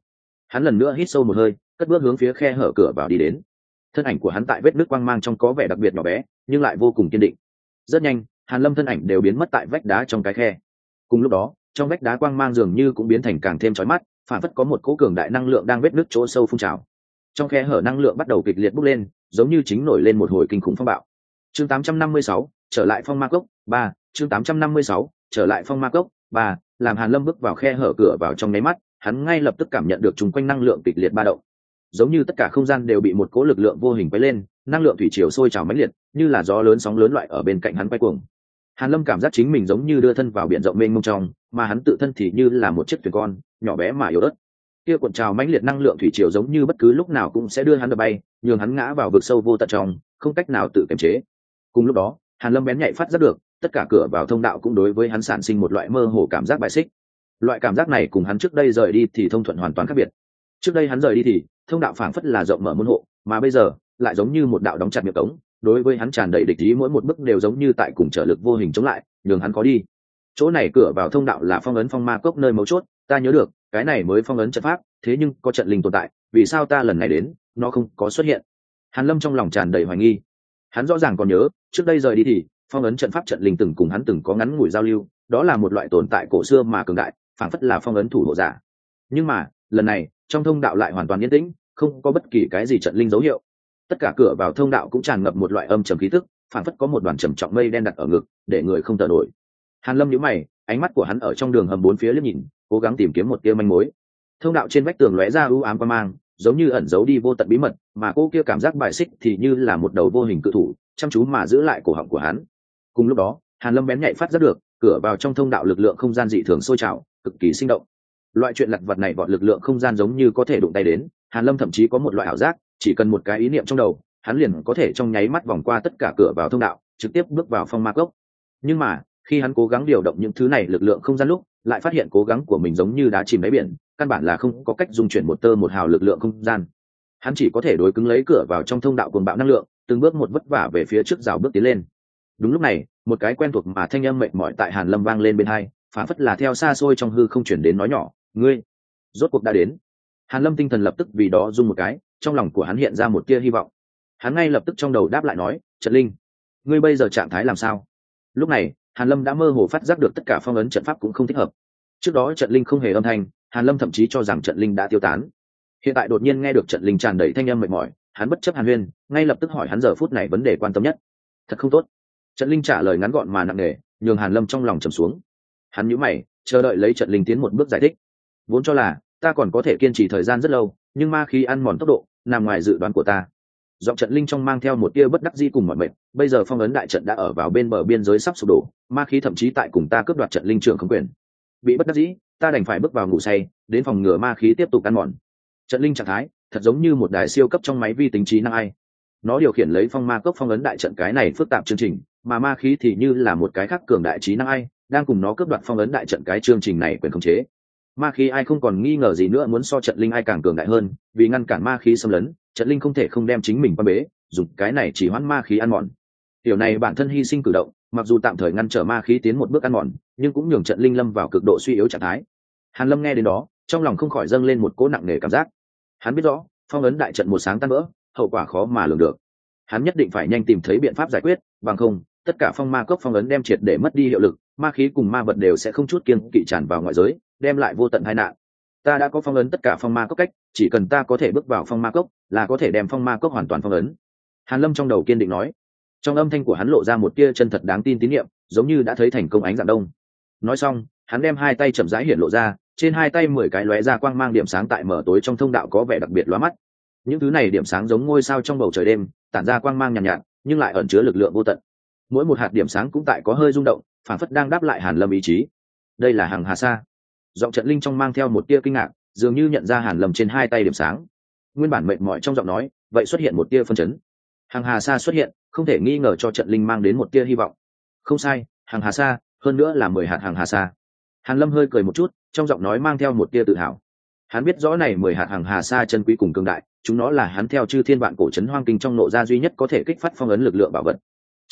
Hắn lần nữa hít sâu một hơi cất bước hướng phía khe hở cửa vào đi đến. Thân ảnh của hắn tại vết nước quang mang trong có vẻ đặc biệt nhỏ bé nhưng lại vô cùng kiên định. Rất nhanh hàn lâm thân ảnh đều biến mất tại vách đá trong cái khe. Cùng lúc đó trong vách đá quang mang dường như cũng biến thành càng thêm chói mắt phản phất có một cỗ cường đại năng lượng đang vết nước chỗ sâu phun trào. Trong khe hở năng lượng bắt đầu kịch liệt bốc lên giống như chính nổi lên một hồi kinh khủng phong bạo. Chương 856, trở lại phong ma cốc ba chương 856, trở lại phong ma cốc ba làm hàn lâm bước vào khe hở cửa vào trong nháy mắt hắn ngay lập tức cảm nhận được chung quanh năng lượng kịch liệt ba động. Giống như tất cả không gian đều bị một cỗ lực lượng vô hình quay lên năng lượng thủy triều sôi trào mãnh liệt như là gió lớn sóng lớn loại ở bên cạnh hắn quay cuồng. Hàn lâm cảm giác chính mình giống như đưa thân vào biển rộng mênh mông trong mà hắn tự thân thì như là một chiếc thuyền con nhỏ bé mà yếu ớt. Kia cuộn trào mãnh liệt năng lượng thủy triều giống như bất cứ lúc nào cũng sẽ đưa hắn đập bay nhường hắn ngã vào vực sâu vô tận trong không cách nào tự kiềm chế. Cùng lúc đó hàn lâm bén nhạy phát giác được tất cả cửa vào thông đạo cũng đối với hắn sản sinh một loại mơ hồ cảm giác bài xích. Loại cảm giác này cùng hắn trước đây rời đi thì thông thuận hoàn toàn khác biệt. Trước đây hắn rời đi thì, thông đạo phảng phất là rộng mở môn hộ, mà bây giờ, lại giống như một đạo đóng chặt miệng cống, đối với hắn tràn đầy địch ý mỗi một bước đều giống như tại cùng trở lực vô hình chống lại, nhường hắn có đi. Chỗ này cửa vào thông đạo là phong ấn phong ma cốc nơi mấu chốt, ta nhớ được, cái này mới phong ấn trận pháp, thế nhưng có trận linh tồn tại, vì sao ta lần này đến, nó không có xuất hiện? Hàn lâm trong lòng tràn đầy hoài nghi. Hắn rõ ràng còn nhớ, trước đây rời đi thì phong ấn trận pháp trận linh từng cùng hắn từng có ngắn ngủi giao lưu, đó là một loại tồn tại cổ xưa mà cường đại phản phất là phong ấn thủ hộ giả. Nhưng mà, lần này, trong thông đạo lại hoàn toàn yên tĩnh, không có bất kỳ cái gì trận linh dấu hiệu. Tất cả cửa vào thông đạo cũng tràn ngập một loại âm trầm khí tức phản phất có một đoàn trầm trọng mây đen đặt ở ngực, để người không thở nổi. Hàn lâm nhíu mày, ánh mắt của hắn ở trong đường hầm bốn phía liếc nhìn, cố gắng tìm kiếm một tia manh mối. Thông đạo trên vách tường lóe ra u ám qua mang, giống như ẩn giấu đi vô tận bí mật, mà cô kia cảm giác bài xích thì như là một đầu vô hình cự thủ, chăm chú mà giữ lại cổ họng của hắn cùng lúc đó, hàn lâm bén nhạy phát giác được, cửa vào trong thông đạo lực lượng không gian dị thường sôi trào, cực kỳ sinh động. Loại chuyện lặt vật này bọn lực lượng không gian giống như có thể đụng tay đến, hàn lâm thậm chí có một loại ảo giác, chỉ cần một cái ý niệm trong đầu, hắn liền có thể trong nháy mắt vòng qua tất cả cửa vào thông đạo, trực tiếp bước vào phong ma cốc. Nhưng mà, khi hắn cố gắng điều động những thứ này lực lượng không gian lúc, lại phát hiện cố gắng của mình giống như đá chìm đáy biển, căn bản là không có cách dung chuyển một tơ một hào lực lượng không gian. Hắn chỉ có thể đối cứng lấy cửa vào trong thông đạo cuồng bạo năng lượng, từng bước một vất vả về phía trước rào bước tiến lên đúng lúc này, một cái quen thuộc mà thanh âm mệt mỏi tại hàn lâm vang lên bên hai phản phất là theo xa xôi trong hư không chuyển đến nói nhỏ, ngươi, rốt cuộc đã đến. Hàn lâm tinh thần lập tức vì đó rung một cái, trong lòng của hắn hiện ra một tia hy vọng. Hắn ngay lập tức trong đầu đáp lại nói, trận linh, ngươi bây giờ trạng thái làm sao? Lúc này, hàn lâm đã mơ hồ phát giác được tất cả phong ấn trận pháp cũng không thích hợp. Trước đó trận linh không hề âm thanh, hàn lâm thậm chí cho rằng trận linh đã tiêu tán. Hiện tại đột nhiên nghe được trận linh tràn đầy thanh âm mệt mỏi, hắn bất chấp hàn huyên, ngay lập tức hỏi hắn giờ phút này vấn đề quan tâm nhất. Thật không tốt? Trận linh trả lời ngắn gọn mà nặng nề, nhường hàn lâm trong lòng trầm xuống. Hắn nhíu mày, chờ đợi lấy trận linh tiến một bước giải thích. Vốn cho là, ta còn có thể kiên trì thời gian rất lâu, nhưng ma khí ăn mòn tốc độ, nằm ngoài dự đoán của ta. Giọng trận linh trong mang theo một tia bất đắc di cùng mọi mệnh bây giờ phong ấn đại trận đã ở vào bên bờ biên giới sắp sụp đổ, ma khí thậm chí tại cùng ta cướp đoạt trận linh trưởng không quyền. Bị bất đắc dĩ, ta đành phải bước vào ngủ say, đến phòng ngừa ma khí tiếp tục ăn mòn. Trận linh trạng thái, thật giống như một đài siêu cấp trong máy vi tính trí năng ai. Nó điều khiển lấy phong ma cốc phong ấn đại trận cái này phức tạp chương trình mà ma khí thì như là một cái khác cường đại trí năng ai, đang cùng nó cướp đoạt phong ấn đại trận cái chương trình này quyền khống chế. Ma khí ai không còn nghi ngờ gì nữa muốn so trận linh ai càng cường đại hơn, vì ngăn cản ma khí xâm lấn, trận linh không thể không đem chính mình qua bế, dùng cái này chỉ hoãn ma khí ăn mòn. Điều này bản thân hy sinh cử động, mặc dù tạm thời ngăn trở ma khí tiến một bước ăn mòn, nhưng cũng nhường trận linh lâm vào cực độ suy yếu trạng thái. Hàn lâm nghe đến đó, trong lòng không khỏi dâng lên một cỗ nặng nề cảm giác. Hắn biết rõ, phong ấn đại trận một sáng tan vỡ, hậu quả khó mà lường được. Hắn nhất định phải nhanh tìm thấy biện pháp giải quyết, bằng không tất cả phong ma cốc phong ấn đem triệt để mất đi hiệu lực ma khí cùng ma vật đều sẽ không chút kiên kỵ tràn vào ngoại giới đem lại vô tận tai nạn. Ta đã có phong ấn tất cả phong ma cốc cách chỉ cần ta có thể bước vào phong ma cốc là có thể đem phong ma cốc hoàn toàn phong ấn. Hàn lâm trong đầu kiên định nói. Trong âm thanh của hắn lộ ra một tia chân thật đáng tin tín nhiệm giống như đã thấy thành công ánh dạng đông. Nói xong hắn đem hai tay chậm rãi hiện lộ ra trên hai tay mười cái lóe ra quang mang điểm sáng tại mở tối trong thông đạo có vẻ đặc biệt lóa mắt. Những thứ này điểm sáng giống ngôi sao trong bầu trời đêm tản ra quang mang nhàn nhạt, nhạt nhưng lại ẩn chứa lực lượng vô tận mỗi một hạt điểm sáng cũng tại có hơi rung động phản phất đang đáp lại hàn lâm ý chí. Đây là hàng hà sa. Giọng trận linh trong mang theo một tia kinh ngạc, dường như nhận ra hàn lâm trên hai tay điểm sáng. Nguyên bản mệt mỏi trong giọng nói, vậy xuất hiện một tia phân chấn. Hàng hà sa xuất hiện, không thể nghi ngờ cho trận linh mang đến một tia hy vọng. Không sai, hàng hà sa, hơn nữa là mười hạt hàng hà sa. Hàn lâm hơi cười một chút, trong giọng nói mang theo một tia tự hào. Hắn biết rõ này mười hạt hàng hà sa chân quý cùng cường đại, chúng nó là hắn theo chư thiên vạn cổ trấn hoang kinh trong nộ ra duy nhất có thể kích phát phong ấn lực lượng bảo vật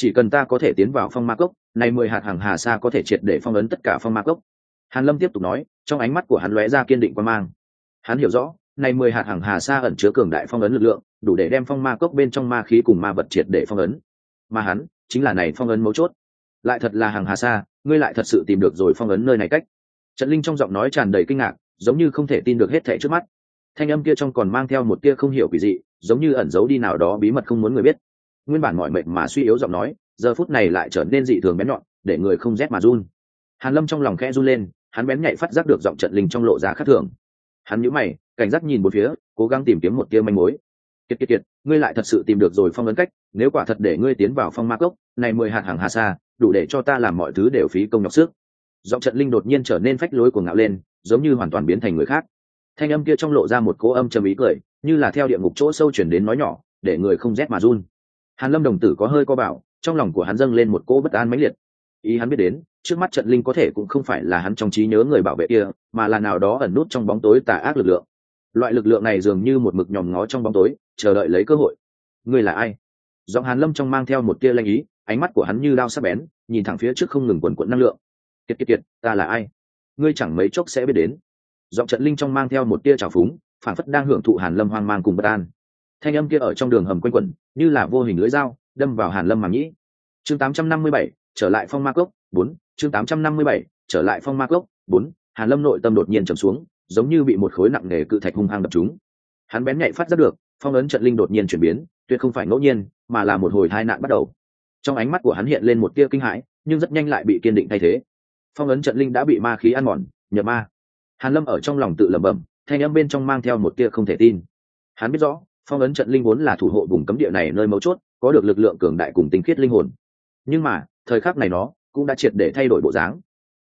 chỉ cần ta có thể tiến vào phong ma cốc này mười hạt hàng hà sa có thể triệt để phong ấn tất cả phong ma cốc. Hàn lâm tiếp tục nói, trong ánh mắt của hắn lóe ra kiên định quan mang. Hắn hiểu rõ này mười hạt hàng hà sa ẩn chứa cường đại phong ấn lực lượng, đủ để đem phong ma cốc bên trong ma khí cùng ma vật triệt để phong ấn. Mà hắn, chính là này phong ấn mấu chốt. Lại thật là hàng hà sa, ngươi lại thật sự tìm được rồi phong ấn nơi này cách. Trận linh trong giọng nói tràn đầy kinh ngạc, giống như không thể tin được hết thảy trước mắt. Thanh âm kia trong còn mang theo một tia không hiểu quỷ dị, giống như ẩn giấu đi nào đó bí mật không muốn người biết nguyên bản mọi mệnh mà suy yếu giọng nói, giờ phút này lại trở nên dị thường bén nhọn, để người không rét mà run. Hàn lâm trong lòng khẽ run lên, hắn bén nhạy phát giác được giọng trận linh trong lộ ra khác thường. Hắn nhíu mày, cảnh giác nhìn một phía, cố gắng tìm kiếm một tia manh mối. Kiệt kiệt kiệt, ngươi lại thật sự tìm được rồi phong ấn cách, nếu quả thật để ngươi tiến vào phong ma cốc, này mười hạt hàng hà sa, đủ để cho ta làm mọi thứ đều phí công nhọc sức. Giọng trận linh đột nhiên trở nên phách lối của ngạo lên, giống như hoàn toàn biến thành người khác. Thanh âm kia trong lộ ra một cố âm trầm ý cười, như là theo địa ngục chỗ sâu chuyển đến nói nhỏ, để người không rét mà run hàn lâm đồng tử có hơi co bảo, trong lòng của hắn dâng lên một cỗ bất an mãnh liệt. Ý hắn biết đến, trước mắt trận linh có thể cũng không phải là hắn trong trí nhớ người bảo vệ kia, mà là nào đó ẩn nút trong bóng tối tà ác lực lượng. Loại lực lượng này dường như một mực nhòm ngó trong bóng tối, chờ đợi lấy cơ hội. Ngươi là ai? Giọng hàn lâm trong mang theo một tia lanh ý, ánh mắt của hắn như đao sắc bén, nhìn thẳng phía trước không ngừng quần quận năng lượng. Kiệt kiệt kiệt, ta là ai? Ngươi chẳng mấy chốc sẽ biết đến. Giọng trận linh trong mang theo một tia trào phúng, phản phất đang hưởng thụ hàn lâm hoang mang cùng bất an thanh âm kia ở trong đường hầm quanh quẩn như là vô hình lưỡi dao đâm vào hàn lâm màng nhĩ chương 857, trở lại phong ma cốc bốn. Chương 857, trở lại phong ma cốc bốn. Hàn lâm nội tâm đột nhiên trầm xuống giống như bị một khối nặng nề cự thạch hung hăng đập trúng. Hắn bén nhạy phát giác được phong ấn trận linh đột nhiên chuyển biến tuyệt không phải ngẫu nhiên mà là một hồi tai nạn bắt đầu. Trong ánh mắt của hắn hiện lên một tia kinh hãi nhưng rất nhanh lại bị kiên định thay thế. Phong ấn trận linh đã bị ma khí ăn mòn nhập ma. Hàn lâm ở trong lòng tự lẩm bẩm thanh âm bên trong mang theo một tia không thể tin. Hắn biết rõ phong ấn trận linh vốn là thủ hộ vùng cấm địa này nơi mấu chốt, có được lực lượng cường đại cùng tinh khiết linh hồn. Nhưng mà, thời khắc này nó cũng đã triệt để thay đổi bộ dáng.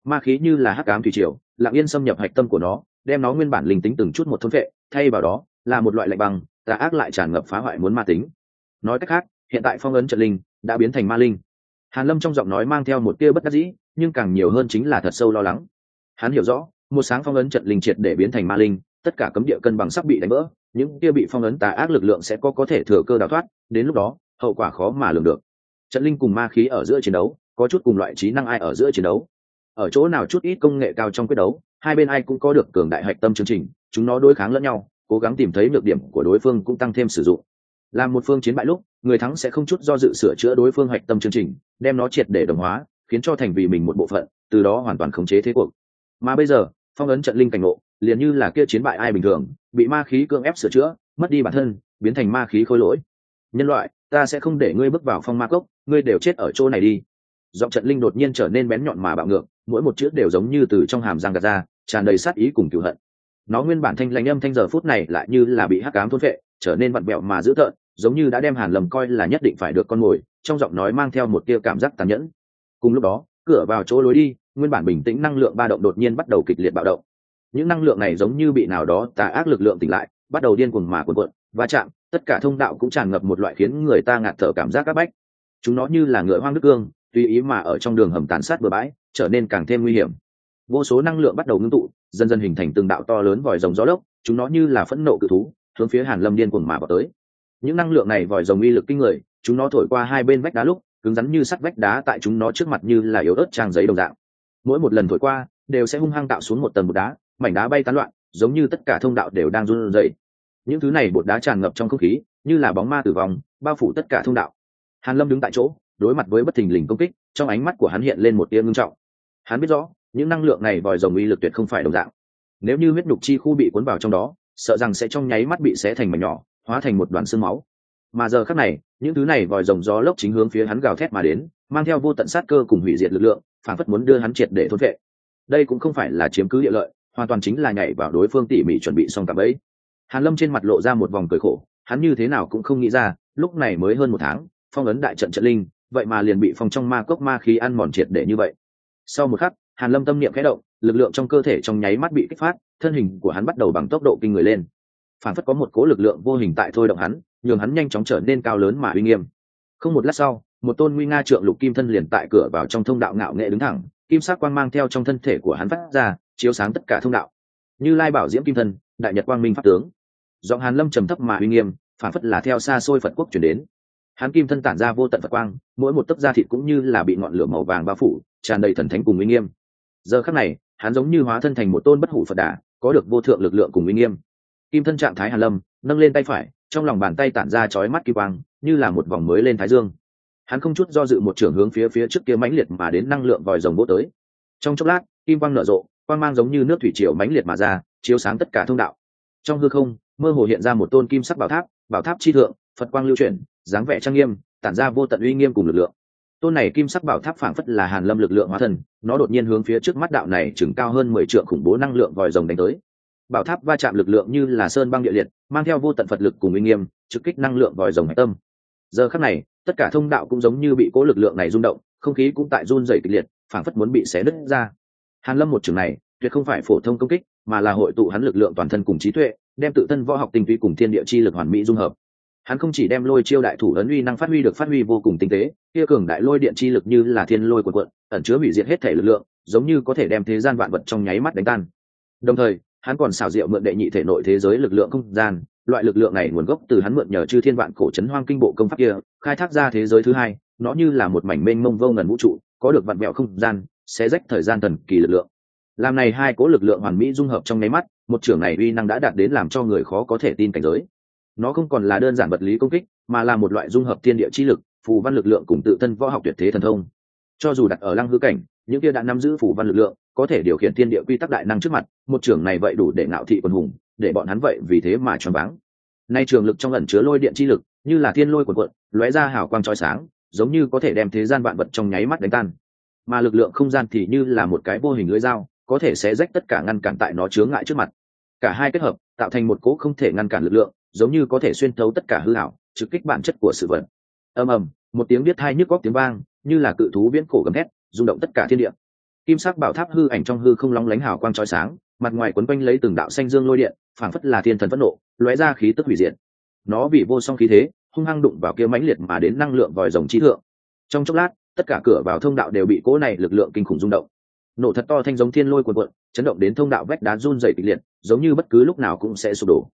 Ma khí như là hắc ám thủy triều, lặng yên xâm nhập hạch tâm của nó, đem nó nguyên bản linh tính từng chút một thôn vệ thay vào đó là một loại lạnh băng, tà ác lại tràn ngập phá hoại muốn ma tính. Nói cách khác, hiện tại phong ấn trận linh đã biến thành ma linh. Hàn lâm trong giọng nói mang theo một tia bất đắc dĩ, nhưng càng nhiều hơn chính là thật sâu lo lắng. Hắn hiểu rõ, một sáng phong ấn trận linh triệt để biến thành ma linh, tất cả cấm địa cân bằng sắp bị đánh vỡ những kia bị phong ấn tà ác lực lượng sẽ có có thể thừa cơ đào thoát, đến lúc đó, hậu quả khó mà lường được. Trận linh cùng ma khí ở giữa chiến đấu, có chút cùng loại trí năng ai ở giữa chiến đấu. Ở chỗ nào chút ít công nghệ cao trong quyết đấu, hai bên ai cũng có được cường đại hạch tâm chương trình, chúng nó đối kháng lẫn nhau, cố gắng tìm thấy nhược điểm của đối phương cũng tăng thêm sử dụng. Làm một phương chiến bại lúc, người thắng sẽ không chút do dự sửa chữa đối phương hạch tâm chương trình, đem nó triệt để đồng hóa, khiến cho thành vì mình một bộ phận, từ đó hoàn toàn khống chế thế cuộc. Mà bây giờ, phong ấn trận linh cảnh ngộ liền như là kia chiến bại ai bình thường, bị ma khí cưỡng ép sửa chữa, mất đi bản thân, biến thành ma khí khôi lỗi. Nhân loại, ta sẽ không để ngươi bước vào phong ma cốc, ngươi đều chết ở chỗ này đi. Giọng trận linh đột nhiên trở nên bén nhọn mà bạo ngược, mỗi một chữ đều giống như từ trong hàm răng gạt ra, tràn đầy sát ý cùng cựu hận. Nó nguyên bản thanh lãnh âm thanh giờ phút này lại như là bị hắc ám thôn vệ trở nên vặn vẹo mà dữ tợn, giống như đã đem hàn lầm coi là nhất định phải được con mồi, trong giọng nói mang theo một tia cảm giác tàn nhẫn. Cùng lúc đó, cửa vào chỗ lối đi, nguyên bản bình tĩnh năng lượng ba động đột nhiên bắt đầu kịch liệt bạo động những năng lượng này giống như bị nào đó tà ác lực lượng tỉnh lại, bắt đầu điên cuồng mà cuộn cuộn, va chạm, tất cả thông đạo cũng tràn ngập một loại khiến người ta ngạt thở cảm giác áp bách. Chúng nó như là ngựa hoang nước cương tùy ý mà ở trong đường hầm tàn sát bừa bãi, trở nên càng thêm nguy hiểm. Vô số năng lượng bắt đầu ngưng tụ, dần dần hình thành từng đạo to lớn vòi rồng gió lốc, chúng nó như là phẫn nộ cự thú, hướng phía hàn lâm điên cuồng mà vào tới. Những năng lượng này vòi rồng uy lực kinh người, chúng nó thổi qua hai bên vách đá lúc, cứng rắn như sắt vách đá tại chúng nó trước mặt như là yếu ớt trang giấy đồng dạng. Mỗi một lần thổi qua, đều sẽ hung hăng tạo xuống một tầng bột đá mảnh đá bay tán loạn, giống như tất cả thông đạo đều đang run rẩy. Những thứ này bột đá tràn ngập trong không khí, như là bóng ma tử vong, bao phủ tất cả thông đạo. Hàn lâm đứng tại chỗ, đối mặt với bất thình lình công kích, trong ánh mắt của hắn hiện lên một tia ngưng trọng. Hắn biết rõ, những năng lượng này vòi rồng uy lực tuyệt không phải đồng dạng. Nếu như huyết nhục chi khu bị cuốn vào trong đó, sợ rằng sẽ trong nháy mắt bị xé thành mảnh nhỏ, hóa thành một đoàn xương máu. Mà giờ khắc này, những thứ này vòi rồng gió lốc chính hướng phía hắn gào thét mà đến, mang theo vô tận sát cơ cùng hủy diệt lực lượng, phản phất muốn đưa hắn triệt để thôn vệ. Đây cũng không phải là chiếm cứ địa lợi hoàn toàn chính là nhảy vào đối phương tỉ mỉ chuẩn bị xong cặp ấy hàn lâm trên mặt lộ ra một vòng cười khổ, hắn như thế nào cũng không nghĩ ra, lúc này mới hơn một tháng, phong ấn đại trận trận linh, vậy mà liền bị phong trong ma cốc ma khí ăn mòn triệt để như vậy. Sau một khắc, hàn lâm tâm niệm khẽ động, lực lượng trong cơ thể trong nháy mắt bị kích phát, thân hình của hắn bắt đầu bằng tốc độ kinh người lên. Phản phất có một cố lực lượng vô hình tại thôi động hắn, nhường hắn nhanh chóng trở nên cao lớn mà uy nghiêm. Không một lát sau, một tôn nguy nga trượng lục kim thân liền tại cửa vào trong thông đạo ngạo nghệ đứng thẳng, kim sắc quang mang theo trong thân thể của hắn phát ra chiếu sáng tất cả thông đạo. Như lai bảo diễm kim thân, đại nhật quang minh pháp tướng. Giọng hàn lâm trầm thấp mà uy nghiêm, phản phất là theo xa xôi phật quốc chuyển đến. Hắn kim thân tản ra vô tận phật quang, mỗi một tấc da thịt cũng như là bị ngọn lửa màu vàng bao phủ, tràn đầy thần thánh cùng uy nghiêm. Giờ khắc này, hắn giống như hóa thân thành một tôn bất hủ phật đà, có được vô thượng lực lượng cùng uy nghiêm. Kim thân trạng thái hàn lâm, nâng lên tay phải, trong lòng bàn tay tản ra chói mắt kim quang, như là một vòng mới lên thái dương. Hắn không chút do dự một trưởng hướng phía phía trước kia mãnh liệt mà đến năng lượng vòi rồng vô tới. Trong chốc lát, kim quang nở rộ quang mang giống như nước thủy triều mãnh liệt mà ra, chiếu sáng tất cả thông đạo. Trong hư không, mơ hồ hiện ra một tôn kim sắc bảo tháp bảo tháp chi thượng, phật quang lưu chuyển, dáng vẻ trang nghiêm, tản ra vô tận uy nghiêm cùng lực lượng. Tôn này kim sắc bảo tháp phảng phất là hàn lâm lực lượng hóa thần, nó đột nhiên hướng phía trước mắt đạo này chừng cao hơn mười trượng khủng bố năng lượng vòi rồng đánh tới. Bảo tháp va chạm lực lượng như là sơn băng địa liệt, mang theo vô tận phật lực cùng uy nghiêm, trực kích năng lượng vòi rồng hạch tâm. Giờ khắc này, tất cả thông đạo cũng giống như bị cố lực lượng này rung động, không khí cũng tại run rẩy kịch liệt, phảng phất muốn bị xé nứt ra hàn lâm một trường này, tuyệt không phải phổ thông công kích, mà là hội tụ hắn lực lượng toàn thân cùng trí tuệ, đem tự thân võ học tinh túy cùng thiên địa chi lực hoàn mỹ dung hợp. Hắn không chỉ đem lôi chiêu đại thủ ấn uy năng phát huy được phát huy vô cùng tinh tế, kia cường đại lôi điện chi lực như là thiên lôi quần quận ẩn chứa hủy diệt hết thể lực lượng, giống như có thể đem thế gian vạn vật trong nháy mắt đánh tan. Đồng thời, hắn còn xảo diệu mượn đệ nhị thể nội thế giới lực lượng không gian, loại lực lượng này nguồn gốc từ hắn mượn nhờ chư thiên vạn cổ trấn hoang kinh bộ công pháp kia, khai thác ra thế giới thứ hai, nó như là một mảnh mênh mông vô ngần vũ trụ, có được vạn mẹo không gian sẽ rách thời gian thần kỳ lực lượng. Làm này hai cố lực lượng hoàn mỹ dung hợp trong nháy mắt, một trưởng này uy năng đã đạt đến làm cho người khó có thể tin cảnh giới. Nó không còn là đơn giản vật lý công kích, mà là một loại dung hợp thiên địa chi lực, phù văn lực lượng cùng tự thân võ học tuyệt thế thần thông. Cho dù đặt ở lăng hư cảnh, những kia đã nắm giữ phù văn lực lượng, có thể điều khiển thiên địa quy tắc đại năng trước mặt, một trưởng này vậy đủ để ngạo thị quần hùng, để bọn hắn vậy vì thế mà choáng váng. Nay trường lực trong ẩn chứa lôi điện chi lực, như là thiên lôi quần quận lóe ra hào quang trói sáng, giống như có thể đem thế gian vạn vật trong nháy mắt đánh tan mà lực lượng không gian thì như là một cái vô hình lưỡi dao, có thể sẽ rách tất cả ngăn cản tại nó chướng ngại trước mặt. Cả hai kết hợp, tạo thành một cỗ không thể ngăn cản lực lượng, giống như có thể xuyên thấu tất cả hư hảo trực kích bản chất của sự vật. Ầm ầm, một tiếng biết thai nhức góc tiếng vang, như là cự thú viễn cổ gầm thét, rung động tất cả thiên địa. Kim sắc bảo tháp hư ảnh trong hư không lóng lánh hào quang trói sáng, mặt ngoài quấn quanh lấy từng đạo xanh dương lôi điện, phảng phất là thiên thần phẫn nộ, lóe ra khí tức hủy diệt. Nó vì vô song khí thế, hung hăng đụng vào kia mãnh liệt mà đến năng lượng vòi rồng trí thượng. Trong chốc lát tất cả cửa vào thông đạo đều bị cỗ này lực lượng kinh khủng rung động. Nổ thật to thanh giống thiên lôi cuộn cuộn, chấn động đến thông đạo vách đá run dày kịch liệt, giống như bất cứ lúc nào cũng sẽ sụp đổ.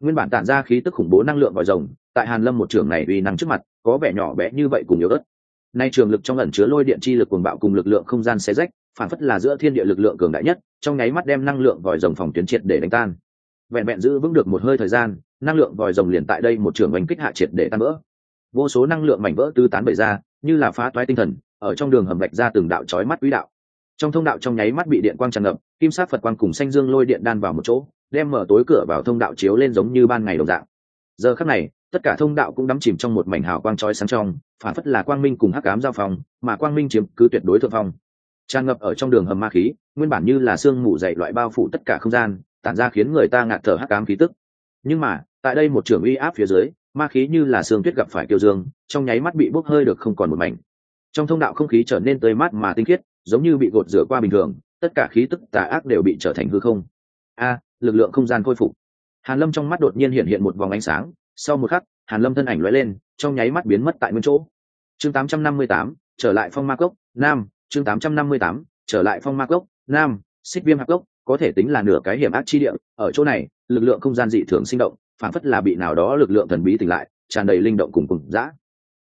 Nguyên bản tản ra khí tức khủng bố năng lượng vòi rồng, tại hàn lâm một trường này uy năng trước mặt, có vẻ nhỏ bé như vậy cùng yếu ớt. Nay trường lực trong ẩn chứa lôi điện chi lực cuồng bạo cùng lực lượng không gian xé rách, phản phất là giữa thiên địa lực lượng cường đại nhất, trong nháy mắt đem năng lượng vòi rồng phòng tuyến triệt để đánh tan. Vẹn vẹn giữ vững được một hơi thời gian, năng lượng vòi rồng liền tại đây một trường oanh kích hạ triệt để tan vỡ. Vô số năng lượng mảnh vỡ tứ tán bậy ra như là phá toái tinh thần, ở trong đường hầm vạch ra từng đạo chói mắt quỹ đạo. Trong thông đạo trong nháy mắt bị điện quang tràn ngập, kim sát phật quang cùng xanh dương lôi điện đan vào một chỗ, đem mở tối cửa vào thông đạo chiếu lên giống như ban ngày đồng dạng. Giờ khắc này, tất cả thông đạo cũng đắm chìm trong một mảnh hào quang chói sáng trong, phản phất là quang minh cùng hắc ám giao phòng mà quang minh chiếm cứ tuyệt đối thượng phong. Tràn ngập ở trong đường hầm ma khí, nguyên bản như là sương mù dày loại bao phủ tất cả không gian, tản ra khiến người ta ngạt thở hắc ám khí tức. Nhưng mà, tại đây một trường uy áp phía dưới ma khí như là sương tuyết gặp phải kiêu dương trong nháy mắt bị bốc hơi được không còn một mảnh. Trong thông đạo không khí trở nên tươi mát mà tinh khiết giống như bị gột rửa qua bình thường tất cả khí tức tà ác đều bị trở thành hư không. A lực lượng không gian khôi phục. Hàn lâm trong mắt đột nhiên hiện hiện một vòng ánh sáng sau một khắc hàn lâm thân ảnh lóe lên trong nháy mắt biến mất tại nguyên chỗ. Chương 858, trở lại phong ma cốc nam chương 858, trở lại phong ma cốc nam xích viêm hạc cốc có thể tính là nửa cái hiểm ác chi địa ở chỗ này lực lượng không gian dị thường sinh động phản phất là bị nào đó lực lượng thần bí tỉnh lại, tràn đầy linh động cùng cùng dã.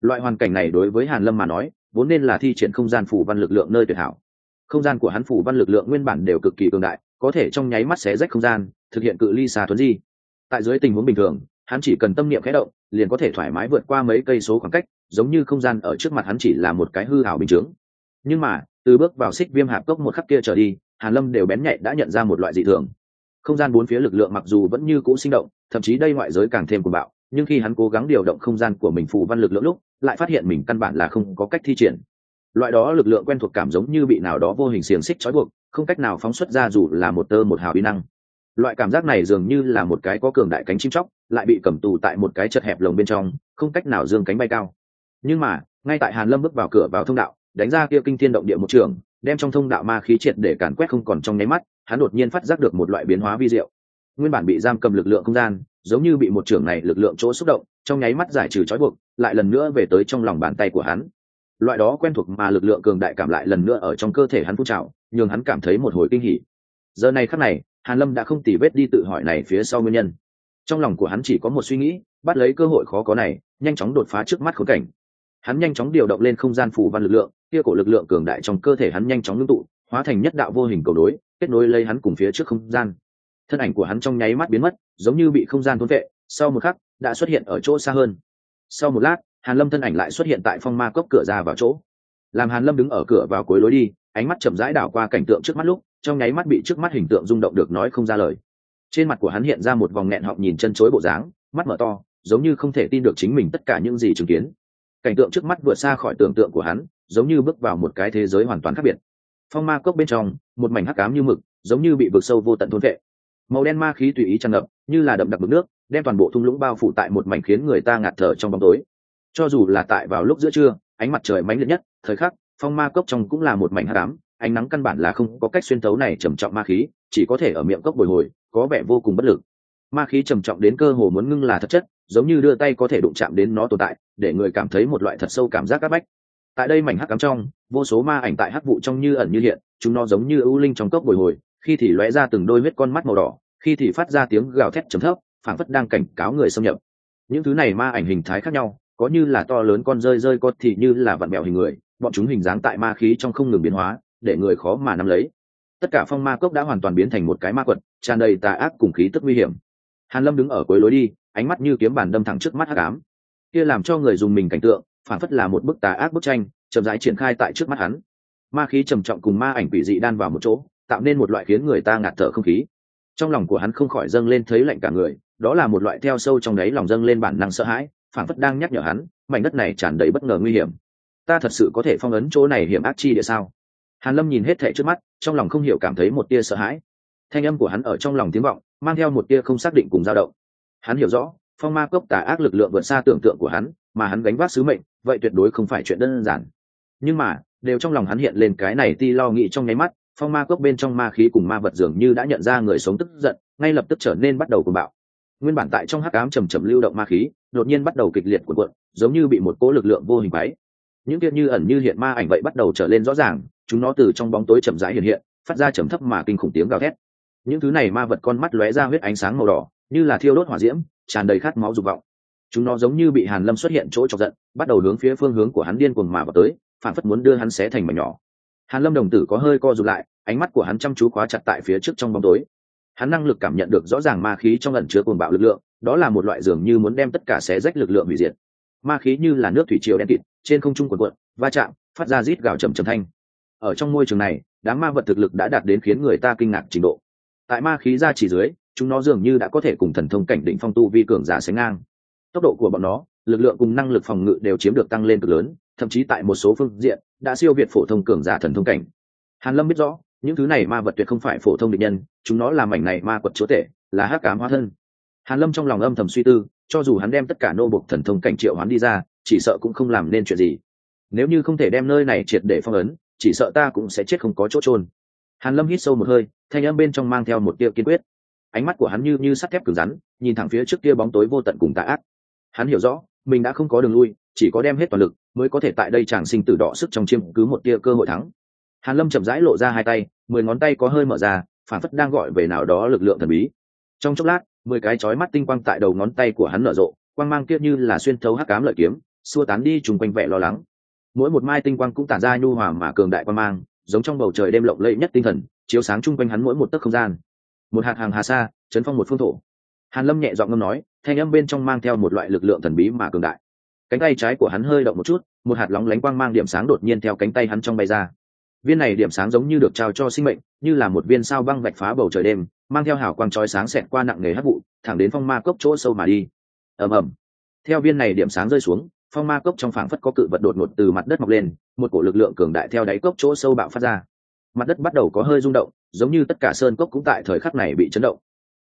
Loại hoàn cảnh này đối với hàn lâm mà nói, vốn nên là thi triển không gian phủ văn lực lượng nơi tuyệt hảo. Không gian của hắn phủ văn lực lượng nguyên bản đều cực kỳ cường đại, có thể trong nháy mắt xé rách không gian, thực hiện cự ly xa thuấn di. Tại dưới tình huống bình thường, hắn chỉ cần tâm niệm khẽ động, liền có thể thoải mái vượt qua mấy cây số khoảng cách, giống như không gian ở trước mặt hắn chỉ là một cái hư hảo bình chướng. Nhưng mà, từ bước vào xích viêm hạp cốc một khắc kia trở đi, hàn lâm đều bén nhạy đã nhận ra một loại dị thường. Không gian bốn phía lực lượng mặc dù vẫn như cũ sinh động thậm chí đây ngoại giới càng thêm cuồng bạo, nhưng khi hắn cố gắng điều động không gian của mình phù văn lực lượng lúc, lại phát hiện mình căn bản là không có cách thi triển. Loại đó lực lượng quen thuộc cảm giống như bị nào đó vô hình xiềng xích trói buộc, không cách nào phóng xuất ra dù là một tơ một hào uy năng. Loại cảm giác này dường như là một cái có cường đại cánh chim chóc, lại bị cầm tù tại một cái chật hẹp lồng bên trong, không cách nào dương cánh bay cao. Nhưng mà, ngay tại hàn lâm bước vào cửa vào thông đạo, đánh ra kia kinh thiên động địa một trường, đem trong thông đạo ma khí triệt để càn quét không còn trong nháy mắt, hắn đột nhiên phát giác được một loại biến hóa vi diệu nguyên bản bị giam cầm lực lượng không gian, giống như bị một trưởng này lực lượng chỗ xúc động, trong nháy mắt giải trừ trói buộc, lại lần nữa về tới trong lòng bàn tay của hắn. Loại đó quen thuộc mà lực lượng cường đại cảm lại lần nữa ở trong cơ thể hắn phun trào, nhường hắn cảm thấy một hồi kinh hỉ. Giờ này khắc này, hàn lâm đã không tỉ vết đi tự hỏi này phía sau nguyên nhân. Trong lòng của hắn chỉ có một suy nghĩ, bắt lấy cơ hội khó có này, nhanh chóng đột phá trước mắt khốn cảnh. Hắn nhanh chóng điều động lên không gian phủ văn lực lượng, kia cổ lực lượng cường đại trong cơ thể hắn nhanh chóng ngưng tụ, hóa thành nhất đạo vô hình cầu đối kết nối lấy hắn cùng phía trước không gian thân ảnh của hắn trong nháy mắt biến mất, giống như bị không gian thôn vệ, sau một khắc, đã xuất hiện ở chỗ xa hơn. Sau một lát, hàn lâm thân ảnh lại xuất hiện tại phong ma cốc cửa ra vào chỗ. Làm hàn lâm đứng ở cửa vào cuối lối đi, ánh mắt chậm rãi đảo qua cảnh tượng trước mắt lúc, trong nháy mắt bị trước mắt hình tượng rung động được nói không ra lời. Trên mặt của hắn hiện ra một vòng nghẹn họng nhìn chân chối bộ dáng, mắt mở to, giống như không thể tin được chính mình tất cả những gì chứng kiến. Cảnh tượng trước mắt vượt xa khỏi tưởng tượng của hắn, giống như bước vào một cái thế giới hoàn toàn khác biệt. Phong ma cốc bên trong, một mảnh hắc ám như mực, giống như bị vực sâu vô tận thôn vệ màu đen ma khí tùy ý tràn ngập, như là đậm đặc mực nước, đem toàn bộ thung lũng bao phủ tại một mảnh khiến người ta ngạt thở trong bóng tối. Cho dù là tại vào lúc giữa trưa, ánh mặt trời mãnh liệt nhất, thời khắc, phong ma cốc trong cũng là một mảnh hắc ám, ánh nắng căn bản là không có cách xuyên thấu này trầm trọng ma khí, chỉ có thể ở miệng cốc bồi hồi, có vẻ vô cùng bất lực. Ma khí trầm trọng đến cơ hồ muốn ngưng là thật chất, giống như đưa tay có thể đụng chạm đến nó tồn tại, để người cảm thấy một loại thật sâu cảm giác áp bách. Tại đây mảnh hắc cắm trong, vô số ma ảnh tại hắc vụ trong như ẩn như hiện, chúng nó giống như ưu linh trong cốc bồi hồi, khi thì lóe ra từng đôi huyết con mắt màu đỏ khi thì phát ra tiếng gào thét trầm thấp, phảng phất đang cảnh cáo người xâm nhập. Những thứ này ma ảnh hình thái khác nhau, có như là to lớn con rơi rơi có thì như là vặn mẹo hình người, bọn chúng hình dáng tại ma khí trong không ngừng biến hóa, để người khó mà nắm lấy. Tất cả phong ma cốc đã hoàn toàn biến thành một cái ma quật, tràn đầy tà ác cùng khí tức nguy hiểm. Hàn lâm đứng ở cuối lối đi, ánh mắt như kiếm bàn đâm thẳng trước mắt hắc ám. Kia làm cho người dùng mình cảnh tượng phản phất là một bức tà ác bức tranh, chậm rãi triển khai tại trước mắt hắn. Ma khí trầm trọng cùng ma ảnh quỷ dị đan vào một chỗ, tạo nên một loại khiến người ta ngạt thở không khí trong lòng của hắn không khỏi dâng lên thấy lạnh cả người, đó là một loại theo sâu trong đáy lòng dâng lên bản năng sợ hãi phản phất đang nhắc nhở hắn, mảnh đất này tràn đầy bất ngờ nguy hiểm. Ta thật sự có thể phong ấn chỗ này hiểm ác chi địa sao? Hàn lâm nhìn hết thệ trước mắt, trong lòng không hiểu cảm thấy một tia sợ hãi. Thanh âm của hắn ở trong lòng tiếng vọng, mang theo một tia không xác định cùng dao động. Hắn hiểu rõ, phong ma cốc tà ác lực lượng vượt xa tưởng tượng của hắn, mà hắn gánh vác sứ mệnh, vậy tuyệt đối không phải chuyện đơn giản. Nhưng mà, đều trong lòng hắn hiện lên cái này ti lo nghĩ trong nháy mắt phong ma cốc bên trong ma khí cùng ma vật dường như đã nhận ra người sống tức giận, ngay lập tức trở nên bắt đầu cuồng bạo. Nguyên bản tại trong hắc ám trầm trầm lưu động ma khí, đột nhiên bắt đầu kịch liệt cuộn cuộn, giống như bị một cỗ lực lượng vô hình váy những kia như ẩn như hiện ma ảnh vậy bắt đầu trở lên rõ ràng, chúng nó từ trong bóng tối chậm rãi hiện hiện, phát ra trầm thấp mà kinh khủng tiếng gào thét. Những thứ này ma vật con mắt lóe ra huyết ánh sáng màu đỏ, như là thiêu đốt hỏa diễm, tràn đầy khát máu dục vọng. Chúng nó giống như bị hàn lâm xuất hiện chỗ chọc giận, bắt đầu hướng phía phương hướng của hắn điên cuồng mà vào tới, phản phất muốn đưa hắn xé thành mảnh nhỏ hàn lâm đồng tử có hơi co rụt lại, ánh mắt của hắn chăm chú khóa chặt tại phía trước trong bóng tối. Hắn năng lực cảm nhận được rõ ràng ma khí trong ẩn chứa cuồng bạo lực lượng, đó là một loại dường như muốn đem tất cả xé rách lực lượng hủy diệt. Ma khí như là nước thủy triều đen kịt, trên không trung cuộn cuộn, va chạm, phát ra rít gào trầm trầm thanh. Ở trong môi trường này, đám ma vật thực lực đã đạt đến khiến người ta kinh ngạc trình độ. Tại ma khí ra chỉ dưới, chúng nó dường như đã có thể cùng thần thông cảnh định phong tu vi cường giả sánh ngang. Tốc độ của bọn nó, lực lượng cùng năng lực phòng ngự đều chiếm được tăng lên cực lớn thậm chí tại một số phương diện, đã siêu việt phổ thông cường giả thần thông cảnh. Hàn lâm biết rõ, những thứ này ma vật tuyệt không phải phổ thông địch nhân, chúng nó là mảnh này ma quật chúa tể, là hắc cám hóa thân. Hàn lâm trong lòng âm thầm suy tư, cho dù hắn đem tất cả nô bộc thần thông cảnh triệu hoán đi ra, chỉ sợ cũng không làm nên chuyện gì. Nếu như không thể đem nơi này triệt để phong ấn, chỉ sợ ta cũng sẽ chết không có chỗ trôn hàn lâm hít sâu một hơi, thanh âm bên trong mang theo một tia kiên quyết. Ánh mắt của hắn như như sắt thép cứng rắn, nhìn thẳng phía trước kia bóng tối vô tận cùng tà ác. Hắn hiểu rõ, mình đã không có đường lui, chỉ có đem hết toàn lực mới có thể tại đây chàng sinh tử đỏ sức trong chiêm cứ một tia cơ hội thắng. Hàn lâm chậm rãi lộ ra hai tay, mười ngón tay có hơi mở ra, phản phất đang gọi về nào đó lực lượng thần bí. Trong chốc lát, mười cái chói mắt tinh quang tại đầu ngón tay của hắn nở rộ, quang mang kia như là xuyên thấu hắc cám lợi kiếm, xua tán đi trùng quanh vẻ lo lắng. Mỗi một mai tinh quang cũng tản ra nhu hòa mà cường đại quang mang, giống trong bầu trời đêm lộng lẫy nhất tinh thần, chiếu sáng chung quanh hắn mỗi một tấc không gian. Một hạt hàng hà sa, chấn phong một phương thổ. Hàn lâm nhẹ giọng ngâm nói, thanh âm bên trong mang theo một loại lực lượng thần bí mà cường đại cánh tay trái của hắn hơi động một chút, một hạt lóng lánh quang mang điểm sáng đột nhiên theo cánh tay hắn trong bay ra. Viên này điểm sáng giống như được trao cho sinh mệnh, như là một viên sao băng vạch phá bầu trời đêm, mang theo hào quang chói sáng xẹt qua nặng nề hấp vụ, thẳng đến phong ma cốc chỗ sâu mà đi. Ầm ầm. Theo viên này điểm sáng rơi xuống, phong ma cốc trong phảng phất có cự vật đột ngột từ mặt đất mọc lên, một cổ lực lượng cường đại theo đáy cốc chỗ sâu bạo phát ra. Mặt đất bắt đầu có hơi rung động, giống như tất cả sơn cốc cũng tại thời khắc này bị chấn động.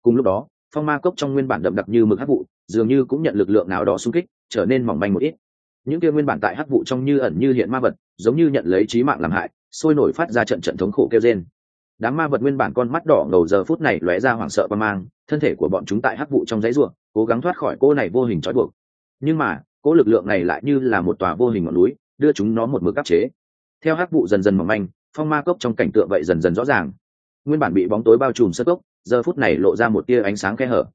Cùng lúc đó phong ma cốc trong nguyên bản đậm đặc như mực hắc vụ, dường như cũng nhận lực lượng nào đó xung kích, trở nên mỏng manh một ít. Những kia nguyên bản tại hắc vụ trong như ẩn như hiện ma vật, giống như nhận lấy trí mạng làm hại, sôi nổi phát ra trận trận thống khổ kêu trên đám ma vật nguyên bản con mắt đỏ ngầu giờ phút này lóe ra hoảng sợ và mang, thân thể của bọn chúng tại hắc vụ trong giấy ruộng, cố gắng thoát khỏi cô này vô hình trói buộc. Nhưng mà, cỗ lực lượng này lại như là một tòa vô hình ngọn núi, đưa chúng nó một mực áp chế. Theo hắc vụ dần dần mỏng manh, phong ma cốc trong cảnh tượng vậy dần dần rõ ràng nguyên bản bị bóng tối bao trùm sất gốc, giờ phút này lộ ra một tia ánh sáng khe hở.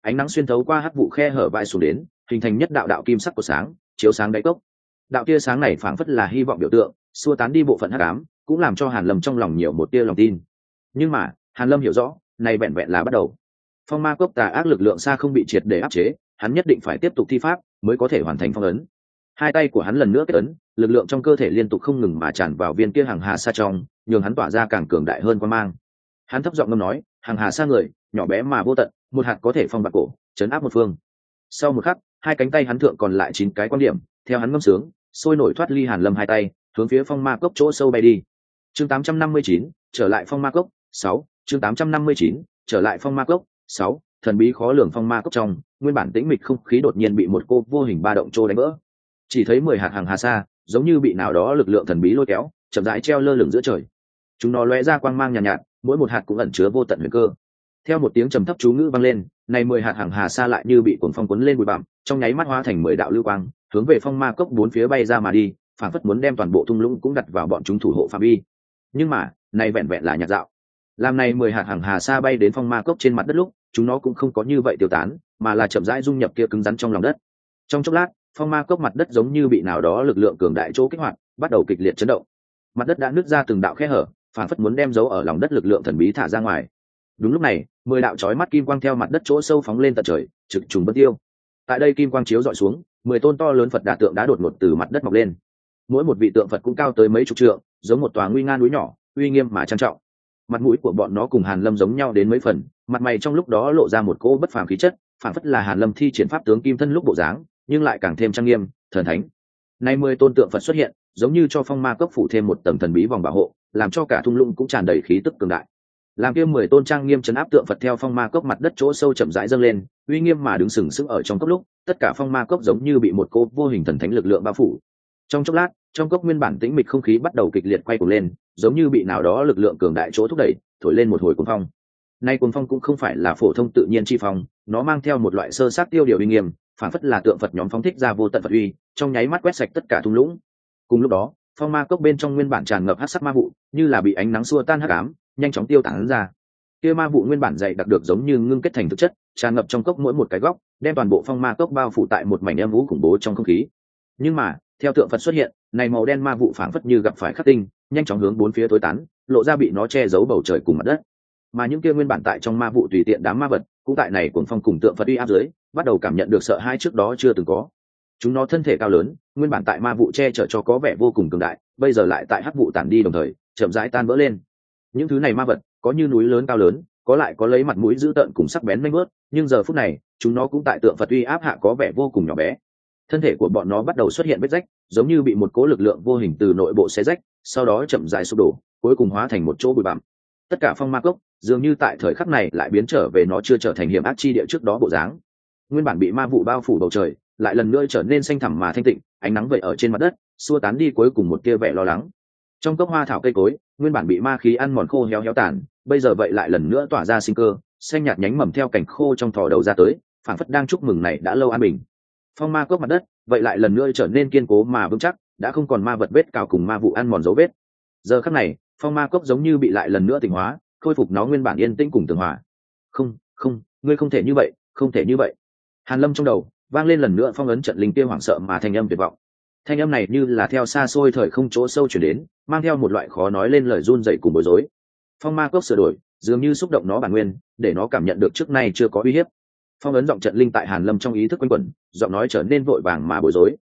Ánh nắng xuyên thấu qua hắc vụ khe hở vai xuống đến hình thành nhất đạo đạo kim sắc của sáng chiếu sáng đáy cốc. Đạo tia sáng này phảng phất là hy vọng biểu tượng xua tán đi bộ phận hắc ám cũng làm cho hàn lâm trong lòng nhiều một tia lòng tin. Nhưng mà hàn lâm hiểu rõ này vẹn vẹn là bắt đầu. Phong ma cốc tà ác lực lượng xa không bị triệt để áp chế hắn nhất định phải tiếp tục thi pháp mới có thể hoàn thành phong ấn. Hai tay của hắn lần nữa kết ấn lực lượng trong cơ thể liên tục không ngừng mà tràn vào viên kia hàng hà xa trong nhường hắn tỏa ra càng cường đại hơn quan mang hắn thấp giọng ngâm nói hàng hà xa người nhỏ bé mà vô tận một hạt có thể phong bạc cổ chấn áp một phương. Sau một khắc hai cánh tay hắn thượng còn lại chín cái quan điểm theo hắn ngâm sướng sôi nổi thoát ly hàn lâm hai tay hướng phía phong ma cốc chỗ sâu bay đi. Chương 859, trở lại phong ma cốc 6, chương 859, trở lại phong ma cốc 6, thần bí khó lường phong ma cốc trong nguyên bản tĩnh mịch không khí đột nhiên bị một cô vô hình ba động trô đánh vỡ. Chỉ thấy mười hạt hàng hà xa, giống như bị nào đó lực lượng thần bí lôi kéo chậm rãi treo lơ lửng giữa trời. Chúng nó lóe ra quang mang nhàn nhạt, nhạt mỗi một hạt cũng ẩn chứa vô tận huyền cơ. Theo một tiếng trầm thấp chú ngữ vang lên, này mười hạt hàng hà sa lại như bị cuồng phong cuốn lên bụi bặm, trong nháy mắt hóa thành mười đạo lưu quang, hướng về phong ma cốc bốn phía bay ra mà đi, phản phất muốn đem toàn bộ thung lũng cũng đặt vào bọn chúng thủ hộ phạm vi. Nhưng mà, này vẹn vẹn là nhạt dạo. Làm này mười hạt hàng hà sa bay đến phong ma cốc trên mặt đất lúc, chúng nó cũng không có như vậy tiêu tán, mà là chậm rãi dung nhập kia cứng rắn trong lòng đất. Trong chốc lát, phong ma cốc mặt đất giống như bị nào đó lực lượng cường đại chỗ kích hoạt, bắt đầu kịch liệt chấn động. Mặt đất đã nứt ra từng đạo khe hở phản phất muốn đem dấu ở lòng đất lực lượng thần bí thả ra ngoài. Đúng lúc này, mười đạo chói mắt kim quang theo mặt đất chỗ sâu phóng lên tận trời, trực trùng bất tiêu. Tại đây kim quang chiếu dọi xuống, mười tôn to lớn phật đà tượng đã đột ngột từ mặt đất mọc lên. Mỗi một vị tượng phật cũng cao tới mấy chục trượng, giống một tòa nguy nga núi nhỏ, uy nghiêm mà trang trọng. Mặt mũi của bọn nó cùng hàn lâm giống nhau đến mấy phần, mặt mày trong lúc đó lộ ra một cỗ bất phàm khí chất phản phất là hàn lâm thi triển pháp tướng kim thân lúc bộ dáng, nhưng lại càng thêm trang nghiêm, thần thánh. Nay mười tôn tượng phật xuất hiện, giống như cho phong ma cấp phủ thêm một tầng thần bí vòng bảo hộ làm cho cả thung lũng cũng tràn đầy khí tức cường đại. Làm kia mười tôn trang nghiêm chấn áp tượng phật theo phong ma cốc mặt đất chỗ sâu chậm rãi dâng lên, uy nghiêm mà đứng sừng sững ở trong cốc lúc, tất cả phong ma cốc giống như bị một cô vô hình thần thánh lực lượng bao phủ. Trong chốc lát, trong cốc nguyên bản tĩnh mịch không khí bắt đầu kịch liệt quay cuồng lên, giống như bị nào đó lực lượng cường đại chỗ thúc đẩy, thổi lên một hồi cuồng phong. Nay cuồng phong cũng không phải là phổ thông tự nhiên chi phong, nó mang theo một loại sơ sát tiêu điều uy nghiêm, phản phất là tượng phật nhóm phóng thích ra vô tận phật uy, trong nháy mắt quét sạch tất cả thung lũng. Cùng lúc đó phong ma cốc bên trong nguyên bản tràn ngập hát sắc ma vụ, như là bị ánh nắng xua tan hắc ám, nhanh chóng tiêu tán ra. Kia ma vụ nguyên bản dày đặc được giống như ngưng kết thành thực chất, tràn ngập trong cốc mỗi một cái góc, đem toàn bộ phong ma cốc bao phủ tại một mảnh em vũ khủng bố trong không khí. Nhưng mà, theo tượng phật xuất hiện, này màu đen ma vụ phảng phất như gặp phải khắc tinh, nhanh chóng hướng bốn phía tối tán, lộ ra bị nó che giấu bầu trời cùng mặt đất. Mà những kia nguyên bản tại trong ma vụ tùy tiện đám ma vật, cũng tại này cuồng phong cùng tượng phật uy áp dưới, bắt đầu cảm nhận được sợ hãi trước đó chưa từng có chúng nó thân thể cao lớn, nguyên bản tại ma vụ che chở cho có vẻ vô cùng cường đại, bây giờ lại tại hắc vụ tản đi đồng thời, chậm rãi tan vỡ lên. Những thứ này ma vật, có như núi lớn cao lớn, có lại có lấy mặt mũi dữ tợn cùng sắc bén manh bớt nhưng giờ phút này, chúng nó cũng tại tượng phật uy áp hạ có vẻ vô cùng nhỏ bé. Thân thể của bọn nó bắt đầu xuất hiện vết rách, giống như bị một cố lực lượng vô hình từ nội bộ xé rách, sau đó chậm dài sụp đổ, cuối cùng hóa thành một chỗ bụi bặm. Tất cả phong ma cốc, dường như tại thời khắc này lại biến trở về nó chưa trở thành hiểm ác chi địa trước đó bộ dáng. Nguyên bản bị ma vụ bao phủ bầu trời lại lần nữa trở nên xanh thẳm mà thanh tịnh, ánh nắng vậy ở trên mặt đất, xua tán đi cuối cùng một tia vẻ lo lắng. Trong cốc hoa thảo cây cối, nguyên bản bị ma khí ăn mòn khô héo héo tàn, bây giờ vậy lại lần nữa tỏa ra sinh cơ, xanh nhạt nhánh mầm theo cảnh khô trong thò đầu ra tới phản phất đang chúc mừng này đã lâu an bình. Phong ma cốc mặt đất, vậy lại lần nữa trở nên kiên cố mà vững chắc, đã không còn ma vật vết cào cùng ma vụ ăn mòn dấu vết. Giờ khắc này, phong ma cốc giống như bị lại lần nữa tỉnh hóa, khôi phục nó nguyên bản yên tĩnh cùng tường hòa. Không không, ngươi không thể như vậy, không thể như vậy. Hàn lâm trong đầu vang lên lần nữa phong ấn trận linh kia hoảng sợ mà thanh âm tuyệt vọng. Thanh âm này như là theo xa xôi thời không chỗ sâu chuyển đến, mang theo một loại khó nói lên lời run dậy cùng bối rối. Phong ma cốc sửa đổi, dường như xúc động nó bản nguyên, để nó cảm nhận được trước nay chưa có uy hiếp. Phong ấn giọng trận linh tại hàn lâm trong ý thức quanh quẩn, giọng nói trở nên vội vàng mà bối rối.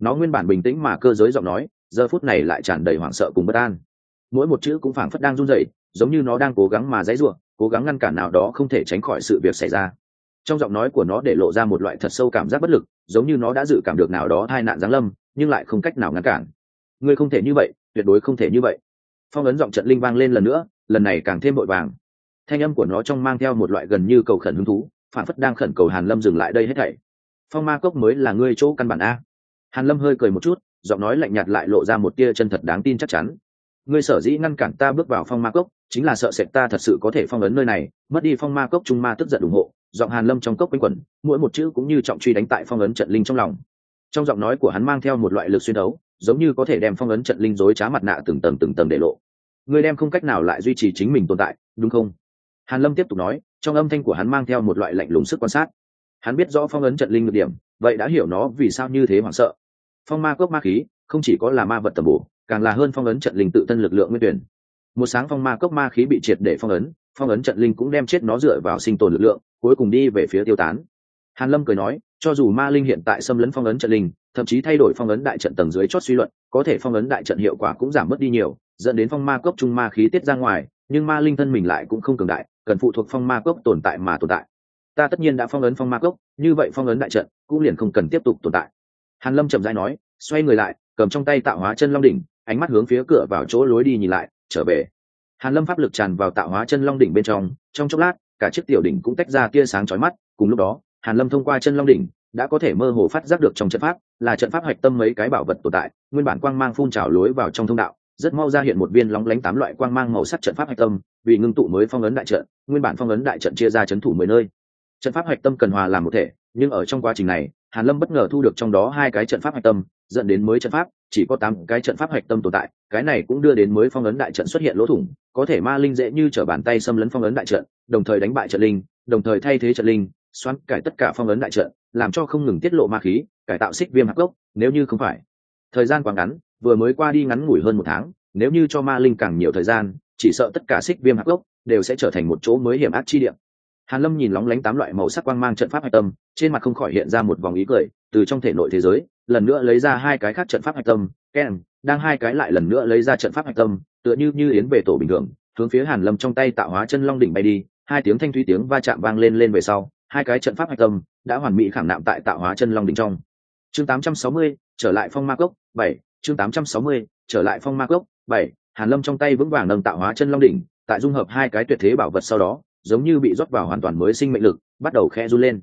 Nó nguyên bản bình tĩnh mà cơ giới giọng nói, giờ phút này lại tràn đầy hoảng sợ cùng bất an. Mỗi một chữ cũng phảng phất đang run rẩy, giống như nó đang cố gắng mà dãy ruộng cố gắng ngăn cản nào đó không thể tránh khỏi sự việc xảy ra trong giọng nói của nó để lộ ra một loại thật sâu cảm giác bất lực, giống như nó đã dự cảm được nào đó hai nạn giáng lâm, nhưng lại không cách nào ngăn cản. Ngươi không thể như vậy, tuyệt đối không thể như vậy. Phong ấn giọng trận linh vang lên lần nữa, lần này càng thêm vội vàng. Thanh âm của nó trong mang theo một loại gần như cầu khẩn hứng thú, phản phất đang khẩn cầu hàn lâm dừng lại đây hết thảy. Phong ma cốc mới là ngươi chỗ căn bản a. Hàn lâm hơi cười một chút, giọng nói lạnh nhạt lại lộ ra một tia chân thật đáng tin chắc chắn. Ngươi sở dĩ ngăn cản ta bước vào phong ma cốc, chính là sợ sệt ta thật sự có thể phong ấn nơi này, mất đi phong ma cốc trung ma tức giận ủng hộ giọng hàn lâm trong cốc quanh quẩn, mỗi một chữ cũng như trọng truy đánh tại phong ấn trận linh trong lòng. Trong giọng nói của hắn mang theo một loại lực xuyên đấu, giống như có thể đem phong ấn trận linh dối trá mặt nạ từng tầng từng tầng để lộ. Người đem không cách nào lại duy trì chính mình tồn tại, đúng không? Hàn lâm tiếp tục nói, trong âm thanh của hắn mang theo một loại lạnh lùng sức quan sát. Hắn biết rõ phong ấn trận linh được điểm, vậy đã hiểu nó vì sao như thế hoảng sợ. Phong ma cốc ma khí, không chỉ có là ma vật tầm bổ, càng là hơn phong ấn trận linh tự thân lực lượng nguyên tuyển. Một sáng phong ma cốc ma khí bị triệt để phong ấn phong ấn trận linh cũng đem chết nó dựa vào sinh tồn lực lượng cuối cùng đi về phía tiêu tán. Hàn lâm cười nói, cho dù ma linh hiện tại xâm lấn phong ấn trận linh, thậm chí thay đổi phong ấn đại trận tầng dưới chót suy luận, có thể phong ấn đại trận hiệu quả cũng giảm mất đi nhiều, dẫn đến phong ma cốc trung ma khí tiết ra ngoài, nhưng ma linh thân mình lại cũng không cường đại, cần phụ thuộc phong ma cốc tồn tại mà tồn tại. Ta tất nhiên đã phong ấn phong ma cốc, như vậy phong ấn đại trận cũng liền không cần tiếp tục tồn tại. Hàn lâm chậm rãi nói, xoay người lại, cầm trong tay tạo hóa chân long đỉnh, ánh mắt hướng phía cửa vào chỗ lối đi nhìn lại, trở về. Hàn lâm pháp lực tràn vào tạo hóa chân long đỉnh bên trong trong chốc lát cả chiếc tiểu đỉnh cũng tách ra tia sáng chói mắt, cùng lúc đó, hàn lâm thông qua chân long đỉnh, đã có thể mơ hồ phát giác được trong trận pháp, là trận pháp hạch tâm mấy cái bảo vật tồn tại, nguyên bản quang mang phun trào lối vào trong thông đạo, rất mau ra hiện một viên lóng lánh tám loại quang mang màu sắc trận pháp hạch tâm, vì ngưng tụ mới phong ấn đại trận, nguyên bản phong ấn đại trận chia ra chấn thủ mười nơi. Trận pháp hạch tâm cần hòa làm một thể, nhưng ở trong quá trình này, hàn lâm bất ngờ thu được trong đó hai cái trận pháp hạch tâm, dẫn đến mới trận pháp, chỉ có tám cái trận pháp hạch tâm tồn tại, cái này cũng đưa đến mới phong ấn đại trận xuất hiện lỗ thủng, có thể ma linh dễ như trở bàn tay xâm lấn phong ấn đại trận đồng thời đánh bại trận linh, đồng thời thay thế trận linh, xoắn cải tất cả phong ấn đại trận, làm cho không ngừng tiết lộ ma khí, cải tạo xích viêm hạc gốc, nếu như không phải. Thời gian quá ngắn, vừa mới qua đi ngắn ngủi hơn một tháng, nếu như cho ma linh càng nhiều thời gian, chỉ sợ tất cả xích viêm hạc gốc đều sẽ trở thành một chỗ mới hiểm ác chi điểm hàn lâm nhìn lóng lánh tám loại màu sắc quang mang trận pháp hạch tâm, trên mặt không khỏi hiện ra một vòng ý cười, từ trong thể nội thế giới, lần nữa lấy ra hai cái khác trận pháp hạch tâm, ken, đang hai cái lại lần nữa lấy ra trận pháp hạch tâm, tựa như như yến về tổ bình thường, hướng phía hàn lâm trong tay tạo hóa chân long đỉnh bay đi hai tiếng thanh thúy tiếng va chạm vang lên lên về sau hai cái trận pháp hạch tâm đã hoàn mỹ khảm nạm tại tạo hóa chân long đỉnh trong. Chương 860, trở lại phong ma cốc bảy. Chương 860, trở lại phong ma cốc bảy. Hàn lâm trong tay vững vàng nâng tạo hóa chân long đỉnh tại dung hợp hai cái tuyệt thế bảo vật sau đó giống như bị rót vào hoàn toàn mới sinh mệnh lực bắt đầu khe run lên.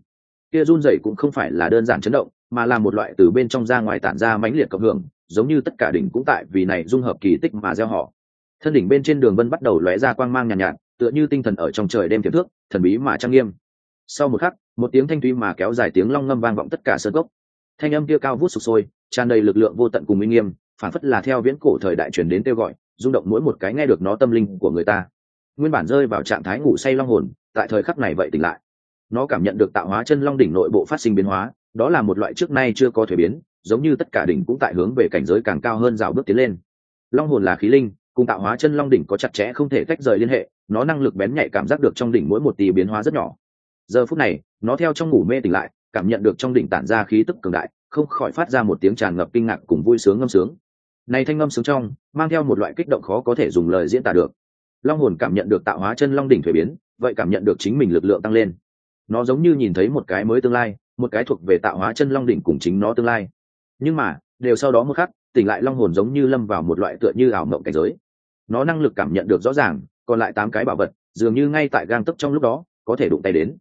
Kia run rẩy cũng không phải là đơn giản chấn động mà là một loại từ bên trong ra ngoài tản ra mãnh liệt cộng hưởng giống như tất cả đỉnh cũng tại vì này dung hợp kỳ tích mà gieo họ. Thân đỉnh bên trên đường vân bắt đầu lóe ra quang mang nhàn nhạt, nhạt tựa như tinh thần ở trong trời đêm tiềm thước, thần bí mà trang nghiêm. Sau một khắc, một tiếng thanh thúy mà kéo dài tiếng long ngâm vang vọng tất cả sơn gốc thanh âm kia cao vút sụp sôi, tràn đầy lực lượng vô tận cùng minh nghiêm, phản phất là theo viễn cổ thời đại truyền đến kêu gọi, rung động mỗi một cái nghe được nó tâm linh của người ta. Nguyên bản rơi vào trạng thái ngủ say long hồn, tại thời khắc này vậy tỉnh lại. Nó cảm nhận được tạo hóa chân long đỉnh nội bộ phát sinh biến hóa, đó là một loại trước nay chưa có thể biến, giống như tất cả đỉnh cũng tại hướng về cảnh giới càng cao hơn rào bước tiến lên. Long hồn là khí linh, cùng tạo hóa chân long đỉnh có chặt chẽ không thể tách rời liên hệ nó năng lực bén nhạy cảm giác được trong đỉnh mỗi một tỷ biến hóa rất nhỏ. Giờ phút này, nó theo trong ngủ mê tỉnh lại, cảm nhận được trong đỉnh tản ra khí tức cường đại, không khỏi phát ra một tiếng tràn ngập kinh ngạc cùng vui sướng ngâm sướng. Này thanh ngâm sướng trong, mang theo một loại kích động khó có thể dùng lời diễn tả được. Long hồn cảm nhận được tạo hóa chân long đỉnh thuế biến, vậy cảm nhận được chính mình lực lượng tăng lên. Nó giống như nhìn thấy một cái mới tương lai, một cái thuộc về tạo hóa chân long đỉnh cùng chính nó tương lai. Nhưng mà, đều sau đó một khắc, tỉnh lại long hồn giống như lâm vào một loại tựa như ảo mộng cảnh giới. Nó năng lực cảm nhận được rõ ràng còn lại tám cái bảo vật dường như ngay tại gang tấc trong lúc đó có thể đụng tay đến.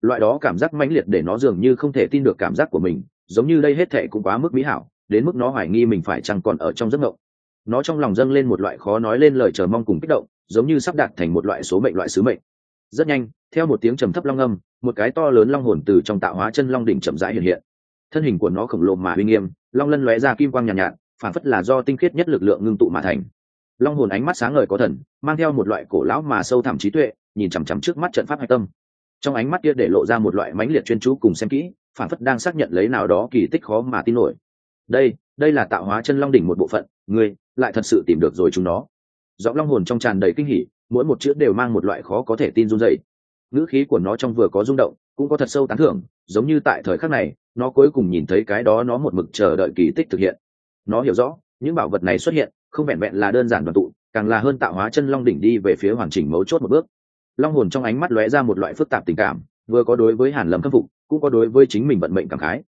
Loại đó cảm giác mãnh liệt để nó dường như không thể tin được cảm giác của mình giống như đây hết thệ cũng quá mức mỹ hảo đến mức nó hoài nghi mình phải chăng còn ở trong giấc mộng. Nó trong lòng dâng lên một loại khó nói lên lời chờ mong cùng kích động giống như sắp đạt thành một loại số mệnh loại sứ mệnh. Rất nhanh theo một tiếng trầm thấp long âm một cái to lớn long hồn từ trong tạo hóa chân long đỉnh chậm rãi hiện hiện. Thân hình của nó khổng lồ mà uy nghiêm long lân lóe ra kim quang nhàn nhạt, nhạt phản phất là do tinh khiết nhất lực lượng ngưng tụ mà thành long hồn ánh mắt sáng ngời có thần, mang theo một loại cổ lão mà sâu thẳm trí tuệ, nhìn chằm chằm trước mắt trận pháp hạch tâm. Trong ánh mắt kia để lộ ra một loại mãnh liệt chuyên chú cùng xem kỹ, phản phất đang xác nhận lấy nào đó kỳ tích khó mà tin nổi. Đây đây là tạo hóa chân long đỉnh một bộ phận, ngươi lại thật sự tìm được rồi chúng nó. Giọng long hồn trong tràn đầy kinh hỉ, mỗi một chữ đều mang một loại khó có thể tin run dậy ngữ khí của nó trong vừa có rung động, cũng có thật sâu tán thưởng, giống như tại thời khắc này, nó cuối cùng nhìn thấy cái đó nó một mực chờ đợi kỳ tích thực hiện. Nó hiểu rõ, những bảo vật này xuất hiện không vẹn vẹn là đơn giản đoàn tụ, càng là hơn tạo hóa chân long đỉnh đi về phía hoàn chỉnh mấu chốt một bước. Long hồn trong ánh mắt lóe ra một loại phức tạp tình cảm, vừa có đối với hàn lâm khâm phục, cũng có đối với chính mình vận mệnh cảm khái.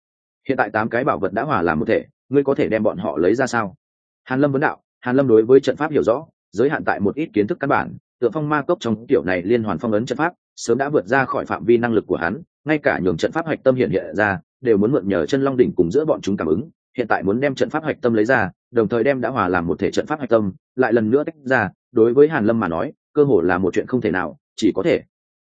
Hiện tại tám cái bảo vật đã hòa làm một thể, ngươi có thể đem bọn họ lấy ra sao? Hàn lâm vấn đạo, hàn lâm đối với trận pháp hiểu rõ, giới hạn tại một ít kiến thức căn bản tựa phong ma cốc trong tiểu này liên hoàn phong ấn trận pháp, sớm đã vượt ra khỏi phạm vi năng lực của hắn, ngay cả nhường trận pháp hạch tâm hiện hiện ra, đều muốn mượn nhờ chân long đỉnh cùng giữa bọn chúng cảm ứng, hiện tại muốn đem trận pháp hạch tâm lấy ra đồng thời đem đã hòa làm một thể trận pháp hạch tâm lại lần nữa tách ra đối với hàn lâm mà nói cơ hồ là một chuyện không thể nào chỉ có thể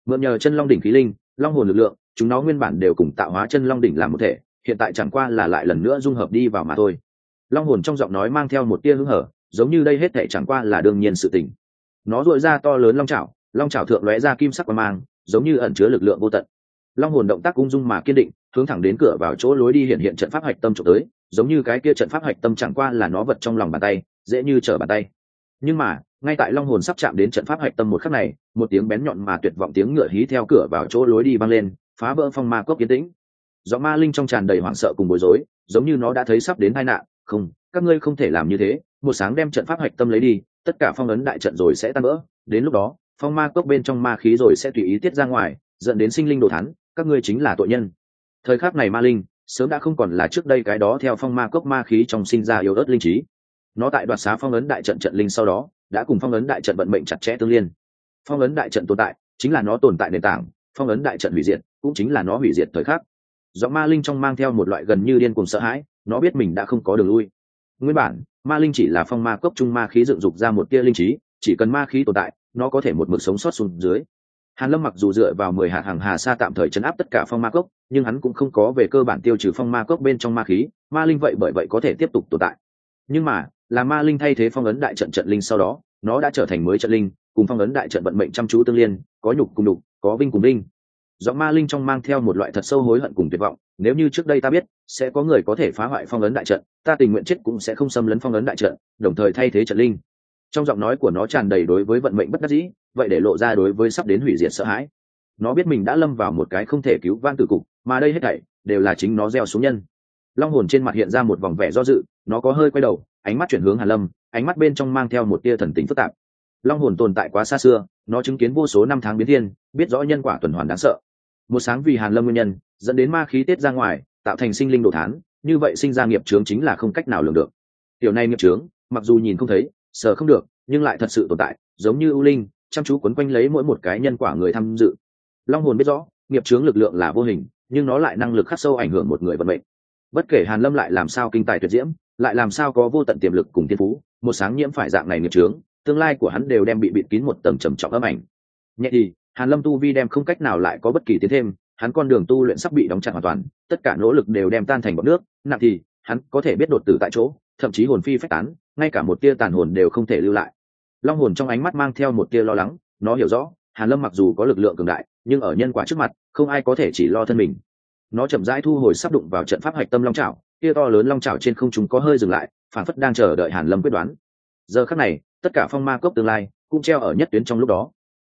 mượn nhờ chân long đỉnh khí linh long hồn lực lượng chúng nó nguyên bản đều cùng tạo hóa chân long đỉnh làm một thể hiện tại chẳng qua là lại lần nữa dung hợp đi vào mà thôi. Long hồn trong giọng nói mang theo một tia hứng hở giống như đây hết thể chẳng qua là đương nhiên sự tình. Nó dội ra to lớn long chảo, long chảo thượng lóe ra kim sắc và mang giống như ẩn chứa lực lượng vô tận. Long hồn động tác ung dung mà kiên định hướng thẳng đến cửa vào chỗ lối đi hiện hiện trận pháp hạch tâm trộm tới giống như cái kia trận pháp hạch tâm chẳng qua là nó vật trong lòng bàn tay, dễ như trở bàn tay. Nhưng mà, ngay tại long hồn sắp chạm đến trận pháp hạch tâm một khắc này, một tiếng bén nhọn mà tuyệt vọng tiếng ngựa hí theo cửa vào chỗ lối đi vang lên, phá vỡ phong ma cốc kiến tĩnh. Gió ma linh trong tràn đầy hoảng sợ cùng bối rối, giống như nó đã thấy sắp đến tai nạn, không, các ngươi không thể làm như thế, một sáng đem trận pháp hạch tâm lấy đi, tất cả phong ấn đại trận rồi sẽ tan vỡ, đến lúc đó, phong ma cốc bên trong ma khí rồi sẽ tùy ý tiết ra ngoài, dẫn đến sinh linh đồ thắn các ngươi chính là tội nhân. Thời khắc này ma linh sớm đã không còn là trước đây cái đó theo phong ma cốc ma khí trong sinh ra yếu ớt linh trí. Nó tại đoạt xá phong ấn đại trận trận linh sau đó, đã cùng phong ấn đại trận vận mệnh chặt chẽ tương liên. Phong ấn đại trận tồn tại, chính là nó tồn tại nền tảng, phong ấn đại trận hủy diệt, cũng chính là nó hủy diệt thời khắc. Do ma linh trong mang theo một loại gần như điên cùng sợ hãi, nó biết mình đã không có đường lui. Nguyên bản, ma linh chỉ là phong ma cốc trung ma khí dựng dục ra một tia linh trí, chỉ cần ma khí tồn tại, nó có thể một mực sống sót xuống dưới hàn lâm mặc dù dựa vào mười hạt hàng hà sa tạm thời chấn áp tất cả phong ma cốc, nhưng hắn cũng không có về cơ bản tiêu trừ phong ma cốc bên trong ma khí, ma linh vậy bởi vậy có thể tiếp tục tồn tại. Nhưng mà, là ma linh thay thế phong ấn đại trận trận linh sau đó, nó đã trở thành mới trận linh, cùng phong ấn đại trận vận mệnh chăm chú tương liên, có nhục cùng đục, có vinh cùng linh giọng ma linh trong mang theo một loại thật sâu hối hận cùng tuyệt vọng, nếu như trước đây ta biết, sẽ có người có thể phá hoại phong ấn đại trận, ta tình nguyện chết cũng sẽ không xâm lấn phong ấn đại trận, đồng thời thay thế trận linh. Trong giọng nói của nó tràn đầy đối với vận mệnh bất đắc dĩ vậy để lộ ra đối với sắp đến hủy diệt sợ hãi. Nó biết mình đã lâm vào một cái không thể cứu van tử cục, mà đây hết thảy đều là chính nó gieo xuống nhân. Long hồn trên mặt hiện ra một vòng vẻ do dự, nó có hơi quay đầu, ánh mắt chuyển hướng hàn lâm, ánh mắt bên trong mang theo một tia thần tính phức tạp. Long hồn tồn tại quá xa xưa, nó chứng kiến vô số năm tháng biến thiên, biết rõ nhân quả tuần hoàn đáng sợ. Một sáng vì hàn lâm nguyên nhân, dẫn đến ma khí tiết ra ngoài, tạo thành sinh linh đồ thán, như vậy sinh ra nghiệp chướng chính là không cách nào lường được. Tiểu này nghiệp chướng, mặc dù nhìn không thấy, sờ không được, nhưng lại thật sự tồn tại, giống như ưu linh chăm chú quấn quanh lấy mỗi một cái nhân quả người tham dự. Long hồn biết rõ, nghiệp chướng lực lượng là vô hình, nhưng nó lại năng lực khắc sâu ảnh hưởng một người vận mệnh. Bất kể hàn lâm lại làm sao kinh tài tuyệt diễm, lại làm sao có vô tận tiềm lực cùng thiên phú, một sáng nhiễm phải dạng này nghiệp chướng, tương lai của hắn đều đem bị bịt kín một tầng trầm trọng âm ảnh. Nhẹ thì, hàn lâm tu vi đem không cách nào lại có bất kỳ tiến thêm, hắn con đường tu luyện sắp bị đóng chặt hoàn toàn, tất cả nỗ lực đều đem tan thành bọt nước, nặng thì, hắn có thể biết đột tử tại chỗ, thậm chí hồn phi phách tán, ngay cả một tia tàn hồn đều không thể lưu lại long hồn trong ánh mắt mang theo một tia lo lắng, nó hiểu rõ, hàn lâm mặc dù có lực lượng cường đại, nhưng ở nhân quả trước mặt, không ai có thể chỉ lo thân mình. Nó chậm rãi thu hồi sắp đụng vào trận pháp hạch tâm long trào tia to lớn long trào trên không trung có hơi dừng lại, phản phất đang chờ đợi hàn lâm quyết đoán. Giờ khắc này, tất cả phong ma cốc tương lai cũng treo ở nhất tuyến trong lúc đó.